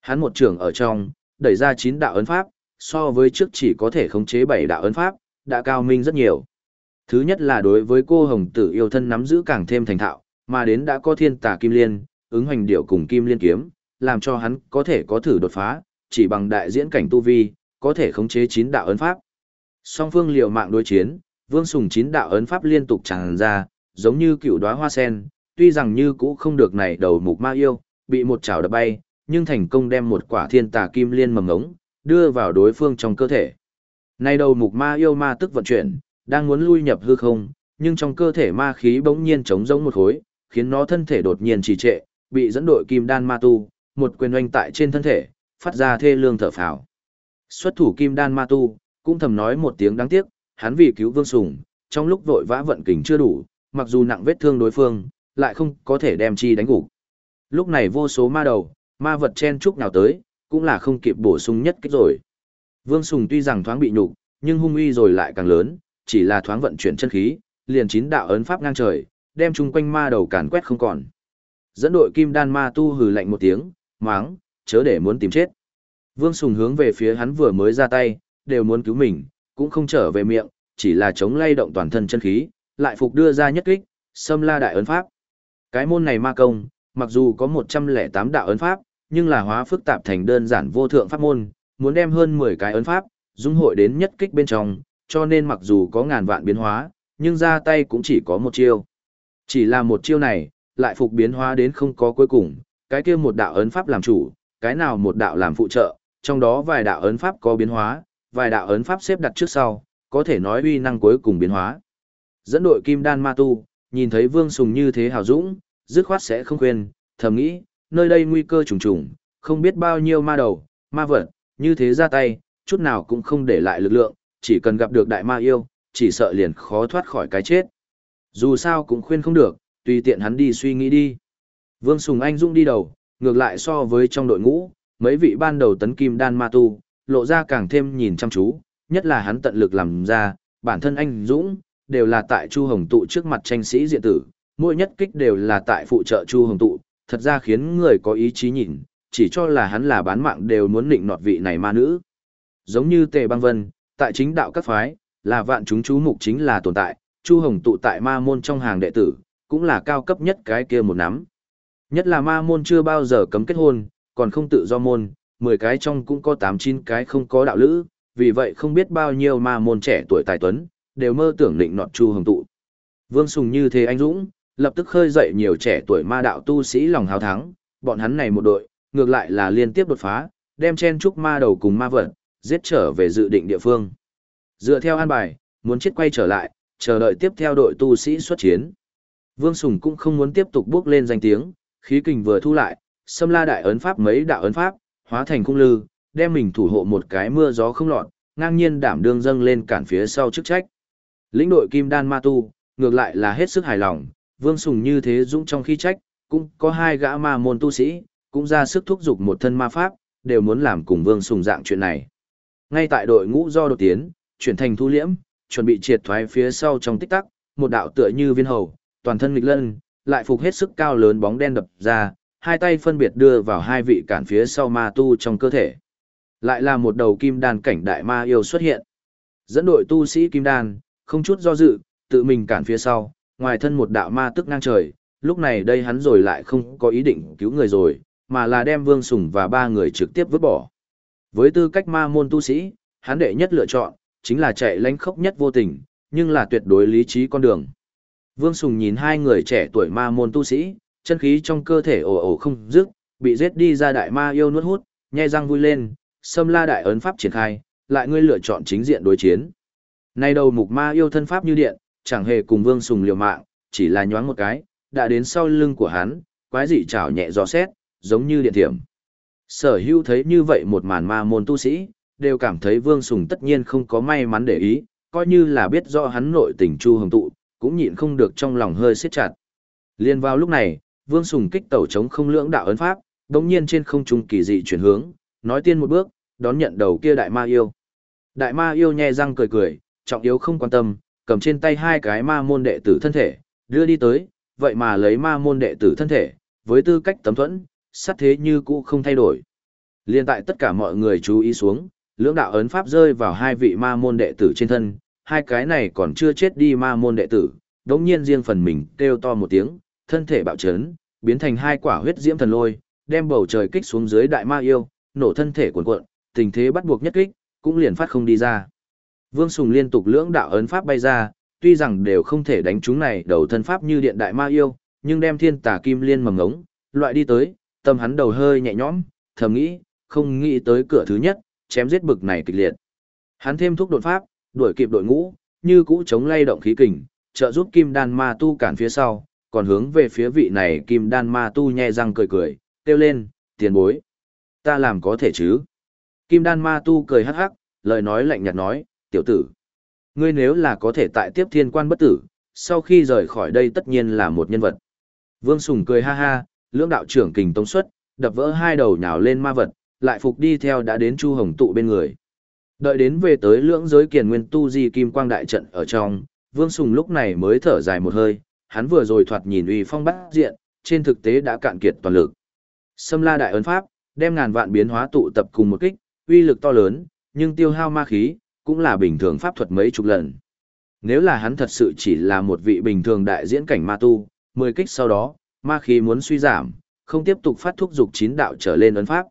[SPEAKER 1] Hắn một trường ở trong, đẩy ra chín đạo ấn pháp, so với trước chỉ có thể khống chế bảy đạo ấn pháp, đã cao minh rất nhiều. Thứ nhất là đối với cô hồng tử yêu thân nắm giữ càng thêm thành thạo, mà đến đã có thiên tà kim liên, ứng hoành điệu cùng kim liên kiếm, làm cho hắn có thể có thử đột phá, chỉ bằng đại diễn cảnh tu vi, có thể khống chế chín đạo ấn pháp. Song phương liều mạng đối chiến, Vương Sùng chín đạo ấn pháp liên tục tràn ra, giống như cựu đóa hoa sen, tuy rằng như cũ không được này đầu mục ma yêu, bị một chảo đập bay, nhưng thành công đem một quả thiên tà kim liên mầm ngống, đưa vào đối phương trong cơ thể. Nay đầu mục ma yêu ma tức vận chuyển, đang muốn lui nhập hư không, nhưng trong cơ thể ma khí bỗng nhiên trống rỗng một khối, khiến nó thân thể đột nhiên trì trệ, bị dẫn đội kim đan ma tu, một quyền oanh tại trên thân thể, phát ra thê lương thở phào. Xuất thủ kim đan ma tu, cũng thầm nói một tiếng đáng tiếc, hắn vì cứu vương sùng, trong lúc vội vã vận kình chưa đủ, mặc dù nặng vết thương đối phương, lại không có thể đem chi đánh gục. Lúc này vô số ma đầu, ma vật chen chúc nào tới, cũng là không kịp bổ sung nhất kích rồi. Vương Sùng tuy rằng thoáng bị nhục, nhưng hung uy rồi lại càng lớn, chỉ là thoáng vận chuyển chân khí, liền chín đạo ấn pháp ngang trời, đem chung quanh ma đầu càn quét không còn. Dẫn đội kim đan ma tu hừ lạnh một tiếng, máng, chớ để muốn tìm chết. Vương Sùng hướng về phía hắn vừa mới ra tay, đều muốn cứu mình, cũng không trở về miệng, chỉ là chống lay động toàn thân chân khí, lại phục đưa ra nhất kích, xâm la đại ấn pháp. Cái môn này ma công, mặc dù có 108 đạo ấn pháp, nhưng là hóa phức tạp thành đơn giản vô thượng pháp môn, muốn đem hơn 10 cái ấn pháp, dung hội đến nhất kích bên trong, cho nên mặc dù có ngàn vạn biến hóa, nhưng ra tay cũng chỉ có một chiêu. Chỉ là một chiêu này, lại phục biến hóa đến không có cuối cùng, cái kia một đạo ấn pháp làm chủ, cái nào một đạo làm phụ trợ, trong đó vài đạo ấn pháp có biến hóa, vài đạo ấn pháp xếp đặt trước sau, có thể nói uy năng cuối cùng biến hóa. Dẫn đội Kim Đan Ma Tu, nhìn thấy Vương Sùng như thế hào dũng, dứt khoát sẽ không quên, thầm nghĩ, nơi đây nguy cơ trùng trùng, không biết bao nhiêu ma đầu, ma vật, như thế ra tay, chút nào cũng không để lại lực lượng, chỉ cần gặp được đại ma yêu, chỉ sợ liền khó thoát khỏi cái chết. Dù sao cũng khuyên không được, tùy tiện hắn đi suy nghĩ đi. Vương Sùng Anh dũng đi đầu, ngược lại so với trong đội ngũ, mấy vị ban đầu tấn kim đan ma tu, lộ ra càng thêm nhìn chăm chú, nhất là hắn tận lực làm ra, bản thân anh Dũng, đều là tại Chu Hồng tụ trước mặt tranh sĩ diện tử, mỗi nhất kích đều là tại phụ trợ Chu Hồng tụ, thật ra khiến người có ý chí nhìn, chỉ cho là hắn là bán mạng đều muốn định nọt vị này ma nữ. Giống như Tề Băng Vân, tại chính đạo các phái, là vạn chúng chú mục chính là tồn tại, Chu Hồng tụ tại ma môn trong hàng đệ tử, cũng là cao cấp nhất cái kia một nắm. Nhất là ma môn chưa bao giờ cấm kết hôn, còn không tự do môn, 10 cái trong cũng có 8-9 cái không có đạo lữ, vì vậy không biết bao nhiêu ma môn trẻ tuổi tài tuấn, đều mơ tưởng định nọt Chu Hồng tụ. Vương Sùng như thế anh Dũng, lập tức khơi dậy nhiều trẻ tuổi ma đạo tu sĩ lòng hào thắng, bọn hắn này một đội, ngược lại là liên tiếp đột phá, đem chen trúc ma đầu cùng ma vật, giết trở về dự định địa phương. Dựa theo an bài, muốn chết quay trở lại, chờ đợi tiếp theo đội tu sĩ xuất chiến. Vương Sùng cũng không muốn tiếp tục bước lên danh tiếng, khí kình vừa thu lại, xâm la đại ấn pháp mấy đạo ấn pháp, hóa thành cung lư, đem mình thủ hộ một cái mưa gió không lọt, ngang nhiên đảm đương dâng lên cản phía sau chức trách. Lĩnh đội Kim Đan Ma Tu, ngược lại là hết sức hài lòng, Vương Sùng như thế dũng trong khi trách, cũng có hai gã ma môn tu sĩ, cũng ra sức thúc giục một thân ma pháp, đều muốn làm cùng Vương Sùng dạng chuyện này. Ngay tại đội ngũ do đột tiến, chuyển thành thu liễm, chuẩn bị triệt thoái phía sau trong tích tắc, một đạo tựa như viên hầu, toàn thân nghịch lân, lại phục hết sức cao lớn bóng đen đập ra, hai tay phân biệt đưa vào hai vị cản phía sau ma tu trong cơ thể. Lại là một đầu kim đan cảnh đại ma yêu xuất hiện. Dẫn đội tu sĩ kim đan, không chút do dự, tự mình cản phía sau, ngoài thân một đạo ma tức ngang trời, lúc này đây hắn rồi lại không có ý định cứu người rồi, mà là đem Vương Sùng và ba người trực tiếp vứt bỏ. Với tư cách ma môn tu sĩ, hắn đệ nhất lựa chọn, chính là chạy lánh khốc nhất vô tình, nhưng là tuyệt đối lý trí con đường. Vương Sùng nhìn hai người trẻ tuổi ma môn tu sĩ, chân khí trong cơ thể ồ ồ không dứt, bị giết đi ra đại ma yêu nuốt hút, nhe răng vui lên, xâm la đại ấn pháp triển khai, lại ngươi lựa chọn chính diện đối chiến. Nay đầu mục ma yêu thân pháp như điện, chẳng hề cùng Vương Sùng liều mạng, chỉ là nhoáng một cái, đã đến sau lưng của hắn, quái dị chảo nhẹ gió xét, giống như điện thiểm. Sở hữu thấy như vậy một màn ma môn tu sĩ, đều cảm thấy Vương Sùng tất nhiên không có may mắn để ý, coi như là biết rõ hắn nội tình Chu Hồng tụ, cũng nhịn không được trong lòng hơi siết chặt. Liên vào lúc này, Vương Sùng kích tẩu chống không lưỡng đạo ấn pháp, đống nhiên trên không trung kỳ dị chuyển hướng, nói tiên một bước, đón nhận đầu kia đại ma yêu. Đại ma yêu nhe răng cười cười, trọng yếu không quan tâm, cầm trên tay hai cái ma môn đệ tử thân thể, đưa đi tới, vậy mà lấy ma môn đệ tử thân thể, với tư cách tấm thuẫn, sát thế như cũ không thay đổi. Liên tại tất cả mọi người chú ý xuống, lưỡng đạo ấn pháp rơi vào hai vị ma môn đệ tử trên thân, hai cái này còn chưa chết đi ma môn đệ tử, đống nhiên riêng phần mình kêu to một tiếng, thân thể bạo chấn, biến thành hai quả huyết diễm thần lôi, đem bầu trời kích xuống dưới đại ma yêu, nổ thân thể cuộn cuộn, tình thế bắt buộc nhất kích, cũng liền phát không đi ra. Vương Sùng liên tục lưỡng đạo ấn pháp bay ra, tuy rằng đều không thể đánh chúng này đầu thân pháp như điện đại ma yêu, nhưng đem thiên tà kim liên mầm ngống, loại đi tới, tâm hắn đầu hơi nhẹ nhõm, thầm nghĩ, không nghĩ tới cửa thứ nhất, chém giết bực này kịch liệt. Hắn thêm thuốc đột pháp, đuổi kịp đội ngũ, như cũ chống lay động khí kình, trợ giúp kim đan ma tu cản phía sau, còn hướng về phía vị này kim đan ma tu nhe răng cười cười, kêu lên, tiền bối. Ta làm có thể chứ? Kim đan ma tu cười hắc hắc, lời nói lạnh nhạt nói, tiểu tử. Ngươi nếu là có thể tại tiếp thiên quan bất tử, sau khi rời khỏi đây tất nhiên là một nhân vật. Vương Sùng cười ha ha, lưỡng đạo trưởng kình tông xuất, đập vỡ hai đầu nhào lên ma vật, lại phục đi theo đã đến Chu Hồng tụ bên người. Đợi đến về tới lưỡng giới kiền nguyên tu di kim quang đại trận ở trong, Vương Sùng lúc này mới thở dài một hơi, hắn vừa rồi thoạt nhìn uy phong bát diện, trên thực tế đã cạn kiệt toàn lực. Sâm La đại ấn pháp, đem ngàn vạn biến hóa tụ tập cùng một kích, uy lực to lớn, nhưng tiêu hao ma khí, cũng là bình thường pháp thuật mấy chục lần. Nếu là hắn thật sự chỉ là một vị bình thường đại diễn cảnh ma tu, mười kích sau đó, ma khí muốn suy giảm, không tiếp tục phát thúc dục chín đạo trở lên ấn pháp.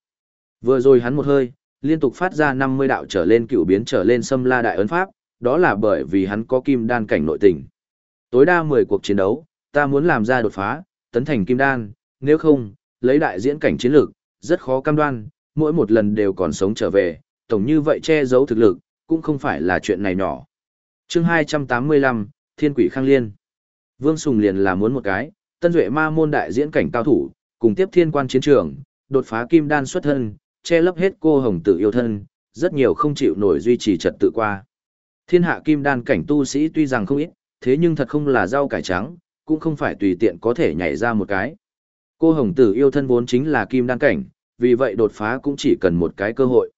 [SPEAKER 1] Vừa rồi hắn một hơi, liên tục phát ra 50 đạo trở lên cựu biến trở lên xâm la đại ấn pháp, đó là bởi vì hắn có kim đan cảnh nội tình. Tối đa 10 cuộc chiến đấu, ta muốn làm ra đột phá, tấn thành kim đan, nếu không, lấy đại diễn cảnh chiến lược, rất khó cam đoan, mỗi một lần đều còn sống trở về, tổng như vậy che giấu thực lực, cũng không phải là chuyện này nhỏ. chương 285, Thiên Quỷ Khang Liên. Vương Sùng liền là muốn một cái, tân duệ ma môn đại diễn cảnh cao thủ, cùng tiếp thiên quan chiến trường, đột phá kim đan xuất thân, che lấp hết cô hồng tử yêu thân, rất nhiều không chịu nổi duy trì trật tự qua. Thiên hạ kim đan cảnh tu sĩ tuy rằng không ít, thế nhưng thật không là rau cải trắng, cũng không phải tùy tiện có thể nhảy ra một cái. Cô hồng tử yêu thân vốn chính là kim đan cảnh, vì vậy đột phá cũng chỉ cần một cái cơ hội.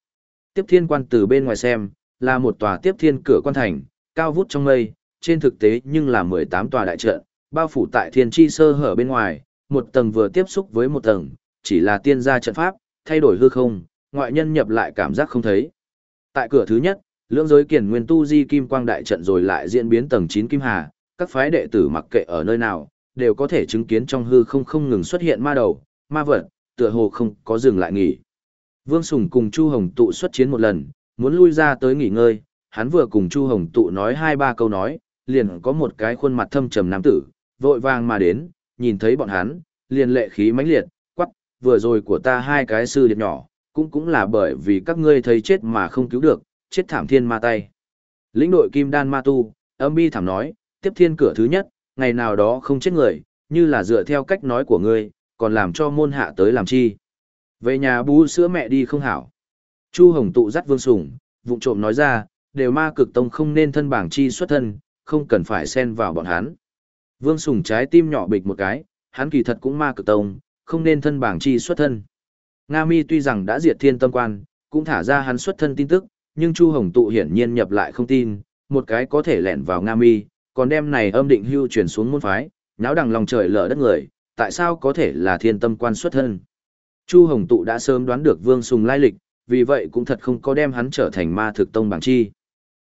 [SPEAKER 1] Tiếp thiên quan từ bên ngoài xem, là một tòa tiếp thiên cửa quan thành, cao vút trong mây, trên thực tế nhưng là 18 tòa đại trận, bao phủ tại thiên chi sơ hở bên ngoài, một tầng vừa tiếp xúc với một tầng, chỉ là tiên gia trận pháp, thay đổi hư không, ngoại nhân nhập lại cảm giác không thấy. Tại cửa thứ nhất, lưỡng giới kiền nguyên tu di kim quang đại trận rồi lại diễn biến tầng 9 kim hà, các phái đệ tử mặc kệ ở nơi nào, đều có thể chứng kiến trong hư không không ngừng xuất hiện ma đầu, ma vật, tựa hồ không có dừng lại nghỉ. Vương Sùng cùng Chu Hồng tụ xuất chiến một lần, muốn lui ra tới nghỉ ngơi, hắn vừa cùng Chu Hồng tụ nói hai ba câu nói, liền có một cái khuôn mặt thâm trầm nam tử, vội vàng mà đến, nhìn thấy bọn hắn, liền lệ khí mãnh liệt, quắc, vừa rồi của ta hai cái sư điệp nhỏ, cũng cũng là bởi vì các ngươi thấy chết mà không cứu được, chết thảm thiên ma tay. Lĩnh đội Kim Đan Ma Tu, âm bi thảm nói, tiếp thiên cửa thứ nhất, ngày nào đó không chết người, như là dựa theo cách nói của ngươi, còn làm cho môn hạ tới làm chi. Về nhà bú sữa mẹ đi không hảo. Chu Hồng tụ dắt Vương Sủng, vụng trộm nói ra, đều ma cực tông không nên thân bảng chi xuất thân, không cần phải xen vào bọn hắn. Vương sủng trái tim nhỏ bịch một cái, hắn kỳ thật cũng ma cực tông, không nên thân bảng chi xuất thân. Nga Mi tuy rằng đã diệt thiên tâm quan, cũng thả ra hắn xuất thân tin tức, nhưng Chu Hồng tụ hiển nhiên nhập lại không tin, một cái có thể lẻn vào Nga Mi, còn đem này âm định hưu chuyển xuống môn phái, náo đằng lòng trời lở đất người, tại sao có thể là thiên tâm quan xuất thân. Chu Hồng tụ đã sớm đoán được Vương Sùng lai lịch, vì vậy cũng thật không có đem hắn trở thành ma thực tông bảng chi.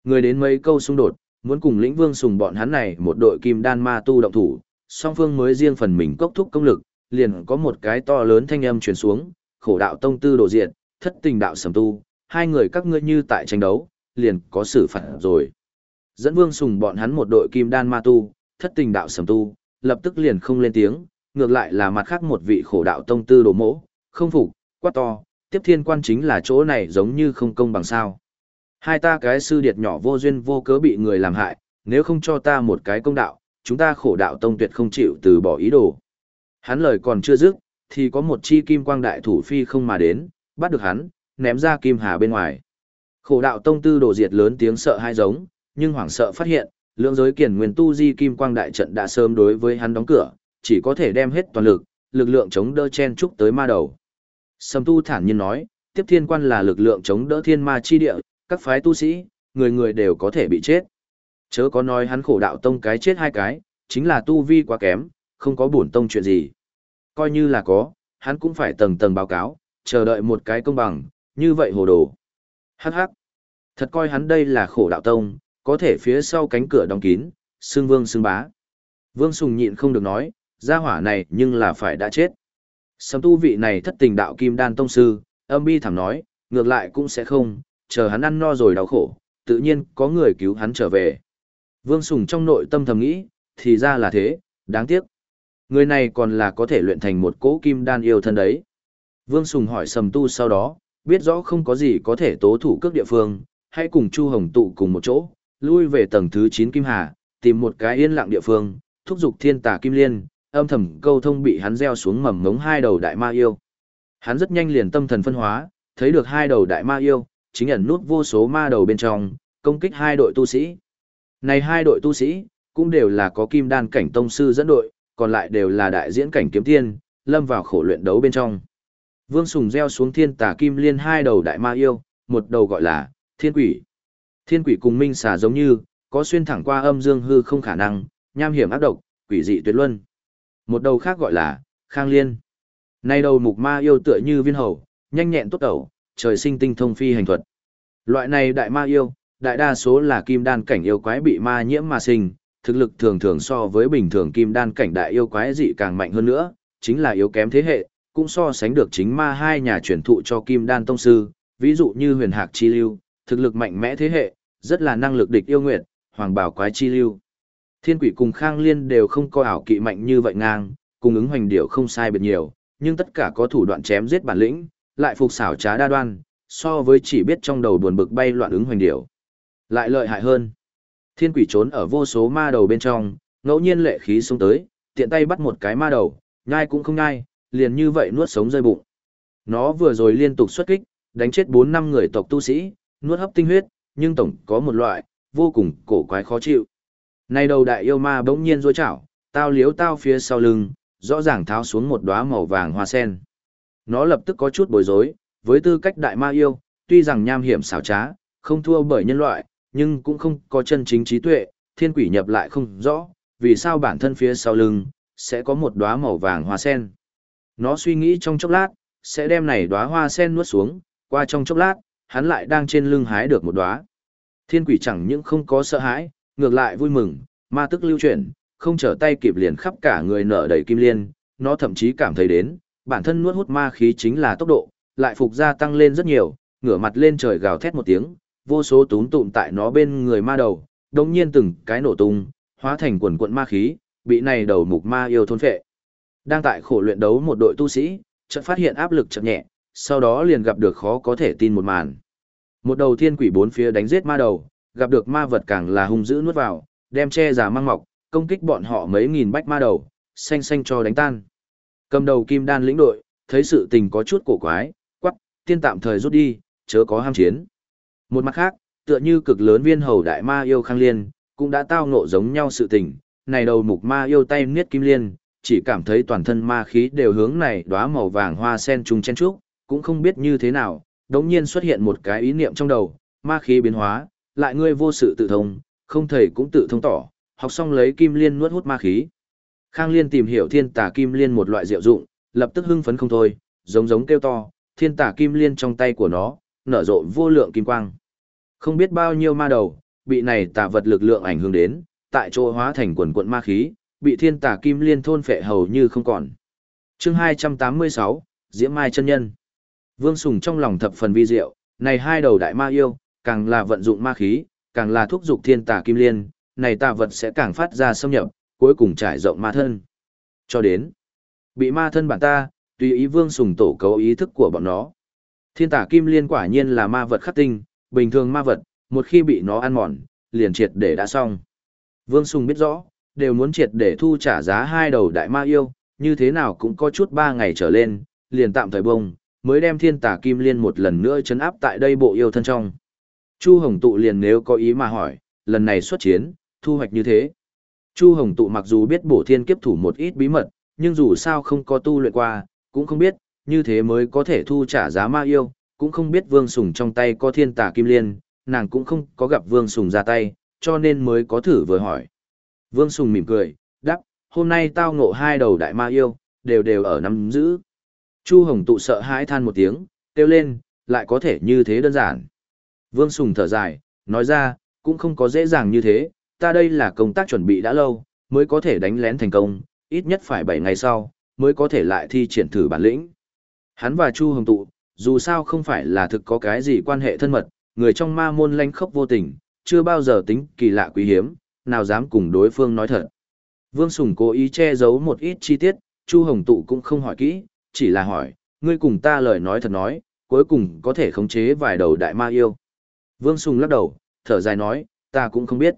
[SPEAKER 1] Người đến mấy câu xung đột, muốn cùng lĩnh Vương Sùng bọn hắn này một đội kim đan ma tu động thủ, song phương mới riêng phần mình cốc thúc công lực, liền có một cái to lớn thanh âm truyền xuống, khổ đạo tông tư đồ diện, thất tình đạo sầm tu, hai người các ngươi như tại tranh đấu, liền có xử phạt rồi. Dẫn vương sùng bọn hắn một đội kim đan ma tu, thất tình đạo sầm tu, lập tức liền không lên tiếng, ngược lại là mặt khác một vị khổ đạo tông tư đồ mỗ, không phục, quát to, tiếp thiên quan chính là chỗ này giống như không công bằng sao. Hai ta cái sư điệt nhỏ vô duyên vô cớ bị người làm hại, nếu không cho ta một cái công đạo, chúng ta khổ đạo tông tuyệt không chịu từ bỏ ý đồ. Hắn lời còn chưa dứt, thì có một chi kim quang đại thủ phi không mà đến, bắt được hắn, ném ra kim hà bên ngoài. Khổ đạo tông tư đổ diệt lớn tiếng sợ hai giống, nhưng hoảng sợ phát hiện, lượng giới kiển nguyên tu di kim quang đại trận đã sớm đối với hắn đóng cửa, chỉ có thể đem hết toàn lực, lực lượng chống đỡ chen trúc tới ma đầu. Sầm tu thản nhiên nói, tiếp thiên quan là lực lượng chống đỡ thiên ma chi địa, các phái tu sĩ, người người đều có thể bị chết. Chớ có nói hắn khổ đạo tông cái chết hai cái, chính là tu vi quá kém, không có bổn tông chuyện gì. Coi như là có, hắn cũng phải tầng tầng báo cáo, chờ đợi một cái công bằng, như vậy hồ đồ. Hắc hắc. Thật coi hắn đây là khổ đạo tông, có thể phía sau cánh cửa đóng kín, xương vương xương bá. Vương Sùng nhịn không được nói, gia hỏa này nhưng là phải đã chết. Sầm tu vị này thất tình đạo kim đan tông sư, âm bi thảm nói, ngược lại cũng sẽ không, chờ hắn ăn no rồi đau khổ, tự nhiên có người cứu hắn trở về. Vương Sùng trong nội tâm thầm nghĩ, thì ra là thế, đáng tiếc. Người này còn là có thể luyện thành một cỗ kim đan yêu thân đấy. Vương Sùng hỏi sầm tu sau đó, biết rõ không có gì có thể tố thủ cước địa phương, hãy cùng Chu Hồng tụ cùng một chỗ, lui về tầng thứ 9 Kim Hà, tìm một cái yên lặng địa phương, thúc giục thiên tà Kim Liên, âm thầm câu thông bị hắn gieo xuống mầm ngống hai đầu đại ma yêu. Hắn rất nhanh liền tâm thần phân hóa, thấy được hai đầu đại ma yêu, chính ẩn nút vô số ma đầu bên trong, công kích hai đội tu sĩ. Này hai đội tu sĩ, cũng đều là có kim đan cảnh tông sư dẫn đội, còn lại đều là đại diễn cảnh kiếm tiên, lâm vào khổ luyện đấu bên trong. Vương Sùng gieo xuống thiên tà kim liên hai đầu đại ma yêu, một đầu gọi là thiên quỷ. Thiên quỷ cùng minh xà giống như, có xuyên thẳng qua âm dương hư không khả năng, nham hiểm ác độc, quỷ dị tuyệt luân. Một đầu khác gọi là khang liên. Nay đầu mục ma yêu tựa như viên hầu, nhanh nhẹn tốt đầu, trời sinh tinh thông phi hành thuật. Loại này đại ma yêu, đại đa số là kim đan cảnh yêu quái bị ma nhiễm mà sinh, thực lực thường thường so với bình thường kim đan cảnh đại yêu quái dị càng mạnh hơn nữa, chính là yếu kém thế hệ, cũng so sánh được chính ma hai nhà truyền thụ cho kim đan tông sư, ví dụ như huyền hạc chi lưu, thực lực mạnh mẽ thế hệ, rất là năng lực địch yêu nguyện, hoàng bảo quái chi lưu. Thiên quỷ cùng Khang Liên đều không có ảo kỵ mạnh như vậy ngang, cùng ứng hoành điệu không sai biệt nhiều, nhưng tất cả có thủ đoạn chém giết bản lĩnh, lại phục xảo trá đa đoan, so với chỉ biết trong đầu buồn bực bay loạn ứng hoành điệu. Lại lợi hại hơn. Thiên quỷ trốn ở vô số ma đầu bên trong, ngẫu nhiên lệ khí xuống tới, tiện tay bắt một cái ma đầu, nhai cũng không nhai, liền như vậy nuốt sống rơi bụng. Nó vừa rồi liên tục xuất kích, đánh chết 4 năm người tộc tu sĩ, nuốt hấp tinh huyết, nhưng tổng có một loại, vô cùng cổ quái khó chịu. Nay đầu đại yêu ma bỗng nhiên rôi chảo, tao liếu tao phía sau lưng, rõ ràng tháo xuống một đóa màu vàng hoa sen. Nó lập tức có chút bối rối, với tư cách đại ma yêu, tuy rằng nham hiểm xảo trá, không thua bởi nhân loại, nhưng cũng không có chân chính trí tuệ, thiên quỷ nhập lại không rõ, vì sao bản thân phía sau lưng, sẽ có một đóa màu vàng hoa sen. Nó suy nghĩ trong chốc lát, sẽ đem này đóa hoa sen nuốt xuống, qua trong chốc lát, hắn lại đang trên lưng hái được một đóa. Thiên quỷ chẳng những không có sợ hãi, ngược lại vui mừng, ma tức lưu chuyển, không trở tay kịp liền khắp cả người nở đầy kim liên, nó thậm chí cảm thấy đến, bản thân nuốt hút ma khí chính là tốc độ, lại phục gia tăng lên rất nhiều, ngửa mặt lên trời gào thét một tiếng, vô số tún tụm tại nó bên người ma đầu, đồng nhiên từng cái nổ tung, hóa thành quần quận ma khí, bị này đầu mục ma yêu thôn phệ. Đang tại khổ luyện đấu một đội tu sĩ, chợt phát hiện áp lực chậm nhẹ, sau đó liền gặp được khó có thể tin một màn. Một đầu thiên quỷ bốn phía đánh giết ma đầu, gặp được ma vật càng là hung dữ nuốt vào, đem che giả mang mọc, công kích bọn họ mấy nghìn bách ma đầu, xanh xanh cho đánh tan. Cầm đầu kim đan lĩnh đội, thấy sự tình có chút cổ quái, quắc, tiên tạm thời rút đi, chớ có ham chiến. Một mặt khác, tựa như cực lớn viên hầu đại ma yêu khang liên, cũng đã tao ngộ giống nhau sự tình, này đầu mục ma yêu tay niết kim liên, chỉ cảm thấy toàn thân ma khí đều hướng này đóa màu vàng hoa sen trùng chen trúc, cũng không biết như thế nào, đống nhiên xuất hiện một cái ý niệm trong đầu, ma khí biến hóa, lại ngươi vô sự tự thông, không thầy cũng tự thông tỏ, học xong lấy kim liên nuốt hút ma khí. Khang Liên tìm hiểu thiên tà kim liên một loại diệu dụng, lập tức hưng phấn không thôi, giống giống kêu to, thiên tà kim liên trong tay của nó, nở rộ vô lượng kim quang. Không biết bao nhiêu ma đầu, bị này tà vật lực lượng ảnh hưởng đến, tại chỗ hóa thành quần quận ma khí, bị thiên tà kim liên thôn phệ hầu như không còn. chương 286, Diễm Mai chân Nhân Vương Sùng trong lòng thập phần vi diệu, này hai đầu đại ma yêu, càng là vận dụng ma khí, càng là thúc dục thiên tà kim liên, này tà vật sẽ càng phát ra xâm nhập, cuối cùng trải rộng ma thân. Cho đến, bị ma thân bản ta, tùy ý Vương Sùng tổ cấu ý thức của bọn nó. Thiên tà kim liên quả nhiên là ma vật khắc tinh, bình thường ma vật, một khi bị nó ăn mòn, liền triệt để đã xong. Vương Sùng biết rõ, đều muốn triệt để thu trả giá hai đầu đại ma yêu, như thế nào cũng có chút ba ngày trở lên, liền tạm thời bông, mới đem thiên tà kim liên một lần nữa chấn áp tại đây bộ yêu thân trong. Chu Hồng Tụ liền nếu có ý mà hỏi, lần này xuất chiến, thu hoạch như thế. Chu Hồng Tụ mặc dù biết bổ thiên kiếp thủ một ít bí mật, nhưng dù sao không có tu luyện qua, cũng không biết, như thế mới có thể thu trả giá ma yêu, cũng không biết Vương Sùng trong tay có thiên tà kim liên, nàng cũng không có gặp Vương Sùng ra tay, cho nên mới có thử vừa hỏi. Vương Sùng mỉm cười, đáp, hôm nay tao ngộ hai đầu đại ma yêu, đều đều ở nắm giữ. Chu Hồng tụ sợ hãi than một tiếng, kêu lên, lại có thể như thế đơn giản. Vương Sùng thở dài, nói ra, cũng không có dễ dàng như thế, ta đây là công tác chuẩn bị đã lâu, mới có thể đánh lén thành công, ít nhất phải 7 ngày sau, mới có thể lại thi triển thử bản lĩnh. Hắn và Chu Hồng tụ, dù sao không phải là thực có cái gì quan hệ thân mật, người trong ma môn lanh khốc vô tình, chưa bao giờ tính kỳ lạ quý hiếm, nào dám cùng đối phương nói thật. Vương Sùng cố ý che giấu một ít chi tiết, Chu Hồng Tụ cũng không hỏi kỹ, chỉ là hỏi, ngươi cùng ta lời nói thật nói, cuối cùng có thể khống chế vài đầu đại ma yêu. Vương Sùng lắc đầu, thở dài nói, ta cũng không biết.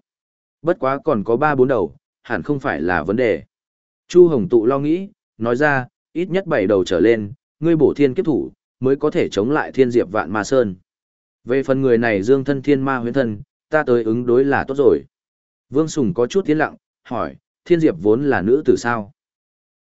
[SPEAKER 1] Bất quá còn có ba bốn đầu, hẳn không phải là vấn đề. Chu Hồng Tụ lo nghĩ, nói ra, ít nhất bảy đầu trở lên, ngươi bổ thiên kiếp thủ, mới có thể chống lại thiên diệp vạn ma sơn. Về phần người này dương thân thiên ma huyến thân, ta tới ứng đối là tốt rồi. Vương Sùng có chút tiến lặng, hỏi, thiên diệp vốn là nữ tử sao?